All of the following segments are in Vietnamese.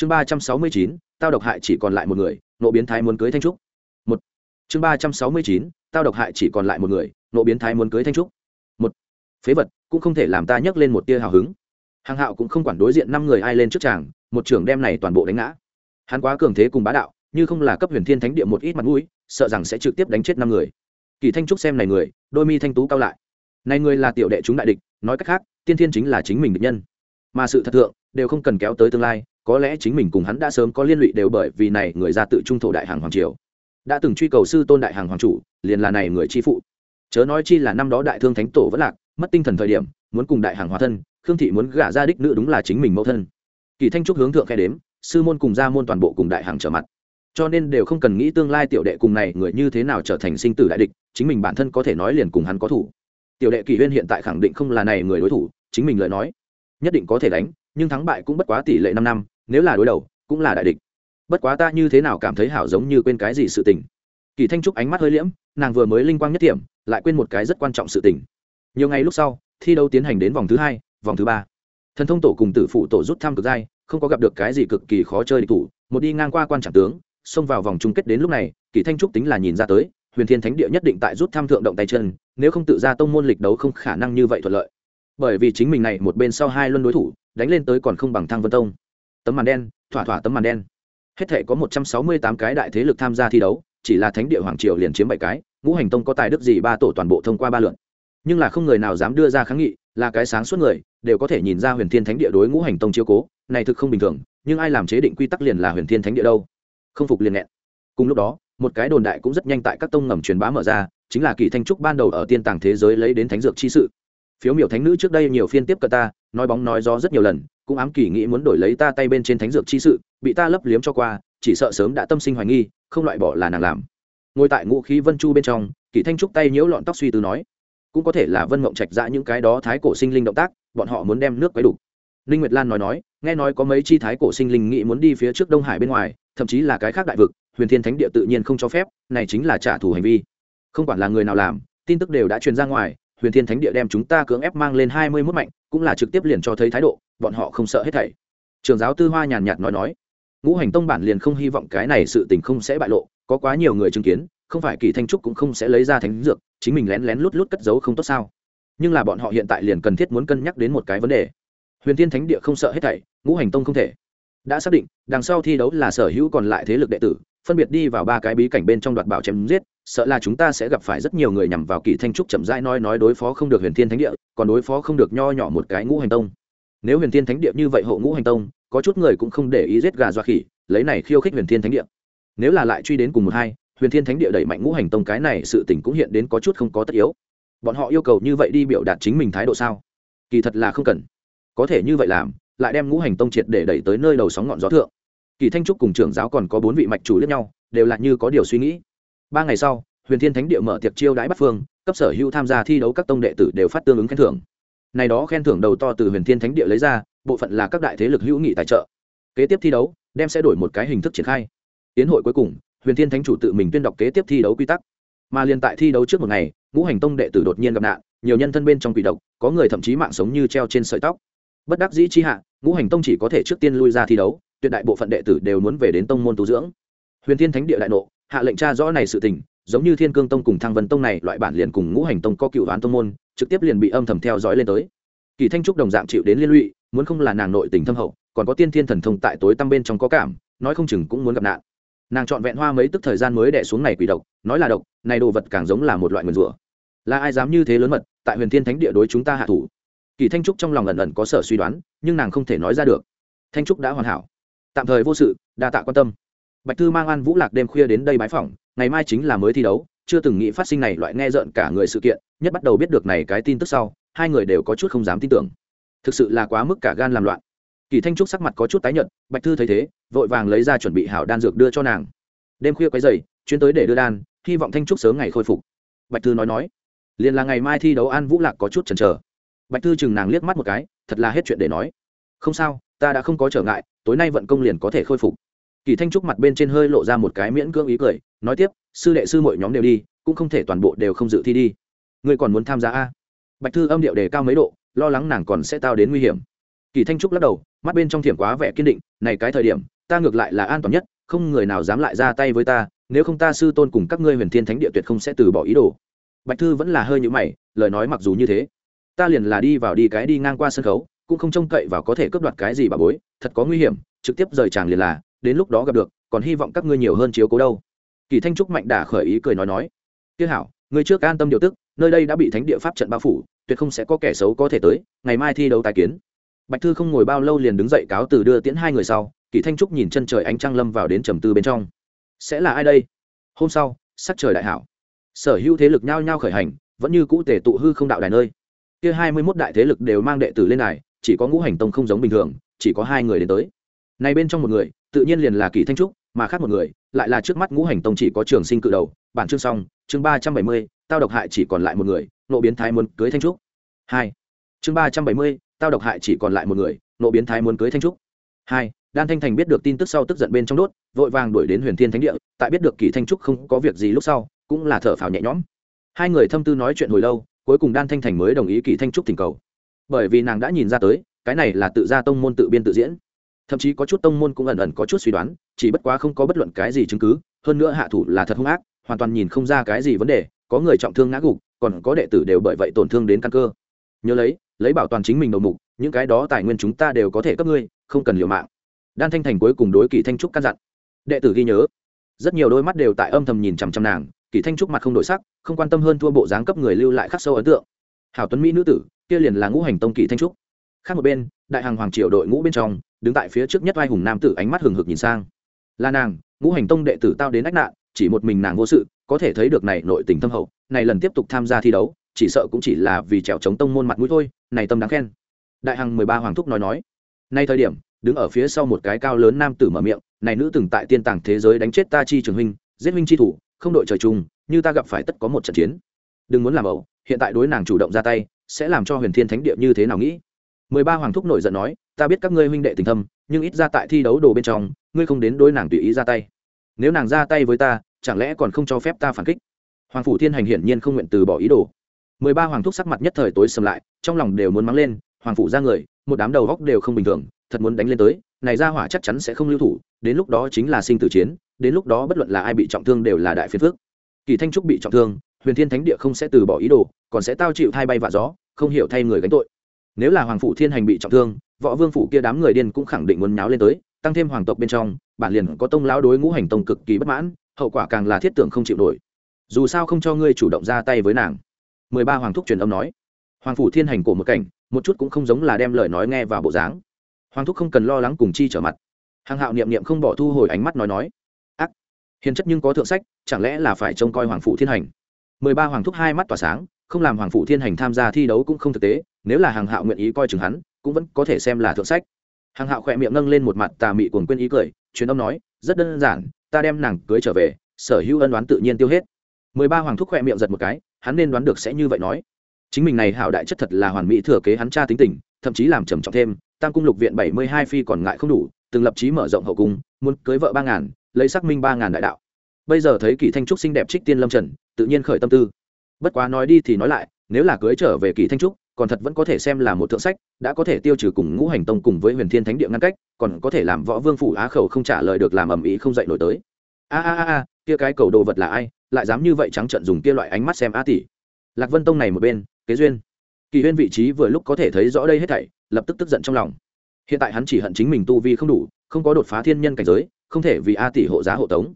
chương ba trăm sáu mươi chín, tao độc hại chỉ còn lại một người, nộ biến thái muốn cưới thanh trúc. Một. Chương ba trăm sáu mươi chín, tao độc hại chỉ còn lại một người, nộ biến thái muốn cưới thanh trúc. Một. Phế vật, cũng không thể làm ta nhấc lên một tia hào hứng. Hàng hạo cũng không quản đối diện năm người ai lên trước tràng một trưởng đem này toàn bộ đánh ngã. Hắn quá cường thế cùng bá đạo, như không là cấp huyền thiên thánh địa một ít mặt mũi, sợ rằng sẽ trực tiếp đánh chết năm người. Kỳ thanh trúc xem này người, đôi mi thanh tú cao lại. Này người là tiểu đệ chúng đại địch, nói cách khác, tiên thiên chính là chính mình địch nhân. Mà sự thật thượng, đều không cần kéo tới tương lai có lẽ chính mình cùng hắn đã sớm có liên lụy đều bởi vì này người ra tự trung thổ đại hàng hoàng triều. Đã từng truy cầu sư tôn đại hàng hoàng chủ, liền là này người chi phụ. Chớ nói chi là năm đó đại thương thánh tổ vẫn lạc, mất tinh thần thời điểm, muốn cùng đại hàng hóa thân, khương thị muốn gả ra đích nữ đúng là chính mình mẫu thân. Kỳ thanh trúc hướng thượng khe đếm, sư môn cùng gia môn toàn bộ cùng đại hàng trở mặt. Cho nên đều không cần nghĩ tương lai tiểu đệ cùng này người như thế nào trở thành sinh tử đại địch, chính mình bản thân có thể nói liền cùng hắn có thủ. Tiểu đệ kỳ huyên hiện tại khẳng định không là này người đối thủ, chính mình lời nói, nhất định có thể đánh, nhưng thắng bại cũng bất quá tỷ lệ năm năm nếu là đối đầu, cũng là đại địch. Bất quá ta như thế nào cảm thấy hảo giống như quên cái gì sự tình. Kỳ thanh trúc ánh mắt hơi liễm, nàng vừa mới linh quang nhất điểm lại quên một cái rất quan trọng sự tình. Nhiều ngày lúc sau, thi đấu tiến hành đến vòng thứ hai, vòng thứ ba. Thần thông tổ cùng tử phụ tổ rút thăm cực giai, không có gặp được cái gì cực kỳ khó chơi địch thủ, một đi ngang qua quan trạng tướng, xông vào vòng chung kết đến lúc này, kỳ thanh trúc tính là nhìn ra tới, huyền thiên thánh địa nhất định tại rút thăm thượng động tay chân, nếu không tự ra tông môn lịch đấu không khả năng như vậy thuận lợi. Bởi vì chính mình này một bên sau hai luân đối thủ, đánh lên tới còn không bằng thăng vân tông tấm màn đen, thỏa thỏa tấm màn đen. Hết thể có một trăm sáu mươi tám cái đại thế lực tham gia thi đấu, chỉ là thánh địa hoàng triều liền chiếm bảy cái, ngũ hành tông có tài đức gì ba tổ toàn bộ thông qua ba lượn nhưng là không người nào dám đưa ra kháng nghị, là cái sáng suốt người, đều có thể nhìn ra huyền thiên thánh địa đối ngũ hành tông chiếu cố, này thực không bình thường, nhưng ai làm chế định quy tắc liền là huyền thiên thánh địa đâu. Không phục liền nghẹn. Cùng lúc đó, một cái đồn đại cũng rất nhanh tại các tông ngầm truyền bá mở ra, chính là kỳ thanh trúc ban đầu ở tiên tàng thế giới lấy đến thánh dược chi sự. Phiếu miểu thánh nữ trước đây nhiều phiên tiếp cận ta, nói bóng nói gió rất nhiều lần cũng ám kỳ nghĩ muốn đổi lấy ta tay bên trên thánh dược chi sự, bị ta lấp liếm cho qua, chỉ sợ sớm đã tâm sinh hoài nghi, không loại bỏ là nàng làm. Ngồi tại ngũ khí vân chu bên trong, kỳ thanh trúc tay nhiễu lọn tóc suy tư nói, cũng có thể là vân mộng trạch dã những cái đó thái cổ sinh linh động tác, bọn họ muốn đem nước quấy đủ ninh nguyệt lan nói nói, nghe nói có mấy chi thái cổ sinh linh nghĩ muốn đi phía trước đông hải bên ngoài, thậm chí là cái khác đại vực, huyền thiên thánh địa tự nhiên không cho phép, này chính là trả thù hành vi. Không quản là người nào làm, tin tức đều đã truyền ra ngoài huyền thiên thánh địa đem chúng ta cưỡng ép mang lên hai mươi mốt mạnh, cũng là trực tiếp liền cho thấy thái độ, bọn họ không sợ hết thảy. Trường giáo tư hoa nhàn nhạt nói nói, ngũ hành tông bản liền không hy vọng cái này sự tình không sẽ bại lộ, có quá nhiều người chứng kiến, không phải kỳ thanh trúc cũng không sẽ lấy ra thánh dược, chính mình lén lén lút lút cất giấu không tốt sao. Nhưng là bọn họ hiện tại liền cần thiết muốn cân nhắc đến một cái vấn đề. Huyền thiên thánh địa không sợ hết thảy, ngũ hành tông không thể đã xác định, đằng sau thi đấu là sở hữu còn lại thế lực đệ tử, phân biệt đi vào ba cái bí cảnh bên trong đoạt bảo chém giết, sợ là chúng ta sẽ gặp phải rất nhiều người nhằm vào kỳ thanh trúc chậm rãi nói nói đối phó không được huyền thiên thánh địa, còn đối phó không được nho nhỏ một cái ngũ hành tông. Nếu huyền thiên thánh địa như vậy hộ ngũ hành tông, có chút người cũng không để ý giết gà doa khỉ, lấy này khiêu khích huyền thiên thánh địa. Nếu là lại truy đến cùng một hai, huyền thiên thánh địa đẩy mạnh ngũ hành tông cái này sự tình cũng hiện đến có chút không có tất yếu. Bọn họ yêu cầu như vậy đi biểu đạt chính mình thái độ sao? Kỳ thật là không cần. Có thể như vậy làm lại đem ngũ hành tông triệt để đẩy tới nơi đầu sóng ngọn gió thượng. Kỳ thanh trúc cùng trưởng giáo còn có bốn vị mạch chủ lẫn nhau, đều là như có điều suy nghĩ. Ba ngày sau, huyền thiên thánh địa mở tiệc chiêu đãi bắc phương, cấp sở hữu tham gia thi đấu các tông đệ tử đều phát tương ứng khen thưởng. Này đó khen thưởng đầu to từ huyền thiên thánh địa lấy ra, bộ phận là các đại thế lực hữu nghị tài trợ. Kế tiếp thi đấu, đem sẽ đổi một cái hình thức triển khai. Tiến hội cuối cùng, huyền thiên thánh chủ tự mình tuyên đọc kế tiếp thi đấu quy tắc. Mà liền tại thi đấu trước một ngày, ngũ hành tông đệ tử đột nhiên gặp nạn, nhiều nhân thân bên trong quỷ độc, có người thậm chí mạng sống như treo trên sợi tóc bất đắc dĩ chi hạ, ngũ hành tông chỉ có thể trước tiên lui ra thi đấu, tuyệt đại bộ phận đệ tử đều muốn về đến tông môn tu dưỡng. Huyền thiên thánh địa đại nộ, hạ lệnh tra rõ này sự tình, giống như thiên cương tông cùng thăng vân tông này loại bản liền cùng ngũ hành tông có cựu đoán tông môn, trực tiếp liền bị âm thầm theo dõi lên tới. Kỳ thanh trúc đồng dạng chịu đến liên lụy, muốn không là nàng nội tình thâm hậu, còn có tiên thiên thần thông tại tối tăm bên trong có cảm, nói không chừng cũng muốn gặp nạn. Nàng chọn vẹn hoa mấy tức thời gian mới đẻ xuống này quỷ độc, nói là độc, này đồ vật càng giống là một loại nguyền rủa. Là ai dám như thế lớn mật, tại huyền thiên thánh địa đối chúng ta hạ thủ? Kỳ thanh trúc trong lòng ẩn ẩn có sở suy đoán, nhưng nàng không thể nói ra được. Thanh trúc đã hoàn hảo. Tạm thời vô sự, đa tạ quan tâm. Bạch thư mang an vũ lạc đêm khuya đến đây bái phỏng, ngày mai chính là mới thi đấu, chưa từng nghĩ phát sinh này loại nghe rợn cả người sự kiện, nhất bắt đầu biết được này cái tin tức sau, hai người đều có chút không dám tin tưởng. Thực sự là quá mức cả gan làm loạn. Kỳ thanh trúc sắc mặt có chút tái nhợt, bạch thư thấy thế, vội vàng lấy ra chuẩn bị hảo đan dược đưa cho nàng. Đêm khuya quấy dày chuyến tới để đưa đan, hy vọng thanh trúc sớm ngày khôi phục. Bạch thư nói nói. Liền là ngày mai thi đấu an vũ lạc có chút chần chờ bạch thư chừng nàng liếc mắt một cái, thật là hết chuyện để nói. Không sao, ta đã không có trở ngại, tối nay vận công liền có thể khôi phục. Kỳ thanh trúc mặt bên trên hơi lộ ra một cái miễn cưỡng ý cười, nói tiếp, sư đệ sư mọi nhóm đều đi, cũng không thể toàn bộ đều không dự thi đi. Ngươi còn muốn tham gia a? Bạch thư âm điệu đề cao mấy độ, lo lắng nàng còn sẽ tao đến nguy hiểm. Kỳ thanh trúc lắc đầu, mắt bên trong thiểm quá vẻ kiên định, này cái thời điểm, ta ngược lại là an toàn nhất, không người nào dám lại ra tay với ta, nếu không ta sư tôn cùng các ngươi huyền thiên thánh địa tuyệt không sẽ từ bỏ ý đồ. Bạch thư vẫn là hơi nhữ mày, lời nói mặc dù như thế ta liền là đi vào đi cái đi ngang qua sân khấu, cũng không trông cậy vào có thể cướp đoạt cái gì bà bối, thật có nguy hiểm, trực tiếp rời chàng liền là, đến lúc đó gặp được, còn hy vọng các ngươi nhiều hơn chiếu cố đâu. Kỳ thanh trúc mạnh đả khởi ý cười nói nói tiếc hảo, ngươi trước an tâm điều tức, nơi đây đã bị thánh địa pháp trận bao phủ, tuyệt không sẽ có kẻ xấu có thể tới, ngày mai thi đấu tài kiến. Bạch thư không ngồi bao lâu liền đứng dậy cáo từ đưa tiễn hai người sau, kỳ thanh trúc nhìn chân trời ánh trăng lâm vào đến trầm tư bên trong. Sẽ là ai đây? Hôm sau, sắc trời đại hảo. Sở hữu thế lực nhao nhao khởi hành, vẫn như cũ tề tụ hư không đạo đài nơi kia hai mươi mốt đại thế lực đều mang đệ tử lên này, chỉ có ngũ hành tông không giống bình thường chỉ có hai người đến tới. Này bên trong một người tự nhiên liền là kỳ thanh trúc mà khác một người lại là trước mắt ngũ hành tông chỉ có trường sinh cự đầu bản chương xong chương ba trăm bảy mươi tao độc hại chỉ còn lại một người nộ biến thái muốn cưới thanh trúc. Hai. Chương ba trăm bảy mươi tao độc hại chỉ còn lại một người nộ biến thái muốn cưới thanh trúc. Hai. Đan thanh thành biết được tin tức sau tức giận bên trong đốt vội vàng đuổi đến huyền thiên thánh địa tại biết được kỳ thanh trúc không có việc gì lúc sau cũng là thở phào nhẹ nhõm. Hai người thâm tư nói chuyện hồi lâu cuối cùng đan thanh thành mới đồng ý kỳ thanh trúc thỉnh cầu. Bởi vì nàng đã nhìn ra tới, cái này là tự ra tông môn tự biên tự diễn. Thậm chí có chút tông môn cũng ẩn ẩn có chút suy đoán, chỉ bất quá không có bất luận cái gì chứng cứ, hơn nữa hạ thủ là thật hung ác, hoàn toàn nhìn không ra cái gì vấn đề, có người trọng thương ngã gục, còn có đệ tử đều bởi vậy tổn thương đến căn cơ. Nhớ lấy lấy bảo toàn chính mình đầu mục, những cái đó tài nguyên chúng ta đều có thể cấp ngươi, không cần liều mạng. Đan thanh thành cuối cùng đối kỳ thanh trúc căn dặn. Đệ tử ghi nhớ. Rất nhiều đôi mắt đều tại âm thầm nhìn chằm chằm nàng kỳ thanh trúc mặt không đổi sắc, không quan tâm hơn thua bộ dáng cấp người lưu lại khắc sâu ấn tượng. Hảo tuấn mỹ nữ tử, kia liền là ngũ hành tông kỳ thanh trúc. Khác một bên, đại hàng hoàng triều đội ngũ bên trong, đứng tại phía trước nhất vai hùng nam tử ánh mắt hừng hực nhìn sang. Là nàng, ngũ hành tông đệ tử tao đến ách nạn, chỉ một mình nàng vô sự, có thể thấy được này nội tình thâm hậu, này lần tiếp tục tham gia thi đấu, chỉ sợ cũng chỉ là vì trèo chống tông môn mặt mũi thôi, này tâm đáng khen. Đại hằng mười ba hoàng thúc nói nói. Nay thời điểm, đứng ở phía sau một cái cao lớn nam tử mở miệng, này nữ từng tại tiên tàng thế giới đánh chết ta chi trường huynh, giết huynh chi thủ không đội trời chung, như ta gặp phải tất có một trận chiến. Đừng muốn làm ẩu, hiện tại đối nàng chủ động ra tay, sẽ làm cho huyền thiên thánh địa như thế nào nghĩ? Mười ba hoàng thúc nổi giận nói, ta biết các ngươi huynh đệ tình thâm, nhưng ít ra tại thi đấu đồ bên trong, ngươi không đến đối nàng tùy ý ra tay. Nếu nàng ra tay với ta, chẳng lẽ còn không cho phép ta phản kích? Hoàng phủ thiên hành hiển nhiên không nguyện từ bỏ ý đồ. Mười ba hoàng thúc sắc mặt nhất thời tối sầm lại, trong lòng đều muốn mắng lên, hoàng phủ ra người, một đám đầu góc đều không bình thường, thật muốn đánh lên tới, này ra hỏa chắc chắn sẽ không lưu thủ, đến lúc đó chính là sinh tử chiến đến lúc đó bất luận là ai bị trọng thương đều là đại phiền phước kỳ thanh trúc bị trọng thương, huyền thiên thánh địa không sẽ từ bỏ ý đồ, còn sẽ tao chịu thay bay vạ gió, không hiểu thay người gánh tội. Nếu là hoàng phủ thiên hành bị trọng thương, võ vương phủ kia đám người điên cũng khẳng định muốn nháo lên tới, tăng thêm hoàng tộc bên trong, bản liền có tông lão đối ngũ hành tông cực kỳ bất mãn, hậu quả càng là thiết tưởng không chịu nổi. Dù sao không cho ngươi chủ động ra tay với nàng. Mười ba hoàng thúc truyền âm nói. Hoàng phủ thiên hành cổ một cảnh, một chút cũng không giống là đem lời nói nghe vào bộ dáng. Hoàng thúc không cần lo lắng cùng chi trở mặt. Hàng hạo niệm niệm không bỏ thu hồi ánh mắt nói nói hiền chất nhưng có thượng sách, chẳng lẽ là phải trông coi hoàng phụ thiên hành? Mười ba hoàng thúc hai mắt tỏa sáng, không làm hoàng phụ thiên hành tham gia thi đấu cũng không thực tế, nếu là hàng hạo nguyện ý coi chừng hắn, cũng vẫn có thể xem là thượng sách. Hàng hạo khỏe miệng nâng lên một mặt tà mị cuồng quên ý cười, truyền âm nói, rất đơn giản, ta đem nàng cưới trở về, sở hữu ân đoán tự nhiên tiêu hết. Mười ba hoàng thúc khỏe miệng giật một cái, hắn nên đoán được sẽ như vậy nói. Chính mình này hảo đại chất thật là hoàn mỹ thừa kế hắn cha tính tình, thậm chí làm trầm trọng thêm, tam cung lục viện bảy mươi hai phi còn ngại không đủ, từng lập chí mở rộng hậu cung, muốn cưới vợ ba ngàn lấy xác minh ba ngàn đại đạo. Bây giờ thấy kỳ thanh trúc xinh đẹp trích tiên lâm trần tự nhiên khởi tâm tư. Bất quá nói đi thì nói lại nếu là cưới trở về kỳ thanh trúc còn thật vẫn có thể xem là một thượng sách đã có thể tiêu trừ cùng ngũ hành tông cùng với huyền thiên thánh địa ngăn cách còn có thể làm võ vương phủ á khẩu không trả lời được làm ầm ĩ không dậy nổi tới. A a a a, kia cái cầu đồ vật là ai lại dám như vậy trắng trận dùng kia loại ánh mắt xem a tỷ. Lạc vân tông này một bên kế duyên. Kỳ huyên vị trí vừa lúc có thể thấy rõ đây hết thảy lập tức tức giận trong lòng. Hiện tại hắn chỉ hận chính mình tu vi không đủ không có đột phá thiên nhân cảnh giới không thể vì a tỷ hộ giá hộ tống.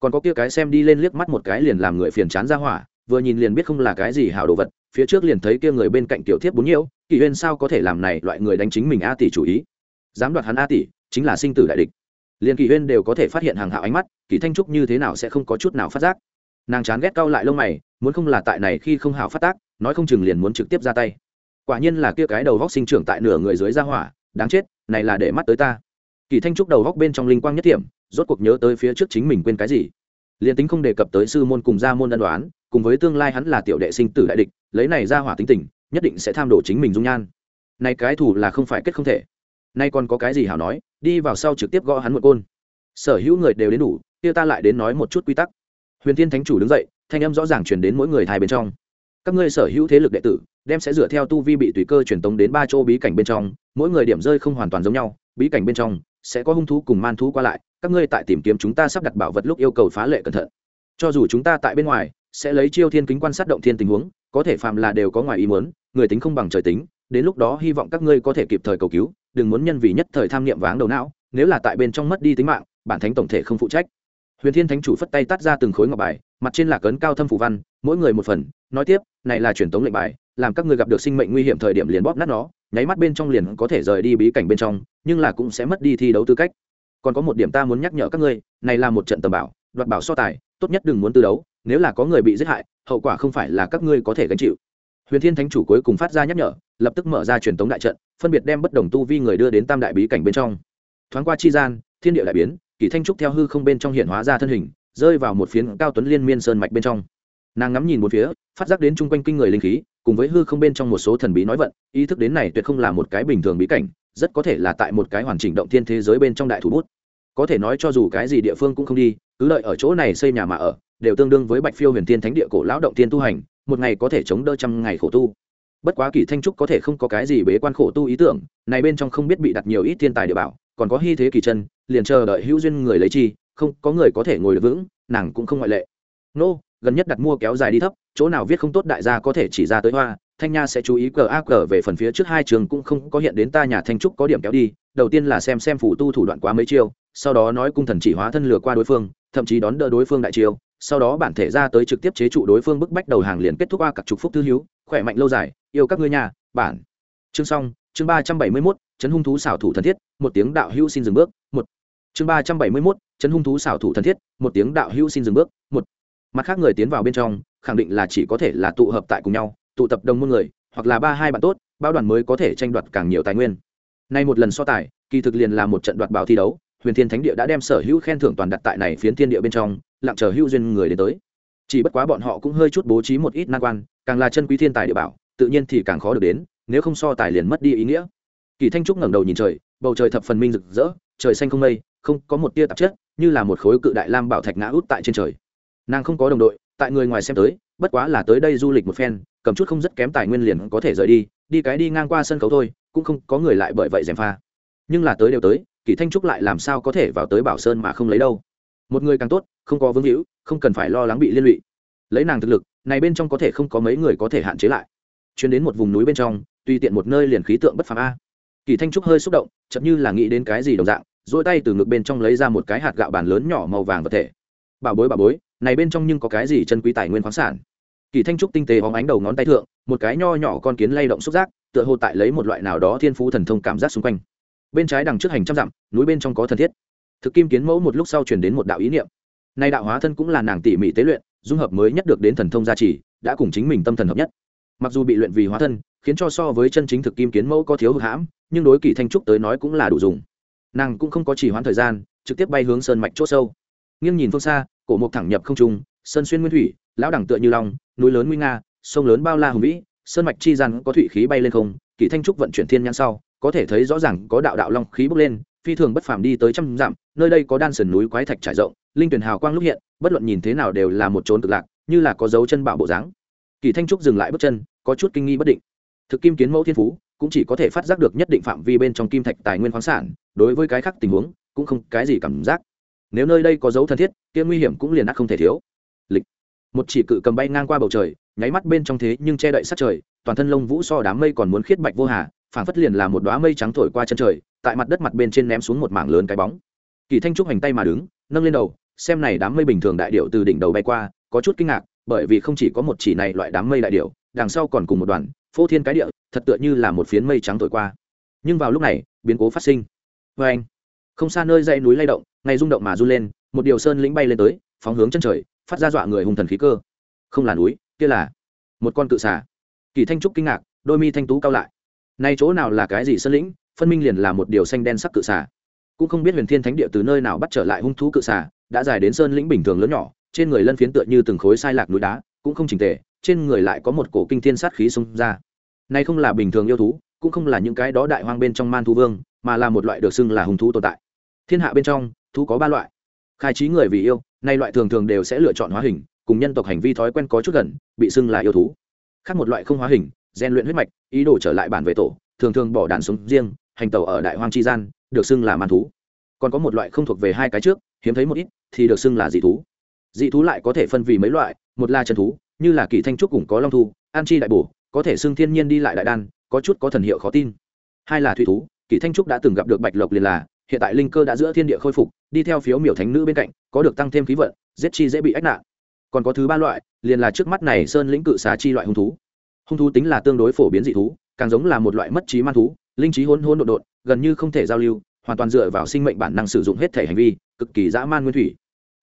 Còn có kia cái xem đi lên liếc mắt một cái liền làm người phiền chán ra hỏa, vừa nhìn liền biết không là cái gì hảo đồ vật, phía trước liền thấy kia người bên cạnh tiểu thiếp bốn nhiễu kỳ huyên sao có thể làm này loại người đánh chính mình a tỷ chủ ý? Dám đoạt hắn a tỷ, chính là sinh tử đại địch. Liền kỳ huyên đều có thể phát hiện hàng hạo ánh mắt kỳ thanh trúc như thế nào sẽ không có chút nào phát giác. Nàng chán ghét cau lại lông mày, muốn không là tại này khi không hảo phát tác, nói không chừng liền muốn trực tiếp ra tay. Quả nhiên là kia cái đầu vóc sinh trưởng tại nửa người dưới ra hỏa, đáng chết, này là để mắt tới ta kỳ thanh trúc đầu góc bên trong linh quang nhất điểm rốt cuộc nhớ tới phía trước chính mình quên cái gì. Liền tính không đề cập tới sư môn cùng gia môn ân đoán cùng với tương lai hắn là tiểu đệ sinh tử đại địch, lấy này ra hỏa tính tình, nhất định sẽ tham đổ chính mình dung nhan. Này cái thủ là không phải kết không thể. Nay còn có cái gì hảo nói, đi vào sau trực tiếp gõ hắn một côn. Sở hữu người đều đến đủ, kia ta lại đến nói một chút quy tắc. Huyền thiên thánh chủ đứng dậy, thanh âm rõ ràng truyền đến mỗi người thai bên trong. Các ngươi sở hữu thế lực đệ tử, đem sẽ dựa theo tu vi bị tùy cơ truyền tống đến ba chỗ bí cảnh bên trong, mỗi người điểm rơi không hoàn toàn giống nhau, bí cảnh bên trong sẽ có hung thú cùng man thú qua lại, các ngươi tại tìm kiếm chúng ta sắp đặt bảo vật lúc yêu cầu phá lệ cẩn thận. Cho dù chúng ta tại bên ngoài, sẽ lấy chiêu thiên kính quan sát động thiên tình huống, có thể phàm là đều có ngoài ý muốn, người tính không bằng trời tính, đến lúc đó hy vọng các ngươi có thể kịp thời cầu cứu, đừng muốn nhân vì nhất thời tham niệm váng đầu não, nếu là tại bên trong mất đi tính mạng, bản thánh tổng thể không phụ trách. Huyền thiên thánh chủ phất tay tắt ra từng khối ngọc bài, mặt trên là cấn cao thâm phủ văn, mỗi người một phần, nói tiếp, này là truyền thống lệnh bài, làm các ngươi gặp được sinh mệnh nguy hiểm thời điểm liền bóp nát nó nháy mắt bên trong liền có thể rời đi bí cảnh bên trong, nhưng là cũng sẽ mất đi thi đấu tư cách. Còn có một điểm ta muốn nhắc nhở các ngươi, này là một trận tầm bảo, đoạt bảo so tài, tốt nhất đừng muốn tư đấu, nếu là có người bị giết hại, hậu quả không phải là các ngươi có thể gánh chịu. Huyền thiên thánh chủ cuối cùng phát ra nhắc nhở, lập tức mở ra truyền tống đại trận, phân biệt đem bất đồng tu vi người đưa đến tam đại bí cảnh bên trong. Thoáng qua chi gian, thiên địa đại biến, kỳ thanh trúc theo hư không bên trong hiện hóa ra thân hình, rơi vào một phiến cao tuấn liên miên sơn mạch bên trong. Nàng ngắm nhìn một phía, phát giác đến chung quanh kinh người linh khí cùng với hư không bên trong một số thần bí nói vận, ý thức đến này tuyệt không là một cái bình thường bí cảnh, rất có thể là tại một cái hoàn chỉnh động thiên thế giới bên trong đại thủ bút. Có thể nói cho dù cái gì địa phương cũng không đi, cứ lợi ở chỗ này xây nhà mà ở, đều tương đương với bạch phiêu huyền tiên thánh địa cổ lão động tiên tu hành, một ngày có thể chống đỡ trăm ngày khổ tu. Bất quá kỳ thanh trúc có thể không có cái gì bế quan khổ tu ý tưởng, này bên trong không biết bị đặt nhiều ít thiên tài địa bảo, còn có hy thế kỳ chân, liền chờ đợi hữu duyên người lấy chi, không có người có thể ngồi được vững, nàng cũng không ngoại lệ. Nô gần nhất đặt mua kéo dài đi thấp, chỗ nào viết không tốt đại gia có thể chỉ ra tới hoa, thanh nha sẽ chú ý cờ a cờ về phần phía trước hai trường cũng không có hiện đến ta nhà thanh trúc có điểm kéo đi, đầu tiên là xem xem phủ tu thủ đoạn quá mấy chiêu, sau đó nói cung thần chỉ hóa thân lừa qua đối phương, thậm chí đón đỡ đối phương đại chiêu, sau đó bản thể ra tới trực tiếp chế trụ đối phương bức bách đầu hàng liền kết thúc qua các trục phúc thư hiếu khỏe mạnh lâu dài, yêu các ngươi nhà, bản. Chương xong, chương ba trăm bảy mươi mốt, chấn hung thú xảo thủ thân thiết, một tiếng đạo hữu xin dừng bước, một. Chương ba trăm bảy mươi mốt, chấn hung thú xảo thủ thân thiết, một tiếng đạo hữu xin dừng bước, một mặt khác người tiến vào bên trong, khẳng định là chỉ có thể là tụ hợp tại cùng nhau, tụ tập đồng môn người, hoặc là ba hai bạn tốt, bao đoàn mới có thể tranh đoạt càng nhiều tài nguyên. Nay một lần so tài, kỳ thực liền là một trận đoạt bảo thi đấu, huyền thiên thánh địa đã đem sở hữu khen thưởng toàn đặt tại này phiến thiên địa bên trong, lặng chờ hữu duyên người đến tới. Chỉ bất quá bọn họ cũng hơi chút bố trí một ít nan quan, càng là chân quý thiên tài địa bảo, tự nhiên thì càng khó được đến, nếu không so tài liền mất đi ý nghĩa. Kỳ thanh trúc ngẩng đầu nhìn trời, bầu trời thập phần minh rực rỡ, trời xanh không mây, không có một tia tạp chất, như là một khối cự đại lam bảo thạch ngã út tại trên trời nàng không có đồng đội, tại người ngoài xem tới, bất quá là tới đây du lịch một phen, cầm chút không rất kém tài nguyên liền có thể rời đi đi cái đi ngang qua sân khấu thôi, cũng không có người lại bởi vậy dèm pha. Nhưng là tới đều tới, kỳ thanh trúc lại làm sao có thể vào tới bảo sơn mà không lấy đâu. Một người càng tốt, không có vương hữu, không cần phải lo lắng bị liên lụy. Lấy nàng thực lực, này bên trong có thể không có mấy người có thể hạn chế lại. Chuyến đến một vùng núi bên trong, tùy tiện một nơi liền khí tượng bất phàm a. Kỳ thanh trúc hơi xúc động chậm như là nghĩ đến cái gì đồng dạng dỗi tay từ ngực bên trong lấy ra một cái hạt gạo bàn lớn nhỏ màu vàng vật thể. Bảo bối bảo bối này bên trong nhưng có cái gì chân quý tài nguyên khoáng sản? Kỳ thanh trúc tinh tế hóng ánh đầu ngón tay thượng, một cái nho nhỏ con kiến lay động xúc giác, tựa hồ tại lấy một loại nào đó thiên phú thần thông cảm giác xung quanh. Bên trái đằng trước hành trăm dặm, núi bên trong có thần thiết. Thực kim kiến mẫu một lúc sau chuyển đến một đạo ý niệm. Nay đạo hóa thân cũng là nàng tỉ mỉ tế luyện, dung hợp mới nhất được đến thần thông gia trì, đã cùng chính mình tâm thần hợp nhất. Mặc dù bị luyện vì hóa thân, khiến cho so với chân chính thực kim kiến mẫu có thiếu hụt hãm, nhưng đối kỳ thanh trúc tới nói cũng là đủ dùng. Nàng cũng không có chỉ hoãn thời gian, trực tiếp bay hướng sơn mạch c h ỗ sâu. Nghiêng nhìn phương xa cổ mục thẳng nhập không trung, sơn xuyên nguyên thủy, lão đẳng tựa như long, núi lớn nguy nga, sông lớn bao la hùng vĩ, sơn mạch chi gian có thủy khí bay lên không, kỳ thanh trúc vận chuyển thiên nhãn sau, có thể thấy rõ ràng có đạo đạo long khí bốc lên, phi thường bất phàm đi tới trăm dặm, nơi đây có đan sườn núi quái thạch trải rộng, linh tuyển hào quang lúc hiện, bất luận nhìn thế nào đều là một trốn cực lạc, như là có dấu chân bảo bộ dáng. Kỳ thanh trúc dừng lại bước chân, có chút kinh nghi bất định. Thực kim kiến mẫu thiên phú, cũng chỉ có thể phát giác được nhất định phạm vi bên trong kim thạch tài nguyên khoáng sản, đối với cái khác tình huống, cũng không cái gì cảm giác nếu nơi đây có dấu thân thiết, kia nguy hiểm cũng liền ắt không thể thiếu. Lịch. Một chỉ cự cầm bay ngang qua bầu trời, nháy mắt bên trong thế nhưng che đậy sát trời, toàn thân lông vũ so đám mây còn muốn khiết bạch vô hà, phảng phất liền là một đoá mây trắng thổi qua chân trời, tại mặt đất mặt bên trên ném xuống một mảng lớn cái bóng. Kỳ thanh trúc hành tay mà đứng, nâng lên đầu, xem này đám mây bình thường đại điệu từ đỉnh đầu bay qua, có chút kinh ngạc, bởi vì không chỉ có một chỉ này loại đám mây đại điệu đằng sau còn cùng một đoàn, phô thiên cái địa, thật tựa như là một phiến mây trắng thổi qua. Nhưng vào lúc này, biến cố phát sinh. Vê anh không xa nơi dãy núi lay động ngay rung động mà run lên, một điều sơn lĩnh bay lên tới, phóng hướng chân trời, phát ra dọa người hùng thần khí cơ. Không là núi, kia là một con cự xà. Kỳ thanh trúc kinh ngạc, đôi mi thanh tú cao lại. Nay chỗ nào là cái gì sơn lĩnh, phân minh liền là một điều xanh đen sắc cự xà. Cũng không biết huyền thiên thánh địa từ nơi nào bắt trở lại hung thú cự xà, đã dài đến sơn lĩnh bình thường lớn nhỏ, trên người lân phiến tựa như từng khối sai lạc núi đá, cũng không chỉnh tề, trên người lại có một cổ kinh thiên sát khí xông ra. Nay không là bình thường yêu thú, cũng không là những cái đó đại hoang bên trong man thú vương, mà là một loại được xưng là hung thú tồn tại. Thiên hạ bên trong thú có ba loại. Khai trí người vì yêu, nay loại thường thường đều sẽ lựa chọn hóa hình, cùng nhân tộc hành vi thói quen có chút gần, bị xưng là yêu thú. Khác một loại không hóa hình rèn luyện huyết mạch, ý đồ trở lại bản về tổ, thường thường bỏ đàn sống riêng, hành tẩu ở đại hoang chi gian, được xưng là man thú. Còn có một loại không thuộc về hai cái trước, hiếm thấy một ít, thì được xưng là dị thú. Dị thú lại có thể phân vì mấy loại, một là trần thú, như là kỳ thanh trúc cũng có long thu, an chi đại bổ, có thể xưng thiên nhiên đi lại đại đan, có chút có thần hiệu khó tin. Hai là thủy thú kỳ thanh trúc đã từng gặp được bạch lộc liền là, hiện tại linh cơ đã giữa thiên địa khôi phục đi theo phiếu miểu thánh nữ bên cạnh, có được tăng thêm khí vận, giết chi dễ bị ách nạn. Còn có thứ ba loại, liền là trước mắt này sơn lĩnh cự xà chi loại hung thú. Hung thú tính là tương đối phổ biến dị thú, càng giống là một loại mất trí man thú, linh trí hôn hôn đột đột gần như không thể giao lưu, hoàn toàn dựa vào sinh mệnh bản năng sử dụng hết thể hành vi, cực kỳ dã man nguyên thủy.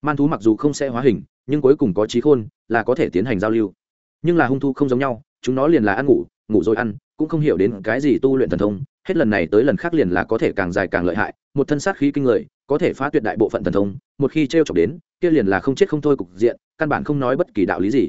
Man thú mặc dù không sẽ hóa hình, nhưng cuối cùng có trí khôn, là có thể tiến hành giao lưu. Nhưng là hung thú không giống nhau, chúng nó liền là ăn ngủ ngủ rồi ăn, cũng không hiểu đến cái gì tu luyện thần thông, hết lần này tới lần khác liền là có thể càng dài càng lợi hại, một thân sát khí kinh người có thể phá tuyệt đại bộ phận thần thông, một khi t r e o chọc đến, kia liền là không chết không thôi cục diện, căn bản không nói bất kỳ đạo lý gì.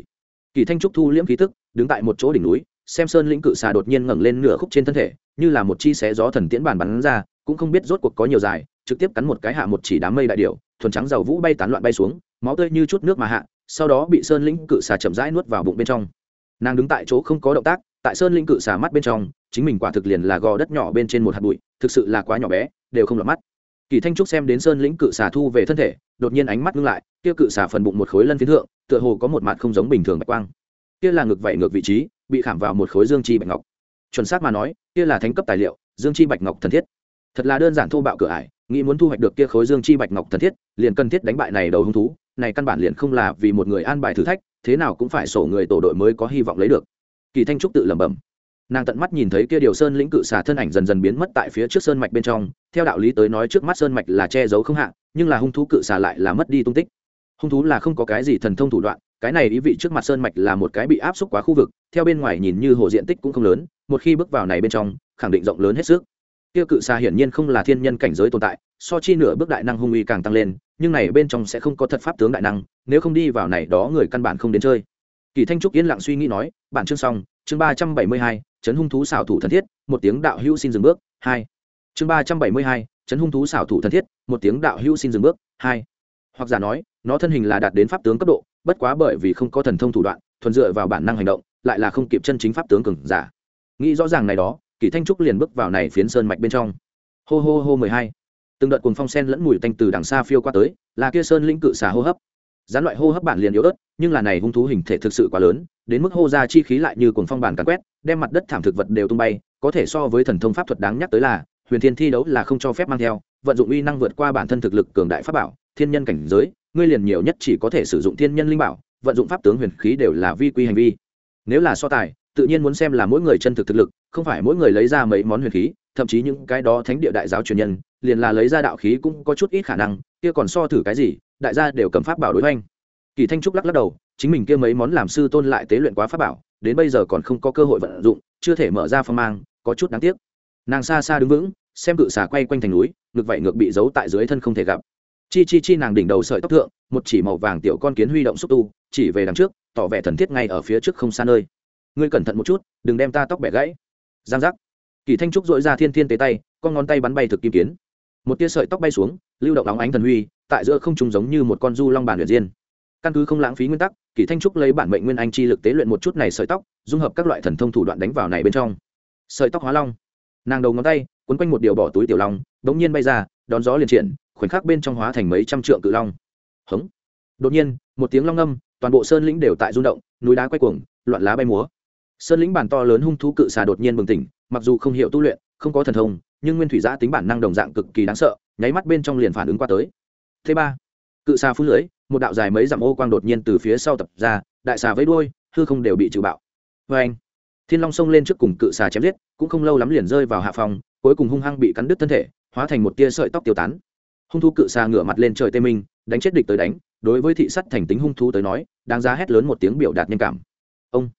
Kỳ thanh trúc thu liễm khí tức, đứng tại một chỗ đỉnh núi, xem sơn lĩnh cự xà đột nhiên ngẩng lên nửa khúc trên thân thể, như là một chi xé gió thần tiễn bản bắn ra, cũng không biết rốt cuộc có nhiều dài, trực tiếp cắn một cái hạ một chỉ đám mây đại điệu thuần trắng dầu vũ bay tán loạn bay xuống, máu tươi như chút nước mà hạ, sau đó bị sơn lĩnh cự xà chậm rãi nuốt vào bụng bên trong. Nàng đứng tại chỗ không có động tác, tại sơn lĩnh cự xà mắt bên trong, chính mình quả thực liền là gò đất nhỏ bên trên một hạt bụi, thực sự là quá nhỏ bé, đều không lọt mắt kỳ thanh trúc xem đến sơn lĩnh cự xà thu về thân thể, đột nhiên ánh mắt ngưng lại, kia cự xà phần bụng một khối lân phiến thượng, tựa hồ có một mặt không giống bình thường bạch quang. Kia là ngực vảy ngược vị trí, bị khảm vào một khối dương chi bạch ngọc. Chuẩn xác mà nói, kia là thánh cấp tài liệu, dương chi bạch ngọc thần thiết. Thật là đơn giản thô bạo cửa ải, nghĩ muốn thu hoạch được kia khối dương chi bạch ngọc thần thiết, liền cần thiết đánh bại này đầu hung thú, này căn bản liền không là vì một người an bài thử thách, thế nào cũng phải sổ người tổ đội mới có hy vọng lấy được. Kỳ thanh trúc tự lẩm bẩm nàng tận mắt nhìn thấy kia điều sơn lĩnh cự xà thân ảnh dần dần biến mất tại phía trước sơn mạch bên trong. Theo đạo lý tới nói trước mắt sơn mạch là che giấu không hạn nhưng là hung thú cự xà lại là mất đi tung tích. Hung thú là không có cái gì thần thông thủ đoạn, cái này ý vị trước mặt sơn mạch là một cái bị áp xúc quá khu vực, theo bên ngoài nhìn như hồ diện tích cũng không lớn, một khi bước vào này bên trong, khẳng định rộng lớn hết sức. Kia cự xà hiển nhiên không là thiên nhân cảnh giới tồn tại, so chi nửa bước đại năng hung uy càng tăng lên, nhưng này bên trong sẽ không có thật pháp tướng đại năng, nếu không đi vào này đó người căn bản không đến chơi. Kỳ thanh trúc yên lặng suy nghĩ nói, bản chương xong, chương ba trăm bảy mươi hai chấn hung thú xảo thủ thân thiết, một tiếng đạo hữu xin dừng bước, hai. Chương ba trăm bảy mươi hai, chấn hung thú xảo thủ thân thiết, một tiếng đạo hữu xin dừng bước, hai. Hoặc giả nói, nó thân hình là đạt đến pháp tướng cấp độ, bất quá bởi vì không có thần thông thủ đoạn, thuần dựa vào bản năng hành động, lại là không kịp chân chính pháp tướng cường giả. Nghĩ rõ ràng này đó, kỳ thanh trúc liền bước vào này phiến sơn mạch bên trong. Hô hô hô mười hai. Từng đợt cuồng phong sen lẫn mùi tanh từ đằng xa phiêu qua tới, là kia sơn lĩnh cự xà hô hấp. Gián loại hô hấp bản liền yếu ớt, nhưng là này hung thú hình thể thực sự quá lớn đến mức hô ra chi khí lại như cuồng phong bản càn quét, đem mặt đất thảm thực vật đều tung bay, có thể so với thần thông pháp thuật đáng nhắc tới là, huyền thiên thi đấu là không cho phép mang theo, vận dụng uy năng vượt qua bản thân thực lực cường đại pháp bảo, thiên nhân cảnh giới, ngươi liền nhiều nhất chỉ có thể sử dụng thiên nhân linh bảo, vận dụng pháp tướng huyền khí đều là vi quy hành vi. Nếu là so tài, tự nhiên muốn xem là mỗi người chân thực thực lực, không phải mỗi người lấy ra mấy món huyền khí, thậm chí những cái đó thánh địa đại giáo truyền nhân, liền là lấy ra đạo khí cũng có chút ít khả năng, kia còn so thử cái gì, đại gia đều cầm pháp bảo đối hoành. Kỳ thanh trúc lắc lắc đầu chính mình kia mấy món làm sư tôn lại tế luyện quá pháp bảo, đến bây giờ còn không có cơ hội vận dụng, chưa thể mở ra phong mang, có chút đáng tiếc. Nàng xa xa đứng vững, xem cự xà quay quanh thành núi, ngực vậy ngược bị giấu tại dưới thân không thể gặp. Chi chi chi nàng đỉnh đầu sợi tóc thượng, một chỉ màu vàng tiểu con kiến huy động xúc tu, chỉ về đằng trước, tỏ vẻ thần thiết ngay ở phía trước không xa nơi. Ngươi cẩn thận một chút, đừng đem ta tóc bẻ gãy. Giang giác. Kỳ thanh trúc dội ra thiên thiên tế tay, con ngón tay bắn bay thực kim kiến. Một tia sợi tóc bay xuống, lưu động óng ánh thần huy, tại giữa không trùng giống như một con du long bản luyện diên căn cứ không lãng phí nguyên tắc, kỳ thanh trúc lấy bản mệnh nguyên anh chi lực tế luyện một chút này sợi tóc, dung hợp các loại thần thông thủ đoạn đánh vào này bên trong. Sợi tóc hóa long. Nàng đầu ngón tay quấn quanh một điều bỏ túi tiểu long bỗng nhiên bay ra, đón gió liền triển khoảnh khắc bên trong hóa thành mấy trăm trượng cự long. Hống. Đột nhiên, một tiếng long âm toàn bộ sơn lĩnh đều tại rung động, núi đá quay cuồng, loạn lá bay múa. Sơn lĩnh bản to lớn hung thú cự xà đột nhiên bừng tỉnh, mặc dù không hiểu tu luyện, không có thần thông, nhưng nguyên thủy giã tính bản năng đồng dạng cực kỳ đáng sợ, nháy mắt bên trong liền phản ứng qua tới. Thứ ba cự xà phun lưới, một đạo dài mấy dặm ô quang đột nhiên từ phía sau tập ra, đại xà với đuôi, hư không đều bị trừ bạo. Vê anh, thiên long xông lên trước cùng cự xà chém giết, cũng không lâu lắm liền rơi vào hạ phòng, cuối cùng hung hăng bị cắn đứt thân thể, hóa thành một tia sợi tóc tiêu tán. Hung thú cự xà ngửa mặt lên trời tê minh, đánh chết địch tới đánh, đối với thị sắt thành tính hung thú tới nói, đáng giá hét lớn một tiếng biểu đạt nhân cảm. Ông,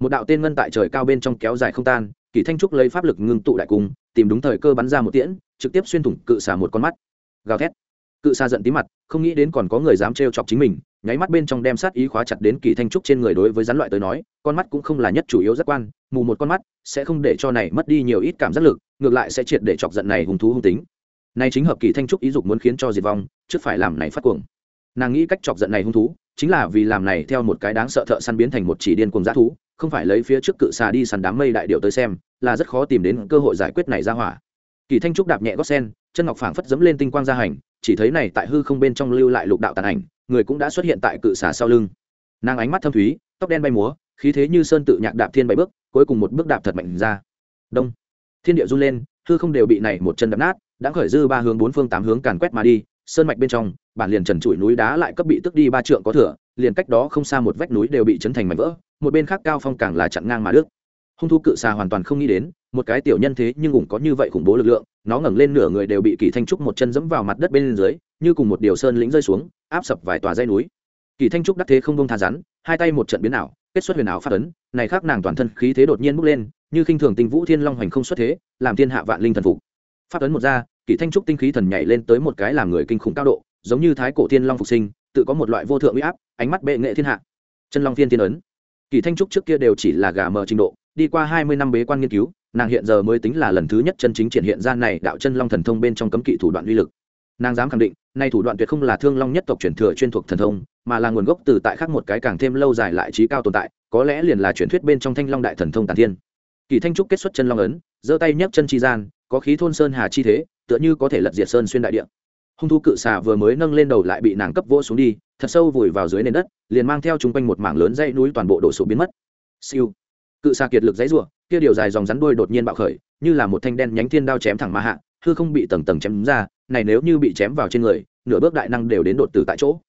một đạo tên ngân tại trời cao bên trong kéo dài không tan, kỳ thanh trúc lấy pháp lực ngưng tụ đại cung, tìm đúng thời cơ bắn ra một tiễn, trực tiếp xuyên thủng cự xà một con mắt. Gào thét cự xa giận tí mặt, không nghĩ đến còn có người dám trêu chọc chính mình, nháy mắt bên trong đem sát ý khóa chặt đến kỳ thanh trúc trên người đối với rắn loại tới nói, con mắt cũng không là nhất chủ yếu giác quan, mù một con mắt, sẽ không để cho này mất đi nhiều ít cảm giác lực, ngược lại sẽ triệt để chọc giận này hung thú hung tính. Này chính hợp kỳ thanh trúc ý dục muốn khiến cho diệt vong, trước phải làm này phát cuồng. Nàng nghĩ cách chọc giận này hung thú, chính là vì làm này theo một cái đáng sợ thợ săn biến thành một chỉ điên cuồng g thú, không phải lấy phía trước cự xà đi săn đám mây đại điệu tới xem, là rất khó tìm đến cơ hội giải quyết này ra hỏa. Kỳ thanh trúc đạp nhẹ gót sen, chân ngọc phảng phất dẫm lên tinh quang gia hành chỉ thấy này tại hư không bên trong lưu lại lục đạo tàn ảnh, người cũng đã xuất hiện tại cự xà sau lưng. Nàng ánh mắt thâm thúy, tóc đen bay múa, khí thế như sơn tự nhạc đạp thiên bảy bước, cuối cùng một bước đạp thật mạnh ra. Đông. Thiên địa run lên, hư không đều bị này một chân đập nát, đã khởi dư ba hướng bốn phương tám hướng càn quét mà đi, sơn mạch bên trong, bản liền trần trụi núi đá lại cấp bị tức đi ba trượng có thửa liền cách đó không xa một vách núi đều bị chấn thành mảnh vỡ, một bên khác cao phong càng là chặn ngang mà đức hung thu cự xà hoàn toàn không nghĩ đến một cái tiểu nhân thế nhưng cũng có như vậy khủng bố lực lượng, nó ngẩng lên nửa người đều bị kỳ thanh trúc một chân dẫm vào mặt đất bên dưới, như cùng một điều sơn lĩnh rơi xuống, áp sập vài tòa dây núi. Kỳ thanh trúc đắc thế không bông tha rắn, hai tay một trận biến ảo, kết xuất huyền ảo phát ấn, này khác nàng toàn thân khí thế đột nhiên bốc lên, như khinh thường tinh vũ thiên long hoành không xuất thế, làm thiên hạ vạn linh thần phục. Phát ấn một ra, kỳ thanh trúc tinh khí thần nhảy lên tới một cái làm người kinh khủng cao độ, giống như thái cổ thiên long phục sinh, tự có một loại vô thượng uy áp, ánh mắt bệ nghệ thiên hạ. Chân long thiên thiên ấn. Kỳ thanh trúc trước kia đều chỉ là gà mờ trình độ, đi qua hai mươi năm bế quan nghiên cứu nàng hiện giờ mới tính là lần thứ nhất chân chính triển hiện ra này đạo chân long thần thông bên trong cấm kỵ thủ đoạn uy lực. Nàng dám khẳng định, nay thủ đoạn tuyệt không là thương long nhất tộc truyền thừa chuyên thuộc thần thông, mà là nguồn gốc từ tại khác một cái càng thêm lâu dài lại trí cao tồn tại, có lẽ liền là truyền thuyết bên trong thanh long đại thần thông tàn thiên. Kỳ thanh trúc kết xuất chân long ấn, giơ tay nhấc chân chi gian, có khí thôn sơn hà chi thế, tựa như có thể lật diệt sơn xuyên đại địa. Hung thu cự xà vừa mới nâng lên đầu lại bị nàng cấp vỗ xuống đi, thật sâu vùi vào dưới nền đất, liền mang theo chung quanh một mảng lớn dãy núi toàn bộ đổ sụp biến mất. Siêu cự xà kiệt lực dãy rủa, kia điều dài dòng rắn đuôi đột nhiên bạo khởi, như là một thanh đen nhánh thiên đao chém thẳng mà hạ, hư không bị tầng tầng chém ra, này nếu như bị chém vào trên người, nửa bước đại năng đều đến đột tử tại chỗ.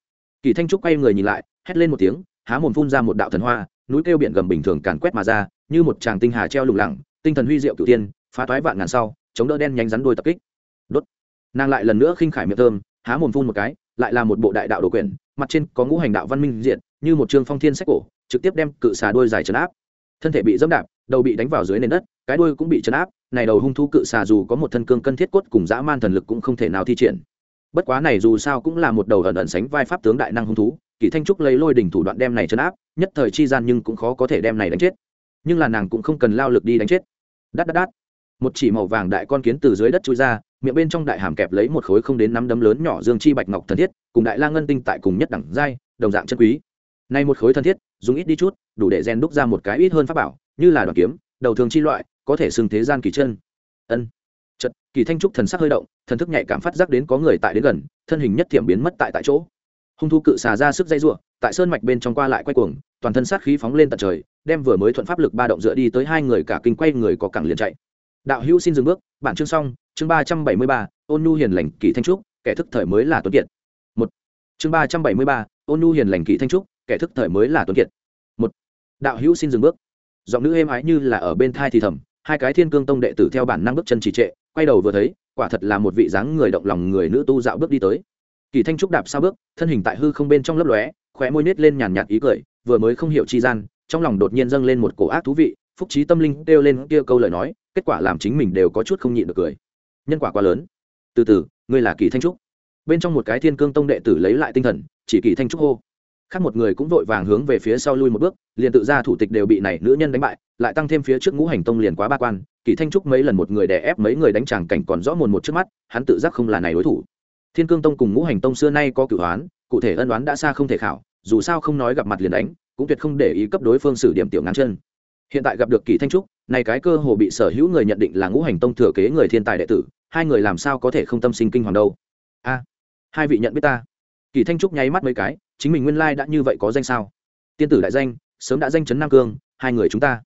Kỳ thanh trúc quay người nhìn lại, hét lên một tiếng, há mồm phun ra một đạo thần hoa, núi kêu biển gầm bình thường càn quét mà ra, như một tràng tinh hà treo lủng lẳng tinh thần huy diệu cửu tiên phá toái vạn ngàn sau, chống đỡ đen nhánh rắn đuôi tập kích. Đốt. Nàng lại lần nữa khinh khải miệng thơm, há mồm phun một cái, lại là một bộ đại đạo đồ quyển mặt trên có ngũ hành đạo văn minh diện như một trường phong thiên sách cổ, trực tiếp đem cự xà đuôi dài trấn áp thân thể bị dẫm đạp, đầu bị đánh vào dưới nền đất, cái đuôi cũng bị chấn áp, này đầu hung thú cự xà dù có một thân cương cân thiết cốt cùng dã man thần lực cũng không thể nào thi triển. Bất quá này dù sao cũng là một đầu ẩn ẩn sánh vai pháp tướng đại năng hung thú kỷ thanh trúc lấy lôi đỉnh thủ đoạn đem này chấn áp, nhất thời chi gian nhưng cũng khó có thể đem này đánh chết. Nhưng là nàng cũng không cần lao lực đi đánh chết. Đát đát đát. Một chỉ màu vàng đại con kiến từ dưới đất chui ra, miệng bên trong đại hàm kẹp lấy một khối không đến năm đấm lớn nhỏ dương chi bạch ngọc thần thiết, cùng đại la ngân tinh tại cùng nhất đẳng giai, đồng dạng chân quý nay một khối thân thiết dùng ít đi chút đủ để rèn đúc ra một cái ít hơn pháp bảo như là đoàn kiếm đầu thường chi loại có thể xưng thế gian kỳ chân. Ân. Chợt kỳ thanh trúc thần sắc hơi động thần thức nhạy cảm phát giác đến có người tại đến gần thân hình nhất thiểm biến mất tại tại chỗ. Hung thu cự xà ra sức dây rủa, tại sơn mạch bên trong qua lại quay cuồng toàn thân sát khí phóng lên tận trời đem vừa mới thuận pháp lực ba động dựa đi tới hai người cả kinh quay người có cẳng liền chạy. Đạo hữu xin dừng bước bản chương xong chương ba trăm bảy mươi ba ôn nhu hiền lành kỳ thanh trúc kẻ thức thời mới là tuấn kiệt. Một. Chương ba trăm bảy mươi ba ôn nhu hiền lành kỳ thanh trúc kẻ thức thời mới là tuấn kiệt. Một, đạo hữu xin dừng bước. Giọng nữ êm ái như là ở bên thai thì thầm, hai cái thiên cương tông đệ tử theo bản năng bước chân trì trệ, quay đầu vừa thấy, quả thật là một vị dáng người động lòng người nữ tu dạo bước đi tới. Kỳ thanh trúc đạp sao bước, thân hình tại hư không bên trong lấp lóe, khóe môi nết lên nhàn nhạt ý cười, vừa mới không hiểu chi gian, trong lòng đột nhiên dâng lên một cổ ác thú vị, phúc trí tâm linh kêu lên kia câu lời nói, kết quả làm chính mình đều có chút không nhịn được cười. Nhân quả quá lớn. Từ từ, ngươi là kỳ thanh trúc. Bên trong một cái thiên cương tông đệ tử lấy lại tinh thần, chỉ kỳ thanh trúc hô khác một người cũng vội vàng hướng về phía sau lui một bước, liền tự ra thủ tịch đều bị này nữ nhân đánh bại, lại tăng thêm phía trước ngũ hành tông liền quá ba quan, kỳ thanh trúc mấy lần một người đè ép mấy người đánh tràng cảnh còn rõ mồn một trước mắt, hắn tự giác không là này đối thủ. Thiên cương tông cùng ngũ hành tông xưa nay có cửu oán, cụ thể ân đoán đã xa không thể khảo, dù sao không nói gặp mặt liền đánh, cũng tuyệt không để ý cấp đối phương xử điểm tiểu ngắn chân. Hiện tại gặp được kỳ thanh trúc, này cái cơ hồ bị sở hữu người nhận định là ngũ hành tông thừa kế người thiên tài đệ tử, hai người làm sao có thể không tâm sinh kinh hoàng đâu? A, hai vị nhận biết ta. Kỳ thanh trúc nháy mắt mấy cái chính mình nguyên lai đã như vậy có danh sao? Tiên tử đại danh, sớm đã danh chấn nam cương, hai người chúng ta.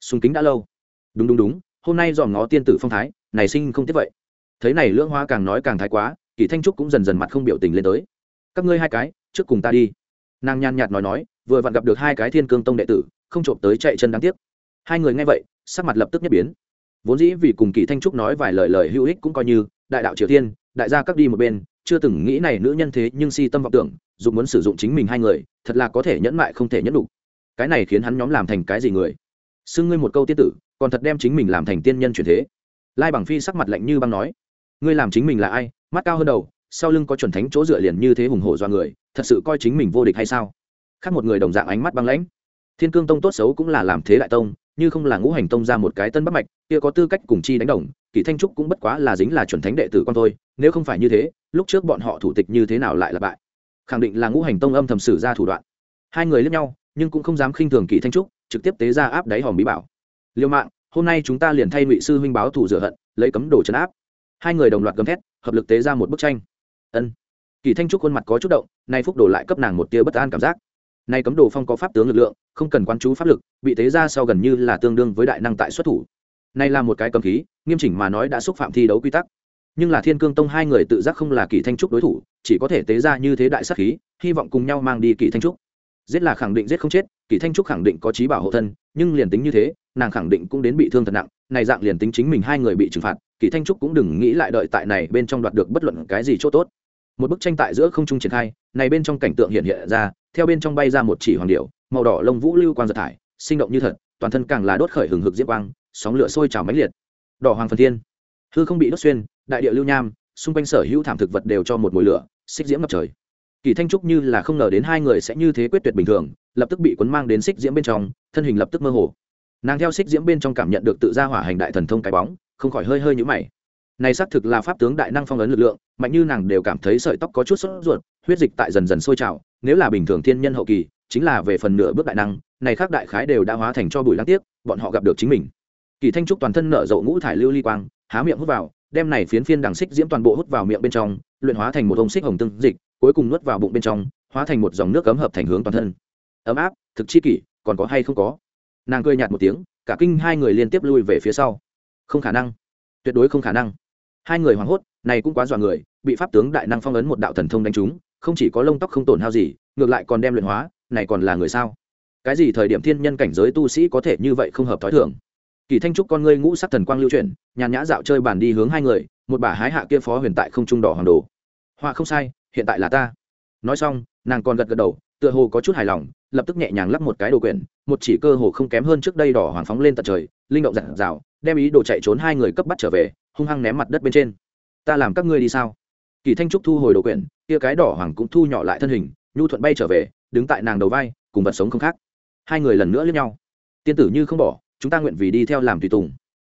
Sùng kính đã lâu. Đúng đúng đúng, hôm nay dòm ngó tiên tử phong thái, này sinh không tiếp vậy. Thấy này lưỡng hoa càng nói càng thái quá, kỳ thanh trúc cũng dần dần mặt không biểu tình lên tới. Các ngươi hai cái, trước cùng ta đi. Nàng nhàn nhạt nói nói, vừa vặn gặp được hai cái thiên cương tông đệ tử, không trộm tới chạy chân đáng tiếc. Hai người nghe vậy, sắc mặt lập tức nhất biến. Vốn dĩ vì cùng kỳ thanh trúc nói vài lời lời hữu ích cũng coi như, đại đạo triều tiên, đại gia các đi một bên, chưa từng nghĩ này nữ nhân thế nhưng si tâm vọng tưởng dùng muốn sử dụng chính mình hai người, thật là có thể nhẫn mại không thể nhẫn đủ cái này khiến hắn nhóm làm thành cái gì người? Xưng ngươi một câu tiên tử, còn thật đem chính mình làm thành tiên nhân truyền thế. Lai bằng phi sắc mặt lạnh như băng nói, ngươi làm chính mình là ai? Mắt cao hơn đầu, sau lưng có chuẩn thánh chỗ dựa liền như thế hùng hổ do người, thật sự coi chính mình vô địch hay sao? Khác một người đồng dạng ánh mắt băng lãnh. Thiên cương tông tốt xấu cũng là làm thế đại tông, như không là ngũ hành tông ra một cái tân bắc mạch, kia có tư cách cùng chi đánh đồng kỳ thanh trúc cũng bất quá là dính là chuẩn thánh đệ tử con thôi, nếu không phải như thế, lúc trước bọn họ thủ tịch như thế nào lại là bại? Khẳng định là ngũ hành tông âm thầm sử ra thủ đoạn. Hai người lẫn nhau, nhưng cũng không dám khinh thường kỳ thanh trúc, trực tiếp tế ra áp đáy hòm bí bảo. Liêu mạng, hôm nay chúng ta liền thay ngụy sư huynh báo thủ rửa hận, lấy cấm đồ chấn áp. Hai người đồng loạt gầm thét, hợp lực tế ra một bức tranh. Ân. Kỳ thanh trúc khuôn mặt có chút động, nay phúc đồ lại cấp nàng một tia bất an cảm giác. Nay cấm đồ phong có pháp tướng lực lượng, không cần quan chú pháp lực, bị tế ra sau gần như là tương đương với đại năng tại xuất thủ. Nay là một cái cầm khí, nghiêm chỉnh mà nói đã xúc phạm thi đấu quy tắc nhưng là thiên cương tông hai người tự giác không là kỳ thanh trúc đối thủ, chỉ có thể tế ra như thế đại sắc khí, hy vọng cùng nhau mang đi kỳ thanh trúc. Giết là khẳng định giết không chết, kỳ thanh trúc khẳng định có trí bảo hộ thân, nhưng liền tính như thế, nàng khẳng định cũng đến bị thương thật nặng, này dạng liền tính chính mình hai người bị trừng phạt, kỳ thanh trúc cũng đừng nghĩ lại đợi tại này bên trong đoạt được bất luận cái gì chỗ tốt. Một bức tranh tại giữa không trung triển khai, này bên trong cảnh tượng hiện hiện ra, theo bên trong bay ra một chỉ hoàng điệu màu đỏ lông vũ lưu quang giật thải, sinh động như thật, toàn thân càng là đốt khởi hừng hực diễm quang, sóng lửa sôi trào mãnh liệt. Đỏ hoàng phần thiên, hư không bị đốt xuyên đại địa lưu nham, xung quanh sở hữu thảm thực vật đều cho một mùi lửa, xích diễm ngập trời. Kỳ thanh trúc như là không ngờ đến hai người sẽ như thế quyết tuyệt bình thường, lập tức bị cuốn mang đến xích diễm bên trong, thân hình lập tức mơ hồ. Nàng theo xích diễm bên trong cảm nhận được tự ra hỏa hành đại thần thông cái bóng, không khỏi hơi hơi nhũ mày. Này xác thực là pháp tướng đại năng phong ấn lực lượng, mạnh như nàng đều cảm thấy sợi tóc có chút sốt ruột, huyết dịch tại dần dần sôi trào, nếu là bình thường thiên nhân hậu kỳ, chính là về phần nửa bước đại năng, này khác đại khái đều đã hóa thành cho bùi lăng tiếc, bọn họ gặp được chính mình. Kỳ thanh trúc toàn thân nở rộ ngũ thải lưu ly quang, há miệng hút vào đem này phiến phiên đằng xích diễm toàn bộ hút vào miệng bên trong, luyện hóa thành một ông xích hồng tương dịch, cuối cùng nuốt vào bụng bên trong, hóa thành một dòng nước cấm hợp thành hướng toàn thân. Ấm áp, thực chi kỷ, còn có hay không có? Nàng cười nhạt một tiếng, cả kinh hai người liên tiếp lui về phía sau. Không khả năng. Tuyệt đối không khả năng. Hai người hoảng hốt, này cũng quá dọa người, bị pháp tướng đại năng phong ấn một đạo thần thông đánh trúng, không chỉ có lông tóc không tổn hao gì, ngược lại còn đem luyện hóa, này còn là người sao? Cái gì thời điểm thiên nhân cảnh giới tu sĩ có thể như vậy không hợp thói thường? Kỳ thanh trúc con ngươi ngũ sắc thần quang lưu chuyển, nhàn nhã dạo chơi bàn đi hướng hai người, một bà hái hạ kia phó huyền tại không trung đỏ hoàng đồ. Họa không sai, hiện tại là ta. Nói xong, nàng còn gật gật đầu, tựa hồ có chút hài lòng, lập tức nhẹ nhàng lắp một cái đồ quyển, một chỉ cơ hồ không kém hơn trước đây đỏ hoàng phóng lên tận trời, linh động giản rào đem ý đồ chạy trốn hai người cấp bắt trở về, hung hăng ném mặt đất bên trên. Ta làm các ngươi đi sao? Kỳ thanh trúc thu hồi đồ quyển, kia cái đỏ hoàng cũng thu nhỏ lại thân hình, nhu thuận bay trở về, đứng tại nàng đầu vai, cùng vật sống không khác. Hai người lần nữa lướt nhau. Tiên tử như không bỏ chúng ta nguyện vì đi theo làm tùy tùng.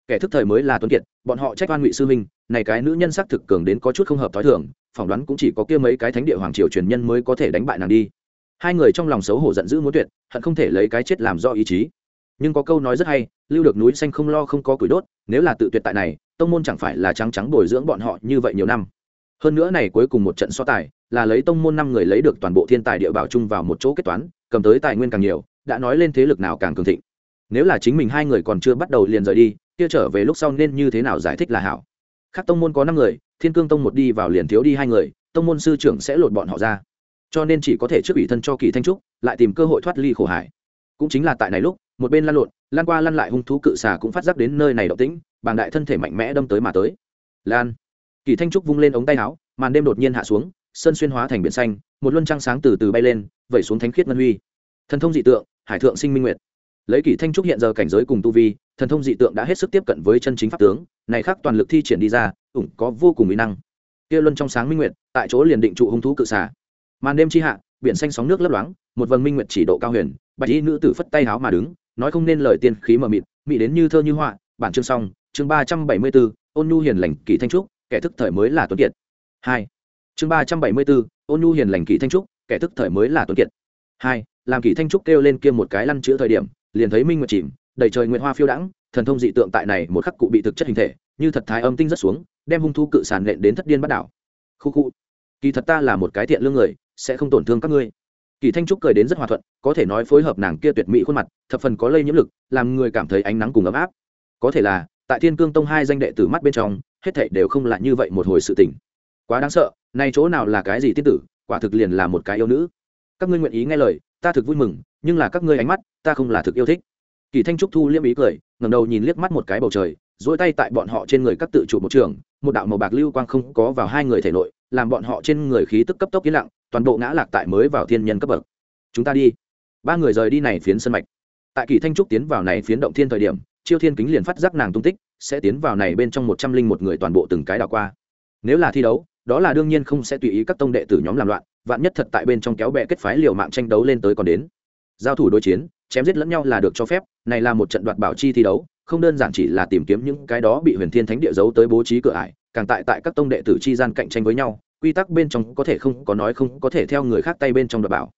Kẻ thức thời mới là tuấn kiệt, bọn họ trách oan ngụy sư minh, này cái nữ nhân sắc thực cường đến có chút không hợp t h ó i thường, phỏng đoán cũng chỉ có kia mấy cái thánh địa hoàng triều truyền nhân mới có thể đánh bại nàng đi. Hai người trong lòng xấu hổ giận dữ muốn tuyệt, hận không thể lấy cái chết làm do ý chí. Nhưng có câu nói rất hay, lưu được núi xanh không lo không có củi đốt, nếu là tự tuyệt tại này, tông môn chẳng phải là trắng trắng bồi dưỡng bọn họ như vậy nhiều năm. Hơn nữa này cuối cùng một trận so tài, là lấy tông môn năm người lấy được toàn bộ thiên tài địa bảo chung vào một chỗ kết toán, cầm tới tài nguyên càng nhiều, đã nói lên thế lực nào càng cường thịnh nếu là chính mình hai người còn chưa bắt đầu liền rời đi, kia trở về lúc sau nên như thế nào giải thích là hảo? Khác tông môn có năm người, thiên cương tông một đi vào liền thiếu đi hai người, tông môn sư trưởng sẽ lột bọn họ ra. Cho nên chỉ có thể trước ủy thân cho kỳ thanh trúc, lại tìm cơ hội thoát ly khổ hải. Cũng chính là tại này lúc, một bên lăn lộn lan qua lăn lại hung thú cự xà cũng phát giác đến nơi này động tĩnh, bàng đại thân thể mạnh mẽ đâm tới mà tới. Lan. Kỳ thanh trúc vung lên ống tay áo, màn đêm đột nhiên hạ xuống sân xuyên hóa thành biển xanh, một luân trăng sáng từ từ bay lên, vẩy xuống thánh khiết ngân huy. Thần thông dị tượng, hải thượng sinh minh nguyệt lấy kỷ thanh trúc hiện giờ cảnh giới cùng tu vi, thần thông dị tượng đã hết sức tiếp cận với chân chính pháp tướng, này khác toàn lực thi triển đi ra, ủng có vô cùng mỹ năng. Kia luân trong sáng minh nguyệt, tại chỗ liền định trụ hung thú cự xả màn đêm chi hạ, biển xanh sóng nước lấp loáng, một vầng minh nguyệt chỉ độ cao huyền, bạch y nữ tử phất tay háo mà đứng, nói không nên lời tiên khí mờ mịt, mị đến như thơ như họa. Bản chương xong, chương ba trăm bảy mươi bốn, ôn nhu hiền lành kỳ thanh trúc, kẻ thức thời mới là tuấn kiệt. Hai. Chương ba trăm bảy mươi bốn, ôn nhu hiền lành kỳ thanh trúc, kẻ thức thời mới là tuấn kiệt. Hai. Làm kỳ thanh trúc kêu lên kia một cái lăn chữa thời điểm liền thấy minh nguyệt chìm, đầy trời nguyệt hoa phiêu đãng, thần thông dị tượng tại này một khắc cụ bị thực chất hình thể, như thật thái âm tinh rất xuống, đem hung thu cự sàn nện đến thất điên bắt đảo. Khu khu, kỳ thật ta là một cái thiện lương người, sẽ không tổn thương các ngươi. Kỳ thanh trúc cười đến rất hòa thuận, có thể nói phối hợp nàng kia tuyệt mỹ khuôn mặt, thập phần có lây nhiễm lực, làm người cảm thấy ánh nắng cùng ấm áp. Có thể là, tại thiên cương tông hai danh đệ tử mắt bên trong, hết thảy đều không là như vậy một hồi sự tình. Quá đáng sợ, nay chỗ nào là cái gì tiên tử, quả thực liền là một cái yêu nữ. Các ngươi nguyện ý nghe lời, ta thực vui mừng nhưng là các ngươi ánh mắt, ta không là thực yêu thích. Kỳ thanh trúc thu liêm ý cười ngầm đầu nhìn liếc mắt một cái bầu trời dỗi tay tại bọn họ trên người các tự chủ một trường, một đạo màu bạc lưu quang không có vào hai người thể nội, làm bọn họ trên người khí tức cấp tốc yên lặng, toàn bộ ngã lạc tại mới vào thiên nhân cấp bậc. Chúng ta đi. Ba người rời đi này phiến sân mạch. Tại kỳ thanh trúc tiến vào này phiến động thiên thời điểm, chiêu thiên kính liền phát giác nàng tung tích, sẽ tiến vào này bên trong một trăm linh một người toàn bộ từng cái đảo qua. Nếu là thi đấu, đó là đương nhiên không sẽ tùy ý các tông đệ tử nhóm làm loạn, vạn nhất thật tại bên trong kéo bè kết phái liều mạng tranh đấu lên tới còn đến giao thủ đối chiến, chém giết lẫn nhau là được cho phép, này là một trận đoạt bảo chi thi đấu, không đơn giản chỉ là tìm kiếm những cái đó bị huyền thiên thánh địa giấu tới bố trí cửa ải, càng tại tại các tông đệ tử chi gian cạnh tranh với nhau, quy tắc bên trong có thể không có nói không có thể theo người khác tay bên trong đoạt bảo.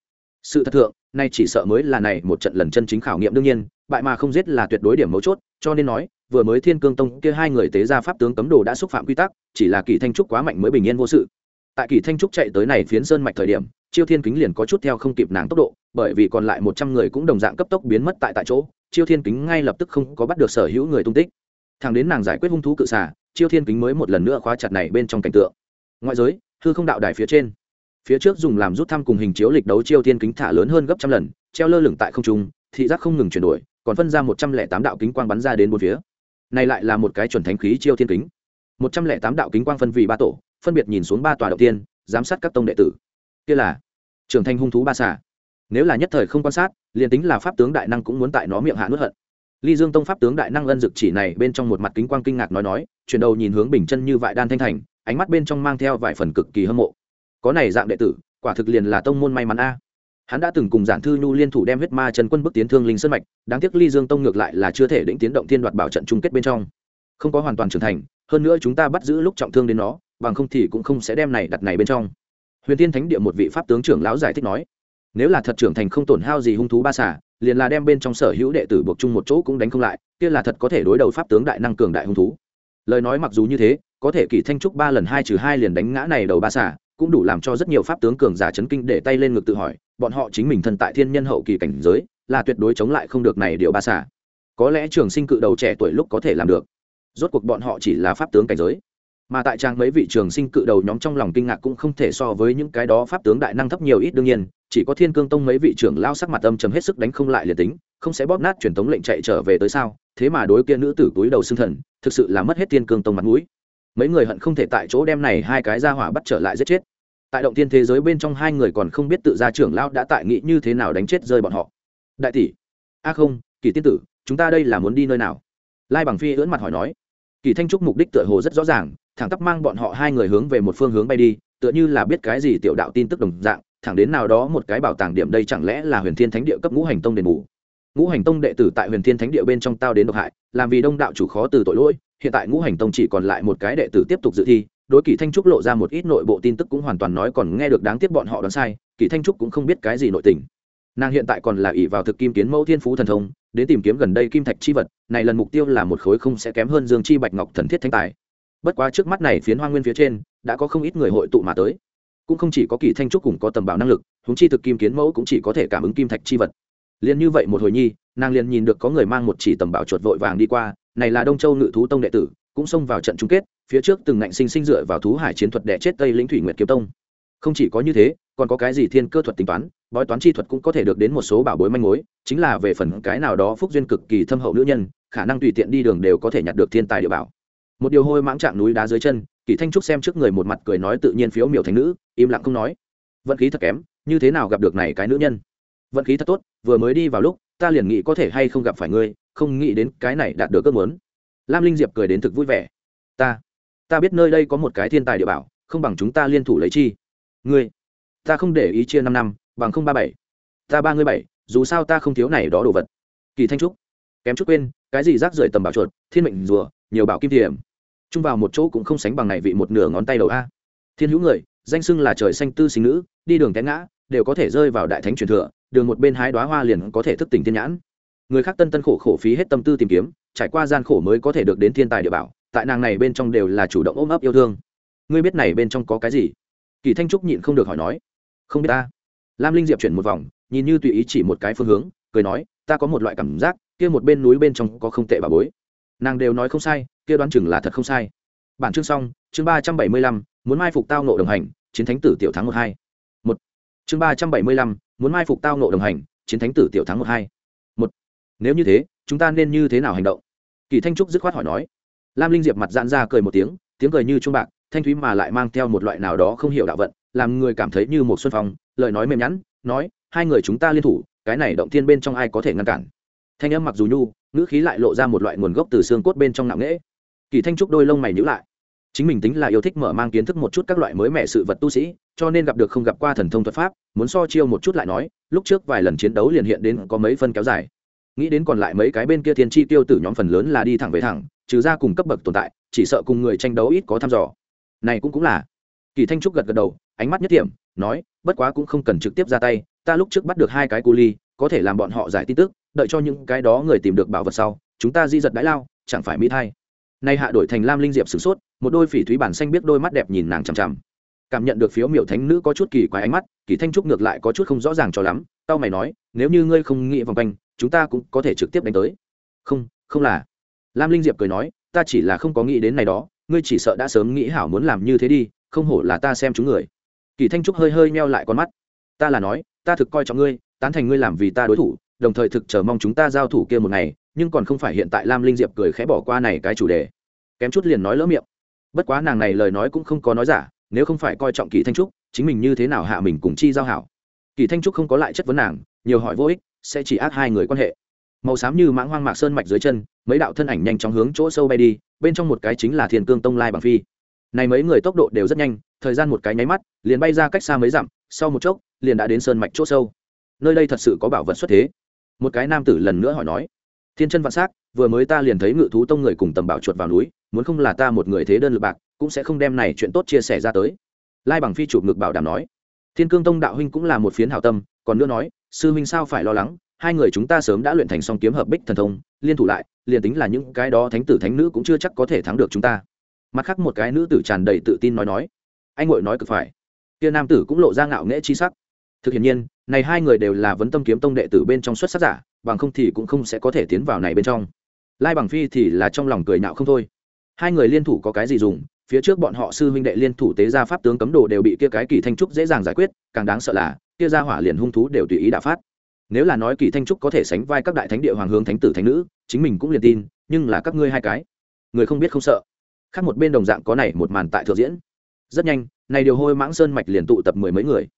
Sự thật thượng, nay chỉ sợ mới là này một trận lần chân chính khảo nghiệm đương nhiên, bại mà không giết là tuyệt đối điểm mấu chốt, cho nên nói, vừa mới thiên cương tông kia hai người tế ra pháp tướng cấm đồ đã xúc phạm quy tắc, chỉ là kỳ thanh trúc quá mạnh mới bình yên vô sự. Tại kỳ thanh trúc chạy tới này phiến sơn mạch thời điểm, chiêu thiên kính liền có chút theo không kịp nàng tốc độ bởi vì còn lại một trăm người cũng đồng dạng cấp tốc biến mất tại tại chỗ, chiêu thiên kính ngay lập tức không có bắt được sở hữu người tung tích. Thằng đến nàng giải quyết hung thú cự xà, chiêu thiên kính mới một lần nữa khóa chặt này bên trong cảnh tượng. Ngoại giới, hư không đạo đài phía trên. Phía trước dùng làm rút thăm cùng hình chiếu lịch đấu chiêu thiên kính thả lớn hơn gấp trăm lần, treo lơ lửng tại không trung, thị giác không ngừng chuyển đổi, còn phân ra một trăm lẻ tám đạo kính quang bắn ra đến bốn phía. Này lại là một cái chuẩn thánh khí chiêu thiên kính. Một trăm lẻ tám đạo kính quang phân vì ba tổ, phân biệt nhìn xuống ba tòa đầu tiên, giám sát các tông đệ tử. Kia là trưởng thành hung thú ba xà nếu là nhất thời không quan sát, liền tính là pháp tướng đại năng cũng muốn tại nó miệng hạ nuốt hận. Ly dương tông pháp tướng đại năng ân dực chỉ này bên trong một mặt kính quang kinh ngạc nói nói, chuyển đầu nhìn hướng bình chân như vại đan thanh thành, ánh mắt bên trong mang theo vài phần cực kỳ hâm mộ. Có này dạng đệ tử, quả thực liền là tông môn may mắn a. Hắn đã từng cùng giản thư nhu liên thủ đem huyết ma trần quân bước tiến thương linh sơn mạch, đáng tiếc ly dương tông ngược lại là chưa thể định tiến động thiên đoạt bảo trận chung kết bên trong. Không có hoàn toàn trưởng thành, hơn nữa chúng ta bắt giữ lúc trọng thương đến nó, bằng không thì cũng không sẽ đem này đặt này bên trong. Huyền tiên thánh địa một vị pháp tướng trưởng lão giải thích nói nếu là thật trưởng thành không tổn hao gì hung thú ba xả, liền là đem bên trong sở hữu đệ tử buộc chung một chỗ cũng đánh không lại, kia là thật có thể đối đầu pháp tướng đại năng cường đại hung thú. Lời nói mặc dù như thế, có thể kỷ thanh trúc ba lần hai trừ hai liền đánh ngã này đầu ba xả, cũng đủ làm cho rất nhiều pháp tướng cường giả chấn kinh để tay lên ngực tự hỏi, bọn họ chính mình thân tại thiên nhân hậu kỳ cảnh giới, là tuyệt đối chống lại không được này điều ba xả. Có lẽ trường sinh cự đầu trẻ tuổi lúc có thể làm được. Rốt cuộc bọn họ chỉ là pháp tướng cảnh giới mà tại trang mấy vị trường sinh cự đầu nhóm trong lòng kinh ngạc cũng không thể so với những cái đó pháp tướng đại năng thấp nhiều ít đương nhiên, chỉ có thiên cương tông mấy vị trưởng lao sắc mặt âm chấm hết sức đánh không lại liền tính, không sẽ bóp nát truyền thống lệnh chạy trở về tới sao, thế mà đối kia nữ tử túi đầu xương thần, thực sự là mất hết thiên cương tông mặt mũi. Mấy người hận không thể tại chỗ đem này hai cái ra hỏa bắt trở lại giết chết. Tại động tiên thế giới bên trong hai người còn không biết tự ra trưởng lao đã tại nghĩ như thế nào đánh chết rơi bọn họ. Đại tỷ. A không, kỳ tiên tử, chúng ta đây là muốn đi nơi nào? Lai bằng phi ưỡn mặt hỏi nói. Kỳ thanh trúc mục đích tựa hồ rất rõ ràng thẳng tắp mang bọn họ hai người hướng về một phương hướng bay đi, tựa như là biết cái gì tiểu đạo tin tức đồng dạng, thẳng đến nào đó một cái bảo tàng điểm đây chẳng lẽ là huyền thiên thánh địa cấp ngũ hành tông đền bù. Ngũ hành tông đệ tử tại huyền thiên thánh địa bên trong tao đến độc hại, làm vì đông đạo chủ khó từ tội lỗi, hiện tại ngũ hành tông chỉ còn lại một cái đệ tử tiếp tục dự thi, đối kỳ thanh trúc lộ ra một ít nội bộ tin tức cũng hoàn toàn nói còn nghe được đáng tiếc bọn họ đoán sai kỳ thanh trúc cũng không biết cái gì nội tình. Nàng hiện tại còn là ỷ vào thực kim kiến mẫu thiên phú thần thông, đến tìm kiếm gần đây kim thạch chi vật, này lần mục tiêu là một khối không sẽ kém hơn dương chi bạch ngọc thần thiết thanh tài bất quá trước mắt này phiến hoa nguyên phía trên, đã có không ít người hội tụ mà tới. Cũng không chỉ có kỳ thanh trúc cùng có tầm bảo năng lực húng chi thực kim kiến mẫu cũng chỉ có thể cảm ứng kim thạch chi vật. Liền như vậy một hồi nhi, nàng liền nhìn được có người mang một chỉ tầm bảo chuột vội vàng đi qua, này là đông châu ngự thú tông đệ tử, cũng xông vào trận chung kết, phía trước từng ngạnh sinh sinh dựa vào thú hải chiến thuật đẻ chết tây lĩnh thủy nguyệt kiếm tông. Không chỉ có như thế, còn có cái gì thiên cơ thuật tính toán, bói toán chi thuật cũng có thể được đến một số bảo bối manh mối, chính là về phần cái nào đó phúc duyên cực kỳ thâm hậu nữ nhân, khả năng tùy tiện đi đường đều có thể nhặt được thiên tài địa bảo một điều hôi mãng trạng núi đá dưới chân, kỳ thanh trúc xem trước người một mặt cười nói tự nhiên phiếu miểu thành nữ, im lặng không nói. Vận khí thật kém, như thế nào gặp được này cái nữ nhân? Vận khí thật tốt, vừa mới đi vào lúc, ta liền nghĩ có thể hay không gặp phải ngươi, không nghĩ đến cái này đạt được ước muốn. Lam linh diệp cười đến thực vui vẻ. Ta ta biết nơi đây có một cái thiên tài địa bảo, không bằng chúng ta liên thủ lấy chi. Ngươi, ta không để ý chia năm năm, bằng không ba bảy. Ta ba ngươi bảy, dù sao ta không thiếu này đó đồ vật. Kỳ thanh trúc, kém chút quên, cái gì rác rưởi tầm bảo chuột, thiên mệnh rùa, nhiều bảo kim thiểm chung vào một chỗ cũng không sánh bằng này vị một nửa ngón tay đầu a. Thiên hữu người, danh xưng là trời xanh tư sinh nữ, đi đường té ngã, đều có thể rơi vào đại thánh truyền thừa, đường một bên hái đoá hoa liền có thể thức tỉnh thiên nhãn. Người khác tân tân khổ khổ phí hết tâm tư tìm kiếm, trải qua gian khổ mới có thể được đến thiên tài địa bảo, tại nàng này bên trong đều là chủ động ôm ấp yêu thương. Ngươi biết này bên trong có cái gì? Kỳ thanh trúc nhịn không được hỏi nói. Không biết ta. Lam linh diệp chuyển một vòng, nhìn như tùy ý chỉ một cái phương hướng, cười nói, ta có một loại cảm giác, kia một bên núi bên trong có không tệ bà bối nàng đều nói không sai, kia đoán chừng là thật không sai. Bản chương xong, chương ba trăm bảy mươi lăm, muốn mai phục tao nộ đồng hành, chiến thánh tử tiểu thắng một hai. Một. Chương ba trăm bảy mươi lăm, muốn mai phục tao nộ đồng hành, chiến thánh tử tiểu thắng một hai. Một. Nếu như thế, chúng ta nên như thế nào hành động? Kỳ thanh trúc dứt khoát hỏi nói. Lam linh diệp mặt giãn ra cười một tiếng tiếng cười như trung bạc, thanh thúy mà lại mang theo một loại nào đó không hiểu đạo vận, làm người cảm thấy như một xuân phong, lời nói mềm nhẵn nói, hai người chúng ta liên thủ, cái này động thiên bên trong ai có thể ngăn cản? Thanh âm mặc dù nhu ngữ khí lại lộ ra một loại nguồn gốc từ xương cốt bên trong nặng nễ kỳ thanh trúc đôi lông mày nhữ lại. Chính mình tính là yêu thích mở mang kiến thức một chút các loại mới mẻ sự vật tu sĩ, cho nên gặp được không gặp qua thần thông thuật pháp, muốn so chiêu một chút lại nói, lúc trước vài lần chiến đấu liền hiện đến có mấy phân kéo dài. Nghĩ đến còn lại mấy cái bên kia thiên chi tiêu tử nhóm phần lớn là đi thẳng về thẳng, trừ ra cùng cấp bậc tồn tại, chỉ sợ cùng người tranh đấu ít có thăm dò. Này cũng cũng là. Kỳ thanh trúc gật gật đầu, ánh mắt nhất điểm, nói, bất quá cũng không cần trực tiếp ra tay, ta lúc trước bắt được hai cái cu ly, có thể làm bọn họ giải tin tức đợi cho những cái đó người tìm được bảo vật sau, chúng ta di giật đãi lao, chẳng phải mỹ thai. Nay hạ đổi thành lam linh diệp sửng sốt, một đôi phỉ thúy bản xanh biết đôi mắt đẹp nhìn nàng chằm chằm. Cảm nhận được phiếu miểu thánh nữ có chút kỳ quái ánh mắt, kỳ thanh trúc ngược lại có chút không rõ ràng cho lắm tao mày nói, nếu như ngươi không nghĩ vòng quanh, chúng ta cũng có thể trực tiếp đánh tới. Không không là. Lam linh diệp cười nói, ta chỉ là không có nghĩ đến này đó, ngươi chỉ sợ đã sớm nghĩ hảo muốn làm như thế đi, không hổ là ta xem chúng người. Kỳ thanh trúc hơi hơi meo lại con mắt. Ta là nói, ta thực coi trọng ngươi, tán thành ngươi làm vì ta đối thủ đồng thời thực chờ mong chúng ta giao thủ kia một ngày, nhưng còn không phải hiện tại lam linh diệp cười khẽ bỏ qua này cái chủ đề. Kém chút liền nói lỡ miệng. Bất quá nàng này lời nói cũng không có nói giả, nếu không phải coi trọng kỳ thanh trúc, chính mình như thế nào hạ mình cùng chi giao hảo. Kỳ thanh trúc không có lại chất vấn nàng, nhiều hỏi vô ích, sẽ chỉ ác hai người quan hệ. Màu xám như mãng hoang mạc sơn mạch dưới chân, mấy đạo thân ảnh nhanh chóng hướng chỗ sâu bay đi, bên trong một cái chính là thiên cương tông lai bằng phi. Này mấy người tốc độ đều rất nhanh, thời gian một cái nháy mắt, liền bay ra cách xa mấy dặm, sau một chốc, liền đã đến sơn mạch chỗ sâu. Nơi đây thật sự có bảo vật xuất thế một cái nam tử lần nữa hỏi nói, thiên chân vạn s á c vừa mới ta liền thấy ngự thú tông người cùng tầm bảo chuột vào núi, muốn không là ta một người thế đơn lực bạc, cũng sẽ không đem này chuyện tốt chia sẻ ra tới. Lai bằng phi chụp ngực bảo đảm nói, thiên cương tông đạo huynh cũng là một phiến hảo tâm, còn nữa nói, sư huynh sao phải lo lắng, hai người chúng ta sớm đã luyện thành song kiếm hợp bích thần thông, liên thủ lại, liền tính là những cái đó thánh tử thánh nữ cũng chưa chắc có thể thắng được chúng ta. Mặt khác một cái nữ tử tràn đầy tự tin nói nói, anh ngội nói cực phải. Kia nam tử cũng lộ ra ngạo nghễ chi sắc thực hiện nhiên, này hai người đều là vấn tâm kiếm tông đệ tử bên trong xuất sắc giả, bằng không thì cũng không sẽ có thể tiến vào này bên trong. Lai bằng phi thì là trong lòng cười nhạo không thôi. Hai người liên thủ có cái gì dùng? Phía trước bọn họ sư huynh đệ liên thủ tế gia pháp tướng cấm đồ đều bị kia cái kỳ thanh trúc dễ dàng giải quyết, càng đáng sợ là, kia gia hỏa liền hung thú đều tùy ý đã phát. Nếu là nói kỳ thanh trúc có thể sánh vai các đại thánh địa hoàng hướng thánh tử thánh nữ, chính mình cũng liền tin, nhưng là các ngươi hai cái, người không biết không sợ. Khác một bên đồng dạng có này một màn tại thượng diễn. Rất nhanh, này điều hôi mãng sơn mạch liền tụ tập mười mấy người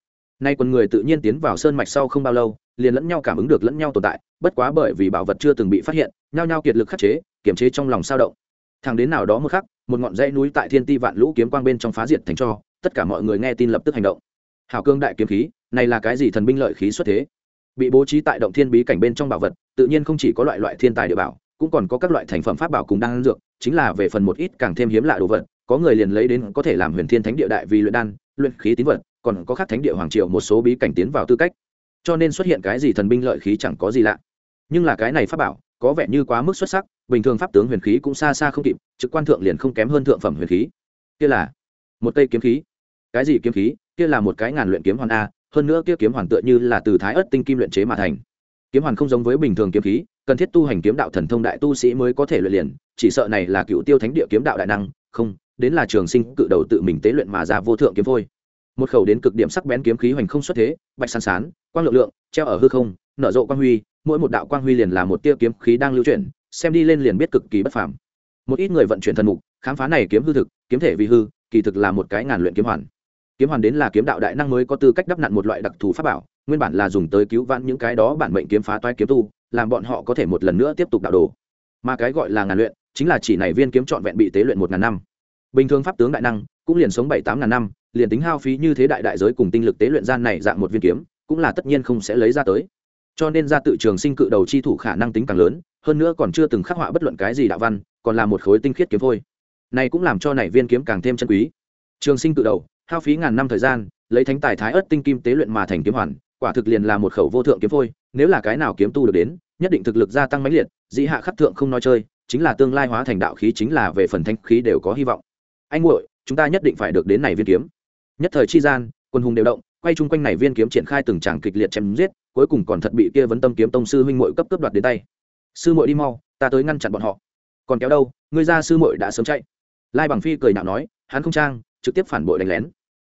nay quần người tự nhiên tiến vào sơn mạch sau không bao lâu, liền lẫn nhau cảm ứng được lẫn nhau tồn tại, bất quá bởi vì bảo vật chưa từng bị phát hiện, nhao nhao kiệt lực khắc chế, kiềm chế trong lòng sao động. Thằng đến nào đó một khắc, một ngọn dãy núi tại thiên ti vạn lũ kiếm quang bên trong phá diệt thành cho, tất cả mọi người nghe tin lập tức hành động. Hào cương đại kiếm khí, này là cái gì thần binh lợi khí xuất thế? Bị bố trí tại động thiên bí cảnh bên trong bảo vật, tự nhiên không chỉ có loại loại thiên tài địa bảo, cũng còn có các loại thành phẩm pháp bảo cùng đan dược, chính là về phần một ít càng thêm hiếm lạ đồ vật, có người liền lấy đến có thể làm huyền thiên thánh địa đại vì luyện đan, luyện khí tín vật còn có khác thánh địa hoàng triều một số bí cảnh tiến vào tư cách. Cho nên xuất hiện cái gì thần binh lợi khí chẳng có gì lạ. Nhưng là cái này pháp bảo, có vẻ như quá mức xuất sắc, bình thường pháp tướng huyền khí cũng xa xa không kịp, trực quan thượng liền không kém hơn thượng phẩm huyền khí. Kia là một cây kiếm khí. Cái gì kiếm khí? Kia là một cái ngàn luyện kiếm hoàn a, hơn nữa kia kiếm hoàn tựa như là từ thái ớt tinh kim luyện chế mà thành. Kiếm hoàn không giống với bình thường kiếm khí, cần thiết tu hành kiếm đạo thần thông đại tu sĩ mới có thể luyện liền, chỉ sợ này là cựu tiêu thánh địa kiếm đạo đại năng, không, đến là trường sinh cự đầu tự mình tế luyện mà ra vô thượng kiếm phôi một khẩu đến cực điểm sắc bén kiếm khí hoành không xuất thế, bạch sàn sán, quang lượng lượng, treo ở hư không, nở rộ quang huy, mỗi một đạo quang huy liền là một tia kiếm khí đang lưu chuyển, xem đi lên liền biết cực kỳ bất phàm. Một ít người vận chuyển thần mục, khám phá này kiếm hư thực, kiếm thể vì hư, kỳ thực là một cái ngàn luyện kiếm hoàn. Kiếm hoàn đến là kiếm đạo đại năng mới có tư cách đắp nặn một loại đặc thù pháp bảo, nguyên bản là dùng tới cứu vãn những cái đó bản mệnh kiếm phá toái kiếm tu, làm bọn họ có thể một lần nữa tiếp tục đạo đồ. Mà cái gọi là ngàn luyện, chính là chỉ này viên kiếm trọn vẹn bị tế luyện một ngàn năm. Bình thường pháp tướng đại năng, cũng liền sống bảy tám ngàn năm liền tính hao phí như thế đại đại giới cùng tinh lực tế luyện gian này dạng một viên kiếm, cũng là tất nhiên không sẽ lấy ra tới. Cho nên ra tự trường sinh cự đầu chi thủ khả năng tính càng lớn, hơn nữa còn chưa từng khắc họa bất luận cái gì đạo văn, còn là một khối tinh khiết kiếm thôi này cũng làm cho này viên kiếm càng thêm chân quý. Trường sinh cự đầu, hao phí ngàn năm thời gian, lấy thánh tài thái ớt tinh kim tế luyện mà thành kiếm hoàn, quả thực liền là một khẩu vô thượng kiếm phôi, nếu là cái nào kiếm tu được đến, nhất định thực lực gia tăng mãnh liệt, dĩ hạ khắc thượng không nói chơi, chính là tương lai hóa thành đạo khí chính là về phần thanh khí đều có hy vọng. Anh muội, chúng ta nhất định phải được đến này viên kiếm nhất thời chi gian, quân hùng đều động, quay chung quanh này viên kiếm triển khai từng tràng kịch liệt chém giết, cuối cùng còn thật bị kia vấn tâm kiếm tông sư huynh Mội cấp cấp đoạt đến tay. Sư Mội đi mau, ta tới ngăn chặn bọn họ. Còn kéo đâu, ngươi ra sư Mội đã sớm chạy. Lai bằng phi cười nhạo nói, hắn không trang, trực tiếp phản bội đánh lén.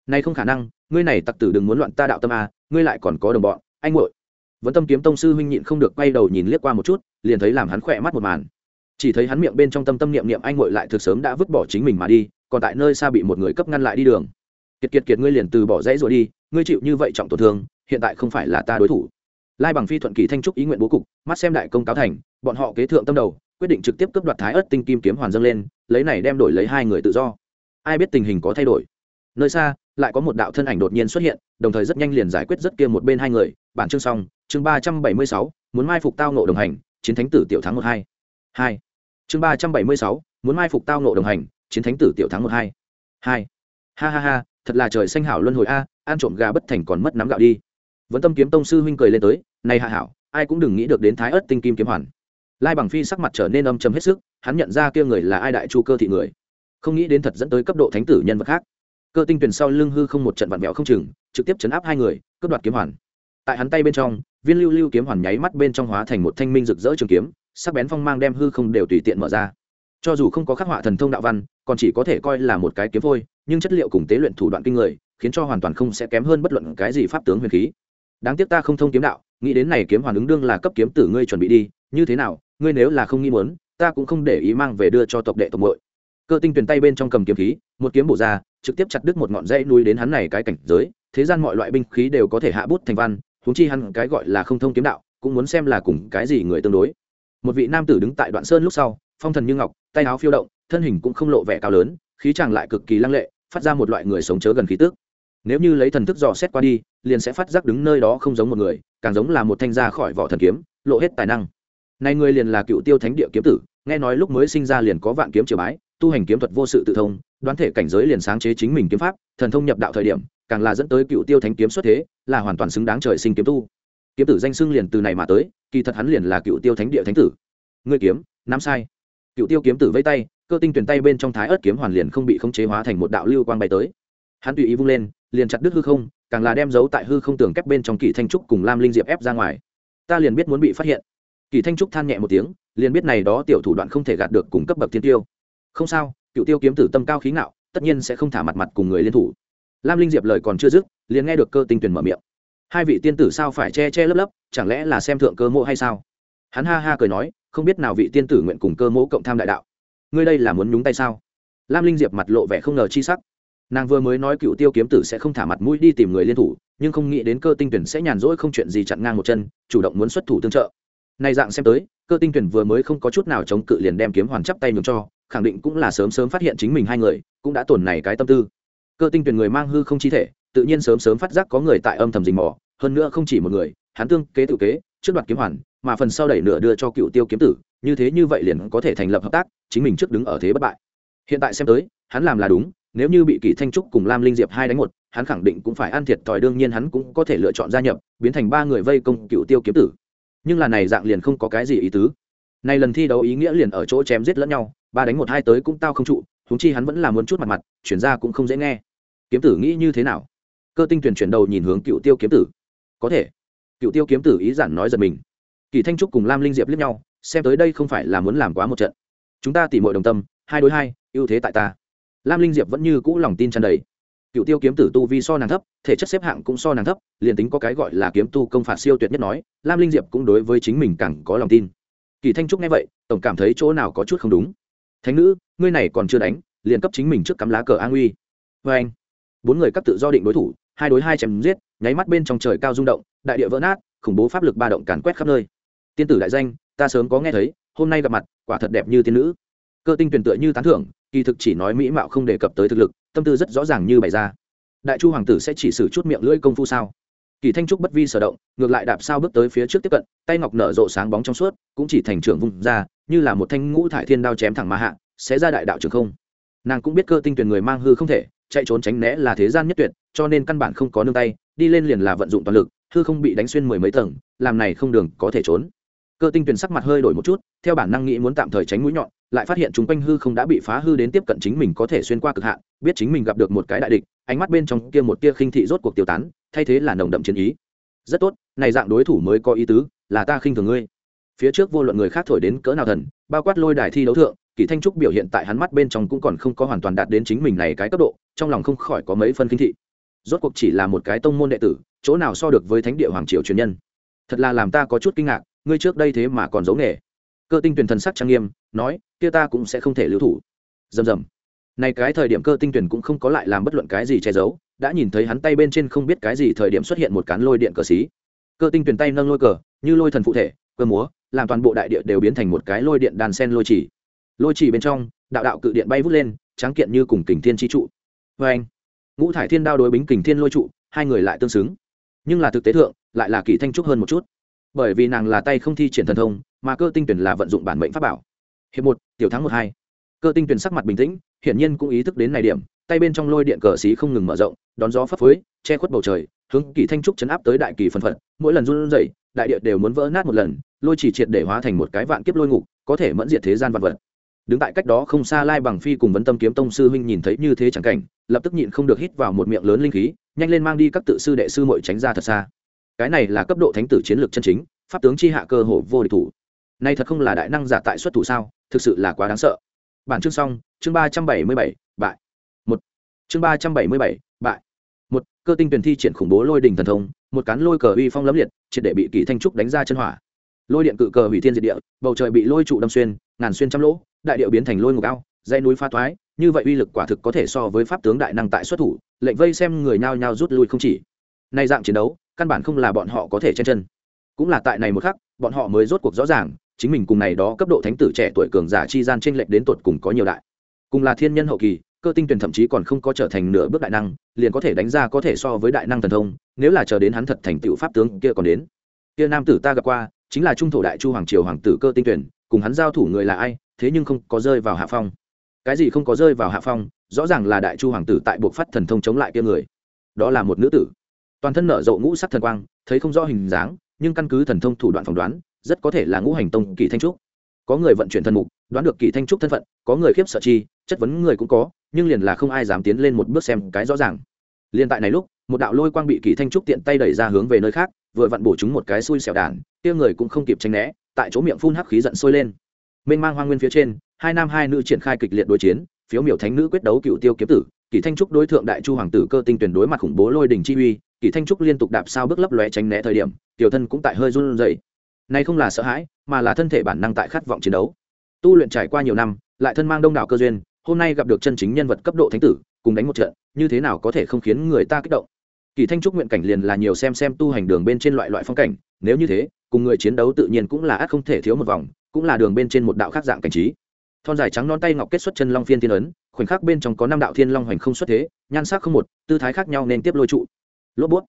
Nay không khả năng, ngươi này tặc tử đừng muốn loạn ta đạo tâm a ngươi lại còn có đồng bọn, anh muội. Vẫn tâm kiếm tông sư huynh nhịn không được quay đầu nhìn liếc qua một chút, liền thấy làm hắn khỏe mắt một màn. Chỉ thấy hắn miệng bên trong tâm tâm niệm niệm anh muội lại thực sớm đã vứt bỏ chính mình mà đi, còn tại nơi xa bị một người cấp ngăn lại đi đường kiệt kiệt kiệt ngươi liền từ bỏ dãy rồi đi, ngươi chịu như vậy trọng tổn thương, hiện tại không phải là ta đối thủ. Lai bằng phi thuận kỳ thanh trúc ý nguyện bố cục, mắt xem đại công cáo thành, bọn họ kế thượng tâm đầu, quyết định trực tiếp cướp đoạt thái ớt tinh kim kiếm hoàn dâng lên, lấy này đem đổi lấy hai người tự do. Ai biết tình hình có thay đổi. Nơi xa, lại có một đạo thân ảnh đột nhiên xuất hiện, đồng thời rất nhanh liền giải quyết rất kia một bên hai người. Bản chương xong, chương ba trăm bảy mươi sáu, muốn mai phục tao nộ đồng hành, chiến thánh tử tiểu thắng một hai. Hai. Chương ba trăm bảy mươi sáu, muốn mai phục tao nộ đồng hành, chiến thánh tử tiểu thắng một hai. Hai. Ha ha ha thật là trời xanh hảo luân hồi a, ăn trộm gà bất thành còn mất nắm gạo đi. Vẫn tâm kiếm tông sư huynh cười lên tới, này hạ hảo, ai cũng đừng nghĩ được đến thái ớt tinh kim kiếm hoàn. Lai bằng phi sắc mặt trở nên âm trầm hết sức, hắn nhận ra kia người là ai đại chu cơ thị người. Không nghĩ đến thật dẫn tới cấp độ thánh tử nhân vật khác. Cơ tinh tuyển sau lưng hư không một trận vặn vẹo không chừng, trực tiếp chấn áp hai người, cướp đoạt kiếm hoàn. Tại hắn tay bên trong, viên lưu lưu kiếm hoàn nháy mắt bên trong hóa thành một thanh minh rực rỡ trường kiếm, sắc bén phong mang đem hư không đều tùy tiện mở ra cho dù không có khắc họa thần thông đạo văn, còn chỉ có thể coi là một cái kiếm vôi nhưng chất liệu cùng tế luyện thủ đoạn kinh người, khiến cho hoàn toàn không sẽ kém hơn bất luận cái gì pháp tướng huyền khí. Đáng tiếc ta không thông kiếm đạo, nghĩ đến này kiếm hoàn ứng đương là cấp kiếm tử ngươi chuẩn bị đi, như thế nào, ngươi nếu là không nghĩ muốn, ta cũng không để ý mang về đưa cho tộc đệ tộc muội. Cơ tinh tuyển tay bên trong cầm kiếm khí, một kiếm bổ ra, trực tiếp chặt đứt một ngọn dãy núi đến hắn này cái cảnh giới, thế gian mọi loại binh khí đều có thể hạ bút thành văn, huống chi hắn cái gọi là không thông kiếm đạo, cũng muốn xem là cùng cái gì người tương đối. Một vị nam tử đứng tại đoạn sơn lúc sau, phong thần như ngọc tay áo phiêu động, thân hình cũng không lộ vẻ cao lớn, khí chàng lại cực kỳ lăng lệ, phát ra một loại người sống chớ gần khí tước nếu như lấy thần thức dò xét qua đi, liền sẽ phát giác đứng nơi đó không giống một người, càng giống là một thanh ra khỏi vỏ thần kiếm, lộ hết tài năng. Này người liền là cựu tiêu thánh địa kiếm tử, nghe nói lúc mới sinh ra liền có vạn kiếm triều bái, tu hành kiếm thuật vô sự tự thông, đoán thể cảnh giới liền sáng chế chính mình kiếm pháp, thần thông nhập đạo thời điểm, càng là dẫn tới cựu tiêu thánh kiếm xuất thế, là hoàn toàn xứng đáng trời sinh kiếm tu. Kiếm tử danh xưng liền từ này mà tới, kỳ thật hắn liền là cựu tiêu thánh địa thánh tử. Ngươi kiếm, nắm sai cựu tiêu kiếm tử vây tay, cơ tinh tuyển tay bên trong thái ớt kiếm hoàn liền không bị khống chế hóa thành một đạo lưu quang bay tới. Hắn tùy ý vung lên, liền chặt đứt hư không, càng là đem giấu tại hư không tường kép bên trong kỳ thanh trúc cùng lam linh diệp ép ra ngoài. Ta liền biết muốn bị phát hiện. Kỳ thanh trúc than nhẹ một tiếng, liền biết này đó tiểu thủ đoạn không thể gạt được cùng cấp bậc thiên tiêu. Không sao, cựu tiêu kiếm tử tâm cao khí ngạo, tất nhiên sẽ không thả mặt mặt cùng người liên thủ. Lam linh diệp lời còn chưa dứt, liền nghe được cơ tinh tuyển mở miệng. Hai vị tiên tử sao phải che che lấp lấp, chẳng lẽ là xem thượng cơ mộ hay sao? Hắn ha ha cười nói không biết nào vị tiên tử nguyện cùng cơ mẫu cộng tham đại đạo. Ngươi đây là muốn nhúng tay sao? Lam linh diệp mặt lộ vẻ không ngờ chi sắc. Nàng vừa mới nói cựu tiêu kiếm tử sẽ không thả mặt mũi đi tìm người liên thủ, nhưng không nghĩ đến cơ tinh tuyển sẽ nhàn rỗi không chuyện gì chặn ngang một chân, chủ động muốn xuất thủ tương trợ. Nay dạng xem tới, cơ tinh tuyển vừa mới không có chút nào chống cự liền đem kiếm hoàn chắp tay nhường cho, khẳng định cũng là sớm sớm phát hiện chính mình hai người, cũng đã tổn này cái tâm tư. Cơ tinh tuyển người mang hư không chi thể, tự nhiên sớm sớm phát giác có người tại âm thầm rình mò, hơn nữa không chỉ một người, hắn tương kế tự kế, trước đoạt kiếm hoàn mà phần sau đẩy nửa đưa cho cựu tiêu kiếm tử, như thế như vậy liền có thể thành lập hợp tác, chính mình trước đứng ở thế bất bại. Hiện tại xem tới, hắn làm là đúng, nếu như bị kỳ thanh trúc cùng lam linh diệp hai đánh một, hắn khẳng định cũng phải ăn thiệt thòi, đương nhiên hắn cũng có thể lựa chọn gia nhập, biến thành ba người vây công cựu tiêu kiếm tử. Nhưng là này dạng liền không có cái gì ý tứ. Này lần thi đấu ý nghĩa liền ở chỗ chém giết lẫn nhau, ba đánh một hai tới cũng tao không trụ húng chi hắn vẫn là muốn chút mặt mặt, chuyển ra cũng không dễ nghe. Kiếm tử nghĩ như thế nào? Cơ tinh tuyển chuyển đầu nhìn hướng cựu tiêu kiếm tử. Có thể. Cựu tiêu kiếm tử ý giản nói giật mình kỳ thanh trúc cùng lam linh diệp liếc nhau, xem tới đây không phải là muốn làm quá một trận. Chúng ta tỉ mọi đồng tâm, hai đối hai, ưu thế tại ta. Lam linh diệp vẫn như cũ lòng tin tràn đầy. Cựu tiêu kiếm tử tu vi so nàng thấp, thể chất xếp hạng cũng so nàng thấp, liền tính có cái gọi là kiếm tu công phạt siêu tuyệt nhất nói, lam linh diệp cũng đối với chính mình càng có lòng tin. Kỳ thanh trúc nghe vậy, tổng cảm thấy chỗ nào có chút không đúng. Thánh nữ, ngươi này còn chưa đánh, liền cấp chính mình trước cắm lá cờ an uy vê anh, bốn người cấp tự do định đối thủ, hai đối hai chém giết, nháy mắt bên trong trời cao rung động, đại địa vỡ nát, khủng bố pháp lực ba động càn quét khắp nơi tiên tử đại danh, ta sớm có nghe thấy, hôm nay gặp mặt, quả thật đẹp như tiên nữ. Cơ tinh tuyển tựa như tán thưởng, kỳ thực chỉ nói mỹ mạo không đề cập tới thực lực, tâm tư rất rõ ràng như bày ra. Đại chu hoàng tử sẽ chỉ xử chút miệng lưỡi công phu sao? Kỳ thanh trúc bất vi sở động, ngược lại đạp sao bước tới phía trước tiếp cận, tay ngọc nở rộ sáng bóng trong suốt, cũng chỉ thành trưởng vùng ra, như là một thanh ngũ thải thiên đao chém thẳng mà hạ, sẽ ra đại đạo trường không. Nàng cũng biết cơ tinh tuyển người mang hư không thể, chạy trốn tránh né là thế gian nhất tuyệt, cho nên căn bản không có nương tay, đi lên liền là vận dụng toàn lực, hư không bị đánh xuyên mười mấy tầng, làm này không đường có thể trốn cơ tinh tuyển sắc mặt hơi đổi một chút, theo bản năng nghĩ muốn tạm thời tránh mũi nhọn, lại phát hiện chúng quanh hư không đã bị phá hư đến tiếp cận chính mình có thể xuyên qua cực hạn, biết chính mình gặp được một cái đại địch, ánh mắt bên trong kia một tia khinh thị rốt cuộc tiêu tán, thay thế là nồng đậm chiến ý. Rất tốt, này dạng đối thủ mới có ý tứ, là ta khinh thường ngươi. Phía trước vô luận người khác thổi đến cỡ nào thần, bao quát lôi đài thi đấu thượng kỷ thanh trúc biểu hiện tại hắn mắt bên trong cũng còn không có hoàn toàn đạt đến chính mình này cái cấp độ, trong lòng không khỏi có mấy phân kinh thị. Rốt cuộc chỉ là một cái tông môn đệ tử, chỗ nào so được với thánh địa hoàng triều truyền nhân. Thật là làm ta có chút kinh ngạc ngươi trước đây thế mà còn giấu nghề. Cơ tinh tuyển thần sắc trang nghiêm, nói, kia ta cũng sẽ không thể lưu thủ. Dầm dầm này cái thời điểm cơ tinh tuyển cũng không có lại làm bất luận cái gì che giấu, đã nhìn thấy hắn tay bên trên không biết cái gì thời điểm xuất hiện một cán lôi điện cờ xí. Cơ tinh tuyển tay nâng lôi cờ, như lôi thần phụ thể, cơ múa, làm toàn bộ đại địa đều biến thành một cái lôi điện đàn sen lôi chỉ. Lôi chỉ bên trong, đạo đạo cự điện bay vút lên, tráng kiện như cùng kình thiên chi trụ. Vê anh ngũ thải thiên đao đối bính kình thiên lôi trụ, hai người lại tương xứng. Nhưng là thực tế thượng, lại là kỳ thanh trúc hơn một chút bởi vì nàng là tay không thi triển thần thông, mà cơ tinh tuyển là vận dụng bản mệnh pháp bảo. Hiệp một, tiểu thắng một hai. Cơ tinh tuyển sắc mặt bình tĩnh, hiển nhiên cũng ý thức đến này điểm, tay bên trong lôi điện cờ xí không ngừng mở rộng, đón gió phấp phới, che khuất bầu trời, hướng kỳ thanh trúc chấn áp tới đại kỳ phân phận mỗi lần run rẩy, đại địa đều muốn vỡ nát một lần, lôi chỉ triệt để hóa thành một cái vạn kiếp lôi ngục, có thể mẫn diệt thế gian vật vật. Đứng tại cách đó không xa lai bằng phi cùng vấn tâm kiếm tông sư huynh nhìn thấy như thế chẳng cảnh, lập tức nhịn không được hít vào một miệng lớn linh khí, nhanh lên mang đi các tự sư đệ sư mội tránh ra thật xa cái này là cấp độ thánh tử chiến lược chân chính, pháp tướng chi hạ cơ hồ vô địch thủ. Nay thật không là đại năng giả tại xuất thủ sao, thực sự là quá đáng sợ. Bản chương xong, chương ba trăm bảy mươi bảy, bại. Một. Chương ba trăm bảy mươi bảy, bại. Một, cơ tinh tuyển thi triển khủng bố lôi đình thần thông, một cán lôi cờ uy phong lấm liệt, triệt để bị kỳ thanh trúc đánh ra chân hỏa. Lôi điện cự cờ hủy thiên diệt địa, bầu trời bị lôi trụ đâm xuyên, ngàn xuyên trăm lỗ, đại điệu biến thành lôi ngục cao dây núi pha thoái, như vậy uy lực quả thực có thể so với pháp tướng đại năng tại xuất thủ, lệnh vây xem người nhao nhao rút lui không chỉ. Nay dạng chiến đấu căn bản không là bọn họ có thể chen chân. Cũng là tại này một khắc, bọn họ mới rốt cuộc rõ ràng, chính mình cùng này đó cấp độ thánh tử trẻ tuổi cường giả chi gian trên lệch đến tột cùng có nhiều đại. Cùng là thiên nhân hậu kỳ, cơ tinh tuyển thậm chí còn không có trở thành nửa bước đại năng, liền có thể đánh ra có thể so với đại năng thần thông, nếu là chờ đến hắn thật thành tựu pháp tướng kia còn đến. Kia nam tử ta gặp qua, chính là trung thổ đại chu hoàng triều hoàng tử cơ tinh tuyển cùng hắn giao thủ người là ai, thế nhưng không có rơi vào hạ phong. Cái gì không có rơi vào hạ phong, rõ ràng là đại chu hoàng tử tại buộc phát thần thông chống lại kia người. Đó là một nữ tử toàn thân nở rộ ngũ sắc thần quang, thấy không rõ hình dáng, nhưng căn cứ thần thông thủ đoạn phỏng đoán, rất có thể là ngũ hành tông kỳ thanh trúc. Có người vận chuyển thần mục, đoán được kỳ thanh trúc thân phận, có người khiếp sợ chi, chất vấn người cũng có, nhưng liền là không ai dám tiến lên một bước xem cái rõ ràng. Liền tại này lúc, một đạo lôi quang bị kỳ thanh trúc tiện tay đẩy ra hướng về nơi khác, vừa vặn bổ chúng một cái xui xẻo đàn, kia người cũng không kịp tránh né, tại chỗ miệng phun hắc khí giận sôi lên. Mênh mang hoang nguyên phía trên, hai nam hai nữ triển khai kịch liệt đối chiến, phiếu miểu thánh nữ quyết đấu cựu tiêu kiếm tử, kỳ thanh trúc đối thượng đại chu hoàng tử cơ tinh tuyển đối mặt khủng bố lôi đình chi uy kỳ thanh trúc liên tục đạp sao bước lấp lóe tránh né thời điểm, tiểu thân cũng tại hơi run rẩy. Nay không là sợ hãi, mà là thân thể bản năng tại khát vọng chiến đấu. Tu luyện trải qua nhiều năm, lại thân mang đông đảo cơ duyên, hôm nay gặp được chân chính nhân vật cấp độ thánh tử, cùng đánh một trận, như thế nào có thể không khiến người ta kích động? Kỳ thanh trúc nguyện cảnh liền là nhiều xem xem tu hành đường bên trên loại loại phong cảnh, nếu như thế, cùng người chiến đấu tự nhiên cũng là ắt không thể thiếu một vòng, cũng là đường bên trên một đạo khác dạng cảnh trí. Thon dài trắng non tay ngọc kết xuất chân long phiên thiên ấn, khoảnh khắc bên trong có năm đạo thiên long hoành không xuất thế, nhan sắc không một, tư thái khác nhau nên tiếp lôi trụ lốp bút.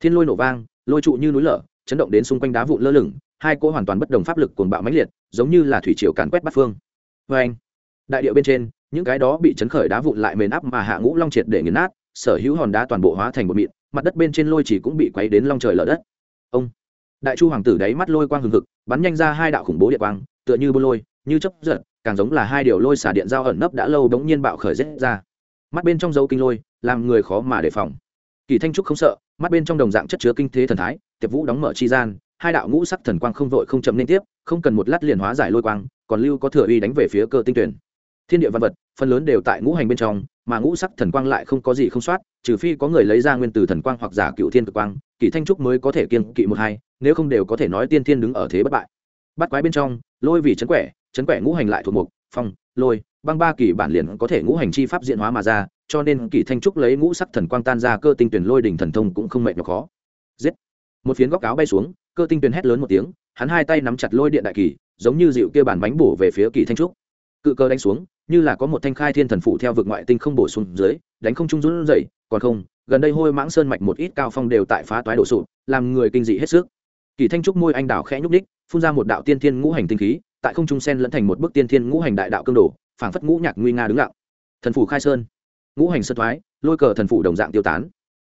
Thiên lôi nổ vang, lôi trụ như núi lở, chấn động đến xung quanh đá vụn lơ lửng, hai cỗ hoàn toàn bất đồng pháp lực cuồng bạo mãnh liệt, giống như là thủy triều càn quét bát phương. Vê anh, đại điệu bên trên, những cái đó bị chấn khởi đá vụn lại mềm áp mà hạ ngũ long triệt để nghiền nát, sở hữu hòn đá toàn bộ hóa thành một mịn, mặt đất bên trên lôi chỉ cũng bị quấy đến long trời lở đất. Ông, đại chu hoàng tử đáy mắt lôi quang hừng hực, bắn nhanh ra hai đạo khủng bố địa quang, tựa như bô lôi, như chấp giật, càng giống là hai điều lôi xả điện giao ẩn nấp đã lâu bỗng nhiên bạo khởi rết ra. Mắt bên trong dấu kinh lôi, làm người khó mà đề phòng kỳ thanh trúc không sợ, mắt bên trong đồng dạng chất chứa kinh thế thần thái, tiệp vũ đóng mở chi gian, hai đạo ngũ sắc thần quang không vội không chậm liên tiếp, không cần một lát liền hóa giải lôi quang, còn lưu có thừa uy đánh về phía cơ tinh tuyển. Thiên địa văn vật, phần lớn đều tại ngũ hành bên trong, mà ngũ sắc thần quang lại không có gì không soát, trừ phi có người lấy ra nguyên từ thần quang hoặc giả cựu thiên cực quang, Kỳ thanh trúc mới có thể kiên kỵ một hai, nếu không đều có thể nói tiên thiên đứng ở thế bất bại. Bắt quái bên trong, lôi vì chấn quẻ chấn quẻ ngũ hành lại thuộc mục, phong, lôi, băng ba kỳ bản liền có thể ngũ hành chi pháp diện hóa mà ra cho nên kỷ thanh trúc lấy ngũ sắc thần quang tan ra, cơ tinh tuyển lôi đỉnh thần thông cũng không mệt nhọc khó. Giết! Một phiến góc áo bay xuống, cơ tinh tuyển hét lớn một tiếng, hắn hai tay nắm chặt lôi điện đại kỳ, giống như dịu kia bàn bánh bổ về phía kỷ thanh trúc. Cự cơ đánh xuống, như là có một thanh khai thiên thần phụ theo vực ngoại tinh không bổ xuống dưới, đánh không trung run dậy còn không, gần đây hôi mãng sơn mạch một ít cao phong đều tại phá toái đổ sụp, làm người kinh dị hết sức. Kỳ thanh trúc môi anh đào khẽ nhúc ních phun ra một đạo tiên thiên ngũ hành tinh khí, tại không trung sen lẫn thành một bức tiên thiên ngũ hành đại đạo cương đồ, phảng phất ngũ nhạc nguy nga đứng lặng. Thần phủ khai sơn ngũ hành sơ thoái, lôi cờ thần phủ đồng dạng tiêu tán.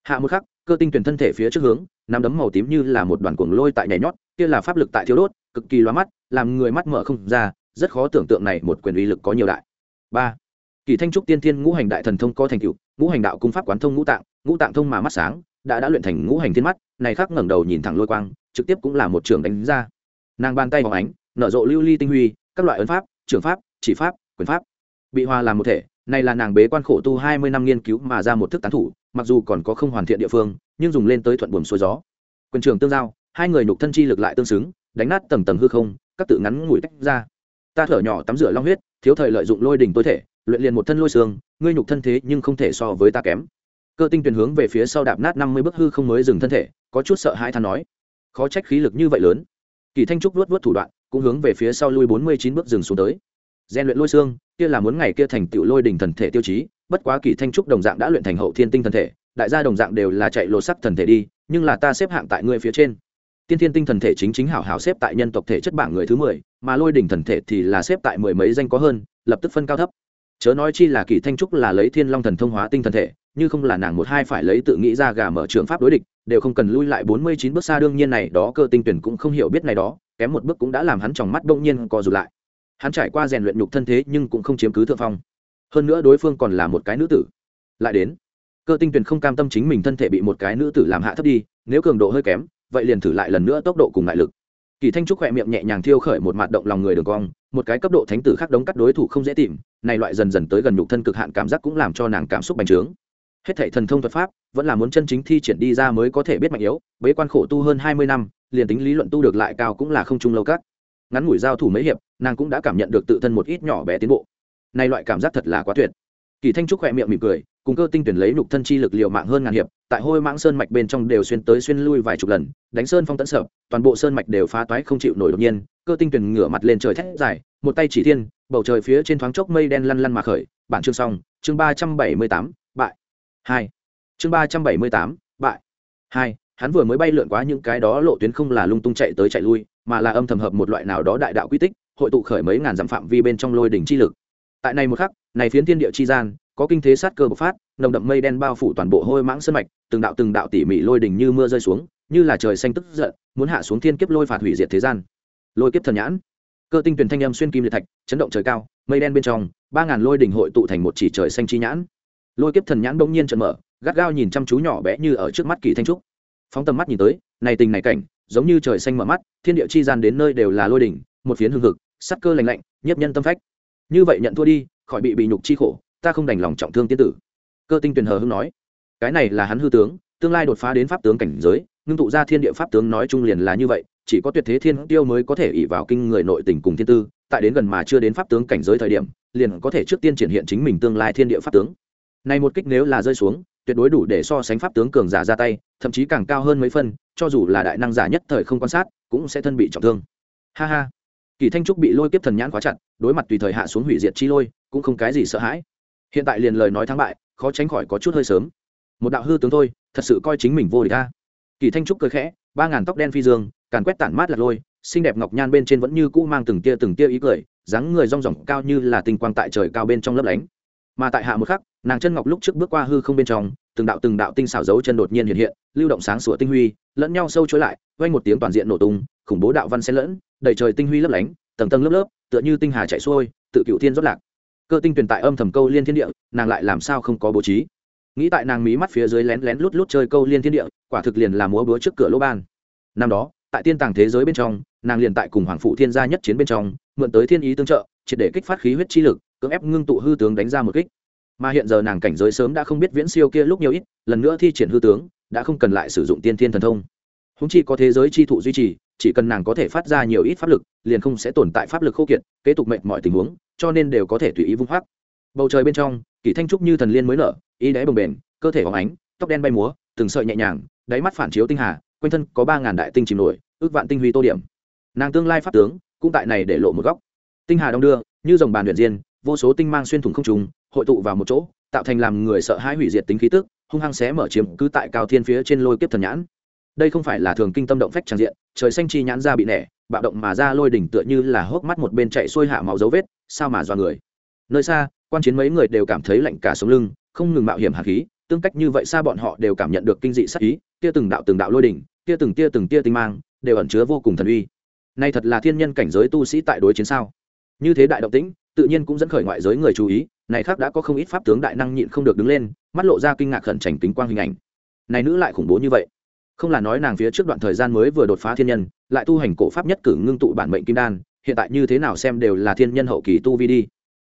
Hạ một khắc, cơ tinh tuyển thân thể phía trước hướng, nắm đấm màu tím như là một đoàn cuồng lôi tại nhảy nhót, kia là pháp lực tại thiếu đốt, cực kỳ loa mắt, làm người mắt mở không ra, rất khó tưởng tượng này một quyền uy lực có nhiều đại. Ba, kỳ thanh trúc tiên thiên ngũ hành đại thần thông có thành tựu, ngũ hành đạo cung pháp quán thông ngũ tạng ngũ tạng thông mà mắt sáng, đã đã luyện thành ngũ hành thiên mắt, này khắc ngẩng đầu nhìn thẳng lôi quang, trực tiếp cũng là một trường đánh ra. Nàng bàn tay vào ánh, nở rộ lưu ly tinh huy, các loại ấn pháp, trường pháp, chỉ pháp, quyền pháp, bị hòa làm một thể này là nàng bế quan khổ tu hai mươi năm nghiên cứu mà ra một thức tán thủ, mặc dù còn có không hoàn thiện địa phương, nhưng dùng lên tới thuận buồm xuôi gió. Quyền trường tương giao, hai người nhục thân chi lực lại tương xứng, đánh nát tầng tầng hư không, các tự ngắn ngủi tách ra. Ta thở nhỏ tắm rửa long huyết, thiếu thời lợi dụng lôi đỉnh tối thể, luyện liền một thân lôi xương, ngươi nhục thân thế nhưng không thể so với ta kém. Cơ tinh tuyển hướng về phía sau đạp nát năm mươi bước hư không mới dừng thân thể, có chút sợ hãi than nói. Khó trách khí lực như vậy lớn. Kỳ thanh trúc luốt vuốt thủ đoạn, cũng hướng về phía sau lui bốn mươi chín bước dừng xuống tới. Gian luyện lôi xương kia là muốn ngày kia thành tựu lôi đỉnh thần thể tiêu chí, bất quá kỳ thanh trúc đồng dạng đã luyện thành hậu thiên tinh thần thể, đại gia đồng dạng đều là chạy lột sắc thần thể đi, nhưng là ta xếp hạng tại ngươi phía trên. Tiên thiên tinh thần thể chính chính hảo hảo xếp tại nhân tộc thể chất bảng người thứ mười, mà lôi đỉnh thần thể thì là xếp tại mười mấy danh có hơn, lập tức phân cao thấp. Chớ nói chi là kỳ thanh trúc là lấy thiên long thần thông hóa tinh thần thể, như không là nàng một hai phải lấy tự nghĩ ra gà mở trường pháp đối địch, đều không cần lui lại bốn mươi chín bước xa đương nhiên này đó cơ tinh tuyển cũng không hiểu biết này đó, kém một bước cũng đã làm hắn trong mắt đông nhiên co rụt lại hắn trải qua rèn luyện nhục thân thế nhưng cũng không chiếm cứ thượng phong. Hơn nữa đối phương còn là một cái nữ tử. Lại đến, cơ tinh tuyền không cam tâm chính mình thân thể bị một cái nữ tử làm hạ thấp đi, nếu cường độ hơi kém, vậy liền thử lại lần nữa tốc độ cùng lại lực. Kỳ thanh trúc khỏe miệng nhẹ nhàng thiêu khởi một mặt động lòng người đường cong, một cái cấp độ thánh tử khác đống cắt đối thủ không dễ tìm, này loại dần dần tới gần nhục thân cực hạn cảm giác cũng làm cho nàng cảm xúc bành trướng. Hết thảy thần thông thuật pháp, vẫn là muốn chân chính thi triển đi ra mới có thể biết mạnh yếu, bế quan khổ tu hơn hai mươi năm, liền tính lý luận tu được lại cao cũng là không trung lâu các ngắn ngủi giao thủ mấy hiệp, nàng cũng đã cảm nhận được tự thân một ít nhỏ bé tiến bộ. Này loại cảm giác thật là quá tuyệt. Kỳ thanh trúc khỏe miệng mỉm cười, cùng cơ tinh tuyển lấy nục thân chi lực liều mạng hơn ngàn hiệp, tại hôi mãng sơn mạch bên trong đều xuyên tới xuyên lui vài chục lần, đánh sơn phong tẫn sợ toàn bộ sơn mạch đều phá toái không chịu nổi đột nhiên, cơ tinh tuyển ngửa mặt lên trời thét dài, một tay chỉ thiên, bầu trời phía trên thoáng chốc mây đen lăn lăn mà khởi, bản chương xong, chương ba trăm bảy mươi tám, bại. Hai. Chương ba trăm bảy mươi tám, bại. Hai, hắn vừa mới bay lượn quá những cái đó lộ tuyến không là lung tung chạy tới chạy lui mà là âm thầm hợp một loại nào đó đại đạo quy tích, hội tụ khởi mấy ngàn dặm phạm vi bên trong lôi đỉnh chi lực. Tại này một khắc, này phiến thiên địa chi gian, có kinh thế sát cơ bộc phát, nồng đậm mây đen bao phủ toàn bộ hôi mãng sơn mạch, từng đạo từng đạo tỉ mỉ lôi đỉnh như mưa rơi xuống, như là trời xanh tức giận, muốn hạ xuống thiên kiếp lôi phạt hủy diệt thế gian. Lôi kiếp thần nhãn. Cơ tinh tuyển thanh âm xuyên kim liệt thạch, chấn động trời cao, mây đen bên trong, ba ngàn lôi đỉnh hội tụ thành một chỉ trời xanh chi nhãn. Lôi kiếp thần nhãn bỗng nhiên trận mở, gắt gao nhìn chăm chú nhỏ bé như ở trước mắt kỳ thanh trúc. Phóng tầm mắt nhìn tới, này tình này cảnh giống như trời xanh mở mắt, thiên địa chi gian đến nơi đều là lôi đỉnh, một phiến hương hực, sắc cơ lạnh lạnh, nhiếp nhân tâm phách. Như vậy nhận thua đi, khỏi bị bị nhục chi khổ, ta không đành lòng trọng thương tiên tử. Cơ tinh tuyền hờ hưng nói. Cái này là hắn hư tướng, tương lai đột phá đến pháp tướng cảnh giới, ngưng tụ ra thiên địa pháp tướng nói chung liền là như vậy, chỉ có tuyệt thế thiên tiêu mới có thể ỉ vào kinh người nội tình cùng thiên tư, tại đến gần mà chưa đến pháp tướng cảnh giới thời điểm, liền có thể trước tiên triển hiện chính mình tương lai thiên địa pháp tướng. Này một kích nếu là rơi xuống tuyệt đối đủ để so sánh pháp tướng cường giả ra tay, thậm chí càng cao hơn mấy phân, cho dù là đại năng giả nhất thời không quan sát, cũng sẽ thân bị trọng thương. Ha ha. Kỳ thanh trúc bị lôi kiếp thần nhãn khóa chặt, đối mặt tùy thời hạ xuống hủy diệt chi lôi, cũng không cái gì sợ hãi. Hiện tại liền lời nói thắng bại, khó tránh khỏi có chút hơi sớm. Một đạo hư tướng thôi, thật sự coi chính mình vô địch ta kỳ thanh trúc cười khẽ, ba ngàn tóc đen phi dương, càn quét tản mát lạt lôi, xinh đẹp ngọc nhan bên trên vẫn như cũ mang từng tia từng tia ý cười, dáng người rong ròng cao như là tinh quang tại trời cao bên trong lấp lánh. Mà tại hạ một khắc nàng chân ngọc lúc trước bước qua hư không bên trong, từng đạo từng đạo tinh xảo dấu chân đột nhiên hiện hiện, lưu động sáng sủa tinh huy, lẫn nhau sâu chối lại quanh một tiếng toàn diện nổ tung, khủng bố đạo văn xen lẫn, đầy trời tinh huy lấp lánh, tầng tầng lớp lớp, tựa như tinh hà chạy xuôi, tự cựu thiên rót lạc. Cơ tinh tuyển tại âm thầm câu liên thiên địa, nàng lại làm sao không có bố trí? Nghĩ tại nàng mí mắt phía dưới lén lén lút lút chơi câu liên thiên địa, quả thực liền là múa búa trước cửa lỗ ban. Năm đó, tại tiên tàng thế giới bên trong, nàng liền tại cùng hoàng phụ thiên gia nhất chiến bên trong, mượn tới thiên ý tương trợ, triệt để kích phát khí huyết chi lực, cưỡng ép ngưng tụ hư tướng đánh ra một kích mà hiện giờ nàng cảnh giới sớm đã không biết viễn siêu kia lúc nhiều ít, lần nữa thi triển hư tướng, đã không cần lại sử dụng tiên thiên thần thông. Húng chi có thế giới chi thụ duy trì, chỉ cần nàng có thể phát ra nhiều ít pháp lực, liền không sẽ tồn tại pháp lực khô kiệt, kế tục mệnh mọi tình huống, cho nên đều có thể tùy ý vung hoác bầu trời bên trong kỷ thanh trúc như thần liên mới nở ý đáy bồng bềnh, cơ thể hóng ánh, tóc đen bay múa, từng sợi nhẹ nhàng, đáy mắt phản chiếu tinh hà, quanh thân có ba ngàn đại tinh chìm nổi, ước vạn tinh huy tô điểm. Nàng tương lai pháp tướng, cũng tại này để lộ một góc. Tinh hà đông đưa, như dòng bàn luyện diên, vô số tinh mang xuyên thủng không trùng hội tụ vào một chỗ, tạo thành làm người sợ hãi hủy diệt tính khí tức, hung hăng xé mở chiếm cứ tại cao thiên phía trên lôi kiếp thần nhãn. Đây không phải là thường kinh tâm động phách tràn diện, trời xanh chi nhãn ra bị nẻ, bạo động mà ra lôi đỉnh tựa như là hốc mắt một bên chạy xuôi hạ máu dấu vết, sao mà do người. Nơi xa, quan chiến mấy người đều cảm thấy lạnh cả sống lưng, không ngừng mạo hiểm hạt khí, tương cách như vậy xa bọn họ đều cảm nhận được kinh dị sắc ý tia từng đạo từng đạo lôi đỉnh tia từng tia từng tia tinh mang, đều ẩn chứa vô cùng thần uy. Nay thật là thiên nhân cảnh giới tu sĩ tại đối chiến sao? Như thế đại động tĩnh, tự nhiên cũng dẫn khởi ngoại giới người chú ý này khác đã có không ít pháp tướng đại năng nhịn không được đứng lên, mắt lộ ra kinh ngạc khẩn trành tính quang hình ảnh. Này nữ lại khủng bố như vậy. Không là nói nàng phía trước đoạn thời gian mới vừa đột phá thiên nhân, lại tu hành cổ pháp nhất cử ngưng tụ bản mệnh kim đan, hiện tại như thế nào xem đều là thiên nhân hậu kỳ tu vi đi.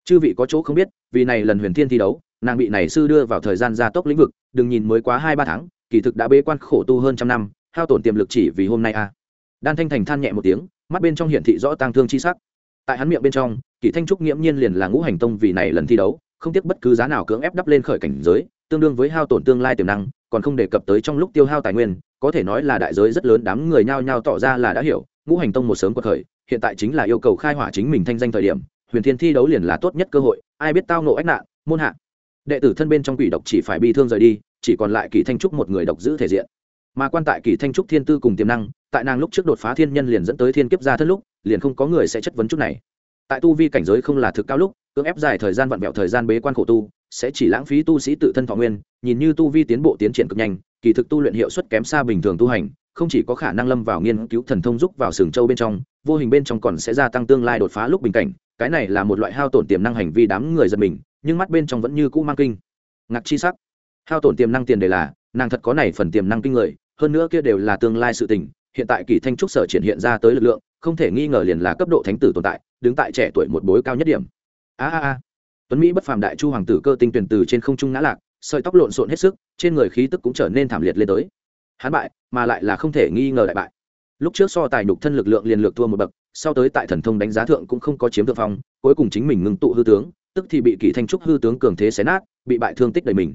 Chư vị có chỗ không biết, vì này lần huyền thiên thi đấu, nàng bị này sư đưa vào thời gian gia tốc lĩnh vực, đừng nhìn mới quá hai ba tháng, kỳ thực đã bế quan khổ tu hơn trăm năm, hao tổn tiềm lực chỉ vì hôm nay a à. đan thanh thành than nhẹ một tiếng, mắt bên trong hiển thị rõ tang thương chi sắc. Tại hắn miệng bên trong kỳ thanh trúc nghiễm nhiên liền là ngũ hành tông vì này lần thi đấu, không tiếc bất cứ giá nào cưỡng ép đắp lên khởi cảnh giới, tương đương với hao tổn tương lai tiềm năng, còn không đề cập tới trong lúc tiêu hao tài nguyên, có thể nói là đại giới rất lớn đám người nhao nhao tỏ ra là đã hiểu, ngũ hành tông một sớm cuộc khởi, hiện tại chính là yêu cầu khai hỏa chính mình thanh danh thời điểm, huyền thiên thi đấu liền là tốt nhất cơ hội, ai biết tao nộ ách nạn, môn hạ. Đệ tử thân bên trong quỷ độc chỉ phải bị thương rời đi, chỉ còn lại kỳ thanh trúc một người độc giữ thể diện. Mà quan tại kỳ thanh trúc thiên tư cùng tiềm năng, tại nàng lúc trước đột phá thiên nhân liền dẫn tới thiên kiếp ra thân lúc, liền không có người sẽ chất vấn chút này tại tu vi cảnh giới không là thực cao lúc, cưỡng ép dài thời gian vặn vẹo thời gian bế quan khổ tu, sẽ chỉ lãng phí tu sĩ tự thân thọ nguyên, nhìn như tu vi tiến bộ tiến triển cực nhanh, kỳ thực tu luyện hiệu suất kém xa bình thường tu hành, không chỉ có khả năng lâm vào nghiên cứu thần thông giúp vào sừng châu bên trong, vô hình bên trong còn sẽ gia tăng tương lai đột phá lúc bình cảnh, cái này là một loại hao tổn tiềm năng hành vi đám người giật mình, nhưng mắt bên trong vẫn như cũ mang kinh. Ngạc chi sắc. Hao tổn tiềm năng tiền đề là, nàng thật có này phần tiềm năng kinh người, hơn nữa kia đều là tương lai sự tình, hiện tại kỳ thanh trúc sở triển hiện ra tới lực lượng không thể nghi ngờ liền là cấp độ thánh tử tồn tại, đứng tại trẻ tuổi một bối cao nhất điểm. A a a. Tuấn mỹ bất phàm đại chu hoàng tử cơ tinh tuyển từ trên không trung ngã lạc, sợi tóc lộn xộn hết sức, trên người khí tức cũng trở nên thảm liệt lên tới. Hắn bại, mà lại là không thể nghi ngờ đại bại. Lúc trước so tài nhục thân lực lượng liền lược thua một bậc, sau tới tại thần thông đánh giá thượng cũng không có chiếm thượng phong, cuối cùng chính mình ngưng tụ hư tướng, tức thì bị kỳ thanh trúc hư tướng cường thế xé nát, bị bại thương tích đầy mình.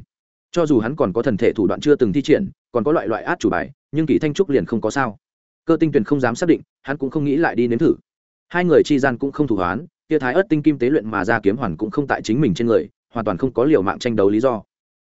Cho dù hắn còn có thần thể thủ đoạn chưa từng thi triển, còn có loại loại át chủ bài, nhưng kỳ thanh trúc liền không có sao cơ tinh tuyền không dám xác định, hắn cũng không nghĩ lại đi nếm thử. Hai người chi gian cũng không thủ hoán tia thái ớt tinh kim tế luyện mà ra kiếm hoàn cũng không tại chính mình trên người, hoàn toàn không có liều mạng tranh đấu lý do.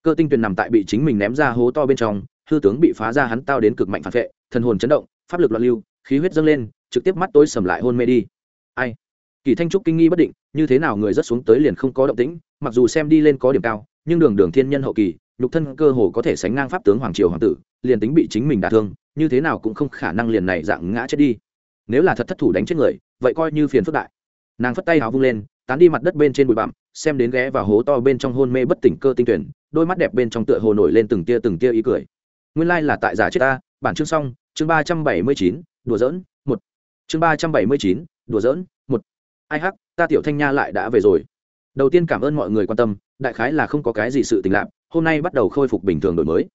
Cơ tinh tuyền nằm tại bị chính mình ném ra hố to bên trong, hư tướng bị phá ra hắn tao đến cực mạnh phản vệ, thần hồn chấn động, pháp lực loạn lưu, khí huyết dâng lên, trực tiếp mắt tối sầm lại hôn mê đi. Ai? Kỳ thanh trúc kinh nghi bất định, như thế nào người rất xuống tới liền không có động tĩnh, mặc dù xem đi lên có điểm cao, nhưng đường đường thiên nhân hậu kỳ, nhục thân cơ hồ có thể sánh ngang pháp tướng hoàng triều hoàng tử, liền tính bị chính mình đả thương như thế nào cũng không khả năng liền này dạng ngã chết đi. Nếu là thật thất thủ đánh chết người, vậy coi như phiền phức đại. Nàng phất tay hào vung lên, tán đi mặt đất bên trên bụi bặm, xem đến ghé và hố to bên trong hôn mê bất tỉnh cơ tinh tuyển, đôi mắt đẹp bên trong tựa hồ nổi lên từng tia từng tia ý cười. Nguyên lai là tại giả chết ta, bản chương xong, chương ba trăm bảy mươi chín, đùa dỡn một. Chương ba trăm bảy mươi chín, đùa dỡn một. Ai hắc, ta tiểu thanh nha lại đã về rồi. Đầu tiên cảm ơn mọi người quan tâm, đại khái là không có cái gì sự tình lạc hôm nay bắt đầu khôi phục bình thường đổi mới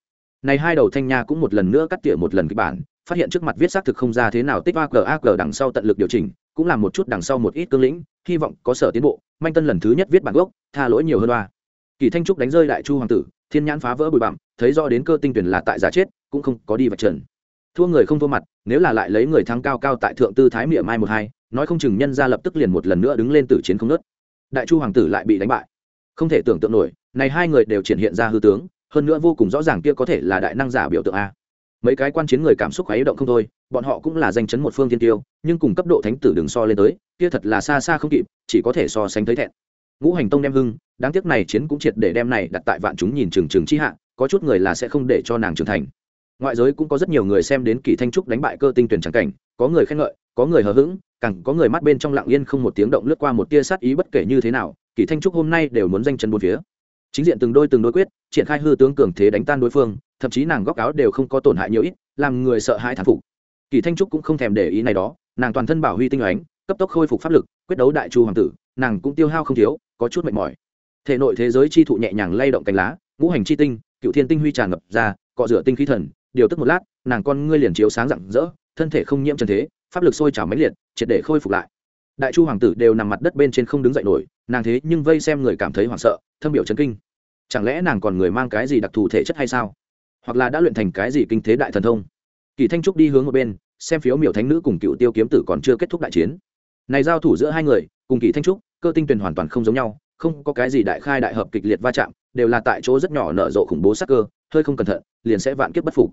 này hai đầu thanh nha cũng một lần nữa cắt tỉa một lần kịch bản, phát hiện trước mặt viết xác thực không ra thế nào tích ag g đằng sau tận lực điều chỉnh, cũng làm một chút đằng sau một ít cương lĩnh, hy vọng có sở tiến bộ. Manh tân lần thứ nhất viết bản gốc, tha lỗi nhiều hơn ba kỳ thanh trúc đánh rơi đại chu hoàng tử, thiên nhãn phá vỡ bụi bặm, thấy do đến cơ tinh tuyển là tại giả chết, cũng không có đi vạch trần. Thua người không thua mặt, nếu là lại lấy người thắng cao cao tại thượng tư thái miệng mai một hai, nói không chừng nhân ra lập tức liền một lần nữa đứng lên tử chiến không nớt đại chu hoàng tử lại bị đánh bại. Không thể tưởng tượng nổi, này hai người đều triển hiện ra hư tướng hơn nữa vô cùng rõ ràng kia có thể là đại năng giả biểu tượng a. Mấy cái quan chiến người cảm xúc khuấy động không thôi, bọn họ cũng là danh chấn một phương thiên tiêu, nhưng cùng cấp độ thánh tử đường so lên tới, kia thật là xa xa không kịp, chỉ có thể so sánh thấy thẹn. Ngũ hành tông đem hưng, đáng tiếc này chiến cũng triệt để đem này đặt tại vạn chúng nhìn trừng trừng chi hạ, có chút người là sẽ không để cho nàng trưởng thành. Ngoại giới cũng có rất nhiều người xem đến kỳ thanh trúc đánh bại cơ tinh tuyển trắng cảnh, có người khen ngợi, có người hờ hững, càng có người mắt bên trong lặng yên không một tiếng động lướt qua một tia sát ý bất kể như thế nào, kỳ thanh trúc hôm nay đều muốn danh chân bốn phía chính diện từng đôi từng đôi quyết, triển khai hư tướng cường thế đánh tan đối phương, thậm chí nàng góc áo đều không có tổn hại nhiều ít, làm người sợ hãi thán phục. Kỳ thanh trúc cũng không thèm để ý này đó, nàng toàn thân bảo huy tinh ánh, cấp tốc khôi phục pháp lực, quyết đấu đại chu hoàng tử, nàng cũng tiêu hao không thiếu, có chút mệt mỏi. Thể nội thế giới chi thụ nhẹ nhàng lay động cánh lá, ngũ hành chi tinh, cựu thiên tinh huy tràn ngập ra, cọ rửa tinh khí thần, điều tức một lát, nàng con ngươi liền chiếu sáng rạng rỡ, thân thể không nhiễm trần thế, pháp lực sôi trào mãnh liệt, triệt để khôi phục lại. Đại chu hoàng tử đều nằm mặt đất bên trên không đứng dậy nổi, nàng thế nhưng vây xem người cảm thấy hoảng sợ thâm biểu chấn kinh. Chẳng lẽ nàng còn người mang cái gì đặc thù thể chất hay sao? Hoặc là đã luyện thành cái gì kinh thế đại thần thông? Kỳ thanh trúc đi hướng một bên, xem phiếu miểu thánh nữ cùng cựu tiêu kiếm tử còn chưa kết thúc đại chiến. Này giao thủ giữa hai người, cùng kỳ thanh trúc, cơ tinh tuyền hoàn toàn không giống nhau, không có cái gì đại khai đại hợp kịch liệt va chạm, đều là tại chỗ rất nhỏ nở rộ khủng bố sắc cơ, hơi không cẩn thận, liền sẽ vạn kiếp bất phục.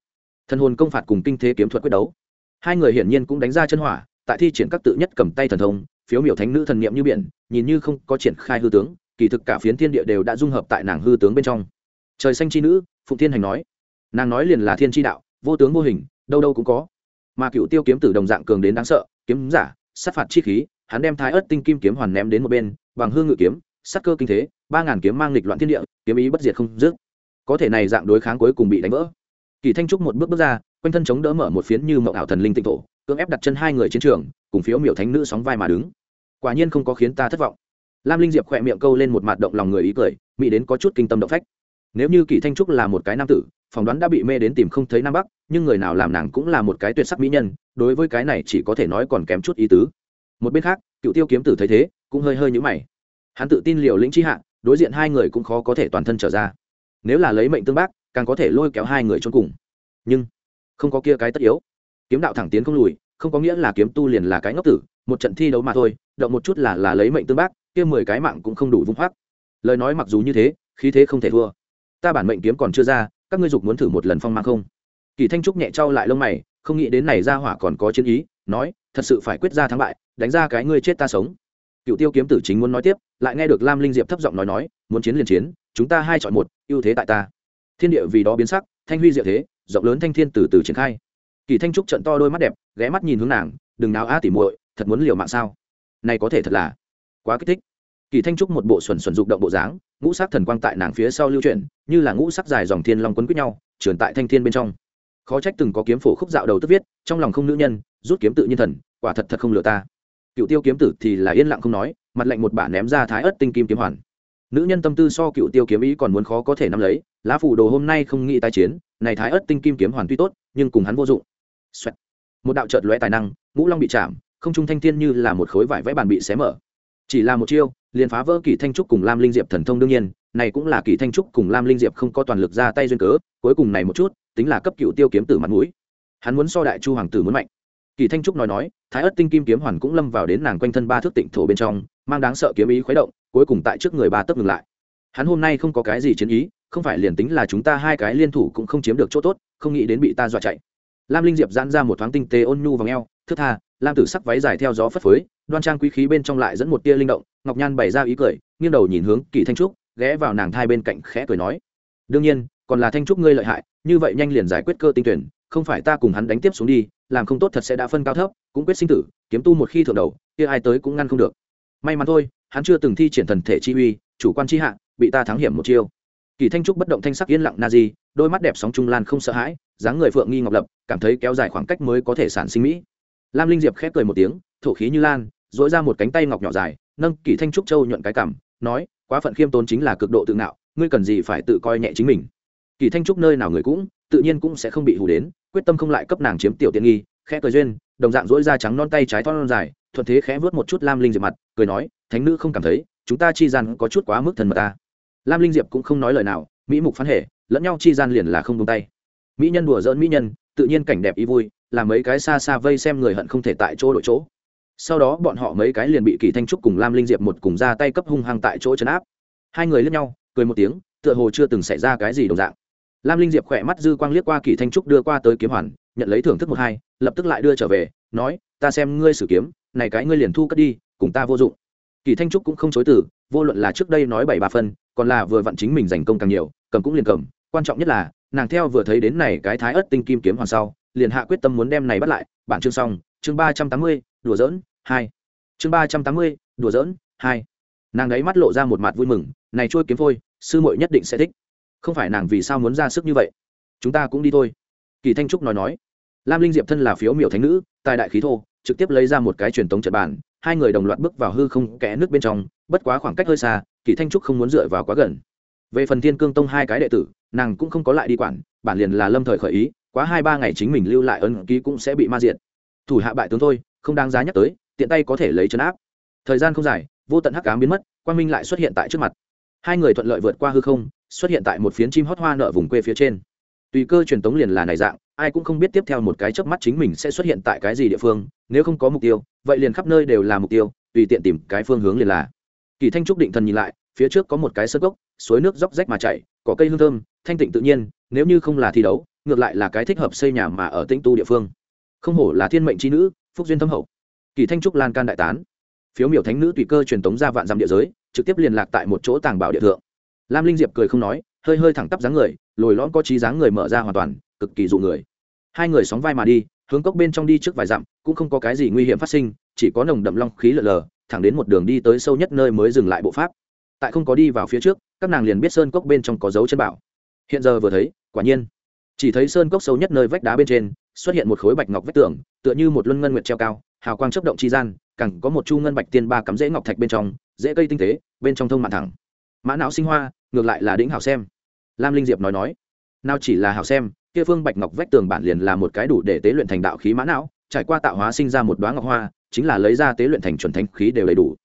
Thần hồn công phạt cùng kinh thế kiếm thuật quyết đấu. Hai người hiển nhiên cũng đánh ra chân hỏa, tại thi triển các tự nhất cầm tay thần thông, phiếu miểu thánh nữ thần niệm như biển, nhìn như không có triển khai hư tướng kỳ thực cả phiến thiên địa đều đã dung hợp tại nàng hư tướng bên trong. Trời xanh chi nữ, phụng thiên hành nói. Nàng nói liền là thiên chi đạo, vô tướng vô hình, đâu đâu cũng có. Mà cựu tiêu kiếm tử đồng dạng cường đến đáng sợ, kiếm giả, sát phạt chi khí, hắn đem thái ớt tinh kim kiếm hoàn ném đến một bên, bằng hương ngự kiếm, sát cơ kinh thế, ba ngàn kiếm mang nghịch loạn thiên địa, kiếm ý bất diệt không dứt. Có thể này dạng đối kháng cuối cùng bị đánh vỡ. Kỳ thanh trúc một bước bước ra, quanh thân chống đỡ mở một phiến như mộng ảo thần linh tịnh thổ, cưỡng ép đặt chân hai người chiến trường, cùng phiếu miểu thánh nữ sóng vai mà đứng. Quả nhiên không có khiến ta thất vọng lam linh diệp khỏe miệng câu lên một mặt động lòng người ý cười, mỹ đến có chút kinh tâm động phách. Nếu như kỳ thanh trúc là một cái nam tử, phỏng đoán đã bị mê đến tìm không thấy nam bắc, nhưng người nào làm nàng cũng là một cái tuyệt sắc mỹ nhân, đối với cái này chỉ có thể nói còn kém chút ý tứ. Một bên khác, cựu tiêu kiếm tử thấy thế, cũng hơi hơi nhũ mày. Hắn tự tin liều lĩnh chi hạ, đối diện hai người cũng khó có thể toàn thân trở ra. Nếu là lấy mệnh tương bác, càng có thể lôi kéo hai người cho cùng. Nhưng, không có kia cái tất yếu. Kiếm đạo thẳng tiến không lùi, không có nghĩa là kiếm tu liền là cái ngốc tử, một trận thi đấu mà thôi, động một chút là là lấy mệnh tương bác kia mười cái mạng cũng không đủ vung hoác lời nói mặc dù như thế, khí thế không thể thua. Ta bản mệnh kiếm còn chưa ra, các ngươi dục muốn thử một lần phong mang không? Kỳ thanh trúc nhẹ trao lại lông mày, không nghĩ đến này ra hỏa còn có chiến ý, nói, thật sự phải quyết ra thắng bại, đánh ra cái ngươi chết ta sống. Cựu tiêu kiếm tử chính muốn nói tiếp, lại nghe được lam linh diệp thấp giọng nói nói, muốn chiến liền chiến, chúng ta hai chọn một, ưu thế tại ta. Thiên địa vì đó biến sắc, thanh huy diệu thế, rộng lớn thanh thiên từ từ triển khai. Kỳ thanh trúc trận to đôi mắt đẹp, ghé mắt nhìn hướng nàng, đừng nào á tỉ muội, thật muốn liều mạng sao? Này có thể thật là quá kích thích. Kỳ thanh trúc một bộ xuẩn xuẩn dục động bộ dáng, ngũ sắc thần quang tại nàng phía sau lưu chuyển, như là ngũ sắc dài dòng thiên long quấn quýt nhau, trườn tại thanh thiên bên trong. Khó trách từng có kiếm phổ khúc dạo đầu tức viết, trong lòng không nữ nhân, rút kiếm tự nhiên thần, quả thật thật không lừa ta. Cựu tiêu kiếm tử thì là yên lặng không nói, mặt lạnh một bản ném ra thái ớt tinh kim kiếm hoàn. Nữ nhân tâm tư so cựu tiêu kiếm ý còn muốn khó có thể nắm lấy, lá phủ đồ hôm nay không nghĩ tái chiến, này thái ớt tinh kim kiếm hoàn tuy tốt, nhưng cùng hắn vô dụng. Xoẹt. một đạo trợt lóe tài năng, ngũ long bị chạm, không trung thanh thiên như là một khối vải vẽ bàn bị xé mở chỉ là một chiêu, liền phá vỡ kỳ thanh trúc cùng lam linh diệp thần thông đương nhiên, này cũng là kỳ thanh trúc cùng lam linh diệp không có toàn lực ra tay duyên cớ, cuối cùng này một chút, tính là cấp cựu tiêu kiếm tử mặt mũi. Hắn muốn so đại chu hoàng tử muốn mạnh. Kỳ thanh trúc nói nói, thái ất tinh kim kiếm hoàn cũng lâm vào đến nàng quanh thân ba thước tịnh thổ bên trong, mang đáng sợ kiếm ý khuấy động, cuối cùng tại trước người ba tấp ngừng lại. Hắn hôm nay không có cái gì chiến ý, không phải liền tính là chúng ta hai cái liên thủ cũng không chiếm được chỗ tốt, không nghĩ đến bị ta dọa chạy. Lam linh diệp giãn ra một thoáng tinh tế ôn nhu vào ngheo thức tha, lam tử sắc váy dài theo gió phất phới đoan trang quý khí bên trong lại dẫn một tia linh động, ngọc nhan bày ra ý cười, nghiêng đầu nhìn hướng kỳ thanh trúc, ghé vào nàng thai bên cạnh khẽ cười nói, đương nhiên, còn là thanh trúc ngươi lợi hại, như vậy nhanh liền giải quyết cơ tinh tuyển, không phải ta cùng hắn đánh tiếp xuống đi, làm không tốt thật sẽ đã phân cao thấp, cũng quyết sinh tử, kiếm tu một khi thượng đầu, kia ai tới cũng ngăn không được. May mắn thôi, hắn chưa từng thi triển thần thể chi uy, chủ quan chi hạ, bị ta thắng hiểm một chiêu. Kỳ thanh trúc bất động thanh sắc yên lặng na di, đôi mắt đẹp sóng trung lan không sợ hãi, dáng người phượng nghi ngọc lập, cảm thấy kéo dài khoảng cách mới có thể sản sinh mỹ. Lam linh diệp khép cười một tiếng, thổ khí như lan dỗi ra một cánh tay ngọc nhỏ dài, nâng Kỷ thanh trúc châu nhuận cái cảm nói, quá phận khiêm tốn chính là cực độ tự ngạo, ngươi cần gì phải tự coi nhẹ chính mình. Kỳ thanh trúc nơi nào người cũng, tự nhiên cũng sẽ không bị hù đến, quyết tâm không lại cấp nàng chiếm tiểu tiện nghi, khẽ cười duyên, đồng dạng dỗi da trắng non tay trái thon dài, thuận thế khẽ vớt một chút lam linh diệp mặt, cười nói, thánh nữ không cảm thấy, chúng ta chi gian có chút quá mức thần mật ta. Lam linh diệp cũng không nói lời nào, mỹ mục phán hệ, lẫn nhau chi gian liền là không tung tay. Mỹ nhân đùa dỡn mỹ nhân, tự nhiên cảnh đẹp ý vui, làm mấy cái xa xa vây xem người hận không thể tại chỗ đội chỗ sau đó bọn họ mấy cái liền bị kỳ thanh trúc cùng lam linh diệp một cùng ra tay cấp hung hăng tại chỗ chấn áp. Hai người lướt nhau, cười một tiếng, tựa hồ chưa từng xảy ra cái gì đồng dạng. Lam linh diệp khỏe mắt dư quang liếc qua kỳ thanh trúc đưa qua tới kiếm hoàn, nhận lấy thưởng thức một hai, lập tức lại đưa trở về, nói, ta xem ngươi sử kiếm, này cái ngươi liền thu cất đi, cùng ta vô dụng. Kỳ thanh trúc cũng không chối từ, vô luận là trước đây nói bảy ba phân, còn là vừa vặn chính mình giành công càng nhiều, cầm cũng liền cầm. Quan trọng nhất là, nàng theo vừa thấy đến này cái thái ớt tinh kim kiếm hoàn sau, liền hạ quyết tâm muốn đem này bắt lại. Bản chương xong, chương ba trăm tám mươi đùa dỡn hai. Chương ba trăm tám mươi đùa dỡn hai. Nàng ấy mắt lộ ra một mặt vui mừng này trôi kiếm phôi sư muội nhất định sẽ thích. Không phải nàng vì sao muốn ra sức như vậy? Chúng ta cũng đi thôi. Kỳ thanh trúc nói nói. Lam linh diệp thân là phiếu miểu thánh nữ tài đại khí thô trực tiếp lấy ra một cái truyền tống trận bàn hai người đồng loạt bước vào hư không kẽ nước bên trong bất quá khoảng cách hơi xa kỳ thanh trúc không muốn dựa vào quá gần. Về phần thiên cương tông hai cái đệ tử nàng cũng không có lại đi quản bản liền là lâm thời khởi ý quá hai ba ngày chính mình lưu lại ấn ký cũng sẽ bị ma diệt, thủ hạ bại tướng thôi không đáng giá nhắc tới, tiện tay có thể lấy chấn áp. Thời gian không dài, vô tận hắc ám biến mất, quang minh lại xuất hiện tại trước mặt. Hai người thuận lợi vượt qua hư không, xuất hiện tại một phiến chim hót hoa nợ vùng quê phía trên. Tùy cơ truyền tống liền là này dạng, ai cũng không biết tiếp theo một cái chớp mắt chính mình sẽ xuất hiện tại cái gì địa phương, nếu không có mục tiêu, vậy liền khắp nơi đều là mục tiêu, tùy tiện tìm cái phương hướng liền là. Kỳ thanh trúc định thần nhìn lại, phía trước có một cái sơ gốc, suối nước róc rách mà chảy, có cây hương thơm, thanh tịnh tự nhiên, nếu như không là thi đấu, ngược lại là cái thích hợp xây nhà mà ở tĩnh tu địa phương. Không hổ là thiên mệnh trí nữ phúc duyên thâm hậu. Kỳ thanh trúc lan can đại tán. Phiếu miểu thánh nữ tùy cơ truyền tống ra vạn dặm địa giới, trực tiếp liên lạc tại một chỗ tàng bảo địa thượng. Lam linh diệp cười không nói, hơi hơi thẳng tắp dáng người, lồi lõm có trí dáng người mở ra hoàn toàn, cực kỳ dụ người. Hai người sóng vai mà đi, hướng cốc bên trong đi trước vài dặm, cũng không có cái gì nguy hiểm phát sinh, chỉ có nồng đậm long khí lờ lờ, thẳng đến một đường đi tới sâu nhất nơi mới dừng lại bộ pháp. Tại không có đi vào phía trước, các nàng liền biết sơn cốc bên trong có dấu chân bảo. Hiện giờ vừa thấy, quả nhiên. Chỉ thấy sơn cốc sâu nhất nơi vách đá bên trên xuất hiện một khối bạch ngọc vách tường, tựa như một luân ngân nguyệt treo cao, hào quang chấp động chi gian cẳng có một chu ngân bạch tiên ba cắm rễ ngọc thạch bên trong, rễ cây tinh tế, bên trong thông mạn thẳng. Mã não sinh hoa, ngược lại là đĩnh hảo xem. Lam linh diệp nói nói, nào chỉ là hảo xem, kia phương bạch ngọc vách tường bản liền là một cái đủ để tế luyện thành đạo khí mã não, trải qua tạo hóa sinh ra một đoá ngọc hoa, chính là lấy ra tế luyện thành chuẩn thánh khí đều đầy đủ.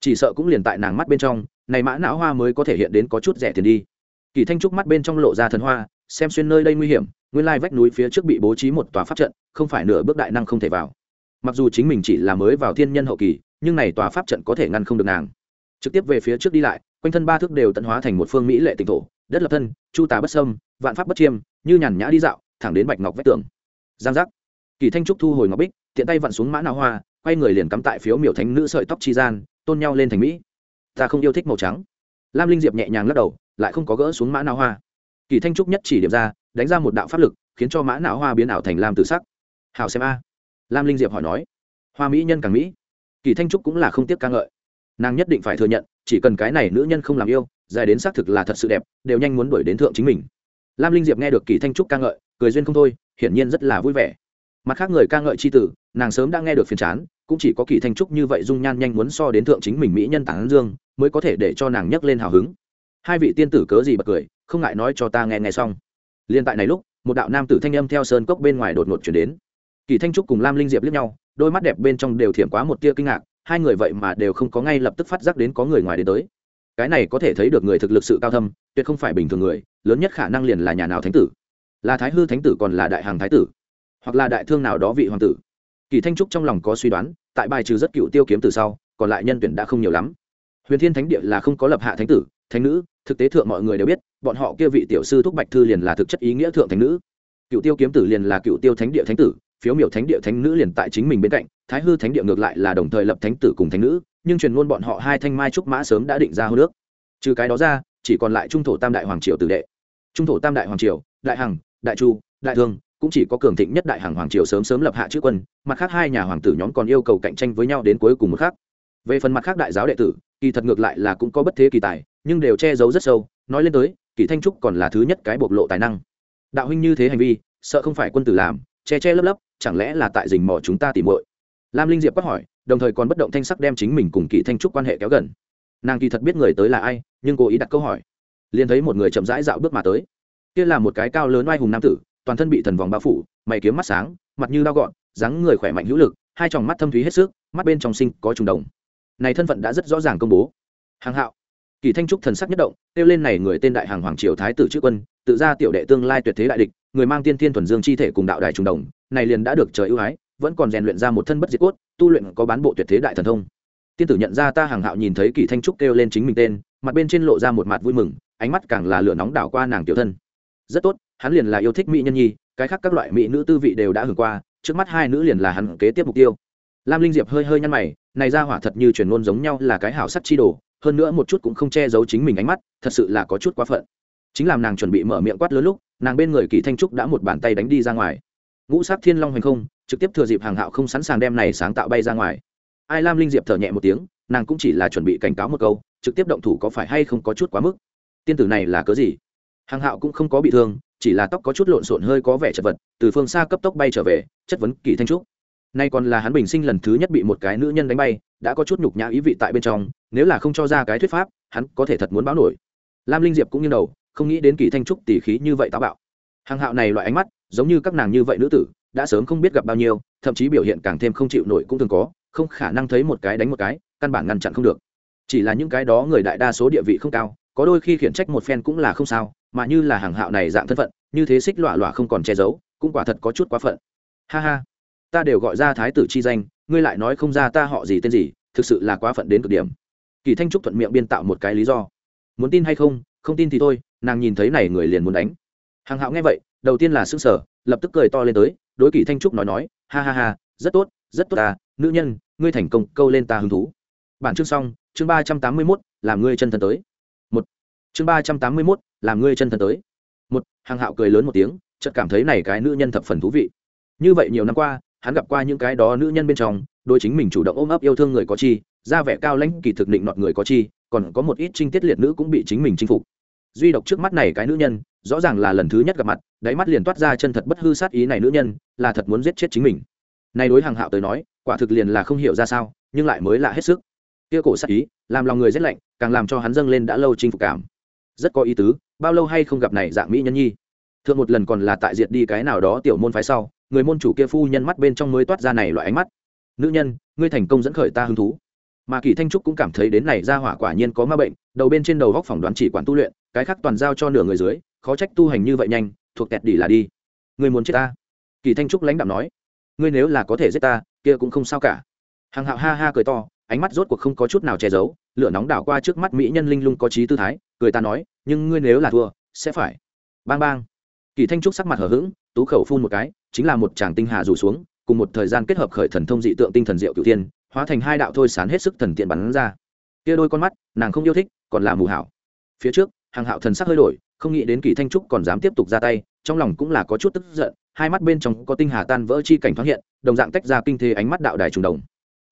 Chỉ sợ cũng liền tại nàng mắt bên trong, này mã não hoa mới có thể hiện đến có chút rẻ tiền đi. Kỳ thanh trúc mắt bên trong lộ ra thần hoa xem xuyên nơi đây nguy hiểm, nguyên lai vách núi phía trước bị bố trí một tòa pháp trận, không phải nửa bước đại năng không thể vào. Mặc dù chính mình chỉ là mới vào thiên nhân hậu kỳ, nhưng này tòa pháp trận có thể ngăn không được nàng. Trực tiếp về phía trước đi lại, quanh thân ba thước đều tận hóa thành một phương mỹ lệ tỉnh thổ, đất lập thân, chu tà bất sâm, vạn pháp bất chiêm, như nhàn nhã đi dạo, thẳng đến bạch ngọc vách tường. Giang giác. Kỳ thanh trúc thu hồi ngọc bích, tiện tay vặn xuống mã nào hoa, quay người liền cắm tại phiếu miểu thánh nữ sợi tóc chi gian, tôn nhau lên thành mỹ. Ta không yêu thích màu trắng. Lam linh diệp nhẹ nhàng lắc đầu, lại không có gỡ xuống mã não hoa kỳ thanh trúc nhất chỉ điểm ra, đánh ra một đạo pháp lực, khiến cho mã não hoa biến ảo thành lam tự sắc. Hào xem a. Lam linh diệp hỏi nói. Hoa mỹ nhân càng mỹ. Kỳ thanh trúc cũng là không tiếc ca ngợi. Nàng nhất định phải thừa nhận, chỉ cần cái này nữ nhân không làm yêu, dài đến xác thực là thật sự đẹp, đều nhanh muốn đuổi đến thượng chính mình. Lam linh diệp nghe được kỳ thanh trúc ca ngợi, cười duyên không thôi, hiển nhiên rất là vui vẻ. Mặt khác người ca ngợi c h i tử, nàng sớm đã nghe được phiền chán, cũng chỉ có kỳ thanh trúc như vậy dung nhan nhanh muốn so đến thượng chính mình mỹ nhân tản dương, mới có thể để cho nàng nhấc lên hào hứng. Hai vị tiên tử cớ gì bật cười không ngại nói cho ta nghe nghe xong. Liên tại này lúc, một đạo nam tử thanh âm theo sơn cốc bên ngoài đột ngột chuyển đến. Kỳ thanh trúc cùng lam linh diệp liếc nhau, đôi mắt đẹp bên trong đều thiểm quá một tia kinh ngạc, hai người vậy mà đều không có ngay lập tức phát giác đến có người ngoài đến tới. Cái này có thể thấy được người thực lực sự cao thâm, tuyệt không phải bình thường người, lớn nhất khả năng liền là nhà nào thánh tử. Là thái hư thánh tử còn là đại hàng thái tử, hoặc là đại thương nào đó vị hoàng tử. Kỳ thanh trúc trong lòng có suy đoán, tại bài trừ rất cựu tiêu kiếm từ sau, còn lại nhân tuyển đã không nhiều lắm. Huyền thiên thánh địa là không có lập hạ thánh tử, thánh nữ thực tế thượng mọi người đều biết, bọn họ kia vị tiểu sư thúc bạch thư liền là thực chất ý nghĩa thượng thánh nữ. Cựu tiêu kiếm tử liền là cựu tiêu thánh địa thánh tử, phiếu miểu thánh địa thánh nữ liền tại chính mình bên cạnh, thái hư thánh địa ngược lại là đồng thời lập thánh tử cùng thánh nữ, nhưng truyền ngôn bọn họ hai thanh mai trúc mã sớm đã định ra hô nước. Trừ cái đó ra, chỉ còn lại trung thổ tam đại hoàng triều tử đệ. Trung thổ tam đại hoàng triều, đại hằng, đại chu, đại thương, cũng chỉ có cường thịnh nhất đại hằng hoàng triều sớm sớm lập hạ chữ quân, mặt khác hai nhà hoàng tử nhóm còn yêu cầu cạnh tranh với nhau đến cuối cùng một khác về phần mặt khác đại giáo đệ tử, kỳ thật ngược lại là cũng có bất thế kỳ tài nhưng đều che giấu rất sâu, nói lên tới kỳ thanh trúc còn là thứ nhất cái bộc lộ tài năng. Đạo huynh như thế hành vi, sợ không phải quân tử làm, che che lấp lấp, chẳng lẽ là tại rình mò chúng ta tìm muội? Lam linh diệp quát hỏi, đồng thời còn bất động thanh sắc đem chính mình cùng kỳ thanh trúc quan hệ kéo gần. Nàng kỳ thật biết người tới là ai, nhưng cố ý đặt câu hỏi. Liền thấy một người chậm rãi dạo bước mà tới. Kia là một cái cao lớn oai hùng nam tử, toàn thân bị thần vòng bao phủ, mày kiếm mắt sáng, mặt như đao gọn, dáng người khỏe mạnh hữu lực, hai tròng mắt thâm thúy hết sức, mắt bên trong sinh có trùng đồng. Này thân phận đã rất rõ ràng công bố. Hàng hạo kỳ thanh trúc thần sắc nhất động, kêu lên này người tên đại hàng hoàng triều thái tử chữ quân, tự ra tiểu đệ tương lai tuyệt thế đại địch, người mang tiên thiên thuần dương chi thể cùng đạo đại trùng đồng, này liền đã được trời ưu ái, vẫn còn rèn luyện ra một thân bất diệt cốt, tu luyện có bán bộ tuyệt thế đại thần thông. Tiên tử nhận ra ta hàng hạo nhìn thấy kỳ thanh trúc kêu lên chính mình tên, mặt bên trên lộ ra một mặt vui mừng, ánh mắt càng là lửa nóng đảo qua nàng tiểu thân. Rất tốt, hắn liền là yêu thích mỹ nhân nhi, cái khác các loại mỹ nữ tư vị đều đã hưởng qua, trước mắt hai nữ liền là hắn kế tiếp mục tiêu. Lam linh diệp hơi hơi nhăn mày, này ra hỏa thật như truyền ngôn giống nhau là cái hảo sắc chi đồ hơn nữa một chút cũng không che giấu chính mình ánh mắt, thật sự là có chút quá phận. Chính làm nàng chuẩn bị mở miệng quát lớn lúc, nàng bên người kỳ thanh trúc đã một bàn tay đánh đi ra ngoài. Ngũ sát thiên long hành không, trực tiếp thừa dịp hàng hạo không sẵn sàng đem này sáng tạo bay ra ngoài. Ai lam linh diệp thở nhẹ một tiếng, nàng cũng chỉ là chuẩn bị cảnh cáo một câu, trực tiếp động thủ có phải hay không có chút quá mức. Tiên tử này là cớ gì? Hàng hạo cũng không có bị thương, chỉ là tóc có chút lộn xộn hơi có vẻ chật vật, từ phương xa cấp tốc bay trở về, chất vấn kỳ thanh trúc. Nay còn là hắn bình sinh lần thứ nhất bị một cái nữ nhân đánh bay, đã có chút nhục nhã ý vị tại bên trong nếu là không cho ra cái thuyết pháp, hắn có thể thật muốn báo nổi. Lam linh diệp cũng như đầu, không nghĩ đến kỳ thanh trúc tỉ khí như vậy táo bạo. Hàng hạo này loại ánh mắt, giống như các nàng như vậy nữ tử, đã sớm không biết gặp bao nhiêu, thậm chí biểu hiện càng thêm không chịu nổi cũng thường có, không khả năng thấy một cái đánh một cái, căn bản ngăn chặn không được. Chỉ là những cái đó người đại đa số địa vị không cao, có đôi khi khiển trách một phen cũng là không sao, mà như là hàng hạo này dạng thân phận, như thế xích lọa lọa không còn che giấu, cũng quả thật có chút quá phận. Ha ha, ta đều gọi ra thái tử chi danh, ngươi lại nói không ra ta họ gì tên gì, thực sự là quá phận đến cực điểm kỳ thanh trúc thuận miệng biên tạo một cái lý do. Muốn tin hay không không tin thì thôi, nàng nhìn thấy này người liền muốn đánh. Hàng hạo nghe vậy, đầu tiên là s ư n g sở lập tức cười to lên tới, đối kỳ thanh trúc nói nói, ha ha ha, rất tốt rất tốt ta, nữ nhân, ngươi thành công, câu lên ta hứng thú. Bản chương xong, chương ba trăm tám mươi mốt, làm ngươi chân thân tới. Một. Chương ba trăm tám mươi mốt, làm ngươi chân thân tới. Một hàng hạo cười lớn một tiếng, chợt cảm thấy này cái nữ nhân thập phần thú vị. Như vậy nhiều năm qua, hắn gặp qua những cái đó nữ nhân bên trong đôi chính mình chủ động ôm ấp yêu thương người có chi ra vẻ cao lãnh, kỳ thực định nọt người có chi, còn có một ít trinh tiết liệt nữ cũng bị chính mình chinh phục. Duy độc trước mắt này cái nữ nhân, rõ ràng là lần thứ nhất gặp mặt, đáy mắt liền toát ra chân thật bất hư sát ý này nữ nhân, là thật muốn giết chết chính mình. Này đối hàng hạo tới nói, quả thực liền là không hiểu ra sao, nhưng lại mới lạ hết sức. Kia cổ sát ý, làm lòng người rét lạnh, càng làm cho hắn dâng lên đã lâu chinh phục cảm. Rất có ý tứ, bao lâu hay không gặp này dạng mỹ nhân nhi? Thượng một lần còn là tại diệt đi cái nào đó tiểu môn phái sau, người môn chủ kia phu nhân mắt bên trong mới toát ra này loại ánh mắt. Nữ nhân, ngươi thành công dẫn khởi ta hứng thú mà kỳ thanh trúc cũng cảm thấy đến này ra hỏa quả nhiên có ma bệnh, đầu bên trên đầu góc phỏng đoán chỉ quản tu luyện, cái khác toàn giao cho nửa người dưới, khó trách tu hành như vậy nhanh, thuộc kẹt đỉ là đi. Ngươi muốn chết ta? Kỳ thanh trúc lãnh đạo nói. Ngươi nếu là có thể giết ta, kia cũng không sao cả. Hàng hạo ha ha cười to, ánh mắt rốt cuộc không có chút nào che giấu, lửa nóng đảo qua trước mắt mỹ nhân linh lung có trí tư thái, cười ta nói, nhưng ngươi nếu là thua, sẽ phải. Bang bang. Kỳ thanh trúc sắc mặt hở h ữ g tú khẩu phun một cái, chính là một chàng tinh hà rủ xuống, cùng một thời gian kết hợp khởi thần thông dị tượng tinh thần diệu cựu tiên hóa thành hai đạo thôi sán hết sức thần tiện bắn ra. Kia đôi con mắt, nàng không yêu thích, còn là mù hảo. Phía trước, hàng hạo thần sắc hơi đổi, không nghĩ đến kỳ thanh trúc còn dám tiếp tục ra tay, trong lòng cũng là có chút tức giận, hai mắt bên trong có tinh hà tan vỡ chi cảnh thoáng hiện, đồng dạng tách ra kinh thế ánh mắt đạo đài trùng đồng.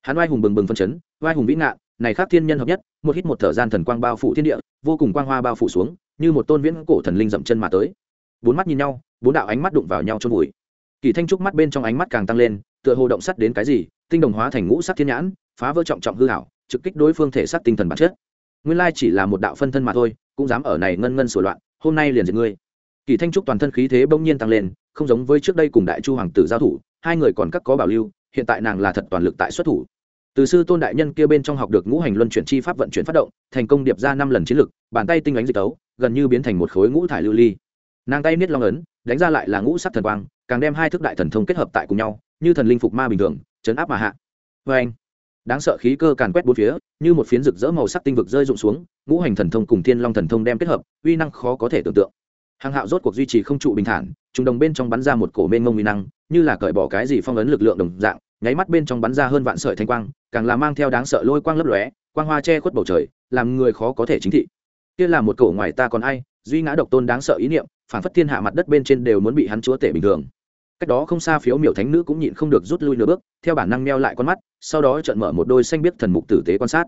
Hắn oai hùng bừng bừng phân chấn, oai hùng vĩ ngạn này khác thiên nhân hợp nhất, một hít một thở gian thần quang bao phủ thiên địa, vô cùng quang hoa bao phủ xuống, như một tôn viễn cổ thần linh dậm chân mà tới. Bốn mắt nhìn nhau, bốn đạo ánh mắt đụng vào nhau trong bụi kỳ thanh trúc mắt bên trong ánh mắt càng tăng lên, tựa hồ động sắt đến cái gì tinh đồng hóa thành ngũ sắc thiên nhãn, phá vỡ trọng trọng hư hảo trực kích đối phương thể xác tinh thần bản chất. Nguyên lai chỉ là một đạo phân thân mà thôi, cũng dám ở này ngân ngân sửa loạn, hôm nay liền diệt ngươi. Kỳ thanh trúc toàn thân khí thế bỗng nhiên tăng lên, không giống với trước đây cùng đại chu hoàng tử giao thủ, hai người còn các có bảo lưu, hiện tại nàng là thật toàn lực tại xuất thủ. Từ sư tôn đại nhân kia bên trong học được ngũ hành luân chuyển chi pháp vận chuyển phát động, thành công điệp ra năm lần chiến lực, bàn tay tinh ánh dịch tấu, gần như biến thành một khối ngũ thải lưu ly. Nàng tay niết long ấn, đánh ra lại là ngũ sắc thần quang, càng đem hai thức đại thần thông kết hợp tại cùng nhau, như thần linh phục ma bình thường chấn áp mà hạ. Vê anh, đáng sợ khí cơ càn quét bốn phía, như một phiến rực rỡ màu sắc tinh vực rơi rụng xuống, ngũ hành thần thông cùng thiên long thần thông đem kết hợp, uy năng khó có thể tưởng tượng. Hàng hạo rốt cuộc duy trì không trụ bình thản, trùng đồng bên trong bắn ra một cổ mênh mông uy năng, như là cởi bỏ cái gì phong ấn lực lượng đồng dạng, nháy mắt bên trong bắn ra hơn vạn sợi thanh quang, càng là mang theo đáng sợ lôi quang lấp lóe, quang hoa che khuất bầu trời, làm người khó có thể chính thị. Kia là một cổ ngoài ta còn ai, duy ngã độc tôn đáng sợ ý niệm, phản phất thiên hạ mặt đất bên trên đều muốn bị hắn chúa tể bình thường cách đó không xa phiếu miểu thánh nữ cũng nhịn không được rút lui nửa bước, theo bản năng meo lại con mắt, sau đó trợn mở một đôi xanh biết thần mục tử tế quan sát.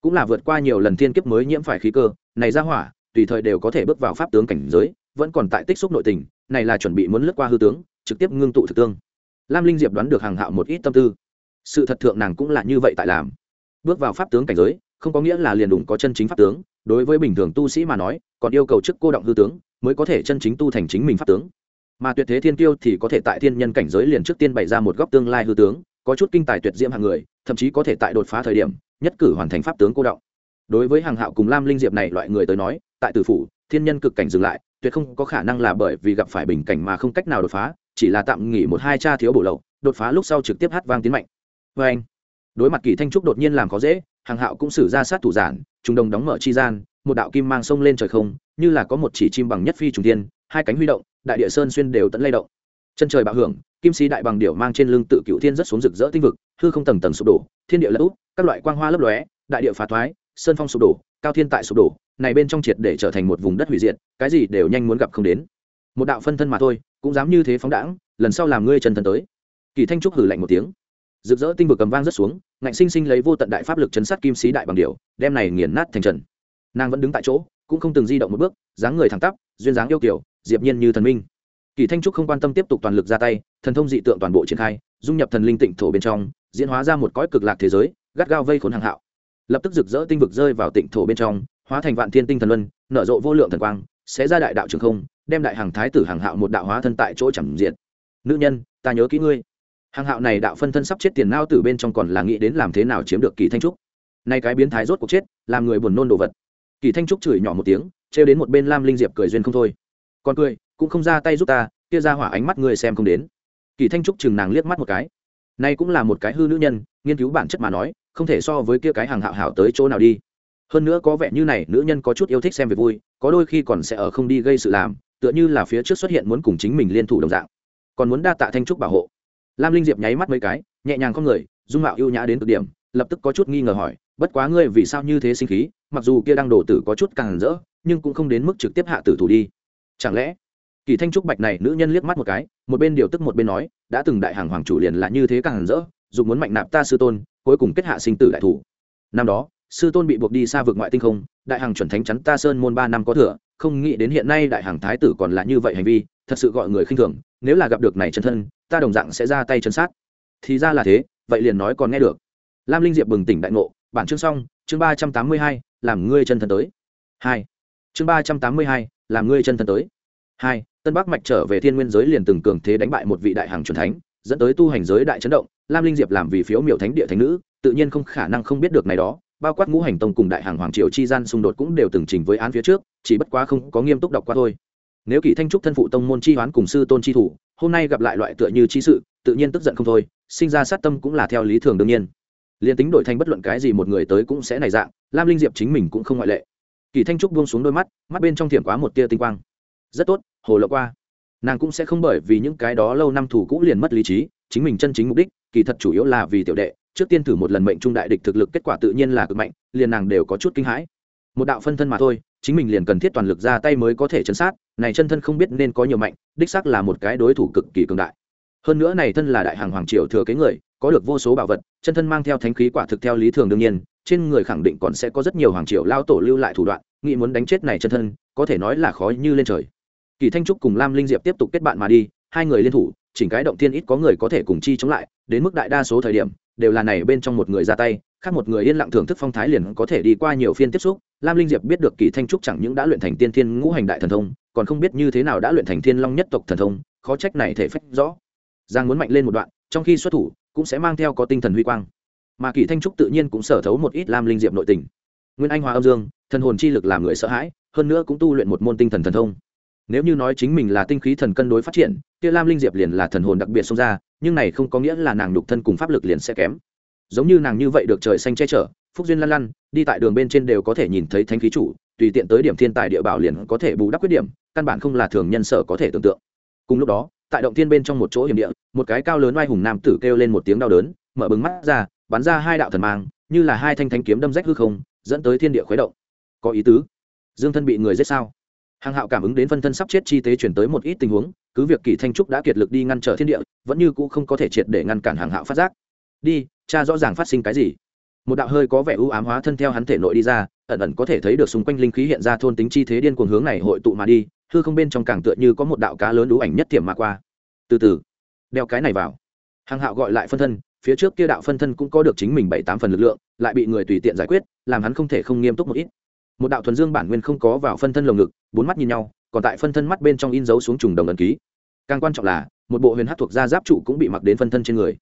Cũng là vượt qua nhiều lần thiên kiếp mới nhiễm phải khí cơ, này ra hỏa, tùy thời đều có thể bước vào pháp tướng cảnh giới, vẫn còn tại tích xúc nội tình, này là chuẩn bị muốn lướt qua hư tướng, trực tiếp ngưng tụ thực tương. Lam linh diệp đoán được hàng hạo một ít tâm tư. Sự thật thượng nàng cũng là như vậy tại làm. Bước vào pháp tướng cảnh giới, không có nghĩa là liền đủng có chân chính pháp tướng, đối với bình thường tu sĩ mà nói, còn yêu cầu chức cô động hư tướng, mới có thể chân chính tu thành chính mình pháp tướng mà tuyệt thế thiên tiêu thì có thể tại thiên nhân cảnh giới liền trước tiên bày ra một góc tương lai hư tướng, có chút kinh tài tuyệt diễm hàng người, thậm chí có thể tại đột phá thời điểm, nhất cử hoàn thành pháp tướng cô động. Đối với hàng hạo cùng lam linh diệp này loại người tới nói, tại tử phủ, thiên nhân cực cảnh dừng lại, tuyệt không có khả năng là bởi vì gặp phải bình cảnh mà không cách nào đột phá, chỉ là tạm nghỉ một hai cha thiếu bổ lậu, đột phá lúc sau trực tiếp hát vang tiến mạnh. Vê anh, đối mặt kỳ thanh trúc đột nhiên làm khó dễ hàng hạo cũng xử ra sát thủ giản trung đồng đóng mở chi gian, một đạo kim mang sông lên trời không, như là có một chỉ chim bằng nhất phi trùng tiên hai cánh huy động đại địa sơn xuyên đều tận lay động. Chân trời bạo hưởng, kim sĩ đại bằng điểu mang trên lưng tự cựu thiên rất xuống rực rỡ tinh vực, hư không tầng tầng sụp đổ, thiên địa lỡ út các loại quang hoa lấp lóe, đại địa phá thoái, sơn phong sụp đổ, cao thiên tại sụp đổ, này bên trong triệt để trở thành một vùng đất hủy diệt, cái gì đều nhanh muốn gặp không đến. Một đạo phân thân mà thôi, cũng dám như thế phóng đãng, lần sau làm ngươi chân thân tới. Kỳ thanh trúc hử lạnh một tiếng. Rực rỡ tinh vực cầm vang rất xuống, ngạnh sinh sinh lấy vô tận đại pháp lực chấn sát kim sĩ đại bằng điểu, đem này nghiền nát thành trần. Nàng vẫn đứng tại chỗ, cũng không từng di động một bước, dáng người thẳng tắp, duyên dáng yêu kiểu diệp nhiên như thần minh. Kỳ thanh trúc không quan tâm tiếp tục toàn lực ra tay, thần thông dị tượng toàn bộ triển khai, dung nhập thần linh tịnh thổ bên trong, diễn hóa ra một cõi cực lạc thế giới, gắt gao vây khốn hàng hạo. Lập tức rực rỡ tinh vực rơi vào tịnh thổ bên trong, hóa thành vạn thiên tinh thần luân, nở rộ vô lượng thần quang, sẽ ra đại đạo trường không, đem đại hàng thái tử hàng hạo một đạo hóa thân tại chỗ chẳng diện. Nữ nhân, ta nhớ kỹ ngươi. Hàng hạo này đạo phân thân sắp chết tiền nao tử bên trong còn là nghĩ đến làm thế nào chiếm được kỳ thanh trúc. Nay cái biến thái rốt cuộc chết, làm người buồn nôn đồ vật. Kỳ thanh trúc chửi nhỏ một tiếng, trêu đến một bên lam linh diệp cười duyên không thôi còn cười, cũng không ra tay giúp ta, kia ra hỏa ánh mắt ngươi xem không đến. Kỳ thanh trúc chừng nàng liếc mắt một cái. Nay cũng là một cái hư nữ nhân, nghiên cứu bản chất mà nói, không thể so với kia cái hàng hạo hảo tới chỗ nào đi. Hơn nữa có vẻ như này, nữ nhân có chút yêu thích xem về vui, có đôi khi còn sẽ ở không đi gây sự làm, tựa như là phía trước xuất hiện muốn cùng chính mình liên thủ đồng dạng. Còn muốn đa tạ thanh trúc bảo hộ. Lam linh diệp nháy mắt mấy cái, nhẹ nhàng con người, dung mạo ưu nhã đến cực điểm, lập tức có chút nghi ngờ hỏi, bất quá ngươi vì sao như thế sinh khí, mặc dù kia đang đổ tử có chút càng rỡ, nhưng cũng không đến mức trực tiếp hạ tử thủ đi chẳng lẽ? Kỳ thanh trúc bạch này nữ nhân liếc mắt một cái, một bên điều tức một bên nói, đã từng đại hàng hoàng chủ liền là như thế càng rỡ dùng muốn mạnh nạp ta sư tôn, cuối cùng kết hạ sinh tử đại thủ. Năm đó, sư tôn bị buộc đi xa vượt ngoại tinh không, đại hàng chuẩn thánh chắn ta sơn môn ba năm có thừa, không nghĩ đến hiện nay đại hàng thái tử còn là như vậy hành vi, thật sự gọi người khinh thường, nếu là gặp được này chân thân, ta đồng dạng sẽ ra tay chân sát. Thì ra là thế, vậy liền nói còn nghe được. Lam linh diệp bừng tỉnh đại ngộ, bản chương xong, chương ba trăm tám mươi hai, làm ngươi chân thân tới. Hai, chương ba trăm tám mươi hai làm ngươi chân thân tới. Hai, tân bắc mạch trở về thiên nguyên giới liền từng cường thế đánh bại một vị đại hàng truyền thánh, dẫn tới tu hành giới đại chấn động, lam linh diệp làm vì phiếu miểu thánh địa thánh nữ, tự nhiên không khả năng không biết được này đó, bao quát ngũ hành tông cùng đại hàng hoàng triều chi gian xung đột cũng đều từng trình với án phía trước, chỉ bất quá không có nghiêm túc đọc qua thôi. Nếu kỳ thanh trúc thân phụ tông môn chi hoán cùng sư tôn chi thủ, hôm nay gặp lại loại tựa như chi sự, tự nhiên tức giận không thôi, sinh ra sát tâm cũng là theo lý thường đương nhiên. Liền tính đổi thành bất luận cái gì một người tới cũng sẽ này dạng, lam linh diệp chính mình cũng không ngoại lệ kỳ thanh trúc buông xuống đôi mắt mắt bên trong thiểm quá một tia tinh quang. Rất tốt, hồ lộ qua. Nàng cũng sẽ không bởi vì những cái đó lâu năm thủ cũ liền mất lý trí, chính mình chân chính mục đích, kỳ thật chủ yếu là vì tiểu đệ, trước tiên thử một lần mệnh trung đại địch thực lực kết quả tự nhiên là cực mạnh, liền nàng đều có chút kinh hãi. Một đạo phân thân mà thôi, chính mình liền cần thiết toàn lực ra tay mới có thể chấn sát, này chân thân không biết nên có nhiều mạnh, đích xác là một cái đối thủ cực kỳ cường đại. Hơn nữa này thân là đại hàng hoàng triều thừa kế người có được vô số bảo vật, chân thân mang theo thánh khí quả thực theo lý thường đương nhiên, trên người khẳng định còn sẽ có rất nhiều hoàng triều lao tổ lưu lại thủ đoạn, nghĩ muốn đánh chết này chân thân, có thể nói là khó như lên trời. Kỳ thanh trúc cùng lam linh diệp tiếp tục kết bạn mà đi, hai người liên thủ, chỉnh cái động tiên ít có người có thể cùng chi chống lại, đến mức đại đa số thời điểm, đều là này bên trong một người ra tay, khác một người yên lặng thưởng thức phong thái liền có thể đi qua nhiều phiên tiếp xúc. Lam linh diệp biết được kỳ thanh trúc chẳng những đã luyện thành tiên thiên ngũ hành đại thần thông, còn không biết như thế nào đã luyện thành thiên long nhất tộc thần thông, khó trách này thể phách rõ. Giang muốn mạnh lên một đoạn trong khi xuất thủ, cũng sẽ mang theo có tinh thần huy quang. Mà kỳ thanh trúc tự nhiên cũng sở thấu một ít lam linh diệp nội tình. Nguyên anh hòa âm dương, thần hồn chi lực làm người sợ hãi, hơn nữa cũng tu luyện một môn tinh thần thần thông. Nếu như nói chính mình là tinh khí thần cân đối phát triển, kia lam linh diệp liền là thần hồn đặc biệt xông ra, nhưng này không có nghĩa là nàng đục thân cùng pháp lực liền sẽ kém. Giống như nàng như vậy được trời xanh che chở, phúc duyên lăn lăn, đi tại đường bên trên đều có thể nhìn thấy thánh khí chủ, tùy tiện tới điểm thiên tài địa bảo liền có thể bù đắp khuyết điểm, căn bản không là thường nhân sở có thể tưởng tượng. Cùng lúc đó tại động thiên bên trong một chỗ hiểm địa, một cái cao lớn oai hùng nam tử kêu lên một tiếng đau đớn, mở bừng mắt ra, bắn ra hai đạo thần mang, như là hai thanh thanh kiếm đâm rách hư không, dẫn tới thiên địa khuấy động. Có ý tứ? Dương thân bị người giết sao? Hàng hạo cảm ứng đến phân thân sắp chết chi tế chuyển tới một ít tình huống, cứ việc kỳ thanh trúc đã kiệt lực đi ngăn trở thiên địa, vẫn như cũ không có thể triệt để ngăn cản hàng hạo phát giác. Đi, cha rõ ràng phát sinh cái gì? Một đạo hơi có vẻ ưu ám hóa thân theo hắn thể nội đi ra, ẩn ẩn có thể thấy được xung quanh linh khí hiện ra thôn tính chi thế điên cuồng hướng này hội tụ mà đi hư không bên trong càng tựa như có một đạo cá lớn đủ ảnh nhất tiềm mà qua. Từ từ, đeo cái này vào. Hàng hạo gọi lại phân thân, phía trước kia đạo phân thân cũng có được chính mình bảy tám phần lực lượng, lại bị người tùy tiện giải quyết, làm hắn không thể không nghiêm túc một ít. Một đạo thuần dương bản nguyên không có vào phân thân lồng ngực, bốn mắt nhìn nhau, còn tại phân thân mắt bên trong in dấu xuống trùng đồng ẩn ký. Càng quan trọng là, một bộ huyền hát thuộc da giáp trụ cũng bị mặc đến phân thân trên người.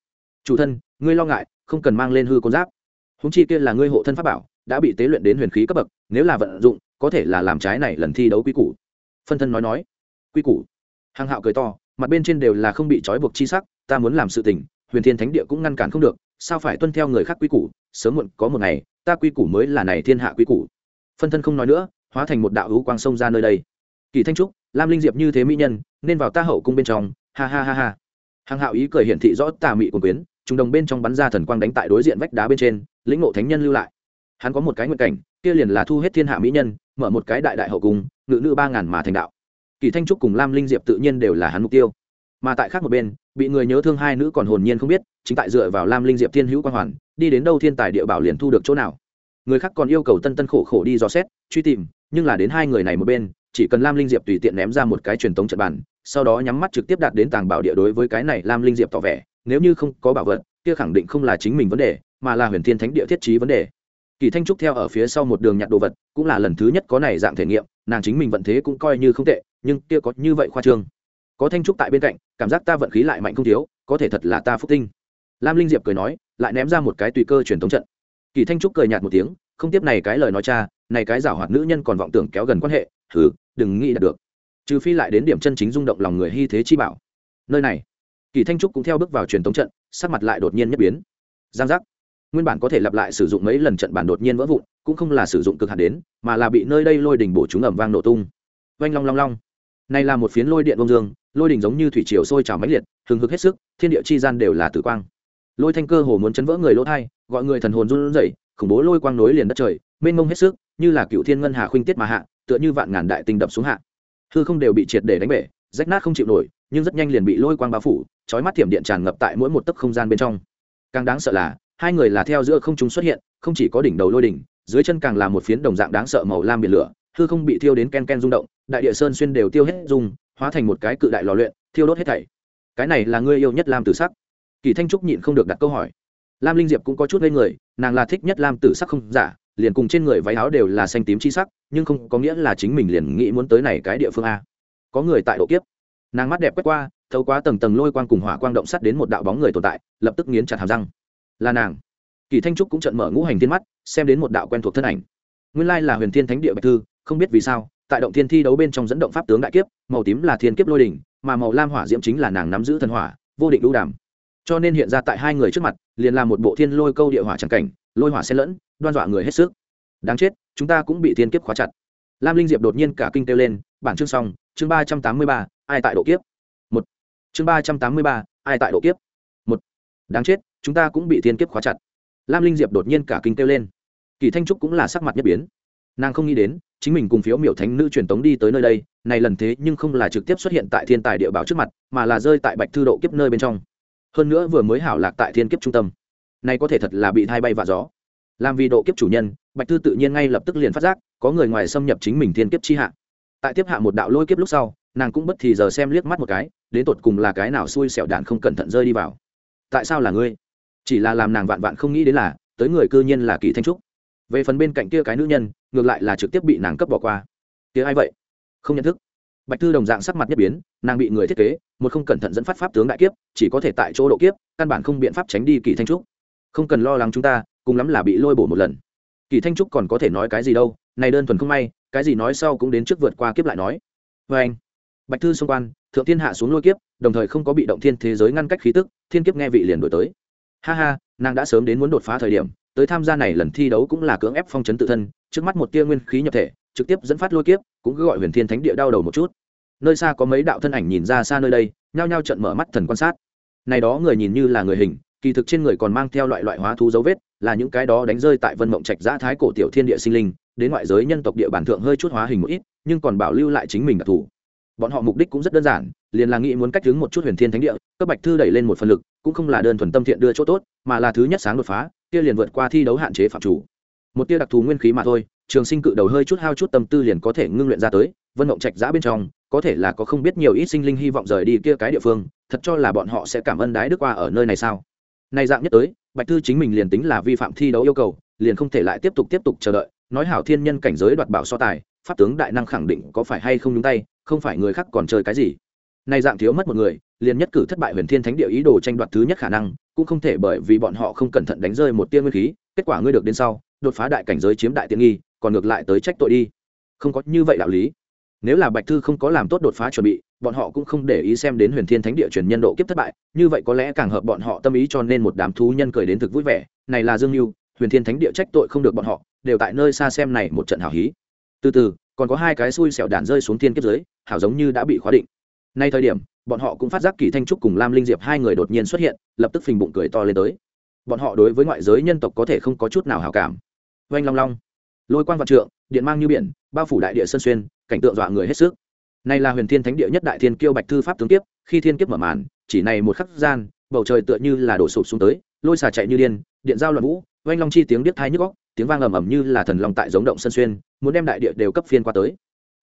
Chủ thân, ngươi lo ngại, không cần mang lên hư con giáp. Húng chi kia là ngươi hộ thân pháp bảo, đã bị tế luyện đến huyền khí cấp bậc, nếu là vận dụng, có thể là làm trái này lần thi đấu quy củ phân thân nói nói, quy củ. Hàng hạo cười to, mặt bên trên đều là không bị trói buộc chi sắc, ta muốn làm sự tình, huyền thiên thánh địa cũng ngăn cản không được, sao phải tuân theo người khác quy củ, sớm muộn có một ngày, ta quy củ mới là này thiên hạ quy củ. Phân thân không nói nữa, hóa thành một đạo hữu quang sông ra nơi đây. Kỳ thanh trúc, lam linh diệp như thế mỹ nhân, nên vào ta hậu cung bên trong, ha ha ha ha. Hàng hạo ý cười hiển thị rõ tà mị quần quyến, trùng đồng bên trong bắn ra thần quang đánh tại đối diện vách đá bên trên, lĩnh ngộ thánh nhân lưu lại. Hắn có một cái nguyện cảnh, kia liền là thu hết thiên hạ mỹ nhân, mở một cái đại đại hậu cung ngự nữ ba ngàn mà thành đạo. Kỳ thanh trúc cùng lam linh diệp tự nhiên đều là hắn mục tiêu. Mà tại khác một bên, bị người nhớ thương hai nữ còn hồn nhiên không biết, chính tại dựa vào lam linh diệp thiên hữu quang hoàn, đi đến đâu thiên tài địa bảo liền thu được chỗ nào. Người khác còn yêu cầu tân tân khổ khổ đi dò xét, truy tìm, nhưng là đến hai người này một bên, chỉ cần lam linh diệp tùy tiện ném ra một cái truyền tống trận bàn, sau đó nhắm mắt trực tiếp đạt đến tàng bảo địa đối với cái này lam linh diệp tỏ vẻ, nếu như không có bảo vật, kia khẳng định không là chính mình vấn đề, mà là huyền thiên thánh địa thiết trí vấn đề kỳ thanh trúc theo ở phía sau một đường nhặt đồ vật, cũng là lần thứ nhất có này dạng thể nghiệm, nàng chính mình vận thế cũng coi như không tệ, nhưng kia có như vậy khoa trương. Có thanh trúc tại bên cạnh, cảm giác ta vận khí lại mạnh không thiếu, có thể thật là ta phúc tinh. Lam linh diệp cười nói, lại ném ra một cái tùy cơ truyền thống trận. Kỳ thanh trúc cười nhạt một tiếng, không tiếp này cái lời nói cha, này cái giảo hoạt nữ nhân còn vọng tưởng kéo gần quan hệ thử đừng nghĩ đạt được. Trừ phi lại đến điểm chân chính rung động lòng người hy thế chi bảo. Nơi này, kỳ thanh trúc cũng theo bước vào truyền thống trận, sắc mặt lại đột nhiên nhất biến. Giang giác nguyên bản có thể lặp lại sử dụng mấy lần trận bản đột nhiên vỡ vụn, cũng không là sử dụng cực hạt đến, mà là bị nơi đây lôi đỉnh bổ chúng ẩm vang nổ tung. Oanh long long long. Này là một phiến lôi điện bông dương, lôi đỉnh giống như thủy triều sôi trào mãnh liệt, hừng hực hết sức, thiên địa chi gian đều là tử quang. Lôi thanh cơ hồ muốn chấn vỡ người lỗ thai, gọi người thần hồn run rẩy, khủng bố lôi quang nối liền đất trời, mênh mông hết sức, như là cựu thiên ngân hà khuynh tiết mà hạ, tựa như vạn ngàn đại tinh đập xuống hạ. Hư không đều bị triệt để đánh bể, rách nát không chịu nổi, nhưng rất nhanh liền bị lôi quang bao phủ, chói mắt thiểm điện tràn ngập tại mỗi một tấc không gian bên trong. Càng đáng sợ là hai người là theo giữa không chúng xuất hiện, không chỉ có đỉnh đầu lôi đỉnh, dưới chân càng là một phiến đồng dạng đáng sợ màu lam biển lửa, hư không bị thiêu đến ken ken rung động, đại địa sơn xuyên đều tiêu hết dung, hóa thành một cái cự đại lò luyện, thiêu đốt hết thảy. Cái này là ngươi yêu nhất lam tử sắc. Kỳ thanh trúc nhịn không được đặt câu hỏi. Lam linh diệp cũng có chút ngây người, nàng là thích nhất lam tử sắc không? Giả liền cùng trên người váy áo đều là xanh tím chi sắc, nhưng không có nghĩa là chính mình liền nghĩ muốn tới này cái địa phương a. Có người tại độ kiếp. Nàng mắt đẹp quét qua, thấu quá tầng tầng lôi quang cùng hỏa quang động sắt đến một đạo bóng người tồn tại, lập tức nghiến chặt hàm răng là nàng. Kỳ thanh trúc cũng trận mở ngũ hành thiên mắt, xem đến một đạo quen thuộc thân ảnh. Nguyên lai là huyền thiên thánh địa bạch thư, không biết vì sao, tại động thiên thi đấu bên trong dẫn động pháp tướng đại kiếp, màu tím là thiên kiếp lôi đỉnh, mà màu lam hỏa diễm chính là nàng nắm giữ thần hỏa, vô định đũ đàm. Cho nên hiện ra tại hai người trước mặt, liền là một bộ thiên lôi câu địa hỏa tràng cảnh, lôi hỏa xen lẫn, đoan dọa người hết sức. Đáng chết, chúng ta cũng bị thiên kiếp khóa chặt. Lam linh diệp đột nhiên cả kinh kêu lên, bản chương xong, chương ba trăm tám mươi ba, ai tại độ kiếp? Một. Chương ba trăm tám mươi ba, ai tại độ kiếp? Một. Đáng chết chúng ta cũng bị thiên kiếp khóa chặt. Lam linh diệp đột nhiên cả kinh kêu lên. Kỳ thanh trúc cũng là sắc mặt nhất biến. Nàng không nghĩ đến, chính mình cùng phiếu miểu thánh nữ truyền tống đi tới nơi đây, này lần thế nhưng không là trực tiếp xuất hiện tại thiên tài địa bảo trước mặt, mà là rơi tại bạch thư độ kiếp nơi bên trong. Hơn nữa vừa mới hảo lạc tại thiên kiếp trung tâm. Nay có thể thật là bị thay bay và gió. Làm vì độ kiếp chủ nhân, bạch thư tự nhiên ngay lập tức liền phát giác, có người ngoài xâm nhập chính mình thiên kiếp chi hạ. Tại tiếp hạ một đạo lôi kiếp lúc sau, nàng cũng bất thì giờ xem liếc mắt một cái, đến tột cùng là cái nào xui xẻo đạn không cẩn thận rơi đi vào. Tại sao là ngươi? Chỉ là làm nàng vạn vạn không nghĩ đến là, tới người cư nhiên là kỳ thanh trúc. Về phần bên cạnh kia cái nữ nhân, ngược lại là trực tiếp bị nàng cấp bỏ qua. Kia ai vậy? Không nhận thức. Bạch thư đồng dạng sắc mặt nhất biến, nàng bị người thiết kế, một không cẩn thận dẫn phát pháp tướng đại kiếp, chỉ có thể tại chỗ độ kiếp, căn bản không biện pháp tránh đi kỳ thanh trúc. Không cần lo lắng chúng ta, cùng lắm là bị lôi bổ một lần. Kỳ thanh trúc còn có thể nói cái gì đâu, này đơn thuần không may, cái gì nói sau cũng đến trước vượt qua kiếp lại nói. Vê anh, bạch thư xung quan thượng thiên hạ xuống lôi kiếp, đồng thời không có bị động thiên thế giới ngăn cách khí tức, thiên kiếp nghe vị liền đổi tới ha ha, nàng đã sớm đến muốn đột phá thời điểm, tới tham gia này lần thi đấu cũng là cưỡng ép phong chấn tự thân, trước mắt một tia nguyên khí nhập thể, trực tiếp dẫn phát lôi kiếp, cũng cứ gọi huyền thiên thánh địa đau đầu một chút. Nơi xa có mấy đạo thân ảnh nhìn ra xa nơi đây, nhao nhao trận mở mắt thần quan sát. Này đó người nhìn như là người hình, kỳ thực trên người còn mang theo loại loại hóa thú dấu vết, là những cái đó đánh rơi tại vân mộng trạch giã thái cổ tiểu thiên địa sinh linh, đến ngoại giới nhân tộc địa bản thượng hơi chút hóa hình một ít, nhưng còn bảo lưu lại chính mình đặc thù. Bọn họ mục đích cũng rất đơn giản liền là nghĩ muốn cách hướng một chút huyền thiên thánh địa, cấp bạch thư đẩy lên một phần lực, cũng không là đơn thuần tâm thiện đưa chỗ tốt, mà là thứ nhất sáng đột phá, kia liền vượt qua thi đấu hạn chế phạm chủ. Một tia đặc thù nguyên khí mà thôi, trường sinh cự đầu hơi chút hao chút tâm tư liền có thể ngưng luyện ra tới, vân động trạch giã bên trong, có thể là có không biết nhiều ít sinh linh hy vọng rời đi kia cái địa phương, thật cho là bọn họ sẽ cảm ơn đái đức qua ở nơi này sao? Này dạng nhất tới, bạch thư chính mình liền tính là vi phạm thi đấu yêu cầu, liền không thể lại tiếp tục tiếp tục chờ đợi, nói hảo thiên nhân cảnh giới đoạt bảo so tài, pháp tướng đại năng khẳng định có phải hay không nhúng tay, không phải người khác còn chơi cái gì nay dạng thiếu mất một người, liền nhất cử thất bại huyền thiên thánh địa ý đồ tranh đoạt thứ nhất khả năng, cũng không thể bởi vì bọn họ không cẩn thận đánh rơi một tia nguyên khí, kết quả ngươi được đến sau, đột phá đại cảnh giới chiếm đại tiện nghi, còn ngược lại tới trách tội đi. Không có như vậy đạo lý. Nếu là bạch thư không có làm tốt đột phá chuẩn bị, bọn họ cũng không để ý xem đến huyền thiên thánh địa truyền nhân độ kiếp thất bại, như vậy có lẽ càng hợp bọn họ tâm ý cho nên một đám thú nhân cười đến thực vui vẻ, này là dương mưu huyền thiên thánh địa trách tội không được bọn họ, đều tại nơi xa xem này một trận hào hí. Từ từ, còn có hai cái xui xẻo đạn rơi xuống thiên kiếp giới, hảo giống như đã bị khóa định nay thời điểm, bọn họ cũng phát giác kỳ thanh trúc cùng lam linh diệp hai người đột nhiên xuất hiện, lập tức phình bụng cười to lên tới. Bọn họ đối với ngoại giới nhân tộc có thể không có chút nào hảo cảm. Oanh long long. Lôi quan vạn trượng, điện mang như biển, bao phủ đại địa sơn xuyên, cảnh tượng dọa người hết sức. Nay là huyền thiên thánh địa nhất đại thiên kiêu bạch thư pháp tướng tiếp khi thiên kiếp mở màn, chỉ này một khắc gian, bầu trời tựa như là đổ sụp xuống tới, lôi xà chạy như điên, điện giao loạn vũ, oanh long chi tiếng điếc thai nhức góc tiếng vang ầm ầm như là thần long tại giống động sân xuyên, muốn đem đại địa đều cấp phiên qua tới.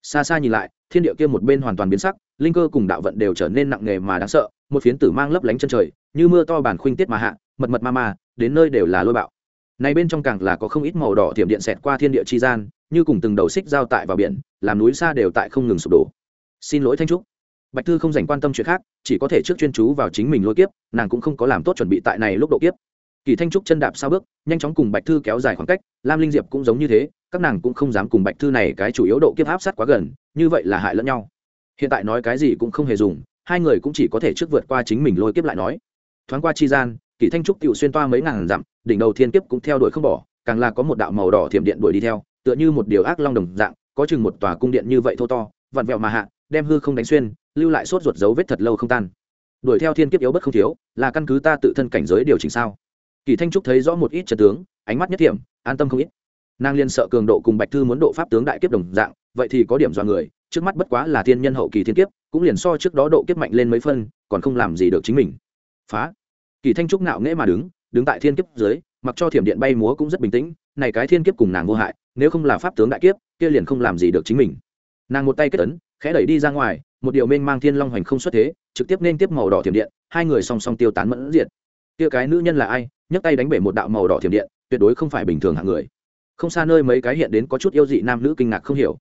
Xa xa nhìn lại, thiên địa kia một bên hoàn toàn biến sắc linh cơ cùng đạo vận đều trở nên nặng nề mà đáng sợ, một phiến tử mang lấp lánh chân trời, như mưa to bản khuynh tiết mà hạ, mật mật ma ma, đến nơi đều là lôi bạo. Này bên trong càng là có không ít màu đỏ tiềm điện xẹt qua thiên địa chi gian, như cùng từng đầu xích giao tại vào biển, làm núi xa đều tại không ngừng sụp đổ. Xin lỗi thanh trúc. Bạch thư không dành quan tâm chuyện khác, chỉ có thể trước chuyên chú vào chính mình lôi kiếp, nàng cũng không có làm tốt chuẩn bị tại này lúc độ kiếp. Kỳ thanh trúc chân đạp sao bước, nhanh chóng cùng bạch thư kéo dài khoảng cách, lam linh diệp cũng giống như thế, các nàng cũng không dám cùng bạch thư này cái chủ yếu độ kiếp áp sát quá gần, như vậy là hại lẫn nhau hiện tại nói cái gì cũng không hề dùng, hai người cũng chỉ có thể trước vượt qua chính mình lôi kiếp lại nói. Thoáng qua chi gian kỳ thanh trúc tự xuyên toa mấy ngàn dặm, đỉnh đầu thiên kiếp cũng theo đuổi không bỏ, càng là có một đạo màu đỏ thiểm điện đuổi đi theo, tựa như một điều ác long đồng dạng, có chừng một tòa cung điện như vậy thô to, vặn vẹo mà hạ, đem hư không đánh xuyên, lưu lại sốt ruột dấu vết thật lâu không tan. Đuổi theo thiên kiếp yếu bất không thiếu, là căn cứ ta tự thân cảnh giới điều chỉnh sao? Kỳ thanh trúc thấy rõ một ít trận tướng, ánh mắt nhất thiểm, an tâm không ít. Nàng liên sợ cường độ cùng bạch thư muốn độ pháp tướng đại kiếp đồng dạng vậy thì có điểm do người, trước mắt bất quá là thiên nhân hậu kỳ thiên kiếp, cũng liền so trước đó độ kiếp mạnh lên mấy phân, còn không làm gì được chính mình. Phá. Kỳ thanh trúc nạo nghễ mà đứng đứng tại thiên kiếp dưới, mặc cho thiểm điện bay múa cũng rất bình tĩnh, này cái thiên kiếp cùng nàng vô hại, nếu không là pháp tướng đại kiếp, kia liền không làm gì được chính mình. Nàng một tay kết ấn, khẽ đẩy đi ra ngoài, một điều mênh mang thiên long hoành không xuất thế, trực tiếp nên tiếp màu đỏ thiểm điện, hai người song song tiêu tán mẫn diệt. Kia cái nữ nhân là ai? Nhấc tay đánh bể một đạo màu đỏ thiểm điện, tuyệt đối không phải bình thường hạng người. Không xa nơi mấy cái hiện đến có chút yêu dị nam nữ kinh ngạc không hiểu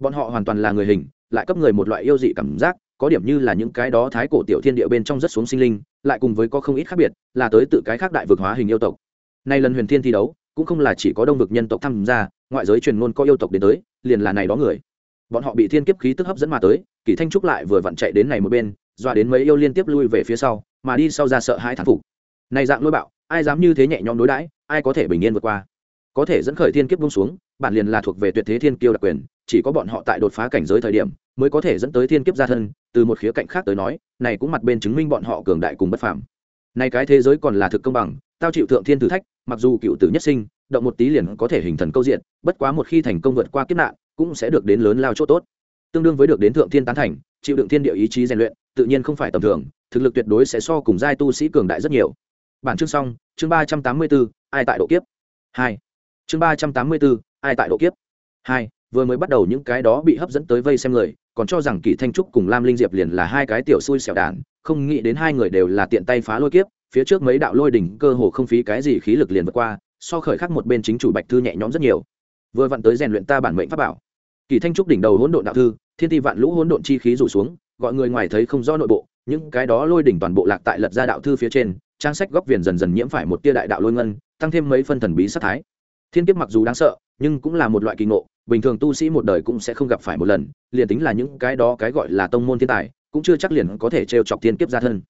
bọn họ hoàn toàn là người hình, lại cấp người một loại yêu dị cảm giác, có điểm như là những cái đó thái cổ tiểu thiên địa bên trong rất xuống sinh linh, lại cùng với có không ít khác biệt, là tới tự cái khác đại vực hóa hình yêu tộc. Nay lần huyền thiên thi đấu, cũng không là chỉ có đông vực nhân tộc tham gia, ngoại giới truyền ngôn có yêu tộc đến tới, liền là này đó người. Bọn họ bị thiên kiếp khí tức hấp dẫn mà tới, kỳ thanh trúc lại vừa vặn chạy đến này một bên, dọa đến mấy yêu liên tiếp lui về phía sau, mà đi sau ra sợ hai thản phục. Này dạng lôi bạo, ai dám như thế nhẹ nhõm đối đãi, ai có thể bình yên vượt qua? Có thể dẫn khởi thiên kiếp bung xuống bản liền là thuộc về tuyệt thế thiên kiêu đặc quyền, chỉ có bọn họ tại đột phá cảnh giới thời điểm mới có thể dẫn tới thiên kiếp gia thân, từ một khía cạnh khác tới nói, này cũng mặt bên chứng minh bọn họ cường đại cùng bất phàm. Này cái thế giới còn là thực công bằng, tao chịu thượng thiên thử thách, mặc dù cựu tử nhất sinh, động một tí liền có thể hình thần câu diện, bất quá một khi thành công vượt qua kiếp nạn, cũng sẽ được đến lớn lao chỗ tốt. Tương đương với được đến thượng thiên tán thành, chịu đựng thiên địa ý chí rèn luyện, tự nhiên không phải tầm thường, thực lực tuyệt đối sẽ so cùng giai tu sĩ cường đại rất nhiều. Bản chương xong, chương ba trăm tám mươi bốn ai tại độ kiếp? Hai. Chương ba trăm tám mươi bốn ai tại độ kiếp? Hai, vừa mới bắt đầu những cái đó bị hấp dẫn tới vây xem người, còn cho rằng kỷ thanh trúc cùng lam linh diệp liền là hai cái tiểu xui xẻo đản không nghĩ đến hai người đều là tiện tay phá lôi kiếp, phía trước mấy đạo lôi đỉnh cơ hồ không phí cái gì khí lực liền vượt qua, so khởi khắc một bên chính chủ bạch thư nhẹ nhõm rất nhiều. Vừa vặn tới rèn luyện ta bản mệnh pháp bảo. Kỳ thanh trúc đỉnh đầu hỗn độn đạo thư, thiên ti vạn lũ hỗn độn chi khí rủ xuống, gọi người ngoài thấy không rõ nội bộ, những cái đó lôi đỉnh toàn bộ lạc tại lật ra đạo thư phía trên, trang sách góc viền dần dần nhiễm phải một tia đại đạo lôi ngân, tăng thêm mấy phân thần bí sát thái. Thiên kiếp mặc dù đáng sợ nhưng cũng là một loại kỳ ngộ, bình thường tu sĩ một đời cũng sẽ không gặp phải một lần, liền tính là những cái đó cái gọi là tông môn thiên tài, cũng chưa chắc liền có thể trêu chọc thiên kiếp ra thân.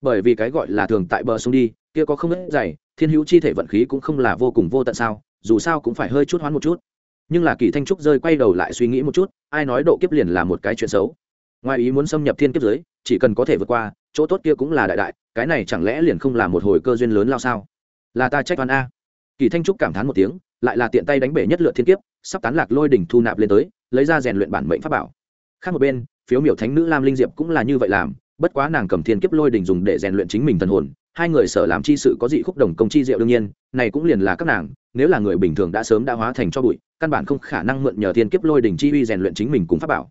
Bởi vì cái gọi là thường tại bờ sông đi, kia có không ít dày, thiên hữu chi thể vận khí cũng không là vô cùng vô tận sao, dù sao cũng phải hơi chút hoán một chút. Nhưng là kỳ thanh trúc rơi quay đầu lại suy nghĩ một chút, ai nói độ kiếp liền là một cái chuyện xấu. Ngoài ý muốn xâm nhập thiên kiếp giới, chỉ cần có thể vượt qua, chỗ tốt kia cũng là đại đại, cái này chẳng lẽ liền không là một hồi cơ duyên lớn lao sao? Là ta trách toàn a. Kỳ thanh trúc cảm thán một tiếng lại là tiện tay đánh bể nhất lượt thiên kiếp, sắp tán lạc lôi đỉnh thu nạp lên tới, lấy ra rèn luyện bản mệnh pháp bảo. Khác một bên, phiếu miểu thánh nữ lam linh diệp cũng là như vậy làm, bất quá nàng cầm thiên kiếp lôi đỉnh dùng để rèn luyện chính mình thần hồn, hai người sở làm chi sự có dị khúc đồng công chi diệu đương nhiên, này cũng liền là các nàng, nếu là người bình thường đã sớm đã hóa thành cho bụi, căn bản không khả năng mượn nhờ thiên kiếp lôi đỉnh chi uy rèn luyện chính mình cùng pháp bảo.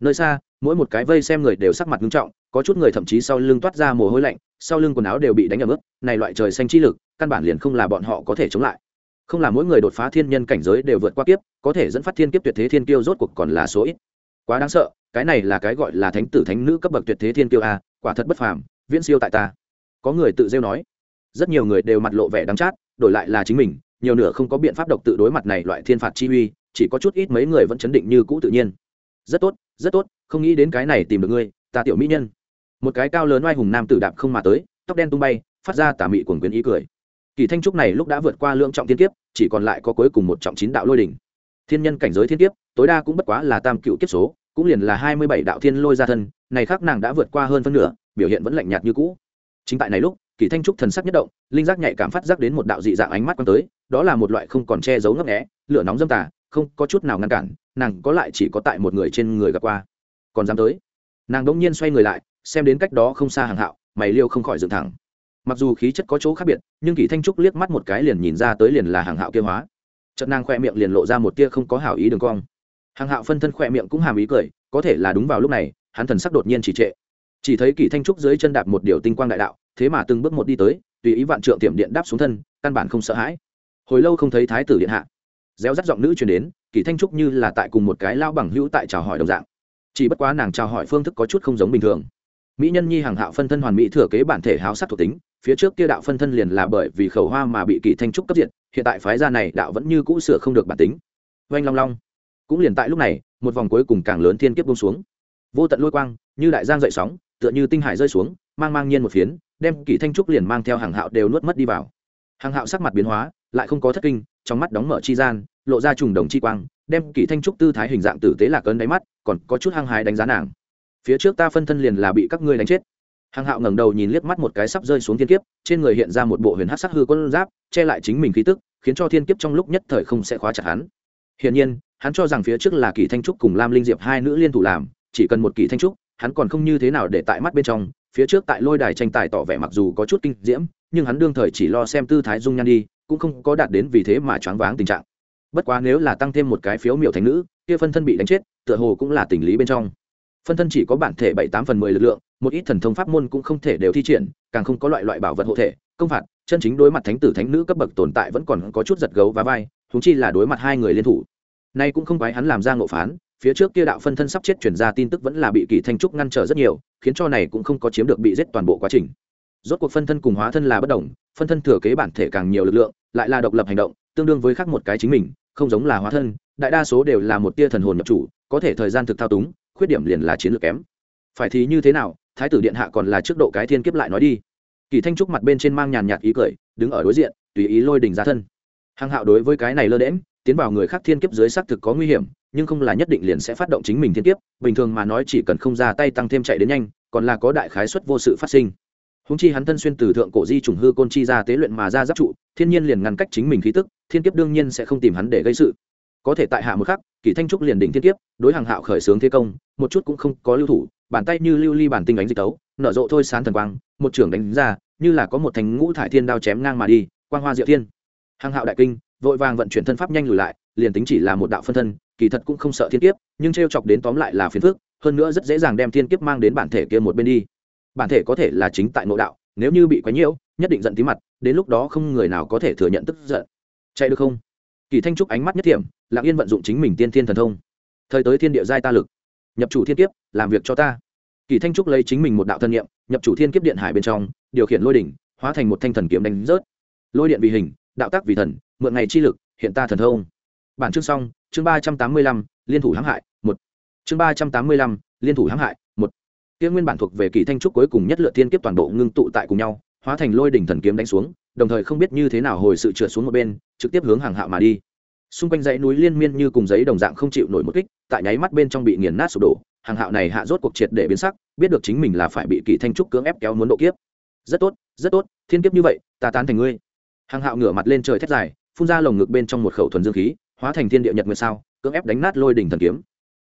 Nơi xa, mỗi một cái vây xem người đều sắc mặt nghiêm trọng, có chút người thậm chí sau lưng toát ra mồ hôi lạnh, sau lưng quần áo đều bị đánh ẩm ướt, này loại trời xanh chi lực, căn bản liền không là bọn họ có thể chống lại không là mỗi người đột phá thiên nhân cảnh giới đều vượt qua kiếp, có thể dẫn phát thiên kiếp tuyệt thế thiên kiêu rốt cuộc còn là số ít. Quá đáng sợ, cái này là cái gọi là thánh tử thánh nữ cấp bậc tuyệt thế thiên kiêu a, quả thật bất phàm, viễn siêu tại ta. Có người tự rêu nói. Rất nhiều người đều mặt lộ vẻ đắng chát, đổi lại là chính mình, nhiều nửa không có biện pháp độc tự đối mặt này loại thiên phạt chi uy, chỉ có chút ít mấy người vẫn chấn định như cũ tự nhiên. Rất tốt rất tốt, không nghĩ đến cái này tìm được ngươi, ta tiểu mỹ nhân. Một cái cao lớn oai hùng nam tử đạp không mà tới, tóc đen tung bay, phát ra tà mị quần quyến ý cười kỳ thanh trúc này lúc đã vượt qua lượng trọng thiên kiếp, chỉ còn lại có cuối cùng một trọng chín đạo lôi đỉnh. Thiên nhân cảnh giới thiên kiếp, tối đa cũng bất quá là tam cựu kiếp số, cũng liền là hai mươi bảy đạo thiên lôi ra thân, này khác nàng đã vượt qua hơn phân nửa, biểu hiện vẫn lạnh nhạt như cũ. Chính tại này lúc, kỳ thanh trúc thần sắc nhất động, linh giác nhạy cảm phát giác đến một đạo dị dạng ánh mắt quan tới, đó là một loại không còn che giấu ngấp nghẽ lửa nóng dâm tà, không có chút nào ngăn cản, nàng có lại chỉ có tại một người trên người gặp qua. Còn dám tới? Nàng đỗng nhiên xoay người lại, xem đến cách đó không xa hàng hạo, mày liêu không khỏi dựng thẳng mặc dù khí chất có chỗ khác biệt, nhưng kỳ thanh trúc liếc mắt một cái liền nhìn ra tới liền là hàng hạo kia hóa. Trận nàng khoe miệng liền lộ ra một tia không có hảo ý đường cong. Hàng hạo phân thân khoe miệng cũng hàm ý cười, có thể là đúng vào lúc này, hắn thần sắc đột nhiên chỉ trệ. Chỉ thấy kỳ thanh trúc dưới chân đạp một điều tinh quang đại đạo, thế mà từng bước một đi tới, tùy ý vạn trượng tiệm điện đáp xuống thân, căn bản không sợ hãi. Hồi lâu không thấy thái tử điện hạ. Réo rắt giọng nữ truyền đến, kỳ thanh trúc như là tại cùng một cái lao bằng hữu tại chào hỏi đồng dạng. Chỉ bất quá nàng chào hỏi phương thức có chút không giống bình thường. Mỹ nhân nhi hàng hạo phân thân hoàn mỹ thừa kế bản thể háo sắc thuộc tính phía trước kia đạo phân thân liền là bởi vì khẩu hoa mà bị kỳ thanh trúc cấp diện hiện tại phái gia này đạo vẫn như cũ sửa không được bản tính. Oanh long long. Cũng liền tại lúc này, một vòng cuối cùng càng lớn thiên kiếp bông xuống. Vô tận lôi quang, như đại giang dậy sóng, tựa như tinh hải rơi xuống, mang mang nhiên một phiến, đem kỳ thanh trúc liền mang theo hàng hạo đều nuốt mất đi vào. Hàng hạo sắc mặt biến hóa, lại không có thất kinh, trong mắt đóng mở chi gian, lộ ra trùng đồng chi quang, đem kỳ thanh trúc tư thái hình dạng tử tế lạc ấn đáy mắt, còn có chút hăng hái đánh giá nàng. Phía trước ta phân thân liền là bị các ngươi đánh chết hàng hạo ngẩng đầu nhìn liếc mắt một cái sắp rơi xuống thiên kiếp, trên người hiện ra một bộ huyền hát sắc hư quân giáp, che lại chính mình khí tức, khiến cho thiên kiếp trong lúc nhất thời không sẽ khóa chặt hắn. Hiển nhiên, hắn cho rằng phía trước là kỳ thanh trúc cùng lam linh diệp hai nữ liên thủ làm, chỉ cần một kỳ thanh trúc, hắn còn không như thế nào để tại mắt bên trong, phía trước tại lôi đài tranh tài tỏ vẻ mặc dù có chút kinh diễm, nhưng hắn đương thời chỉ lo xem tư thái dung nhan đi, cũng không có đạt đến vì thế mà choáng váng tình trạng. Bất quá nếu là tăng thêm một cái phiếu miểu thành nữ, kia phân thân bị đánh chết, tựa hồ cũng là tình lý bên trong. Phân thân chỉ có bản thể bảy tám phần mười lực lượng một ít thần thông pháp môn cũng không thể đều thi triển, càng không có loại loại bảo vật hộ thể, công phạt, chân chính đối mặt thánh tử, thánh nữ cấp bậc tồn tại vẫn còn có chút giật gấu và vai húng chi là đối mặt hai người liên thủ. Nay cũng không quái hắn làm ra ngộ phán, phía trước kia đạo phân thân sắp chết chuyển ra tin tức vẫn là bị kỳ thanh trúc ngăn trở rất nhiều, khiến cho này cũng không có chiếm được bị giết toàn bộ quá trình. Rốt cuộc phân thân cùng hóa thân là bất đồng, phân thân thừa kế bản thể càng nhiều lực lượng, lại là độc lập hành động, tương đương với khác một cái chính mình, không giống là hóa thân, đại đa số đều là một tia thần hồn nhập chủ, có thể thời gian thực thao túng, khuyết điểm liền là chiến lược kém. Phải thì như thế nào thái tử điện hạ còn là trước độ cái thiên kiếp lại nói đi. Kỳ thanh trúc mặt bên trên mang nhàn nhạt ý cười, đứng ở đối diện, tùy ý lôi đình ra thân. Hăng hạo đối với cái này lơ đễm tiến vào người khác thiên kiếp dưới xác thực có nguy hiểm, nhưng không là nhất định liền sẽ phát động chính mình thiên kiếp, bình thường mà nói chỉ cần không ra tay tăng thêm chạy đến nhanh, còn là có đại khái suất vô sự phát sinh. Húng chi hắn thân xuyên từ thượng cổ di trùng hư côn chi ra tế luyện mà ra giáp trụ, thiên nhiên liền ngăn cách chính mình khí tức, thiên kiếp đương nhiên sẽ không tìm hắn để gây sự có thể tại hạ một khắc kỷ thanh trúc liền đỉnh thiên kiếp, đối hàng hạo khởi xướng thế công, một chút cũng không có lưu thủ, bàn tay như lưu ly bản tinh đánh dịch tấu, nở rộ thôi sán thần quang, một trưởng đánh ra, như là có một thành ngũ thải thiên đao chém ngang mà đi, quang hoa diệu thiên. Hàng hạo đại kinh, vội vàng vận chuyển thân pháp nhanh lùi lại, liền tính chỉ là một đạo phân thân, kỳ thật cũng không sợ thiên kiếp, nhưng t chọc đến tóm lại là phiền phức, hơn nữa rất dễ dàng đem thiên kiếp mang đến bản thể kia một bên đi. Bản thể có thể là chính tại nội đạo, nếu như bị quấy nhiễu, nhất định giận tí mặt, đến lúc đó không người nào có thể thừa nhận tức giận. Chạy được không? Kỳ thanh trúc ánh mắt nhất thiểm lặng yên vận dụng chính mình tiên thiên thần thông. Thời tới thiên địa giai ta lực. Nhập chủ thiên kiếp, làm việc cho ta. Kỳ thanh trúc lấy chính mình một đạo thân nhiệm nhập chủ thiên kiếp điện hải bên trong, điều khiển lôi đỉnh, hóa thành một thanh thần kiếm đánh rớt. Lôi điện vì hình, đạo tác vì thần, mượn ngày chi lực, hiện ta thần thông. Bản chương xong, chương ba trăm tám mươi lăm, liên thủ hãm hại, một. Chương ba trăm tám mươi lăm, liên thủ hãm hại, một. Tiên nguyên bản thuộc về kỳ thanh trúc cuối cùng nhất lựa thiên kiếp toàn bộ ngưng tụ tại cùng nhau, hóa thành lôi đỉnh thần kiếm đánh xuống, đồng thời không biết như thế nào hồi sự trượt xuống một bên, trực tiếp hướng hàng hạo mà đi xung quanh dãy núi liên miên như cùng giấy đồng dạng không chịu nổi một kích, tại nháy mắt bên trong bị nghiền nát sụp đổ, hàng hạo này hạ rốt cuộc triệt để biến sắc, biết được chính mình là phải bị kỳ thanh trúc cưỡng ép kéo muốn độ kiếp. Rất tốt rất tốt, thiên kiếp như vậy, ta tán thành ngươi. Hàng hạo ngửa mặt lên trời thét dài, phun ra lồng ngực bên trong một khẩu thuần dương khí, hóa thành thiên địa nhật nguyệt sao, cưỡng ép đánh nát lôi đỉnh thần kiếm.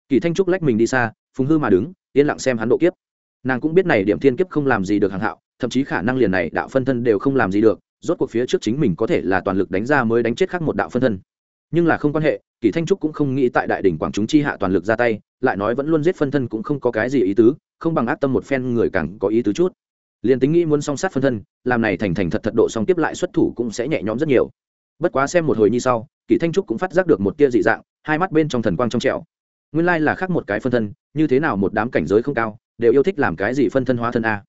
Kỳ thanh trúc lách mình đi xa, phùng hư mà đứng, yên lặng xem hắn độ kiếp. Nàng cũng biết này điểm thiên kiếp không làm gì được hàng hạo, thậm chí khả năng liền này đạo phân thân đều không làm gì được, rốt cuộc phía trước chính mình có thể là toàn lực đánh ra mới đánh chết khác một đạo phân thân nhưng là không quan hệ, kỳ thanh trúc cũng không nghĩ tại đại đỉnh quảng chúng chi hạ toàn lực ra tay, lại nói vẫn luôn giết phân thân cũng không có cái gì ý tứ, không bằng ác tâm một phen người càng có ý tứ chút. Liền tính nghĩ muốn song sát phân thân, làm này thành thành thật thật độ song tiếp lại xuất thủ cũng sẽ nhẹ nhõm rất nhiều. Bất quá xem một hồi như sau, kỳ thanh trúc cũng phát giác được một tia dị dạng, hai mắt bên trong thần quang trong trẻo. Nguyên lai là khác một cái phân thân, như thế nào một đám cảnh giới không cao, đều yêu thích làm cái gì phân thân hóa thân a?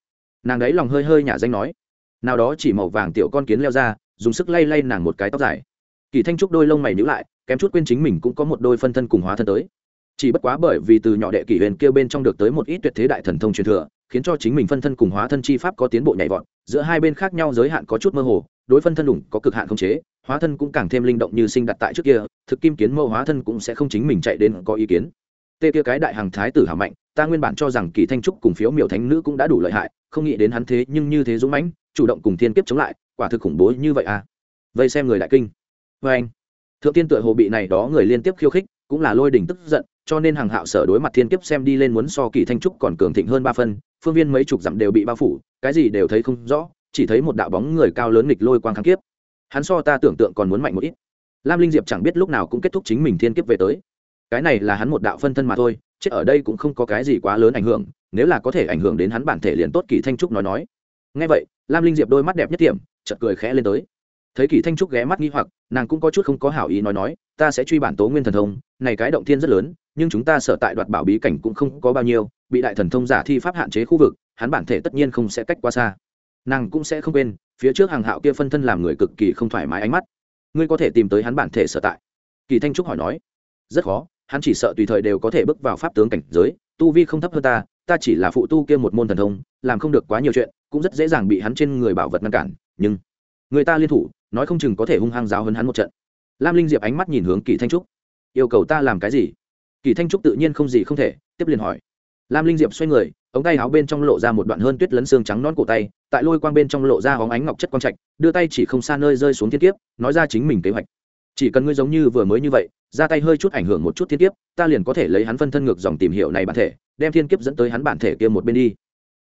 Nàng đấy lòng hơi hơi nhả danh nói. Nào đó chỉ màu vàng tiểu con kiến leo ra, dùng sức lay lay nàng một cái tóc dài kỳ thanh trúc đôi lông mày nhữ lại, kém chút quên chính mình cũng có một đôi phân thân cùng hóa thân tới. Chỉ bất quá bởi vì từ nhỏ đệ kỷ huyền kêu bên trong được tới một ít tuyệt thế đại thần thông truyền thừa, khiến cho chính mình phân thân cùng hóa thân chi pháp có tiến bộ nhảy vọt, giữa hai bên khác nhau giới hạn có chút mơ hồ, đối phân thân đủng có cực hạn không chế, hóa thân cũng càng thêm linh động như sinh đặt tại trước kia, thực kim kiến mâu hóa thân cũng sẽ không chính mình chạy đến có ý kiến. Tê kia cái đại hàng thái tử hảo mạnh, ta nguyên bản cho rằng kỳ thanh trúc cùng phiếu miểu thánh nữ cũng đã đủ lợi hại, không nghĩ đến hắn thế nhưng như thế dũng mãnh, chủ động cùng thiên kiếp chống lại, quả thực khủng bố như vậy à. Vây xem người đại kinh vê anh, thượng tiên tựa hồ bị này đó người liên tiếp khiêu khích, cũng là lôi đỉnh tức giận, cho nên hàng hạo sở đối mặt thiên kiếp xem đi lên muốn so kỳ thanh trúc còn cường thịnh hơn ba phân phương viên mấy chục dặm đều bị bao phủ, cái gì đều thấy không rõ, chỉ thấy một đạo bóng người cao lớn nghịch lôi quang kháng kiếp. Hắn so ta tưởng tượng còn muốn mạnh một ít. Lam linh diệp chẳng biết lúc nào cũng kết thúc chính mình thiên kiếp về tới. Cái này là hắn một đạo phân thân mà thôi, chết ở đây cũng không có cái gì quá lớn ảnh hưởng, nếu là có thể ảnh hưởng đến hắn bản thể liền tốt, kỳ thanh trúc nói nói. Ngay vậy, lam linh diệp đôi mắt đẹp nhất điểm chật cười khẽ lên tới. Thấy kỳ thanh trúc ghé mắt nghi hoặc nàng cũng có chút không có hảo ý nói nói, ta sẽ truy bản tố nguyên thần thông, này cái động thiên rất lớn, nhưng chúng ta sở tại đoạt bảo bí cảnh cũng không có bao nhiêu, bị đại thần thông giả thi pháp hạn chế khu vực, hắn bản thể tất nhiên không sẽ cách quá xa. Nàng cũng sẽ không quên, phía trước hàng hạo kia phân thân làm người cực kỳ không thoải mái ánh mắt. Ngươi có thể tìm tới hắn bản thể sở tại? Kỳ thanh trúc hỏi nói. Rất khó, hắn chỉ sợ tùy thời đều có thể bước vào pháp tướng cảnh giới, tu vi không thấp hơn ta ta chỉ là phụ tu kia một môn thần thông, làm không được quá nhiều chuyện, cũng rất dễ dàng bị hắn trên người bảo vật ngăn cản, nhưng người ta liên thủ nói không chừng có thể hung hăng giáo hơn hắn một trận. Lam linh diệp ánh mắt nhìn hướng kỳ thanh trúc. Yêu cầu ta làm cái gì? Kỳ thanh trúc tự nhiên không gì không thể, tiếp liền hỏi. Lam linh diệp xoay người, ống tay áo bên trong lộ ra một đoạn hơn tuyết lấn xương trắng non cổ tay, tại lôi quang bên trong lộ ra hóng ánh ngọc chất quang trạch, đưa tay chỉ không xa nơi rơi xuống thiên kiếp, nói ra chính mình kế hoạch. Chỉ cần ngươi giống như vừa mới như vậy, ra tay hơi chút ảnh hưởng một chút thiên kiếp, ta liền có thể lấy hắn phân thân ngược dòng tìm hiểu này bản thể, đem thiên kiếp dẫn tới hắn bản thể kia một bên đi.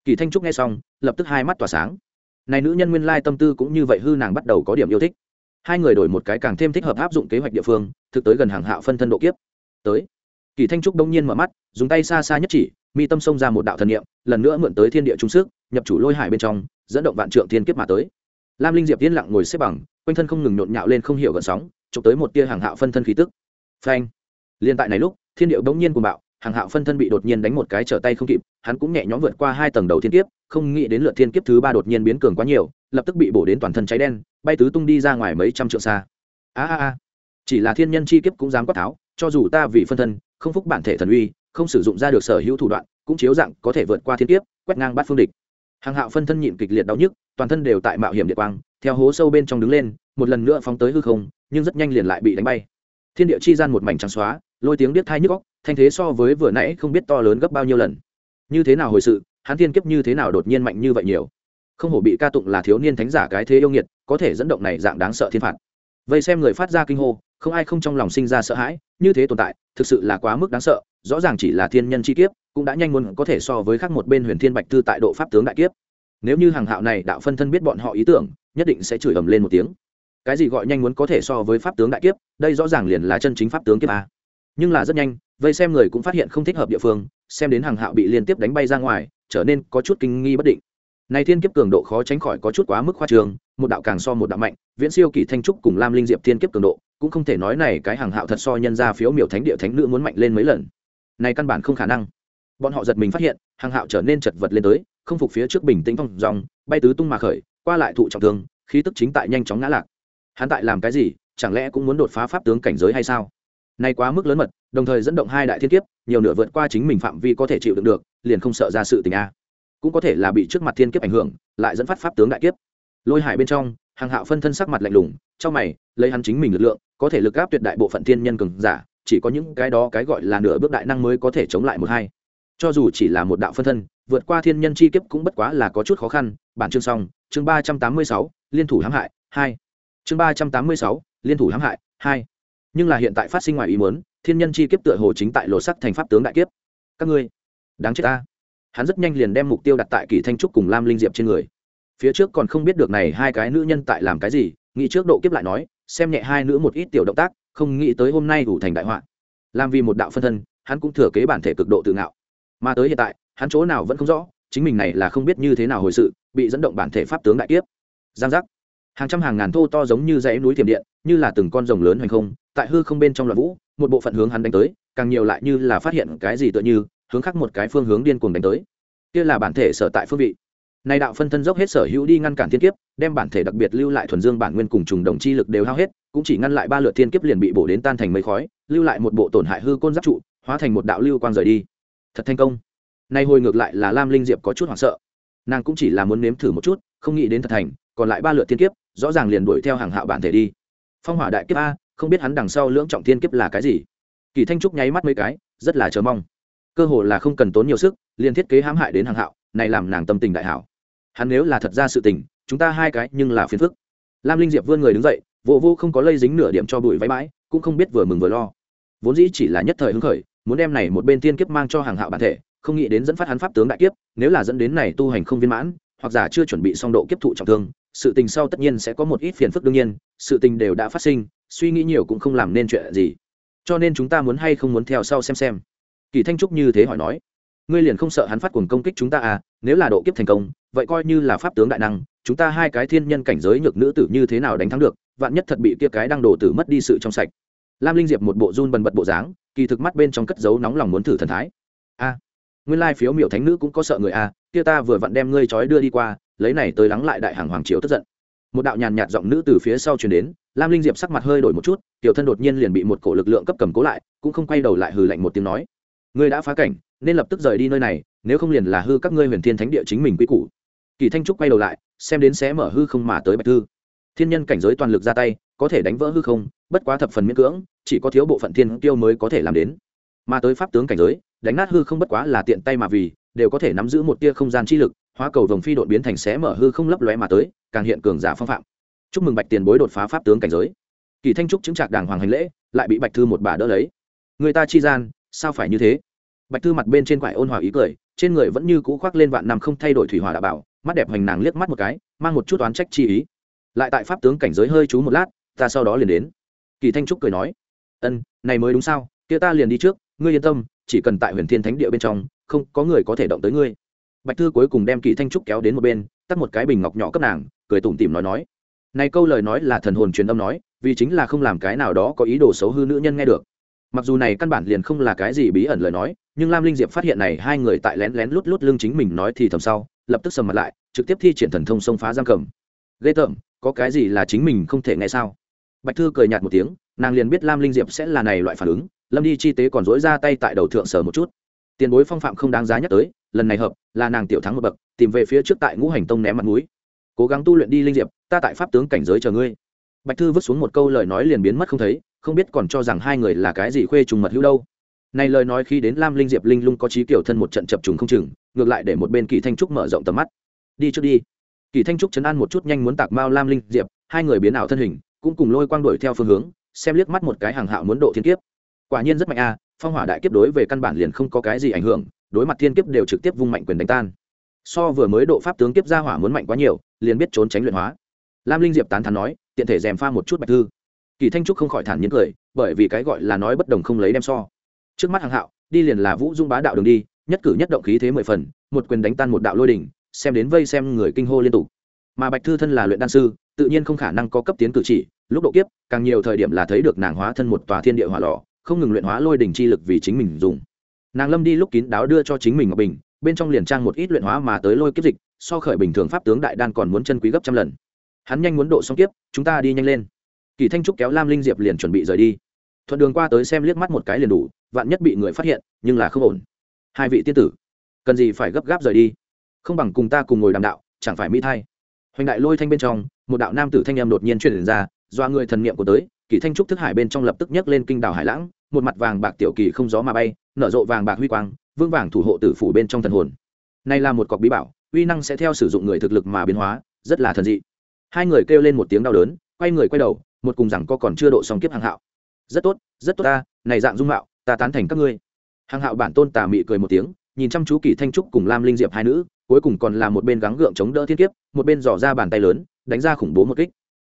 Kỳ thanh trúc nghe xong, lập tức hai mắt tỏa sáng này nữ nhân nguyên lai tâm tư cũng như vậy hư nàng bắt đầu có điểm yêu thích. Hai người đổi một cái càng thêm thích hợp áp dụng kế hoạch địa phương, thực tới gần hàng hạo phân thân độ kiếp. Tới. Kỳ thanh trúc đông nhiên mở mắt, dùng tay xa xa nhất chỉ, mi tâm xông ra một đạo thần niệm, lần nữa mượn tới thiên địa trung sức, nhập chủ lôi hải bên trong, dẫn động vạn trượng thiên kiếp mà tới. Lam linh diệp yên lặng ngồi xếp bằng, quanh thân không ngừng nhộn nhạo lên không hiểu gợn sóng, chụp tới một tia hàng hạo phân thân khí tức. Phanh. Liên tại này lúc, thiên điệu bỗng nhiên cuồng bạo hàng hạo phân thân bị đột nhiên đánh một cái trở tay không kịp, hắn cũng nhẹ nhõm vượt qua hai tầng đầu thiên kiếp, không nghĩ đến lượt thiên kiếp thứ ba đột nhiên biến cường quá nhiều, lập tức bị bổ đến toàn thân cháy đen, bay tứ tung đi ra ngoài mấy trăm trượng xa. A a a. Chỉ là thiên nhân chi kiếp cũng dám quát tháo, cho dù ta vì phân thân, không phúc bản thể thần uy, không sử dụng ra được sở hữu thủ đoạn, cũng chiếu dạng có thể vượt qua thiên kiếp, quét ngang bát phương địch. Hàng hạo phân thân nhịn kịch liệt đau nhức, toàn thân đều tại mạo hiểm địa quang, theo hố sâu bên trong đứng lên, một lần nữa phóng tới hư không, nhưng rất nhanh liền lại bị đánh bay. Thiên địa chi gian một mảnh trắng xóa, lôi tiếng biết thai nhức góc thanh thế so với vừa nãy không biết to lớn gấp bao nhiêu lần. Như thế nào hồi sự, hắn thiên kiếp như thế nào đột nhiên mạnh như vậy nhiều? Không hổ bị ca tụng là thiếu niên thánh giả cái thế yêu nghiệt, có thể dẫn động này dạng đáng sợ thiên phạt. Vậy xem người phát ra kinh hô, không ai không trong lòng sinh ra sợ hãi, như thế tồn tại, thực sự là quá mức đáng sợ, rõ ràng chỉ là thiên nhân chi kiếp, cũng đã nhanh muốn có thể so với khác một bên huyền thiên bạch thư tại độ pháp tướng đại kiếp. Nếu như hàng hạo này đạo phân thân biết bọn họ ý tưởng, nhất định sẽ chửi ầm lên một tiếng. Cái gì gọi nhanh muốn có thể so với pháp tướng đại kiếp, đây rõ ràng liền là chân chính pháp tướng kiếp a nhưng là rất nhanh, vây xem người cũng phát hiện không thích hợp địa phương, xem đến hàng hạo bị liên tiếp đánh bay ra ngoài, trở nên có chút kinh nghi bất định. Này thiên kiếp cường độ khó tránh khỏi có chút quá mức khoa trường một đạo càng so một đạo mạnh, viễn siêu kỳ thanh trúc cùng lam linh diệp thiên kiếp cường độ, cũng không thể nói này cái hàng hạo thật so nhân ra phiếu miểu thánh địa thánh nữ muốn mạnh lên mấy lần. Này căn bản không khả năng. Bọn họ giật mình phát hiện, hàng hạo trở nên chật vật lên tới, không phục phía trước bình tĩnh phong dòng, bay tứ tung mà khởi, qua lại thụ trọng thương, khí tức chính tại nhanh chóng ngã lạc. Hắn tại làm cái gì, chẳng lẽ cũng muốn đột phá pháp tướng cảnh giới hay sao? Nay quá mức lớn mật, đồng thời dẫn động hai đại thiên kiếp, nhiều nửa vượt qua chính mình phạm vi có thể chịu đựng được, liền không sợ ra sự tình a. Cũng có thể là bị trước mặt thiên kiếp ảnh hưởng, lại dẫn phát pháp tướng đại kiếp. Lôi hải bên trong hàng hạo phân thân sắc mặt lạnh lùng, trong mày, lấy hắn chính mình lực lượng, có thể lực áp tuyệt đại bộ phận thiên nhân cường giả, chỉ có những cái đó cái gọi là nửa bước đại năng mới có thể chống lại một hai. Cho dù chỉ là một đạo phân thân, vượt qua thiên nhân chi kiếp cũng bất quá là có chút khó khăn. Bản chương xong, chương ba trăm tám mươi sáu, liên thủ hãm hại, hai. Chương ba trăm tám mươi sáu, liên thủ hãm hại, hai nhưng là hiện tại phát sinh ngoài ý muốn, thiên nhân chi kiếp tựa hồ chính tại lộ sắc thành pháp tướng đại kiếp. Các ngươi, đáng chết ta. Hắn rất nhanh liền đem mục tiêu đặt tại kỳ thanh trúc cùng lam linh diệp trên người. Phía trước còn không biết được này hai cái nữ nhân tại làm cái gì, nghĩ trước độ kiếp lại nói, xem nhẹ hai nữ một ít tiểu động tác, không nghĩ tới hôm nay đủ thành đại họa. Làm vì một đạo phân thân, hắn cũng thừa kế bản thể cực độ tự ngạo. Mà tới hiện tại, hắn chỗ nào vẫn không rõ, chính mình này là không biết như thế nào hồi sự, bị dẫn động bản thể pháp tướng đại kiếp. Giang giác. Hàng trăm hàng ngàn thô to giống như dãy núi tiềm điện như là từng con rồng lớn hoành không, tại hư không bên trong loạn vũ, một bộ phận hướng hắn đánh tới, càng nhiều lại như là phát hiện cái gì tựa như, hướng khác một cái phương hướng điên cuồng đánh tới. Kia là bản thể sở tại phương vị. Nay đạo phân thân dốc hết sở hữu đi ngăn cản thiên kiếp, đem bản thể đặc biệt lưu lại thuần dương bản nguyên cùng trùng đồng chi lực đều hao hết, cũng chỉ ngăn lại ba lượt thiên kiếp liền bị bổ đến tan thành mây khói, lưu lại một bộ tổn hại hư côn giáp trụ, hóa thành một đạo lưu quang rời đi. Thật thành công. Nay hồi ngược lại là lam linh diệp có chút hoảng sợ. Nàng cũng chỉ là muốn nếm thử một chút, không nghĩ đến thật thành, còn lại ba lượt thiên kiếp, rõ ràng liền đuổi theo hàng hạo bản thể đi phong hỏa đại kiếp a, không biết hắn đằng sau lưỡng trọng thiên kiếp là cái gì. Kỳ thanh trúc nháy mắt mấy cái, rất là chờ mong. Cơ hồ là không cần tốn nhiều sức, liền thiết kế hãm hại đến hàng hạo, này làm nàng tâm tình đại hảo. Hắn nếu là thật ra sự tình, chúng ta hai cái nhưng là phiền phức. Lam linh diệp vươn người đứng dậy, vô vô không có lây dính nửa điểm cho bụi váy mãi cũng không biết vừa mừng vừa lo. Vốn dĩ chỉ là nhất thời hứng khởi, muốn đem này một bên tiên kiếp mang cho hàng hạo bản thể, không nghĩ đến dẫn phát hắn pháp tướng đại kiếp, nếu là dẫn đến này tu hành không viên mãn, hoặc giả chưa chuẩn bị xong độ kiếp thụ trọng thương sự tình sau tất nhiên sẽ có một ít phiền phức đương nhiên, sự tình đều đã phát sinh, suy nghĩ nhiều cũng không làm nên chuyện gì. Cho nên chúng ta muốn hay không muốn theo sau xem xem. Kỳ thanh trúc như thế hỏi nói. Ngươi liền không sợ hắn phát cuồng công kích chúng ta à? Nếu là độ kiếp thành công, vậy coi như là pháp tướng đại năng, chúng ta hai cái thiên nhân cảnh giới nhược nữ tử như thế nào đánh thắng được, vạn nhất thật bị kia cái đang đổ tử mất đi sự trong sạch. Lam linh diệp một bộ run bần bật bộ dáng, kỳ thực mắt bên trong cất dấu nóng lòng muốn thử thần thái. A, nguyên lai phiếu miểu thánh nữ cũng có sợ người a kia ta vừa vặn đem ngươi trói đưa đi qua lấy này tới lắng lại đại hàng hoàng triều tức giận. Một đạo nhàn nhạt giọng nữ từ phía sau truyền đến, lam linh diệp sắc mặt hơi đổi một chút, tiểu thân đột nhiên liền bị một cổ lực lượng cấp cầm cố lại, cũng không quay đầu lại hừ lạnh một tiếng nói, ngươi đã phá cảnh, nên lập tức rời đi nơi này, nếu không liền là hư các ngươi huyền thiên thánh địa chính mình quy củ. Kỳ thanh trúc quay đầu lại, xem đến xé mở hư không mà tới bạch thư. Thiên nhân cảnh giới toàn lực ra tay, có thể đánh vỡ hư không, bất quá thập phần miễn cưỡng, chỉ có thiếu bộ phận thiên tiêu mới có thể làm đến. Mà tới pháp tướng cảnh giới, đánh nát hư không bất quá là tiện tay mà vì, đều có thể nắm giữ một tia không gian chi lực hóa cầu vồng phi đột biến thành xé mở hư không lấp lóe mà tới, càng hiện cường giả phong phạm. Chúc mừng bạch tiền bối đột phá pháp tướng cảnh giới. Kỳ thanh trúc chứng trạc đàng hoàng hành lễ, lại bị bạch thư một bà đỡ lấy. Người ta chi gian, sao phải như thế? Bạch thư mặt bên trên quải ôn hòa ý cười, trên người vẫn như cũ khoác lên vạn năm không thay đổi thủy hỏa đạo bảo, mắt đẹp hoành nàng liếc mắt một cái, mang một chút oán trách chi ý. Lại tại pháp tướng cảnh giới hơi chú một lát, ta sau đó liền đến. Kỳ thanh trúc cười nói, ân, này mới đúng sao? Kia ta liền đi trước, ngươi yên tâm, chỉ cần tại huyền thiên thánh địa bên trong, không có người có thể động tới ngươi bạch thư cuối cùng đem kỳ thanh trúc kéo đến một bên, tắt một cái bình ngọc nhỏ cấp nàng, cười tủm tỉm nói nói. Này câu lời nói là thần hồn truyền âm nói, vì chính là không làm cái nào đó có ý đồ xấu hư nữ nhân nghe được. Mặc dù này căn bản liền không là cái gì bí ẩn lời nói, nhưng lam linh diệp phát hiện này hai người tại lén lén lút lút lưng chính mình nói thì thầm sau, lập tức sầm mặt lại, trực tiếp thi triển thần thông xông phá giam cầm. Ghê tởm, có cái gì là chính mình không thể nghe sao? Bạch thư cười nhạt một tiếng, nàng liền biết lam linh diệp sẽ là này loại phản ứng, lâm đi chi tế còn dối ra tay tại đầu thượng sở một chút. Tiền bối phong phạm không đáng giá nhắc tới lần này hợp, là nàng tiểu thắng một bậc, tìm về phía trước tại ngũ hành tông ném mặt núi cố gắng tu luyện đi linh diệp, ta tại pháp tướng cảnh giới chờ ngươi. Bạch thư vứt xuống một câu lời nói liền biến mất không thấy, không biết còn cho rằng hai người là cái gì khuê trùng mật hữu đâu. Này lời nói khi đến lam linh diệp linh lung có trí kiểu thân một trận chập trùng không chừng, ngược lại để một bên kỳ thanh trúc mở rộng tầm mắt. Đi trước đi. Kỳ thanh trúc chấn an một chút nhanh muốn tạc mao lam linh diệp, hai người biến ảo thân hình, cũng cùng lôi quang đuổi theo phương hướng, xem liếc mắt một cái hàng hạo muốn độ thiên kiếp. Quả nhiên rất mạnh a, phong hỏa đại kiếp đối về căn bản liền không có cái gì ảnh hưởng đối mặt thiên kiếp đều trực tiếp vung mạnh quyền đánh tan. So vừa mới độ pháp tướng kiếp ra hỏa muốn mạnh quá nhiều, liền biết trốn tránh luyện hóa. Lam linh diệp tán thán nói, tiện thể dèm pha một chút bạch thư. Kỳ thanh trúc không khỏi thản nhiên cười, bởi vì cái gọi là nói bất đồng không lấy đem so. Trước mắt hàng hạo, đi liền là vũ dung bá đạo đường đi, nhất cử nhất động khí thế mười phần, một quyền đánh tan một đạo lôi đỉnh, xem đến vây xem người kinh hô liên tục. Mà bạch thư thân là luyện đan sư, tự nhiên không khả năng có cấp tiến cử chỉ, lúc độ kiếp, càng nhiều thời điểm là thấy được nàng hóa thân một tòa thiên địa hỏa lò, không ngừng luyện hóa lôi đỉnh chi lực vì chính mình dùng nàng lâm đi lúc kín đáo đưa cho chính mình ngọc bình, bên trong liền trang một ít luyện hóa mà tới lôi kiếp dịch, so khởi bình thường pháp tướng đại đan còn muốn chân quý gấp trăm lần. Hắn nhanh muốn độ xong kiếp, chúng ta đi nhanh lên. Kỳ thanh trúc kéo lam linh diệp liền chuẩn bị rời đi. Thuận đường qua tới xem liếc mắt một cái liền đủ, vạn nhất bị người phát hiện, nhưng là không ổn. Hai vị tiên tử, cần gì phải gấp gáp rời đi? Không bằng cùng ta cùng ngồi đàm đạo, chẳng phải mỹ thay hoành đại lôi thanh bên trong, một đạo nam tử thanh em đột nhiên truyền ra, do người thần niệm của tới, kỳ thanh trúc thức hải bên trong lập tức nhấc lên kinh đảo hải lãng, một mặt vàng bạc tiểu kỳ không gió mà bay nở rộ vàng bạc huy quang vương vàng thủ hộ tử phủ bên trong thần hồn. Này là một cọc bí bảo, uy năng sẽ theo sử dụng người thực lực mà biến hóa, rất là thần dị. Hai người kêu lên một tiếng đau đớn, quay người quay đầu, một cùng rằng co còn chưa độ xong kiếp hàng hạo. Rất tốt rất tốt ta, này dạng dung mạo, ta tán thành các ngươi. Hàng hạo bản tôn tà mị cười một tiếng, nhìn chăm chú kỳ thanh trúc cùng lam linh diệp hai nữ, cuối cùng còn là một bên gắng gượng chống đỡ thiên kiếp, một bên dò ra bàn tay lớn, đánh ra khủng bố một kích.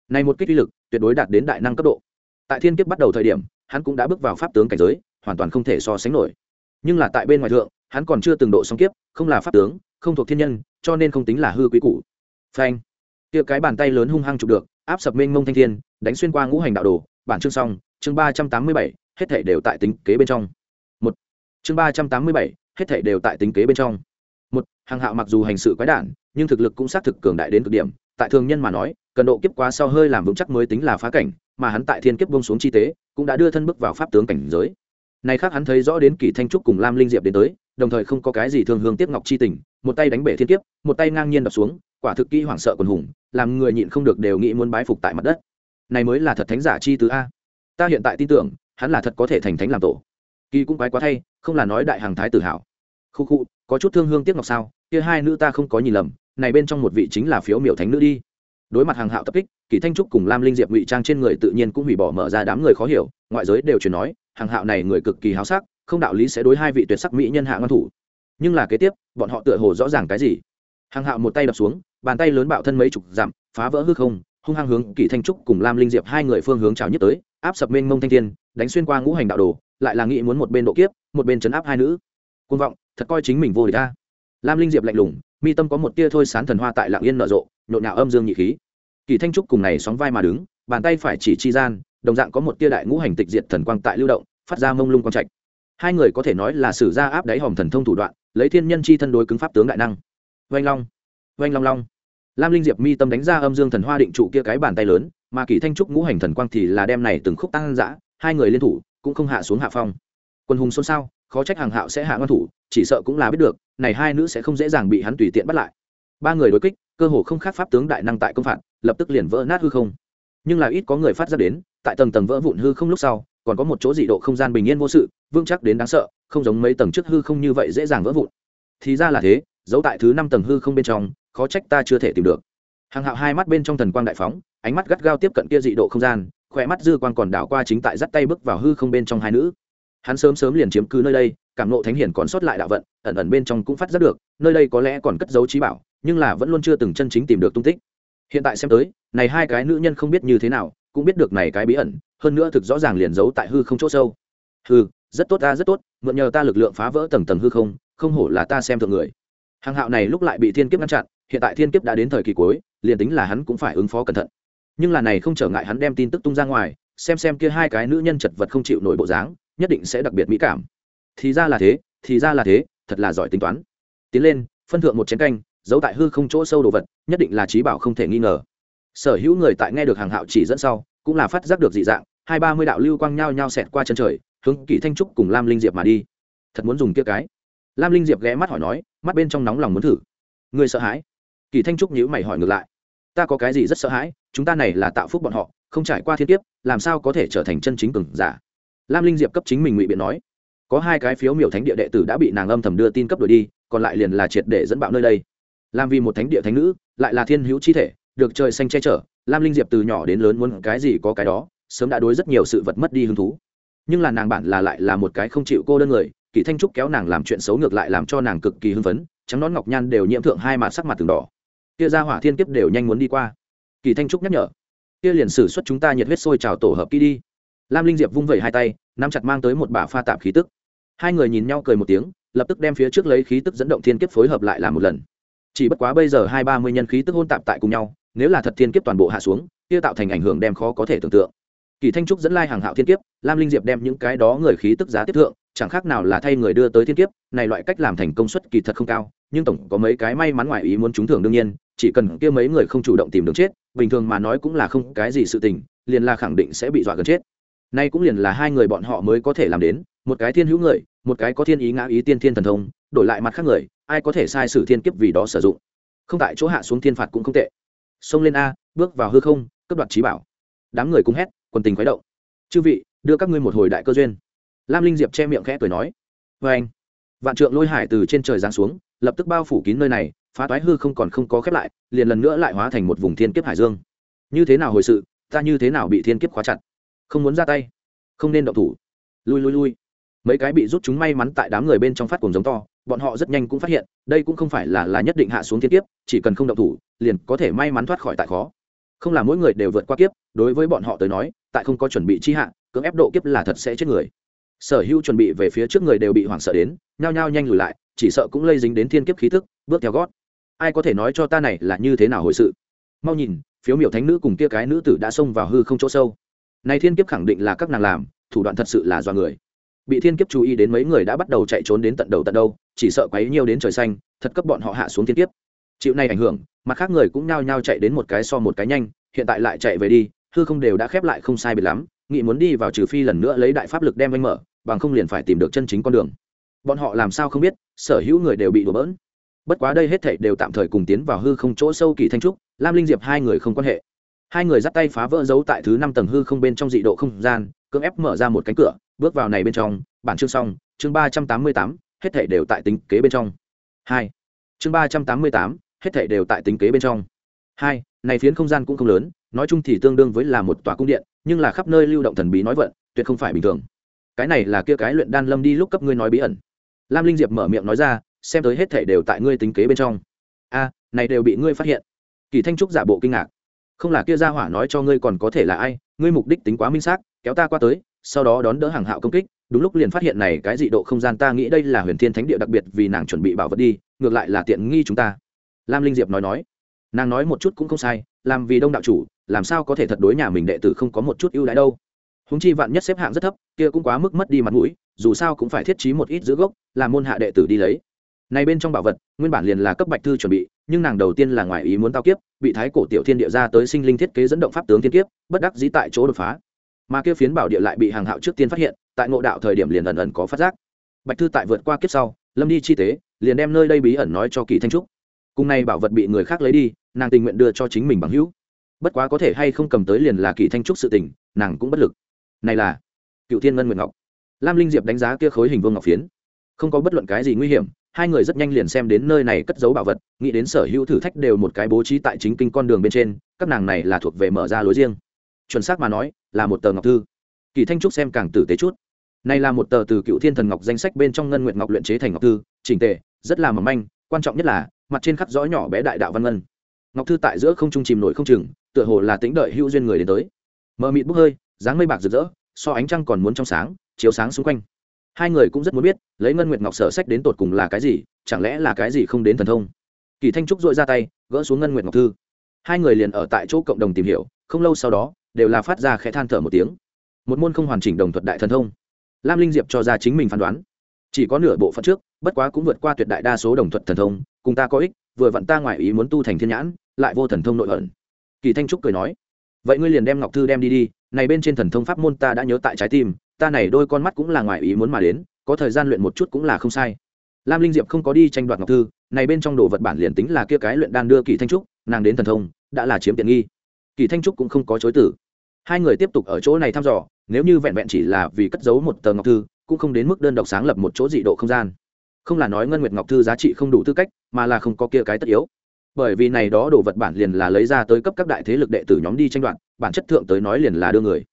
Này một kích uy lực, tuyệt đối đạt đến đại năng cấp độ. Tại thiên kiếp bắt đầu thời điểm, hắn cũng đã bước vào pháp tướng cảnh giới hoàn toàn không thể so sánh nổi. Nhưng là tại bên ngoài thượng, hắn còn chưa từng độ song kiếp, không là pháp tướng, không thuộc thiên nhân, cho nên không tính là hư quý cụ phanh. Kia cái bàn tay lớn hung hăng chụp được, áp sập mênh mông thanh thiên, đánh xuyên qua ngũ hành đạo đồ. Bản chương xong, chương ba trăm tám mươi bảy, hết thể đều tại tính kế bên trong. Một. Chương ba trăm tám mươi bảy, hết thể đều tại tính kế bên trong. Một. Hàng hạo mặc dù hành sự quái đản, nhưng thực lực cũng xác thực cường đại đến cực điểm. Tại thường nhân mà nói, cần độ kiếp quá sau hơi làm vững chắc mới tính là phá cảnh, mà hắn tại thiên kiếp bông xuống chi tế, cũng đã đưa thân bước vào pháp tướng cảnh giới này khác hắn thấy rõ đến kỳ thanh trúc cùng lam linh diệp đến tới, đồng thời không có cái gì thương hương tiếp ngọc chi tình, một tay đánh bể thiên kiếp, một tay ngang nhiên đập xuống, quả thực kỹ hoảng sợ quần hùng, làm người nhịn không được đều nghĩ muốn bái phục tại mặt đất. Này mới là thật thánh giả chi tứ a. Ta hiện tại tin tưởng, hắn là thật có thể thành thánh làm tổ. Kỳ cũng quái quá thay, không là nói đại hàng thái tự hào khu khu, có chút thương hương tiếc ngọc sao, kia hai nữ ta không có nhìn lầm, này bên trong một vị chính là phiếu miểu thánh nữ đi. Đối mặt hàng hạo tập kích, kỳ thanh trúc cùng lam linh diệp ngụy trang trên người tự nhiên cũng hủy bỏ mở ra đám người khó hiểu, ngoại giới đều truyền nói hàng hạo này người cực kỳ háo sắc, không đạo lý sẽ đối hai vị tuyệt sắc mỹ nhân hạ ngăn thủ. Nhưng là kế tiếp, bọn họ tựa hồ rõ ràng cái gì? Hàng hạo một tay đập xuống, bàn tay lớn bạo thân mấy chục dặm, phá vỡ hư không, hung hăng hướng kỳ thanh trúc cùng lam linh diệp hai người phương hướng trào nhất tới, áp sập mênh mông thanh thiên, đánh xuyên qua ngũ hành đạo đồ, lại là nghĩ muốn một bên độ kiếp, một bên chấn áp hai nữ. Côn vọng, thật coi chính mình vô địch ta lam linh diệp lạnh lùng, mi tâm có một tia thôi sán thần hoa tại lạng yên nở rộ, nhộn nhạo âm dương nhị khí. Kỳ thanh trúc cùng này sóng vai mà đứng, bàn tay phải chỉ chi gian đồng dạng có một tia đại ngũ hành tịch diệt thần quang tại lưu động, phát ra mông lung quang trạch. Hai người có thể nói là sử ra áp đáy hòm thần thông thủ đoạn, lấy thiên nhân chi thân đối cứng pháp tướng đại năng. Vanh long vanh long long. Lam linh diệp mi tâm đánh ra âm dương thần hoa định trụ kia cái bàn tay lớn, mà kỳ thanh trúc ngũ hành thần quang thì là đem này từng khúc tăng dã, hai người liên thủ cũng không hạ xuống hạ phong. Quân hùng xôn xao, khó trách hàng hạo sẽ hạ ngăn thủ, chỉ sợ cũng là biết được, này hai nữ sẽ không dễ dàng bị hắn tùy tiện bắt lại. Ba người đối kích, cơ hồ không khác pháp tướng đại năng tại công phạt, lập tức liền vỡ nát hư không nhưng là ít có người phát ra đến, tại tầng tầng vỡ vụn hư không lúc sau, còn có một chỗ dị độ không gian bình yên vô sự, vững chắc đến đáng sợ, không giống mấy tầng trước hư không như vậy dễ dàng vỡ vụn. Thì ra là thế, giấu tại thứ năm tầng hư không bên trong, khó trách ta chưa thể tìm được. Hàng hạo hai mắt bên trong thần quang đại phóng, ánh mắt gắt gao tiếp cận kia dị độ không gian, khỏe mắt dư quang còn đảo qua chính tại dắt tay bước vào hư không bên trong hai nữ. Hắn sớm sớm liền chiếm cứ nơi đây, cảm nộ thánh hiển còn sót lại đạo vận, ẩn ẩn bên trong cũng phát giác được, nơi đây có lẽ còn cất dấu trí bảo, nhưng là vẫn luôn chưa từng chân chính tìm được tung tích hiện tại xem tới, này hai cái nữ nhân không biết như thế nào, cũng biết được này cái bí ẩn, hơn nữa thực rõ ràng liền giấu tại hư không chỗ sâu. Hư rất tốt ta, rất tốt, mượn nhờ ta lực lượng phá vỡ tầng tầng hư không không hổ là ta xem thượng người. Hàng hạo này lúc lại bị thiên kiếp ngăn chặn, hiện tại thiên kiếp đã đến thời kỳ cuối, liền tính là hắn cũng phải ứng phó cẩn thận. Nhưng là này không trở ngại hắn đem tin tức tung ra ngoài, xem xem kia hai cái nữ nhân chật vật không chịu nổi bộ dáng, nhất định sẽ đặc biệt mỹ cảm. Thì ra là thế, thì ra là thế, thật là giỏi tính toán. Tiến lên, phân thượng một chén canh giấu tại hư không chỗ sâu đồ vật, nhất định là trí bảo không thể nghi ngờ. Sở hữu người tại nghe được hàng hạo chỉ dẫn sau, cũng là phát giác được dị dạng, hai ba mươi đạo lưu quang nhao nhao xẹt qua chân trời, hướng kỷ thanh trúc cùng lam linh diệp mà đi. Thật muốn dùng kia cái. Lam linh diệp ghé mắt hỏi nói, mắt bên trong nóng lòng muốn thử. Người sợ hãi. Kỳ thanh trúc nhữ mày hỏi ngược lại. Ta có cái gì rất sợ hãi, chúng ta này là tạo phúc bọn họ, không trải qua thiên kiếp, làm sao có thể trở thành chân chính cường giả? Lam linh diệp cấp chính mình ngụy biện nói. Có hai cái phiếu miểu thánh địa đệ tử đã bị nàng âm thầm đưa tin cấp đổi đi, còn lại liền là triệt để dẫn bạo nơi đây làm vì một thánh địa thánh nữ, lại là thiên hữu chi thể, được trời xanh che chở, lam linh diệp từ nhỏ đến lớn muốn cái gì có cái đó, sớm đã đối rất nhiều sự vật mất đi hứng thú. Nhưng là nàng bản là lại là một cái không chịu cô đơn người kỳ thanh trúc kéo nàng làm chuyện xấu ngược lại làm cho nàng cực kỳ hưng phấn, trắng nón ngọc nhan đều nhiễm thượng hai mặt sắc mặt từng đỏ. Kia ra hỏa thiên kiếp đều nhanh muốn đi qua. Kỳ thanh trúc nhắc nhở, kia liền sử xuất chúng ta nhiệt huyết sôi trào tổ hợp kỹ đi. Lam linh diệp vung vẩy hai tay, nắm chặt mang tới một bà pha tạp khí tức. Hai người nhìn nhau cười một tiếng, lập tức đem phía trước lấy khí tức dẫn động thiên kiếp phối hợp lại làm một lần chỉ bất quá bây giờ hai ba mươi nhân khí tức hôn tạp tại cùng nhau, nếu là thật thiên kiếp toàn bộ hạ xuống, kia tạo thành ảnh hưởng đem khó có thể tưởng tượng. Kỳ thanh trúc dẫn lai hàng hạo thiên kiếp, lam linh diệp đem những cái đó người khí tức giá tiếp thượng, chẳng khác nào là thay người đưa tới thiên kiếp, này loại cách làm thành công suất kỳ thật không cao, nhưng tổng có mấy cái may mắn ngoài ý muốn trúng thưởng đương nhiên, chỉ cần kia mấy người không chủ động tìm đường chết, bình thường mà nói cũng là không cái gì sự tình, liền là khẳng định sẽ bị dọa gần chết. Nay cũng liền là hai người bọn họ mới có thể làm đến một cái thiên hữu người, một cái có thiên ý ngã ý tiên thiên thần thông, đổi lại mặt khác người, ai có thể sai sử thiên kiếp vì đó sử dụng? Không tại chỗ hạ xuống thiên phạt cũng không tệ. Xông lên a, bước vào hư không cấp đoạt trí bảo. Đám người cũng hét, quần tình khuấy động. Chư vị, đưa các ngươi một hồi đại cơ duyên. Lam linh diệp che miệng khẽ cười nói vê anh. Vạn trượng lôi hải từ trên trời giáng xuống, lập tức bao phủ kín nơi này, phá toái hư không còn không có khép lại, liền lần nữa lại hóa thành một vùng thiên kiếp hải dương. Như thế nào hồi sự, ta như thế nào bị thiên kiếp khóa chặt? Không muốn ra tay, không nên động thủ. Lui lui lui mấy cái bị rút chúng may mắn tại đám người bên trong phát cùng giống to, bọn họ rất nhanh cũng phát hiện, đây cũng không phải là là nhất định hạ xuống thiên kiếp, chỉ cần không động thủ, liền có thể may mắn thoát khỏi tại khó. Không là mỗi người đều vượt qua kiếp, đối với bọn họ tới nói, tại không có chuẩn bị chi hạ, cưỡng ép độ kiếp là thật sẽ chết người. Sở hữu chuẩn bị về phía trước người đều bị hoảng sợ đến, nhao nhao nhanh lùi lại, chỉ sợ cũng lây dính đến thiên kiếp khí thức bước theo gót. Ai có thể nói cho ta này là như thế nào hồi sự? Mau nhìn, phiếu miểu thánh nữ cùng kia cái nữ tử đã xông vào hư không chỗ sâu. Này thiên kiếp khẳng định là các nàng làm, thủ đoạn thật sự là do người bị thiên kiếp chú ý đến mấy người đã bắt đầu chạy trốn đến tận đầu tận đâu, chỉ sợ quấy nhiều đến trời xanh, thật cấp bọn họ hạ xuống thiên kiếp. Chịu này ảnh hưởng, mặt khác người cũng nhao nhao chạy đến một cái so một cái nhanh, hiện tại lại chạy về đi, hư không đều đã khép lại không sai biệt lắm, nghị muốn đi vào trừ phi lần nữa lấy đại pháp lực đem anh mở, bằng không liền phải tìm được chân chính con đường. Bọn họ làm sao không biết, sở hữu người đều bị đổ bỡn. Bất quá đây hết thảy đều tạm thời cùng tiến vào hư không chỗ sâu kỳ thanh trúc, lam linh diệp hai người không quan hệ. Hai người dắt tay phá vỡ dấu tại thứ năm tầng hư không bên trong dị độ không gian, cưỡng ép mở ra một cánh cửa bước vào này bên trong, bản chương xong, chương ba trăm tám mươi tám, hết thảy đều tại tính kế bên trong. Hai. Chương ba trăm tám mươi tám, hết thảy đều tại tính kế bên trong. Hai, này phiến không gian cũng không lớn, nói chung thì tương đương với là một tòa cung điện, nhưng là khắp nơi lưu động thần bí nói vận, tuyệt không phải bình thường. Cái này là kia cái luyện đan lâm đi lúc cấp ngươi nói bí ẩn. Lam linh diệp mở miệng nói ra, xem tới hết thảy đều tại ngươi tính kế bên trong. A, này đều bị ngươi phát hiện. Kỳ thanh trúc giả bộ kinh ngạc. Không là kia gia hỏa nói cho ngươi còn có thể là ai, ngươi mục đích tính quá minh xác, kéo ta qua tới sau đó đón đỡ hàng hạo công kích, đúng lúc liền phát hiện này cái dị độ không gian ta nghĩ đây là huyền thiên thánh địa đặc biệt vì nàng chuẩn bị bảo vật đi, ngược lại là tiện nghi chúng ta. Lam linh diệp nói nói. Nàng nói một chút cũng không sai, làm vì đông đạo chủ, làm sao có thể thật đối nhà mình đệ tử không có một chút ưu đãi đâu. Húng chi vạn nhất xếp hạng rất thấp, kia cũng quá mức mất đi mặt mũi, dù sao cũng phải thiết trí một ít giữ gốc, làm môn hạ đệ tử đi lấy. Này bên trong bảo vật, nguyên bản liền là cấp bạch thư chuẩn bị, nhưng nàng đầu tiên là ngoài ý muốn tao kiếp, bị thái cổ tiểu thiên địa ra tới sinh linh thiết kế dẫn động pháp tướng thiên kiếp, bất đắc dĩ tại chỗ đột phá mà kia phiến bảo địa lại bị hàng hạo trước tiên phát hiện, tại ngộ đạo thời điểm liền ẩn ẩn có phát giác. Bạch thư tại vượt qua kiếp sau, lâm đi chi tế, liền đem nơi đây bí ẩn nói cho kỳ thanh trúc. Cùng nay bảo vật bị người khác lấy đi, nàng tình nguyện đưa cho chính mình bằng hữu. Bất quá có thể hay không cầm tới liền là kỳ thanh trúc sự tình, nàng cũng bất lực. Này là cựu thiên ngân nguyệt ngọc. Lam linh diệp đánh giá kia khối hình vương ngọc phiến. Không có bất luận cái gì nguy hiểm, hai người rất nhanh liền xem đến nơi này cất giấu bảo vật, nghĩ đến sở hữu thử thách đều một cái bố trí tại chính kinh con đường bên trên, các nàng này là thuộc về mở ra lối riêng chuẩn xác mà nói, là một tờ ngọc thư. Kỳ thanh trúc xem càng tử tế chút. Này là một tờ từ cựu thiên thần ngọc danh sách bên trong ngân nguyện ngọc luyện chế thành ngọc thư, chỉnh tề, rất là mầm manh, quan trọng nhất là, mặt trên khắc rõ nhỏ bé đại đạo văn ngân. Ngọc thư tại giữa không trung chìm nổi không chừng, tựa hồ là tính đợi hữu duyên người đến tới. Mờ mịt bốc hơi, dáng mây bạc rực rỡ, so ánh trăng còn muốn trong sáng, chiếu sáng xung quanh. Hai người cũng rất muốn biết, lấy ngân nguyệt ngọc sở sách đến tột cùng là cái gì, chẳng lẽ là cái gì không đến thần thông? Kỳ thanh trúc dội ra tay, gỡ xuống ngân nguyệt ngọc thư. Hai người liền ở tại chỗ cộng đồng tìm hiểu, không lâu sau đó đều là phát ra khẽ than thở một tiếng. Một môn không hoàn chỉnh đồng thuật đại thần thông. Lam linh diệp cho ra chính mình phán đoán. Chỉ có nửa bộ phận trước, bất quá cũng vượt qua tuyệt đại đa số đồng thuật thần thông, cùng ta có ích, vừa vặn ta ngoại ý muốn tu thành thiên nhãn, lại vô thần thông nội ẩn. Kỳ thanh trúc cười nói, vậy ngươi liền đem ngọc thư đem đi đi, này bên trên thần thông pháp môn ta đã nhớ tại trái tim, ta này đôi con mắt cũng là ngoại ý muốn mà đến, có thời gian luyện một chút cũng là không sai. Lam linh diệp không có đi tranh đoạt ngọc thư, này bên trong đồ vật bản liền tính là kia cái luyện đan đưa kỳ thanh trúc, nàng đến thần thông, đã là chiếm tiện nghi. Kỳ thanh trúc cũng không có chối tử hai người tiếp tục ở chỗ này thăm dò, nếu như vẹn vẹn chỉ là vì cất giấu một tờ ngọc thư, cũng không đến mức đơn độc sáng lập một chỗ dị độ không gian. Không là nói ngân nguyệt ngọc thư giá trị không đủ tư cách, mà là không có kia cái tất yếu. Bởi vì này đó đồ vật bản liền là lấy ra tới cấp các đại thế lực đệ tử nhóm đi tranh đoạt, bản chất thượng tới nói liền là đưa người.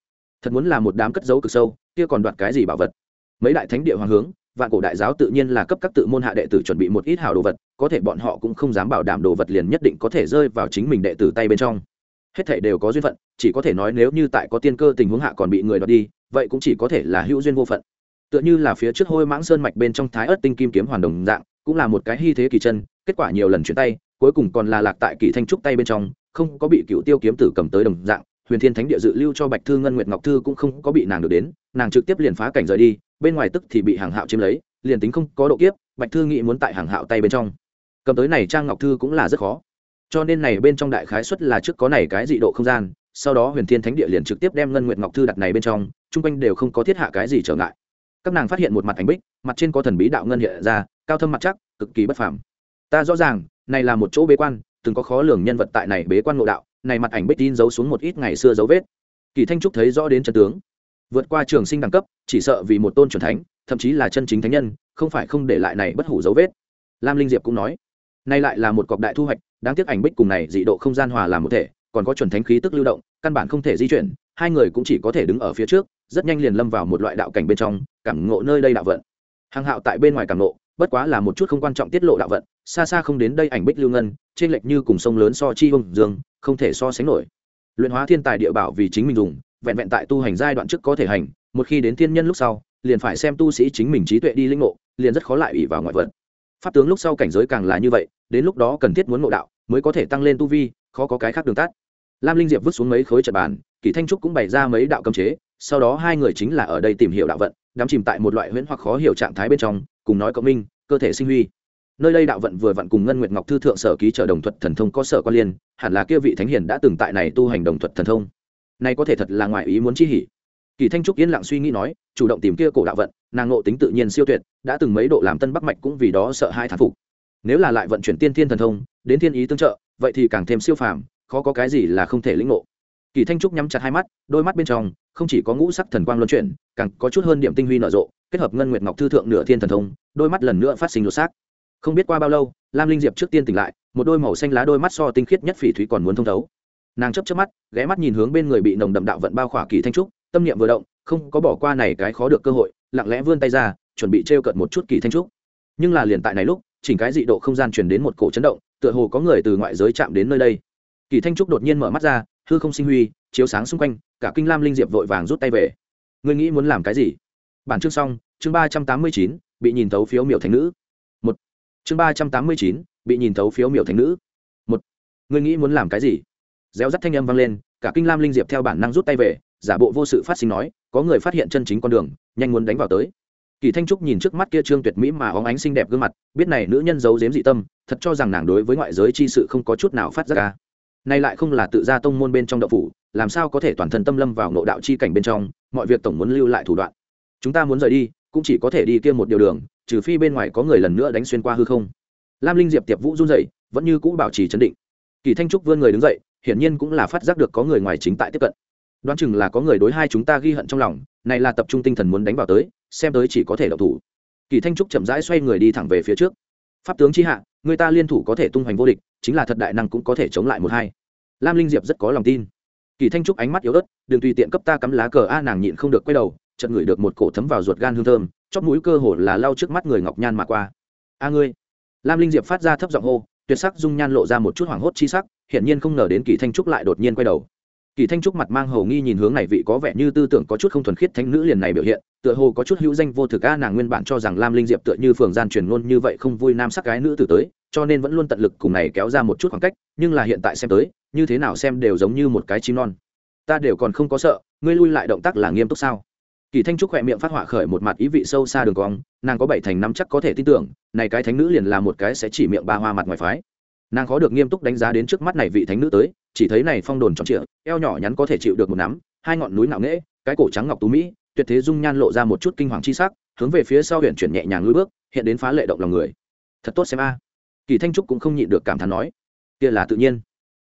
Thật muốn là một đám cất giấu cực sâu, kia còn đoạt cái gì bảo vật? Mấy đại thánh địa hoàng hướng, vạn cổ đại giáo tự nhiên là cấp các tự môn hạ đệ tử chuẩn bị một ít hảo đồ vật, có thể bọn họ cũng không dám bảo đảm đồ vật liền nhất định có thể rơi vào chính mình đệ tử tay bên trong hết thảy đều có duyên phận, chỉ có thể nói nếu như tại có tiên cơ tình huống hạ còn bị người đoạt đi, vậy cũng chỉ có thể là hữu duyên vô phận. Tựa như là phía trước hôi mãng sơn mạch bên trong thái ớt tinh kim kiếm hoàn đồng dạng, cũng là một cái hy thế kỳ chân, kết quả nhiều lần chuyển tay, cuối cùng còn là lạc tại kỳ thanh trúc tay bên trong, không có bị cựu tiêu kiếm tử cầm tới đồng dạng, huyền thiên thánh địa dự lưu cho bạch thư ngân nguyệt ngọc thư cũng không có bị nàng được đến, nàng trực tiếp liền phá cảnh rời đi, bên ngoài tức thì bị hàng hạo chiếm lấy, liền tính không có độ kiếp, bạch thư nghĩ muốn tại hàng hạo tay bên trong. Cầm tới này trang ngọc thư cũng là rất khó cho nên này bên trong đại khái xuất là trước có này cái dị độ không gian, sau đó huyền thiên thánh địa liền trực tiếp đem ngân nguyện ngọc thư đặt này bên trong, chung quanh đều không có thiết hạ cái gì trở ngại. Các nàng phát hiện một mặt ảnh bích, mặt trên có thần bí đạo ngân hiện ra, cao thâm mặt chắc, cực kỳ bất phàm. Ta rõ ràng, này là một chỗ bế quan, từng có khó lường nhân vật tại này bế quan ngộ đạo, này mặt ảnh bích tin giấu xuống một ít ngày xưa dấu vết. Kỳ thanh trúc thấy rõ đến chân tướng. Vượt qua trường sinh đẳng cấp, chỉ sợ vì một tôn c thánh, thậm chí là chân chính thánh nhân, không phải không để lại này bất hủ dấu vết. Lam linh diệp cũng nói nay lại là một cọc đại thu hoạch đáng tiếc ảnh bích cùng này dị độ không gian hòa làm một thể, còn có chuẩn thánh khí tức lưu động, căn bản không thể di chuyển, hai người cũng chỉ có thể đứng ở phía trước, rất nhanh liền lâm vào một loại đạo cảnh bên trong, cảm ngộ nơi đây đạo vận. Hàng hạo tại bên ngoài cảm ngộ, bất quá là một chút không quan trọng tiết lộ đạo vận, xa xa không đến đây ảnh bích lưu ngân, trên lệch như cùng sông lớn so chi hông dương, không thể so sánh nổi. Luyện hóa thiên tài địa bảo vì chính mình dùng, vẹn vẹn tại tu hành giai đoạn trước có thể hành, một khi đến thiên nhân lúc sau, liền phải xem tu sĩ chính mình trí tuệ đi linh ngộ, liền rất khó lại ủy vào ngoại vật. Pháp tướng lúc sau cảnh giới càng là như vậy, đến lúc đó cần thiết muốn ngộ đạo mới có thể tăng lên tu vi, khó có cái khác đường tắt. Lam linh diệp vứt xuống mấy khối trật bàn kỷ thanh trúc cũng bày ra mấy đạo cấm chế, sau đó hai người chính là ở đây tìm hiểu đạo vận, đắm chìm tại một loại huyễn hoặc khó hiểu trạng thái bên trong, cùng nói cộng minh, cơ thể sinh huy. Nơi đây đạo vận vừa vặn cùng ngân nguyệt ngọc thư thượng sở ký trở đồng thuật thần thông có sở quan liên, hẳn là kia vị thánh hiền đã từng tại này tu hành đồng thuật thần thông. Này có thể thật là ngoại ý muốn chi hỉ. Kỳ thanh trúc yên lặng suy nghĩ nói, chủ động tìm kia cổ đạo vận, nàng ngộ tính tự nhiên siêu tuyệt, đã từng mấy độ làm tân bắc mạch cũng vì đó sợ hai thán phục nếu là lại vận chuyển tiên thiên thần thông, đến thiên ý tương trợ, vậy thì càng thêm siêu phàm, khó có cái gì là không thể lĩnh ngộ. Kỳ thanh trúc nhắm chặt hai mắt, đôi mắt bên trong, không chỉ có ngũ sắc thần quang luân chuyển, càng có chút hơn điểm tinh huy nở rộ, kết hợp ngân nguyệt ngọc thư thượng nửa thiên thần thông, đôi mắt lần nữa phát sinh lột xác. Không biết qua bao lâu, lam linh diệp trước tiên tỉnh lại, một đôi màu xanh lá đôi mắt so tinh khiết nhất phỉ thúy còn muốn thông thấu. Nàng chấp chấp mắt, ghé mắt nhìn hướng bên người bị nồng đậm đạo vận bao khỏa kỳ thanh trúc, tâm niệm vừa động, không có bỏ qua này cái khó được cơ hội, lặng lẽ vươn tay ra, chuẩn bị t r cợt một chút kỳ thanh trúc. Nhưng là liền tại này lúc chỉnh cái dị độ không gian chuyển đến một cổ chấn động, tựa hồ có người từ ngoại giới chạm đến nơi đây. Kỳ thanh trúc đột nhiên mở mắt ra, hư không sinh huy, chiếu sáng xung quanh, cả kinh lam linh diệp vội vàng rút tay về. Ngươi nghĩ muốn làm cái gì? Bản chương xong, chương ba trăm tám mươi chín, bị nhìn thấu phiếu miểu thành nữ. Một. Chương ba trăm tám mươi chín, bị nhìn thấu phiếu miểu thành nữ. Một. Ngươi nghĩ muốn làm cái gì? Réo rắt thanh âm vang lên, cả kinh lam linh diệp theo bản năng rút tay về, giả bộ vô sự phát sinh nói, có người phát hiện chân chính con đường, nhanh muốn đánh vào tới kỳ thanh trúc nhìn trước mắt kia trương tuyệt mỹ mà óng ánh xinh đẹp gương mặt, biết này nữ nhân giấu giếm dị tâm, thật cho rằng nàng đối với ngoại giới chi sự không có chút nào phát ra ca. Nay lại không là tự gia tông môn bên trong đậu phủ, làm sao có thể toàn thân tâm lâm vào nội đạo chi cảnh bên trong, mọi việc tổng muốn lưu lại thủ đoạn. Chúng ta muốn rời đi, cũng chỉ có thể đi kia một điều đường, trừ phi bên ngoài có người lần nữa đánh xuyên qua hư không. Lam linh diệp tiệp vũ run dậy vẫn như cũ bảo trì chấn định. Kỳ thanh trúc vươn người đứng dậy, hiển nhiên cũng là phát giác được có người ngoài chính tại tiếp cận. Đoán chừng là có người đối hai chúng ta ghi hận trong lòng, này là tập trung tinh thần muốn đánh vào tới xem tới chỉ có thể đậu thủ. Kỳ thanh trúc chậm rãi xoay người đi thẳng về phía trước. Pháp tướng chi hạ, người ta liên thủ có thể tung hoành vô địch, chính là thật đại năng cũng có thể chống lại một hai. Lam linh diệp rất có lòng tin. Kỳ thanh trúc ánh mắt yếu ớt, đừng tùy tiện cấp ta cắm lá cờ a, nàng nhịn không được quay đầu, chợt ngửi được một cổ thấm vào ruột gan hương thơm, chóp mũi cơ hồ là lau trước mắt người ngọc nhan mà qua. A ngươi. Lam linh diệp phát ra thấp giọng hô, tuyệt sắc dung nhan lộ ra một chút hoảng hốt chi sắc, hiển nhiên không ngờ đến kỳ thanh trúc lại đột nhiên quay đầu kỳ thanh trúc mặt mang hầu nghi nhìn hướng này vị có vẻ như tư tưởng có chút không thuần khiết thánh nữ liền này biểu hiện, tựa hồ có chút hữu danh vô thực a, nàng nguyên bản cho rằng lam linh diệp tựa như phường gian truyền ngôn như vậy không vui nam sắc gái nữ từ tới, cho nên vẫn luôn tận lực cùng này kéo ra một chút khoảng cách, nhưng là hiện tại xem tới, như thế nào xem đều giống như một cái chim non. Ta đều còn không có sợ, ngươi lui lại động tác là nghiêm túc sao? Kỳ thanh trúc khỏe miệng phát họa khởi một mặt ý vị sâu xa đường cong, nàng có bảy thành năm chắc có thể tin tưởng, này cái thánh nữ liền là một cái sẽ chỉ miệng ba hoa mặt ngoài phái nàng khó được nghiêm túc đánh giá đến trước mắt này vị thánh nữ tới, chỉ thấy này phong đồn tròn trịa, eo nhỏ nhắn có thể chịu được một nắm, hai ngọn núi ngạo nghễ, cái cổ trắng ngọc tú mỹ, tuyệt thế dung nhan lộ ra một chút kinh hoàng chi sắc, hướng về phía sau huyện chuyển nhẹ nhàng lưỡi bước, hiện đến phá lệ động lòng người. Thật tốt xem a. Kỳ thanh trúc cũng không nhịn được cảm thán nói, kia là tự nhiên.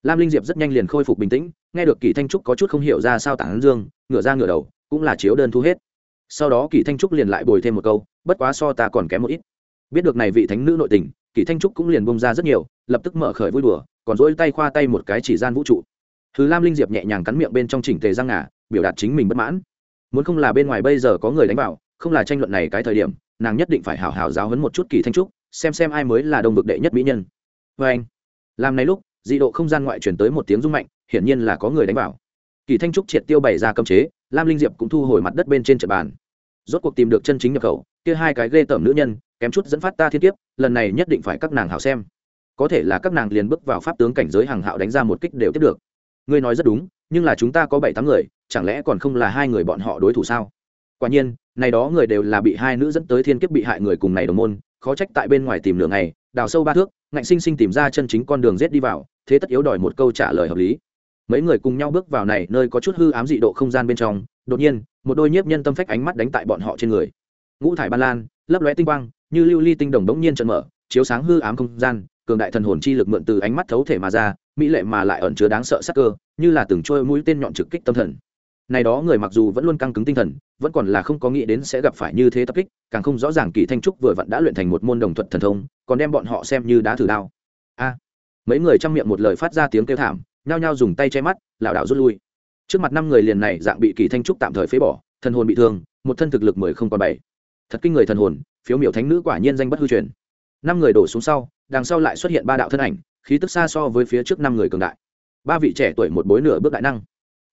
Lam linh diệp rất nhanh liền khôi phục bình tĩnh, nghe được kỳ thanh trúc có chút không hiểu ra sao tản dương, ngửa ra ngửa đầu, cũng là chiếu đơn thu hết. Sau đó kỳ thanh trúc liền lại bồi thêm một câu, bất quá so ta còn kém một ít biết được này vị thánh nữ nội tình, kỳ thanh trúc cũng liền bông ra rất nhiều, lập tức mở khởi vui đùa, còn dỗi tay khoa tay một cái chỉ gian vũ trụ. Thứ lam linh diệp nhẹ nhàng cắn miệng bên trong chỉnh tề răng ngà, biểu đạt chính mình bất mãn. Muốn không là bên ngoài bây giờ có người đánh vào, không là tranh luận này cái thời điểm, nàng nhất định phải hào hào giáo hấn một chút kỳ thanh trúc, xem xem ai mới là đông vực đệ nhất mỹ nhân. Vê anh, làm này lúc, dị độ không gian ngoại chuyển tới một tiếng rung mạnh, hiển nhiên là có người đánh vào. Kỳ thanh trúc triệt tiêu bày ra cấm chế, lam linh diệp cũng thu hồi mặt đất bên trên trận bàn. Rốt cuộc tìm được chân chính nhập khẩu, kia hai cái ghê tởm nữ nhân kém chút dẫn phát ta thiên kiếp, lần này nhất định phải các nàng hảo xem. Có thể là các nàng liền bước vào pháp tướng cảnh giới hàng hạo đánh ra một kích đều tiếp được. Ngươi nói rất đúng, nhưng là chúng ta có bảy tám người, chẳng lẽ còn không là hai người bọn họ đối thủ sao? Quả nhiên, này đó người đều là bị hai nữ dẫn tới thiên kiếp bị hại người cùng này đồng môn, khó trách tại bên ngoài tìm lửa này đào sâu ba thước, ngạnh sinh sinh tìm ra chân chính con đường rết đi vào, thế tất yếu đòi một câu trả lời hợp lý. Mấy người cùng nhau bước vào này nơi có chút hư ám dị độ không gian bên trong, đột nhiên, một đôi nhiếp nhân tâm phách ánh mắt đánh tại bọn họ trên người. Ngũ thải ban lan, lấp lóe tinh quang như lưu ly tinh đồng đống nhiên trận mở, chiếu sáng hư ám không gian, cường đại thần hồn chi lực mượn từ ánh mắt thấu thể mà ra, mỹ lệ mà lại ẩn chứa đáng sợ sắc cơ, như là từng trôi mũi tên nhọn trực kích tâm thần. Này đó người mặc dù vẫn luôn căng cứng tinh thần, vẫn còn là không có nghĩ đến sẽ gặp phải như thế tập kích, càng không rõ ràng kỳ thanh trúc vừa vặn đã luyện thành một môn đồng thuật thần thông, còn đem bọn họ xem như đá thử đao. A! Mấy người trong miệng một lời phát ra tiếng kêu thảm, nhao nhao dùng tay che mắt, lảo đảo rút lui. Trước mặt năm người liền này dạng bị kỳ thanh trúc tạm thời phế bỏ, thần hồn bị thương, một thân thực lực mười không còn bảy thật kinh người thần hồn, phiếu miểu thánh nữ quả nhiên danh bất hư truyền. Năm người đổ xuống sau, đằng sau lại xuất hiện ba đạo thân ảnh, khí tức xa so với phía trước năm người cường đại. Ba vị trẻ tuổi một bối nửa bước đại năng.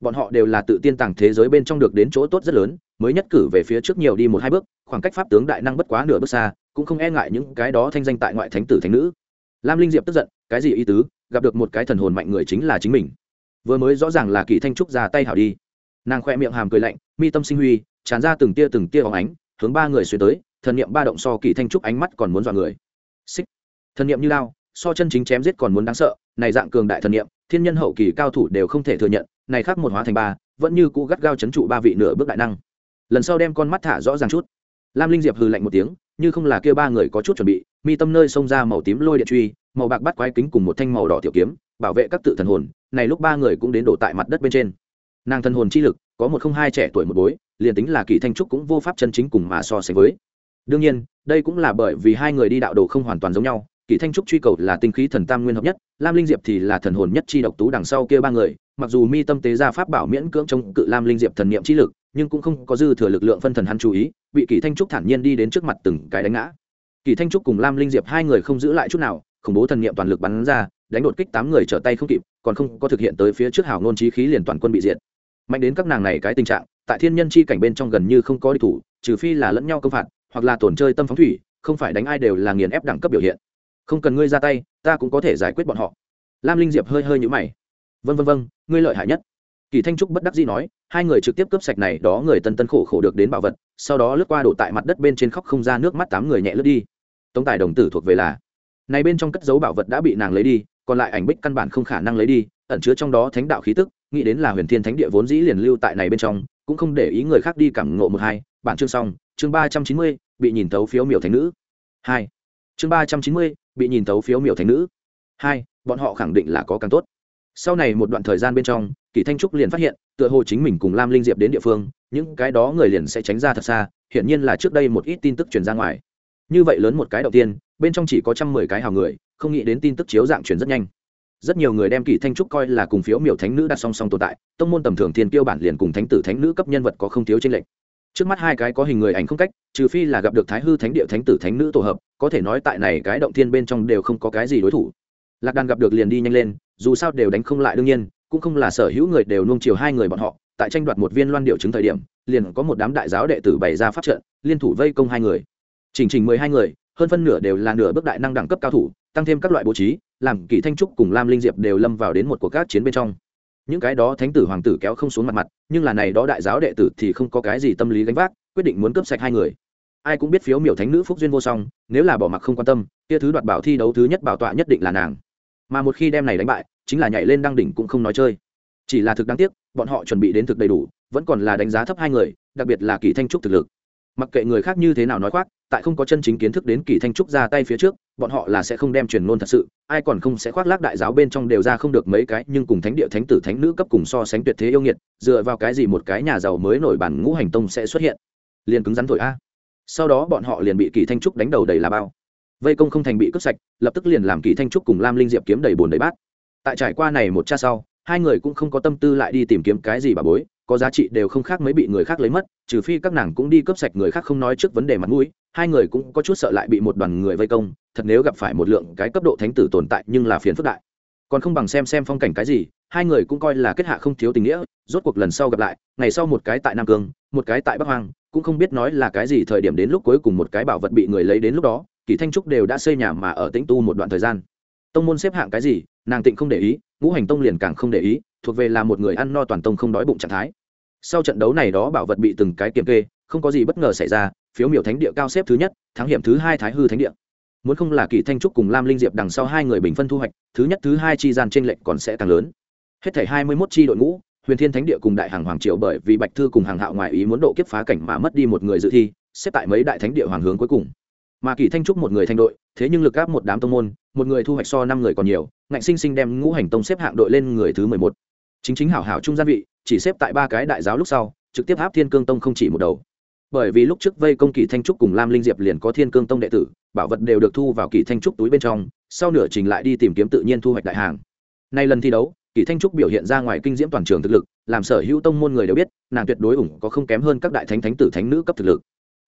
Bọn họ đều là tự tiên tàng thế giới bên trong được đến chỗ tốt rất lớn, mới nhất cử về phía trước nhiều đi một hai bước, khoảng cách pháp tướng đại năng bất quá nửa bước xa, cũng không e ngại những cái đó thanh danh tại ngoại thánh tử thánh nữ. Lam linh diệp tức giận, cái gì ý tứ? Gặp được một cái thần hồn mạnh người chính là chính mình. Vừa mới rõ ràng là kỳ thanh trúc ra tay hảo đi. Nàng khoe miệng hàm cười lạnh, mi tâm sinh huy, tràn ra từng tia từng tia hóng ánh hướng ba người xuyên tới, thần niệm ba động so kỳ thanh trúc ánh mắt còn muốn dọa người. Xích. Thần niệm như lao, so chân chính chém giết còn muốn đáng sợ, này dạng cường đại thần niệm, thiên nhân hậu kỳ cao thủ đều không thể thừa nhận, này khác một hóa thành ba, vẫn như cũ gắt gao chấn trụ ba vị nửa bước đại năng. Lần sau đem con mắt thả rõ ràng chút. Lam linh diệp hừ lạnh một tiếng, như không là kia ba người có chút chuẩn bị, mi tâm nơi xông ra màu tím lôi điện truy, màu bạc bắt quái kính cùng một thanh màu đỏ tiểu kiếm, bảo vệ các tự thần hồn, này lúc ba người cũng đến đổ tại mặt đất bên trên nàng thần hồn chi lực, có một không hai trẻ tuổi một bối, liền tính là kỳ thanh trúc cũng vô pháp chân chính cùng mà so sánh với. đương nhiên, đây cũng là bởi vì hai người đi đạo đồ không hoàn toàn giống nhau, kỳ thanh trúc truy cầu là tinh khí thần tam nguyên hợp nhất, lam linh diệp thì là thần hồn nhất chi độc tú đằng sau kia ba người, mặc dù mi tâm tế ra pháp bảo miễn cưỡng chống cự lam linh diệp thần niệm chi lực, nhưng cũng không có dư thừa lực lượng phân thần hắn chú ý, bị kỳ thanh trúc thản nhiên đi đến trước mặt từng cái đánh ngã. kỳ thanh trúc cùng lam linh diệp hai người không giữ lại chút nào, khủng bố thần niệm toàn lực bắn ra, đánh đột kích tám người trở tay không kịp, còn không có thực hiện tới phía trước hào ngôn trí khí liền toàn quân bị diệt mạnh đến các nàng này cái tình trạng, tại thiên nhân chi cảnh bên trong gần như không có địch thủ, trừ phi là lẫn nhau công phạt, hoặc là tổn chơi tâm phóng thủy, không phải đánh ai đều là nghiền ép đẳng cấp biểu hiện. Không cần ngươi ra tay, ta cũng có thể giải quyết bọn họ. Lam linh diệp hơi hơi nhũ mày. Vân vân vân ngươi lợi hại nhất. Kỳ thanh trúc bất đắc dĩ nói, hai người trực tiếp cướp sạch này đó người tân tân khổ khổ được đến bảo vật, sau đó lướt qua đổ tại mặt đất bên trên khóc không ra nước mắt tám người nhẹ lướt đi. Tống tài đồng tử thuộc về là, này bên trong cất dấu bảo vật đã bị nàng lấy đi, còn lại ảnh bích căn bản không khả năng lấy đi, ẩn chứa trong đó thánh đạo khí tức nghĩ đến là huyền thiên thánh địa vốn dĩ liền lưu tại này bên trong, cũng không để ý người khác đi cảm ngộ một hai. Bản chương xong, chương ba trăm chín mươi, bị nhìn thấu phiếu miểu thánh nữ. Hai. Chương ba trăm chín mươi, bị nhìn thấu phiếu miểu thánh nữ. Hai, bọn họ khẳng định là có càng tốt. Sau này một đoạn thời gian bên trong, kỳ thanh trúc liền phát hiện, tựa hồ chính mình cùng lam linh diệp đến địa phương, những cái đó người liền sẽ tránh ra thật xa, hiển nhiên là trước đây một ít tin tức truyền ra ngoài. Như vậy lớn một cái đầu tiên, bên trong chỉ có trăm mười cái hào người, không nghĩ đến tin tức chiếu dạng truyền rất nhanh rất nhiều người đem kỳ thanh trúc coi là cùng phiếu miểu thánh nữ đặt song song tồn tại, tông môn tầm thường thiên tiêu bản liền cùng thánh tử thánh nữ cấp nhân vật có không thiếu tranh lệch. Trước mắt hai cái có hình người ảnh không cách, trừ phi là gặp được thái hư thánh địa thánh tử thánh nữ tổ hợp, có thể nói tại này cái động thiên bên trong đều không có cái gì đối thủ. Lạc đàn gặp được liền đi nhanh lên, dù sao đều đánh không lại đương nhiên, cũng không là sở hữu người đều nuông chiều hai người bọn họ, tại tranh đoạt một viên loan điệu chứng thời điểm, liền có một đám đại giáo đệ tử bày ra pháp trận, liên thủ vây công hai người. Chỉnh trình mười hai người, hơn phân nửa đều là nửa bước đại năng đẳng cấp cao thủ tăng thêm các loại bố trí, làm kỳ thanh trúc cùng lam linh diệp đều lâm vào đến một cuộc các chiến bên trong. Những cái đó thánh tử hoàng tử kéo không xuống mặt mặt, nhưng là này đó đại giáo đệ tử thì không có cái gì tâm lý gánh vác, quyết định muốn cướp sạch hai người. Ai cũng biết phiếu miểu thánh nữ phúc duyên vô song, nếu là bỏ mặc không quan tâm, kia thứ đoạt bảo thi đấu thứ nhất bảo tọa nhất định là nàng. Mà một khi đem này đánh bại, chính là nhảy lên đăng đỉnh cũng không nói chơi. Chỉ là thực đáng tiếc, bọn họ chuẩn bị đến thực đầy đủ, vẫn còn là đánh giá thấp hai người, đặc biệt là kỳ thanh trúc thực lực mặc kệ người khác như thế nào nói khoác, tại không có chân chính kiến thức đến kỳ thanh trúc ra tay phía trước, bọn họ là sẽ không đem truyền ngôn thật sự, ai còn không sẽ khoác lác đại giáo bên trong đều ra không được mấy cái, nhưng cùng thánh địa, thánh tử, thánh nữ cấp cùng so sánh tuyệt thế yêu nghiệt, dựa vào cái gì một cái nhà giàu mới nổi bản ngũ hành tông sẽ xuất hiện? Liền cứng rắn thổi a. Sau đó bọn họ liền bị kỳ thanh trúc đánh đầu đầy là bao. Vây công không thành bị cướp sạch, lập tức liền làm kỳ thanh trúc cùng lam linh diệp kiếm đầy bồn đầy bát. Tại trải qua này một cha sau, hai người cũng không có tâm tư lại đi tìm kiếm cái gì bà bối có giá trị đều không khác mấy bị người khác lấy mất, trừ phi các nàng cũng đi cướp sạch người khác không nói trước vấn đề mặt mũi, hai người cũng có chút sợ lại bị một đoàn người vây công, thật nếu gặp phải một lượng cái cấp độ thánh tử tồn tại nhưng là phiền phức đại. Còn không bằng xem xem phong cảnh cái gì, hai người cũng coi là kết hạ không thiếu tình nghĩa, rốt cuộc lần sau gặp lại, ngày sau một cái tại nam cương, một cái tại bắc hoang, cũng không biết nói là cái gì thời điểm đến lúc cuối cùng một cái bảo vật bị người lấy đến lúc đó, kỳ thanh trúc đều đã xây nhà mà ở tĩnh tu một đoạn thời gian. Tông môn xếp hạng cái gì, nàng tịnh không để ý, ngũ hành tông liền càng không để ý, thuộc về là một người ăn no toàn tông không đói bụng trạng thái sau trận đấu này đó bảo vật bị từng cái kiểm kê, không có gì bất ngờ xảy ra, phiếu miểu thánh địa cao xếp thứ nhất, thắng hiểm thứ hai thái hư thánh địa. Muốn không là kỳ thanh trúc cùng lam linh diệp đằng sau hai người bình phân thu hoạch, thứ nhất, thứ hai chi gian t r ê n lệch còn sẽ càng lớn. Hết thảy hai mươi mốt chi đội ngũ, huyền thiên thánh địa cùng đại hàng hoàng triệu bởi vì bạch thư cùng hàng hạo ngoại ý muốn độ kiếp phá cảnh mà mất đi một người dự thi, xếp tại mấy đại thánh địa hoàng hướng cuối cùng. Mà kỳ thanh trúc một người thành đội, thế nhưng lực áp một đám tông môn, một người thu hoạch so năm người còn nhiều, ngạnh sinh sinh đem ngũ hành tông xếp hạng đội lên người thứ mười một. Chính chính hảo hảo trung gian vị chỉ xếp tại ba cái đại giáo lúc sau, trực tiếp áp thiên cương tông không chỉ một đầu. Bởi vì lúc trước vây công kỳ thanh trúc cùng lam linh diệp liền có thiên cương tông đệ tử, bảo vật đều được thu vào kỳ thanh trúc túi bên trong, sau nửa trình lại đi tìm kiếm tự nhiên thu hoạch đại hàng. Nay lần thi đấu, kỳ thanh trúc biểu hiện ra ngoài kinh diễm toàn trường thực lực, làm sở hữu tông môn người đều biết, nàng tuyệt đối ủng có không kém hơn các đại thánh thánh tử thánh nữ cấp thực lực.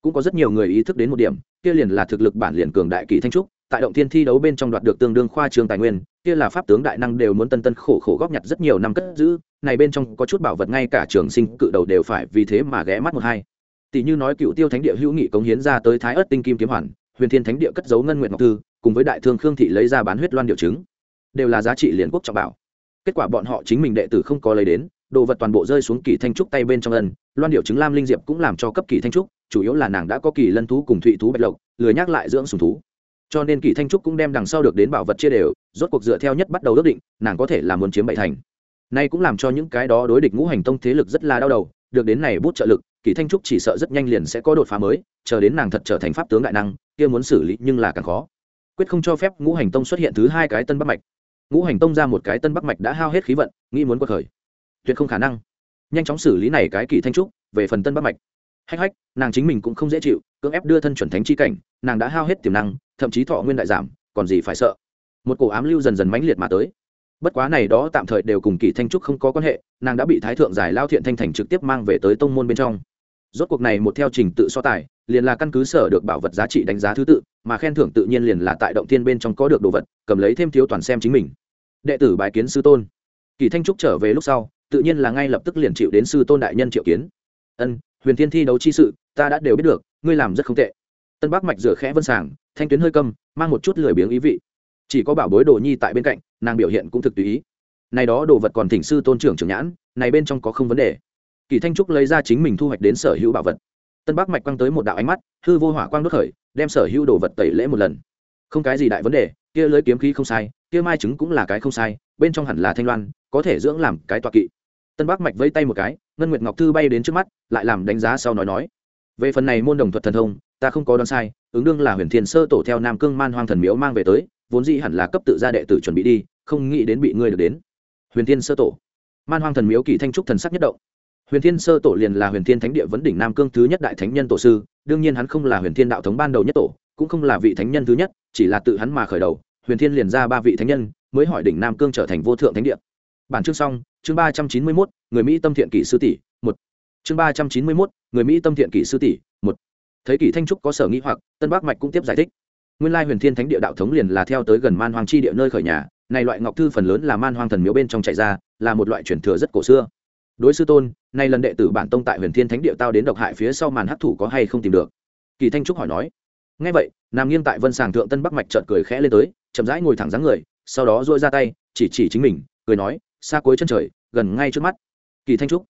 Cũng có rất nhiều người ý thức đến một điểm, kia liền là thực lực bản liền cường đại kỳ thanh trúc tại động thiên thi đấu bên trong đoạt được tương đương khoa trường tài nguyên, kia là pháp tướng đại năng đều muốn tân tân khổ khổ góp nhặt rất nhiều năm cất giữ, này bên trong có chút bảo vật ngay cả trường sinh cự đầu đều phải vì thế mà ghé mắt một hai. Tỷ như nói cựu tiêu thánh địa hữu nghị cống hiến ra tới thái ớt tinh kim kiếm hoàn, huyền thiên thánh địa cất giấu ngân nguyện ngọc thư, cùng với đại thương khương thị lấy ra bán huyết loan điệu chứng, đều là giá trị liền quốc trọng bảo. Kết quả bọn họ chính mình đệ tử không có lấy đến, đồ vật toàn bộ rơi xuống kỳ thanh trúc tay bên trong ân, loan điệu chứng lam linh diệp cũng làm cho cấp kỳ thanh trúc, chủ yếu là nàng đã có kỳ lân thú cùng thụy thú bạch lộc, lười nhắc lại dưỡng sùng thú cho nên kỳ thanh trúc cũng đem đằng sau được đến bảo vật chia đều, rốt cuộc dựa theo nhất bắt đầu ước định, nàng có thể là muốn chiếm bảy thành. Nay cũng làm cho những cái đó đối địch ngũ hành tông thế lực rất là đau đầu, được đến này bút trợ lực, kỳ thanh trúc chỉ sợ rất nhanh liền sẽ có đột phá mới, chờ đến nàng thật trở thành pháp tướng đại năng, kia muốn xử lý nhưng là càng khó. Quyết không cho phép ngũ hành tông xuất hiện thứ hai cái tân bắc mạch. Ngũ hành tông ra một cái tân bắc mạch đã hao hết khí vận, nghĩ muốn quật khởi. Tuyệt không khả năng. Nhanh chóng xử lý này cái kỳ thanh trúc, về phần tân bắc mạch. Hách hách, nàng chính mình cũng không dễ chịu, cưỡng ép đưa thân chuẩn thánh chi cảnh nàng đã hao hết tiềm năng, thậm chí thọ nguyên đại giảm, còn gì phải sợ. Một cổ ám lưu dần dần mãnh liệt mà tới. Bất quá này đó tạm thời đều cùng kỳ thanh trúc không có quan hệ, nàng đã bị thái thượng giải lao thiện thanh thành trực tiếp mang về tới tông môn bên trong. Rốt cuộc này một theo trình tự so tài, liền là căn cứ sở được bảo vật giá trị đánh giá thứ tự, mà khen thưởng tự nhiên liền là tại động thiên bên trong có được đồ vật, cầm lấy thêm thiếu toàn xem chính mình. Đệ tử bài kiến sư tôn. Kỳ thanh trúc trở về lúc sau, tự nhiên là ngay lập tức liền chịu đến sư tôn đại nhân triệu kiến. Ân, huyền thiên thi đấu chi sự, ta đã đều biết được, ngươi làm rất không tệ tân bắc mạch rửa khẽ vân sàng, thanh tuyến hơi câm, mang một chút lười biếng ý vị. Chỉ có bảo bối đồ nhi tại bên cạnh, nàng biểu hiện cũng thực tùy ý. Này đó đồ vật còn thỉnh sư tôn trưởng trưởng nhãn, này bên trong có không vấn đề. Kỳ thanh trúc lấy ra chính mình thu hoạch đến sở hữu bảo vật. Tân bắc mạch quăng tới một đạo ánh mắt, hư vô hỏa quang đốt khởi, đem sở hữu đồ vật tẩy lễ một lần. Không cái gì đại vấn đề, kia lưới kiếm khí không sai, kia mai trứng cũng là cái không sai, bên trong hẳn là thanh loan, có thể dưỡng làm cái tọa kỵ. Tân bắc mạch vẫy tay một cái, ngân nguyệt ngọc thư bay đến trước mắt, lại làm đánh giá sau nói nói. Về phần này môn đồng thuật thần thông ta không có đoán sai, ứng đương là huyền thiên sơ tổ theo nam cương man hoang thần miếu mang về tới, vốn dĩ hẳn là cấp tự gia đệ tử chuẩn bị đi, không nghĩ đến bị ngươi được đến. Huyền thiên sơ tổ. Man hoang thần miếu kỳ thanh trúc thần sắc nhất động. Huyền thiên sơ tổ liền là huyền thiên thánh địa vấn đỉnh nam cương thứ nhất đại thánh nhân tổ sư, đương nhiên hắn không là huyền thiên đạo thống ban đầu nhất tổ, cũng không là vị thánh nhân thứ nhất, chỉ là tự hắn mà khởi đầu, huyền thiên liền ra ba vị thánh nhân, mới hỏi đỉnh nam cương trở thành vô thượng thánh địa. Bản chương xong, chương ba trăm chín mươi mốt, người mỹ tâm thiện kỷ sư tỷ, một. Chương ba trăm chín mươi mốt, người mỹ tâm thiện kỷ sư tỷ, một thấy kỷ thanh trúc có sở nghĩ hoặc, tân bắc mạch cũng tiếp giải thích. nguyên lai huyền thiên thánh địa đạo thống liền là theo tới gần man hoàng chi địa nơi khởi nhà, này loại ngọc thư phần lớn là man hoang thần miếu bên trong chạy ra, là một loại truyền thừa rất cổ xưa. đối sư tôn nay lần đệ tử bản tông tại huyền thiên thánh địa tao đến độc hại phía sau màn hấp thủ có hay không tìm được? kỳ thanh trúc hỏi nói. ngay vậy nam nghiêng tại vân sàng thượng tân bắc mạch trợn cười khẽ lên tới, chậm rãi ngồi thẳng dáng người, sau đó dội ra tay, chỉ chỉ chính mình, cười nói, xa cuối chân trời, gần ngay trước mắt. kỳ thanh trúc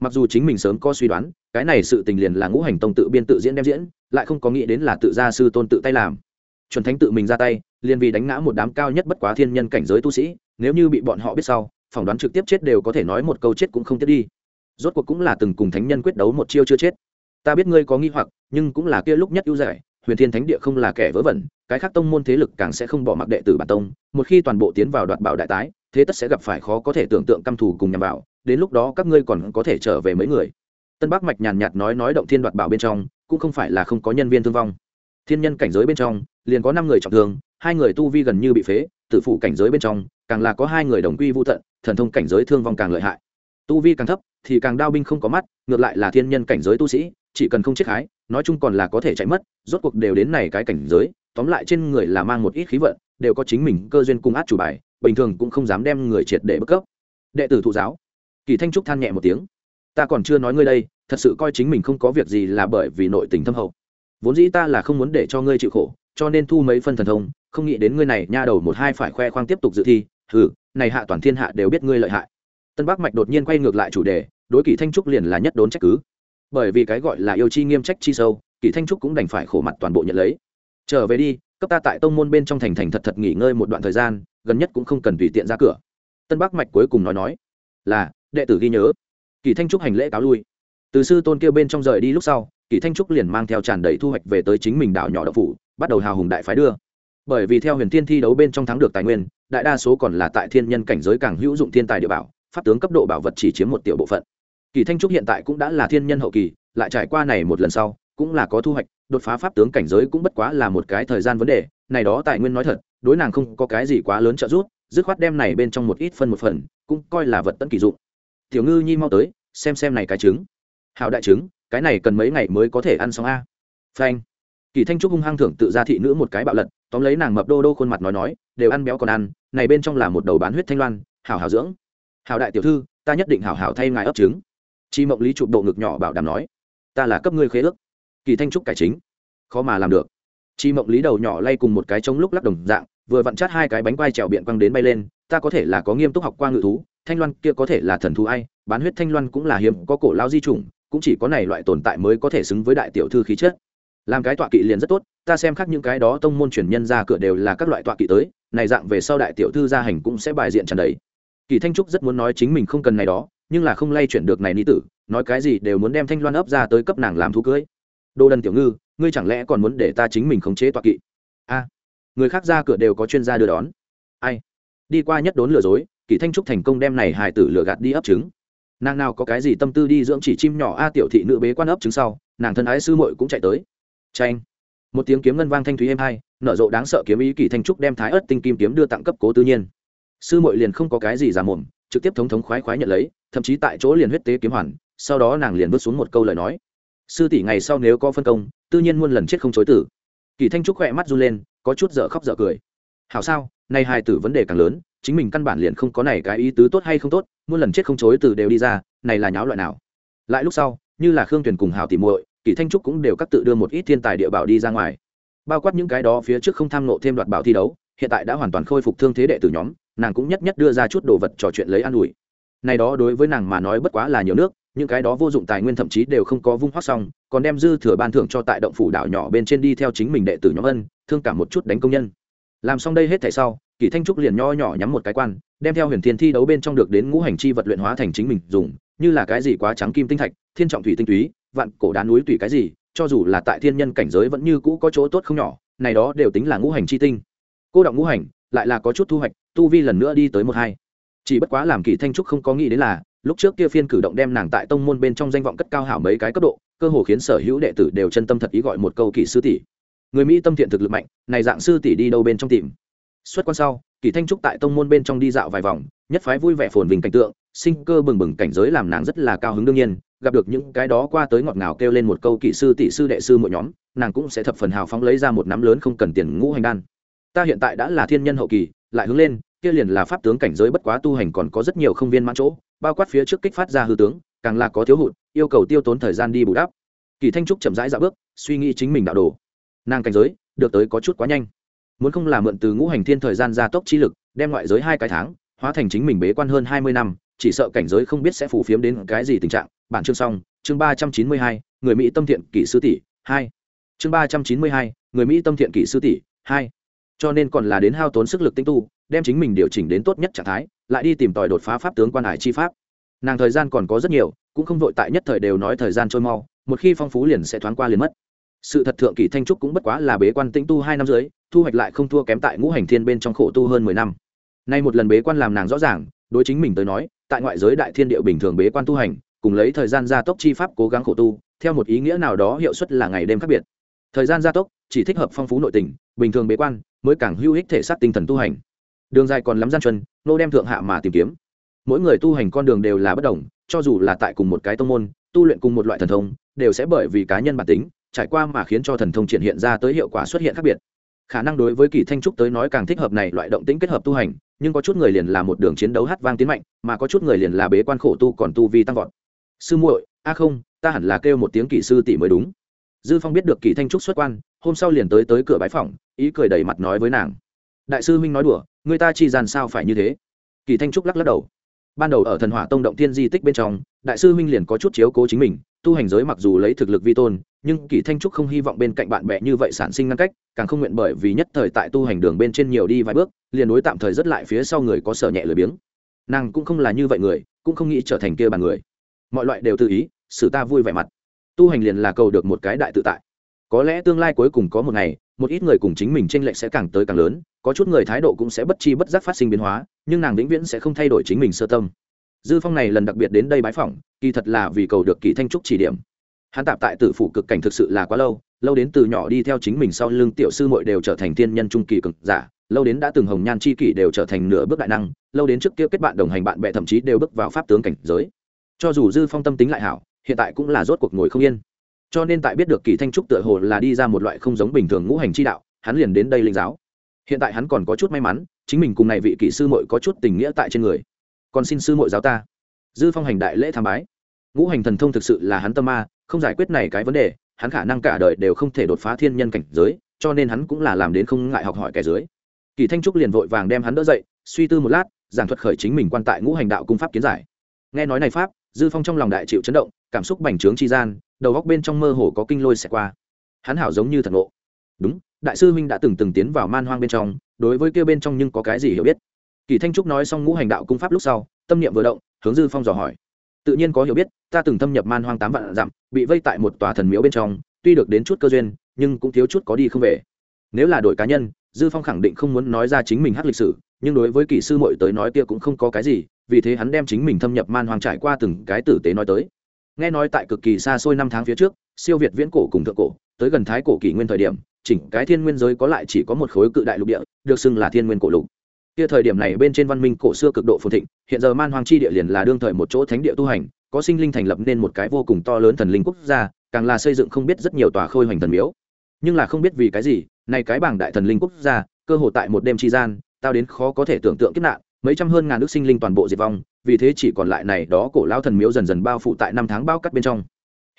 mặc dù chính mình sớm có suy đoán, cái này sự tình liền là ngũ hành tông tự biên tự diễn đem diễn, lại không có nghĩ đến là tự gia sư tôn tự tay làm. Chuẩn thánh tự mình ra tay, liền vì đánh ngã một đám cao nhất bất quá thiên nhân cảnh giới tu sĩ, nếu như bị bọn họ biết sau, phỏng đoán trực tiếp chết đều có thể nói một câu chết cũng không tiếp đi. Rốt cuộc cũng là từng cùng thánh nhân quyết đấu một chiêu chưa chết. Ta biết ngươi có nghi hoặc, nhưng cũng là kia lúc nhất ưu giải huyền thiên thánh địa không là kẻ vớ vẩn, cái khác tông môn thế lực càng sẽ không bỏ mặc đệ tử bản tông, một khi toàn bộ tiến vào đoạt bảo đại tái, thế tất sẽ gặp phải khó có thể tưởng tượng căm thù cùng nhằm vào đến lúc đó các ngươi còn có thể trở về mấy người. Tân bắc mạch nhàn nhạt nói nói động thiên đoạt bảo bên trong, cũng không phải là không có nhân viên thương vong. Thiên nhân cảnh giới bên trong, liền có năm người trọng thương, hai người tu vi gần như bị phế, tử phụ cảnh giới bên trong, càng là có hai người đồng quy vô tận, thần thông cảnh giới thương vong càng lợi hại. Tu vi càng thấp, thì càng đao binh không có mắt, ngược lại là thiên nhân cảnh giới tu sĩ, chỉ cần không chết hái, nói chung còn là có thể chạy mất, rốt cuộc đều đến này cái cảnh giới, tóm lại trên người là mang một ít khí vận, đều có chính mình cơ duyên cung át chủ bài, bình thường cũng không dám đem người triệt để bất cấp. Đệ tử thụ giáo kỳ thanh trúc than nhẹ một tiếng. Ta còn chưa nói ngươi đây, thật sự coi chính mình không có việc gì là bởi vì nội tình thâm hậu. Vốn dĩ ta là không muốn để cho ngươi chịu khổ, cho nên thu mấy phân thần thông, không nghĩ đến ngươi này nha đầu một hai phải khoe khoang tiếp tục dự thi. Hừ, này hạ toàn thiên hạ đều biết ngươi lợi hại. Tân bắc mạch đột nhiên quay ngược lại chủ đề, đối kỳ thanh trúc liền là nhất đốn trách cứ. Bởi vì cái gọi là yêu chi nghiêm trách chi sâu, Kỳ thanh trúc cũng đành phải khổ mặt toàn bộ nhận lấy. Trở về đi, cấp ta tại tông môn bên trong thành thành thật thật nghỉ ngơi một đoạn thời gian, gần nhất cũng không cần tùy tiện ra cửa. Tân bắc mạch cuối cùng nói nói, là đệ tử ghi nhớ. Kỷ thanh trúc hành lễ cáo lui. Từ sư tôn kêu bên trong rời đi lúc sau kỷ thanh trúc liền mang theo tràn đầy thu hoạch về tới chính mình đảo nhỏ đậu phủ, bắt đầu hào hùng đại phái đưa. Bởi vì theo huyền thiên thi đấu bên trong thắng được tài nguyên, đại đa số còn là tại thiên nhân cảnh giới càng hữu dụng thiên tài địa bảo, pháp tướng cấp độ bảo vật chỉ chiếm một tiểu bộ phận. Kỳ thanh trúc hiện tại cũng đã là thiên nhân hậu kỳ, lại trải qua này một lần sau, cũng là có thu hoạch, đột phá pháp tướng cảnh giới cũng bất quá là một cái thời gian vấn đề, này đó tài nguyên nói thật, đối nàng không có cái gì quá lớn trợ giúp, dứt khoát đem này bên trong một ít phân một phần, cũng coi là vật tận kỳ dụng tiểu ngư nhi mau tới, xem xem này cái trứng. Hào đại trứng, cái này cần mấy ngày mới có thể ăn xong a. Phanh. Kỳ thanh trúc hung hăng thưởng tự ra thị nữ một cái bạo lật, tóm lấy nàng mập đô đô khuôn mặt nói nói, đều ăn béo còn ăn, này bên trong là một đầu bán huyết thanh loan, hảo hảo dưỡng. Hảo đại tiểu thư, ta nhất định hảo hảo thay ngài ấp trứng. Chi mộng lý chụp bộ ngực nhỏ bảo đảm nói, ta là cấp ngươi khế ước. Kỳ thanh trúc cải chính, khó mà làm được. Chi mộng lý đầu nhỏ lay cùng một cái trống lúc lắc đồng dạng, vừa vặn chát hai cái bánh quai trèo biện quăng đến bay lên, ta có thể là có nghiêm túc học qua ngự thú thanh loan kia có thể là thần thú ai, bán huyết thanh loan cũng là hiếm, có cổ lao di chủng, cũng chỉ có này loại tồn tại mới có thể xứng với đại tiểu thư khí chất. Làm cái tọa kỵ liền rất tốt, ta xem khác những cái đó tông môn truyền nhân ra cửa đều là các loại tọa kỵ tới, này dạng về sau đại tiểu thư gia hành cũng sẽ bài diện tràn đầy. Kỳ thanh trúc rất muốn nói chính mình không cần này đó, nhưng là không lay chuyển được này ni tử, nói cái gì đều muốn đem thanh loan ấp ra tới cấp nàng làm thú cưới. Đô đần tiểu ngư, ngươi chẳng lẽ còn muốn để ta chính mình khống chế tọa kỵ? A, người khác ra cửa đều có chuyên gia đưa đón. Ai? Đi qua nhất đốn lừa dối kỳ thanh trúc thành công đem này hài tử lừa gạt đi ấp trứng. Nàng nào có cái gì tâm tư đi dưỡng chỉ chim nhỏ a tiểu thị nữ bế quan ấp trứng sau, nàng thân ái sư muội cũng chạy tới. Tranh một tiếng kiếm ngân vang thanh thúy êm hai, nở rộ đáng sợ kiếm ý kỳ thanh trúc đem thái ớt tinh kim kiếm đưa tặng cấp cố tư nhiên. Sư muội liền không có cái gì giả mồm, trực tiếp thống thống khoái khoái nhận lấy, thậm chí tại chỗ liền huyết tế kiếm hoàn, sau đó nàng liền vứt xuống một câu lời nói. Sư tỷ ngày sau nếu có phân công, Tư nhiên muôn lần chết không chối tử. Kỳ thanh trúc khỏe mắt run lên, có chút dở khóc dở cười. Hảo sao, nay hai tử vấn đề càng lớn chính mình căn bản liền không có này cái ý tứ tốt hay không tốt, muôn lần chết không chối từ đều đi ra, này là nháo loại nào? Lại lúc sau, như là khương tuyền cùng hảo tìm muội kỳ thanh trúc cũng đều các tự đưa một ít thiên tài địa bảo đi ra ngoài. Bao quát những cái đó phía trước không tham nộ thêm đoạt bảo thi đấu, hiện tại đã hoàn toàn khôi phục thương thế đệ tử nhóm, nàng cũng nhất nhất đưa ra chút đồ vật trò chuyện lấy an ủi. Này đó đối với nàng mà nói bất quá là nhiều nước, những cái đó vô dụng tài nguyên thậm chí đều không có vung hoác xong, còn đem dư thừa ban thưởng cho tại động phủ đảo nhỏ bên trên đi theo chính mình đệ tử nhóm ân, thương cảm một chút đánh công nhân làm xong đây hết thảy sau, kỳ thanh trúc liền nho nhỏ nhắm một cái quan, đem theo huyền thiên thi đấu bên trong được đến ngũ hành chi vật luyện hóa thành chính mình dùng, như là cái gì quá trắng kim tinh thạch, thiên trọng thủy tinh túy, vạn cổ đá núi tùy cái gì, cho dù là tại thiên nhân cảnh giới vẫn như cũ có chỗ tốt không nhỏ, này đó đều tính là ngũ hành chi tinh. Cô động ngũ hành, lại là có chút thu hoạch, tu vi lần nữa đi tới một hai. Chỉ bất quá làm kỳ thanh trúc không có nghĩ đến là, lúc trước kia phiên cử động đem nàng tại tông môn bên trong danh vọng cất cao hảo mấy cái cấp độ, cơ hồ khiến sở hữu đệ tử đều chân tâm thật ý gọi một câu kỳ sư tỷ người mỹ tâm thiện thực lực mạnh, này dạng sư tỷ đi đâu bên trong tìm? Xuất quan sau, kỳ thanh trúc tại tông môn bên trong đi dạo vài vòng, nhất phái vui vẻ phồn vinh cảnh tượng, sinh cơ bừng bừng cảnh giới làm nàng rất là cao hứng đương nhiên, gặp được những cái đó qua tới ngọt ngào kêu lên một câu kỹ sư tỷ sư đệ sư mỗi nhóm, nàng cũng sẽ thập phần hào phóng lấy ra một nắm lớn không cần tiền ngũ hành đan. Ta hiện tại đã là thiên nhân hậu kỳ, lại hướng lên, kia liền là pháp tướng cảnh giới bất quá tu hành còn có rất nhiều không viên mãn chỗ, bao quát phía trước kích phát ra hư tướng, càng là có thiếu hụt, yêu cầu tiêu tốn thời gian đi bù đắp. Kỳ thanh trúc chậm rãi dạo bước, suy nghĩ chính mình đạo đồ nàng cảnh giới được tới có chút quá nhanh. Muốn không làm mượn từ ngũ hành thiên thời gian gia tốc chi lực, đem ngoại giới hai cái tháng, hóa thành chính mình bế quan hơn hai mươi năm, chỉ sợ cảnh giới không biết sẽ phù phiếm đến cái gì tình trạng. Bản chương xong, chương ba trăm chín mươi hai, người mỹ tâm thiện kỷ sư tỷ, hai. Chương ba trăm chín mươi hai, người mỹ tâm thiện kỷ sư tỷ, hai. Cho nên còn là đến hao tốn sức lực tinh tu, đem chính mình điều chỉnh đến tốt nhất trạng thái, lại đi tìm tòi đột phá pháp tướng quan hải chi pháp. Nàng thời gian còn có rất nhiều, cũng không vội tại nhất thời đều nói thời gian trôi mau, một khi phong phú liền sẽ thoáng qua liền mất sự thật thượng kỷ thanh trúc cũng bất quá là bế quan tĩnh tu hai năm dưới thu hoạch lại không thua kém tại ngũ hành thiên bên trong khổ tu hơn mười năm. Nay một lần bế quan làm nàng rõ ràng, đối chính mình tới nói, tại ngoại giới đại thiên điệu bình thường bế quan tu hành, cùng lấy thời gian gia tốc chi pháp cố gắng khổ tu, theo một ý nghĩa nào đó hiệu suất là ngày đêm khác biệt. Thời gian gia tốc, chỉ thích hợp phong phú nội tình, bình thường bế quan, mới càng hữu ích thể xác tinh thần tu hành. Đường dài còn lắm gian chân nô đem thượng hạ mà tìm kiếm. Mỗi người tu hành con đường đều là bất đồng, cho dù là tại cùng một cái tông môn, tu luyện cùng một loại thần thông, đều sẽ bởi vì cá nhân bản tính trải qua mà khiến cho thần thông triển hiện ra tới hiệu quả xuất hiện khác biệt. Khả năng đối với kỳ thanh trúc tới nói càng thích hợp này loại động tĩnh kết hợp tu hành, nhưng có chút người liền là một đường chiến đấu hát vang tiến mạnh, mà có chút người liền là bế quan khổ tu còn tu vi tăng vọt. Sư muội, a không, ta hẳn là kêu một tiếng kỳ sư tỷ mới đúng. Dư phong biết được kỳ thanh trúc xuất quan, hôm sau liền tới tới cửa bái phòng ý cười đầy mặt nói với nàng. Đại sư huynh nói đùa, người ta chi dàn sao phải như thế? Kỳ thanh trúc lắc lắc đầu. Ban đầu ở thần hỏa tông động thiên di tích bên trong, đại sư huynh liền có chút chiếu cố chính mình tu hành giới mặc dù lấy thực lực vi tôn, nhưng kỳ thanh trúc không hy vọng bên cạnh bạn bè như vậy sản sinh ngăn cách, càng không nguyện bởi vì nhất thời tại tu hành đường bên trên nhiều đi vài bước, liền đối tạm thời rất lại phía sau người có sở nhẹ lười biếng. Nàng cũng không là như vậy người, cũng không nghĩ trở thành kia bàn người. Mọi loại đều tự ý, xử ta vui vẻ mặt. Tu hành liền là cầu được một cái đại tự tại. Có lẽ tương lai cuối cùng có một ngày, một ít người cùng chính mình tranh lệch sẽ càng tới càng lớn, có chút người thái độ cũng sẽ bất chi bất giác phát sinh biến hóa, nhưng nàng vĩnh viễn sẽ không thay đổi chính mình sơ tâm dư phong này lần đặc biệt đến đây bái phỏng, kỳ thật là vì cầu được kỳ thanh trúc chỉ điểm. Hắn tạp tại tử phủ cực cảnh thực sự là quá lâu lâu đến từ nhỏ đi theo chính mình sau lưng tiểu sư muội đều trở thành thiên nhân trung kỳ cực giả, lâu đến đã từng hồng nhan chi kỷ đều trở thành nửa bước đại năng, lâu đến trước kia kết bạn đồng hành bạn bè thậm chí đều bước vào pháp tướng cảnh giới. Cho dù dư phong tâm tính lại hảo, hiện tại cũng là rốt cuộc ngồi không yên. Cho nên tại biết được kỳ thanh trúc tựa hồ là đi ra một loại không giống bình thường ngũ hành chi đạo, hắn liền đến đây linh giáo. Hiện tại hắn còn có chút may mắn, chính mình cùng này vị Kỷ sư muội có chút tình nghĩa tại trên người còn xin sư muội giáo ta. Dư phong hành đại lễ tham bái. Ngũ hành thần thông thực sự là hắn tâm ma, không giải quyết này cái vấn đề, hắn khả năng cả đời đều không thể đột phá thiên nhân cảnh giới, cho nên hắn cũng là làm đến không ngại học hỏi kẻ dưới. Kỳ thanh trúc liền vội vàng đem hắn đỡ dậy, suy tư một lát, giảng thuật khởi chính mình quan tại ngũ hành đạo cung pháp kiến giải. Nghe nói này pháp, dư phong trong lòng đại chịu chấn động, cảm xúc bành trướng chi gian, đầu góc bên trong mơ hồ có kinh lôi xẹt qua. Hắn hảo giống như thần ngộ. Đúng, đại sư huynh đã từng từng tiến vào man hoang bên trong, đối với kia bên trong nhưng có cái gì hiểu biết? Kỳ thanh trúc nói xong ngũ hành đạo cung pháp lúc sau, tâm niệm vừa động, hướng dư phong dò hỏi. Tự nhiên có hiểu biết, ta từng thâm nhập man hoang tám vạn dặm, bị vây tại một tòa thần miếu bên trong, tuy được đến chút cơ duyên, nhưng cũng thiếu chút có đi không về. Nếu là đội cá nhân, dư phong khẳng định không muốn nói ra chính mình hát lịch sử, nhưng đối với kỹ sư mội tới nói kia cũng không có cái gì, vì thế hắn đem chính mình thâm nhập man hoang trải qua từng cái tử tế nói tới. Nghe nói tại cực kỳ xa xôi năm tháng phía trước, siêu việt viễn cổ cùng thượng cổ, tới gần thái cổ kỷ nguyên thời điểm, chỉnh cái thiên nguyên giới có lại chỉ có một khối cự đại lục địa, được xưng là thiên nguyên cổ lục kia thời điểm này bên trên văn minh cổ xưa cực độ phồn thịnh, hiện giờ man hoang chi địa liền là đương thời một chỗ thánh địa tu hành, có sinh linh thành lập nên một cái vô cùng to lớn thần linh quốc gia, càng là xây dựng không biết rất nhiều tòa khôi hoành thần miếu. Nhưng là không biết vì cái gì, này cái bảng đại thần linh quốc gia, cơ hội tại một đêm tri gian, tao đến khó có thể tưởng tượng kiếp nạn, mấy trăm hơn ngàn nước sinh linh toàn bộ diệt vong, vì thế chỉ còn lại này đó cổ lao thần miếu dần dần bao phủ tại năm tháng bao cắt bên trong.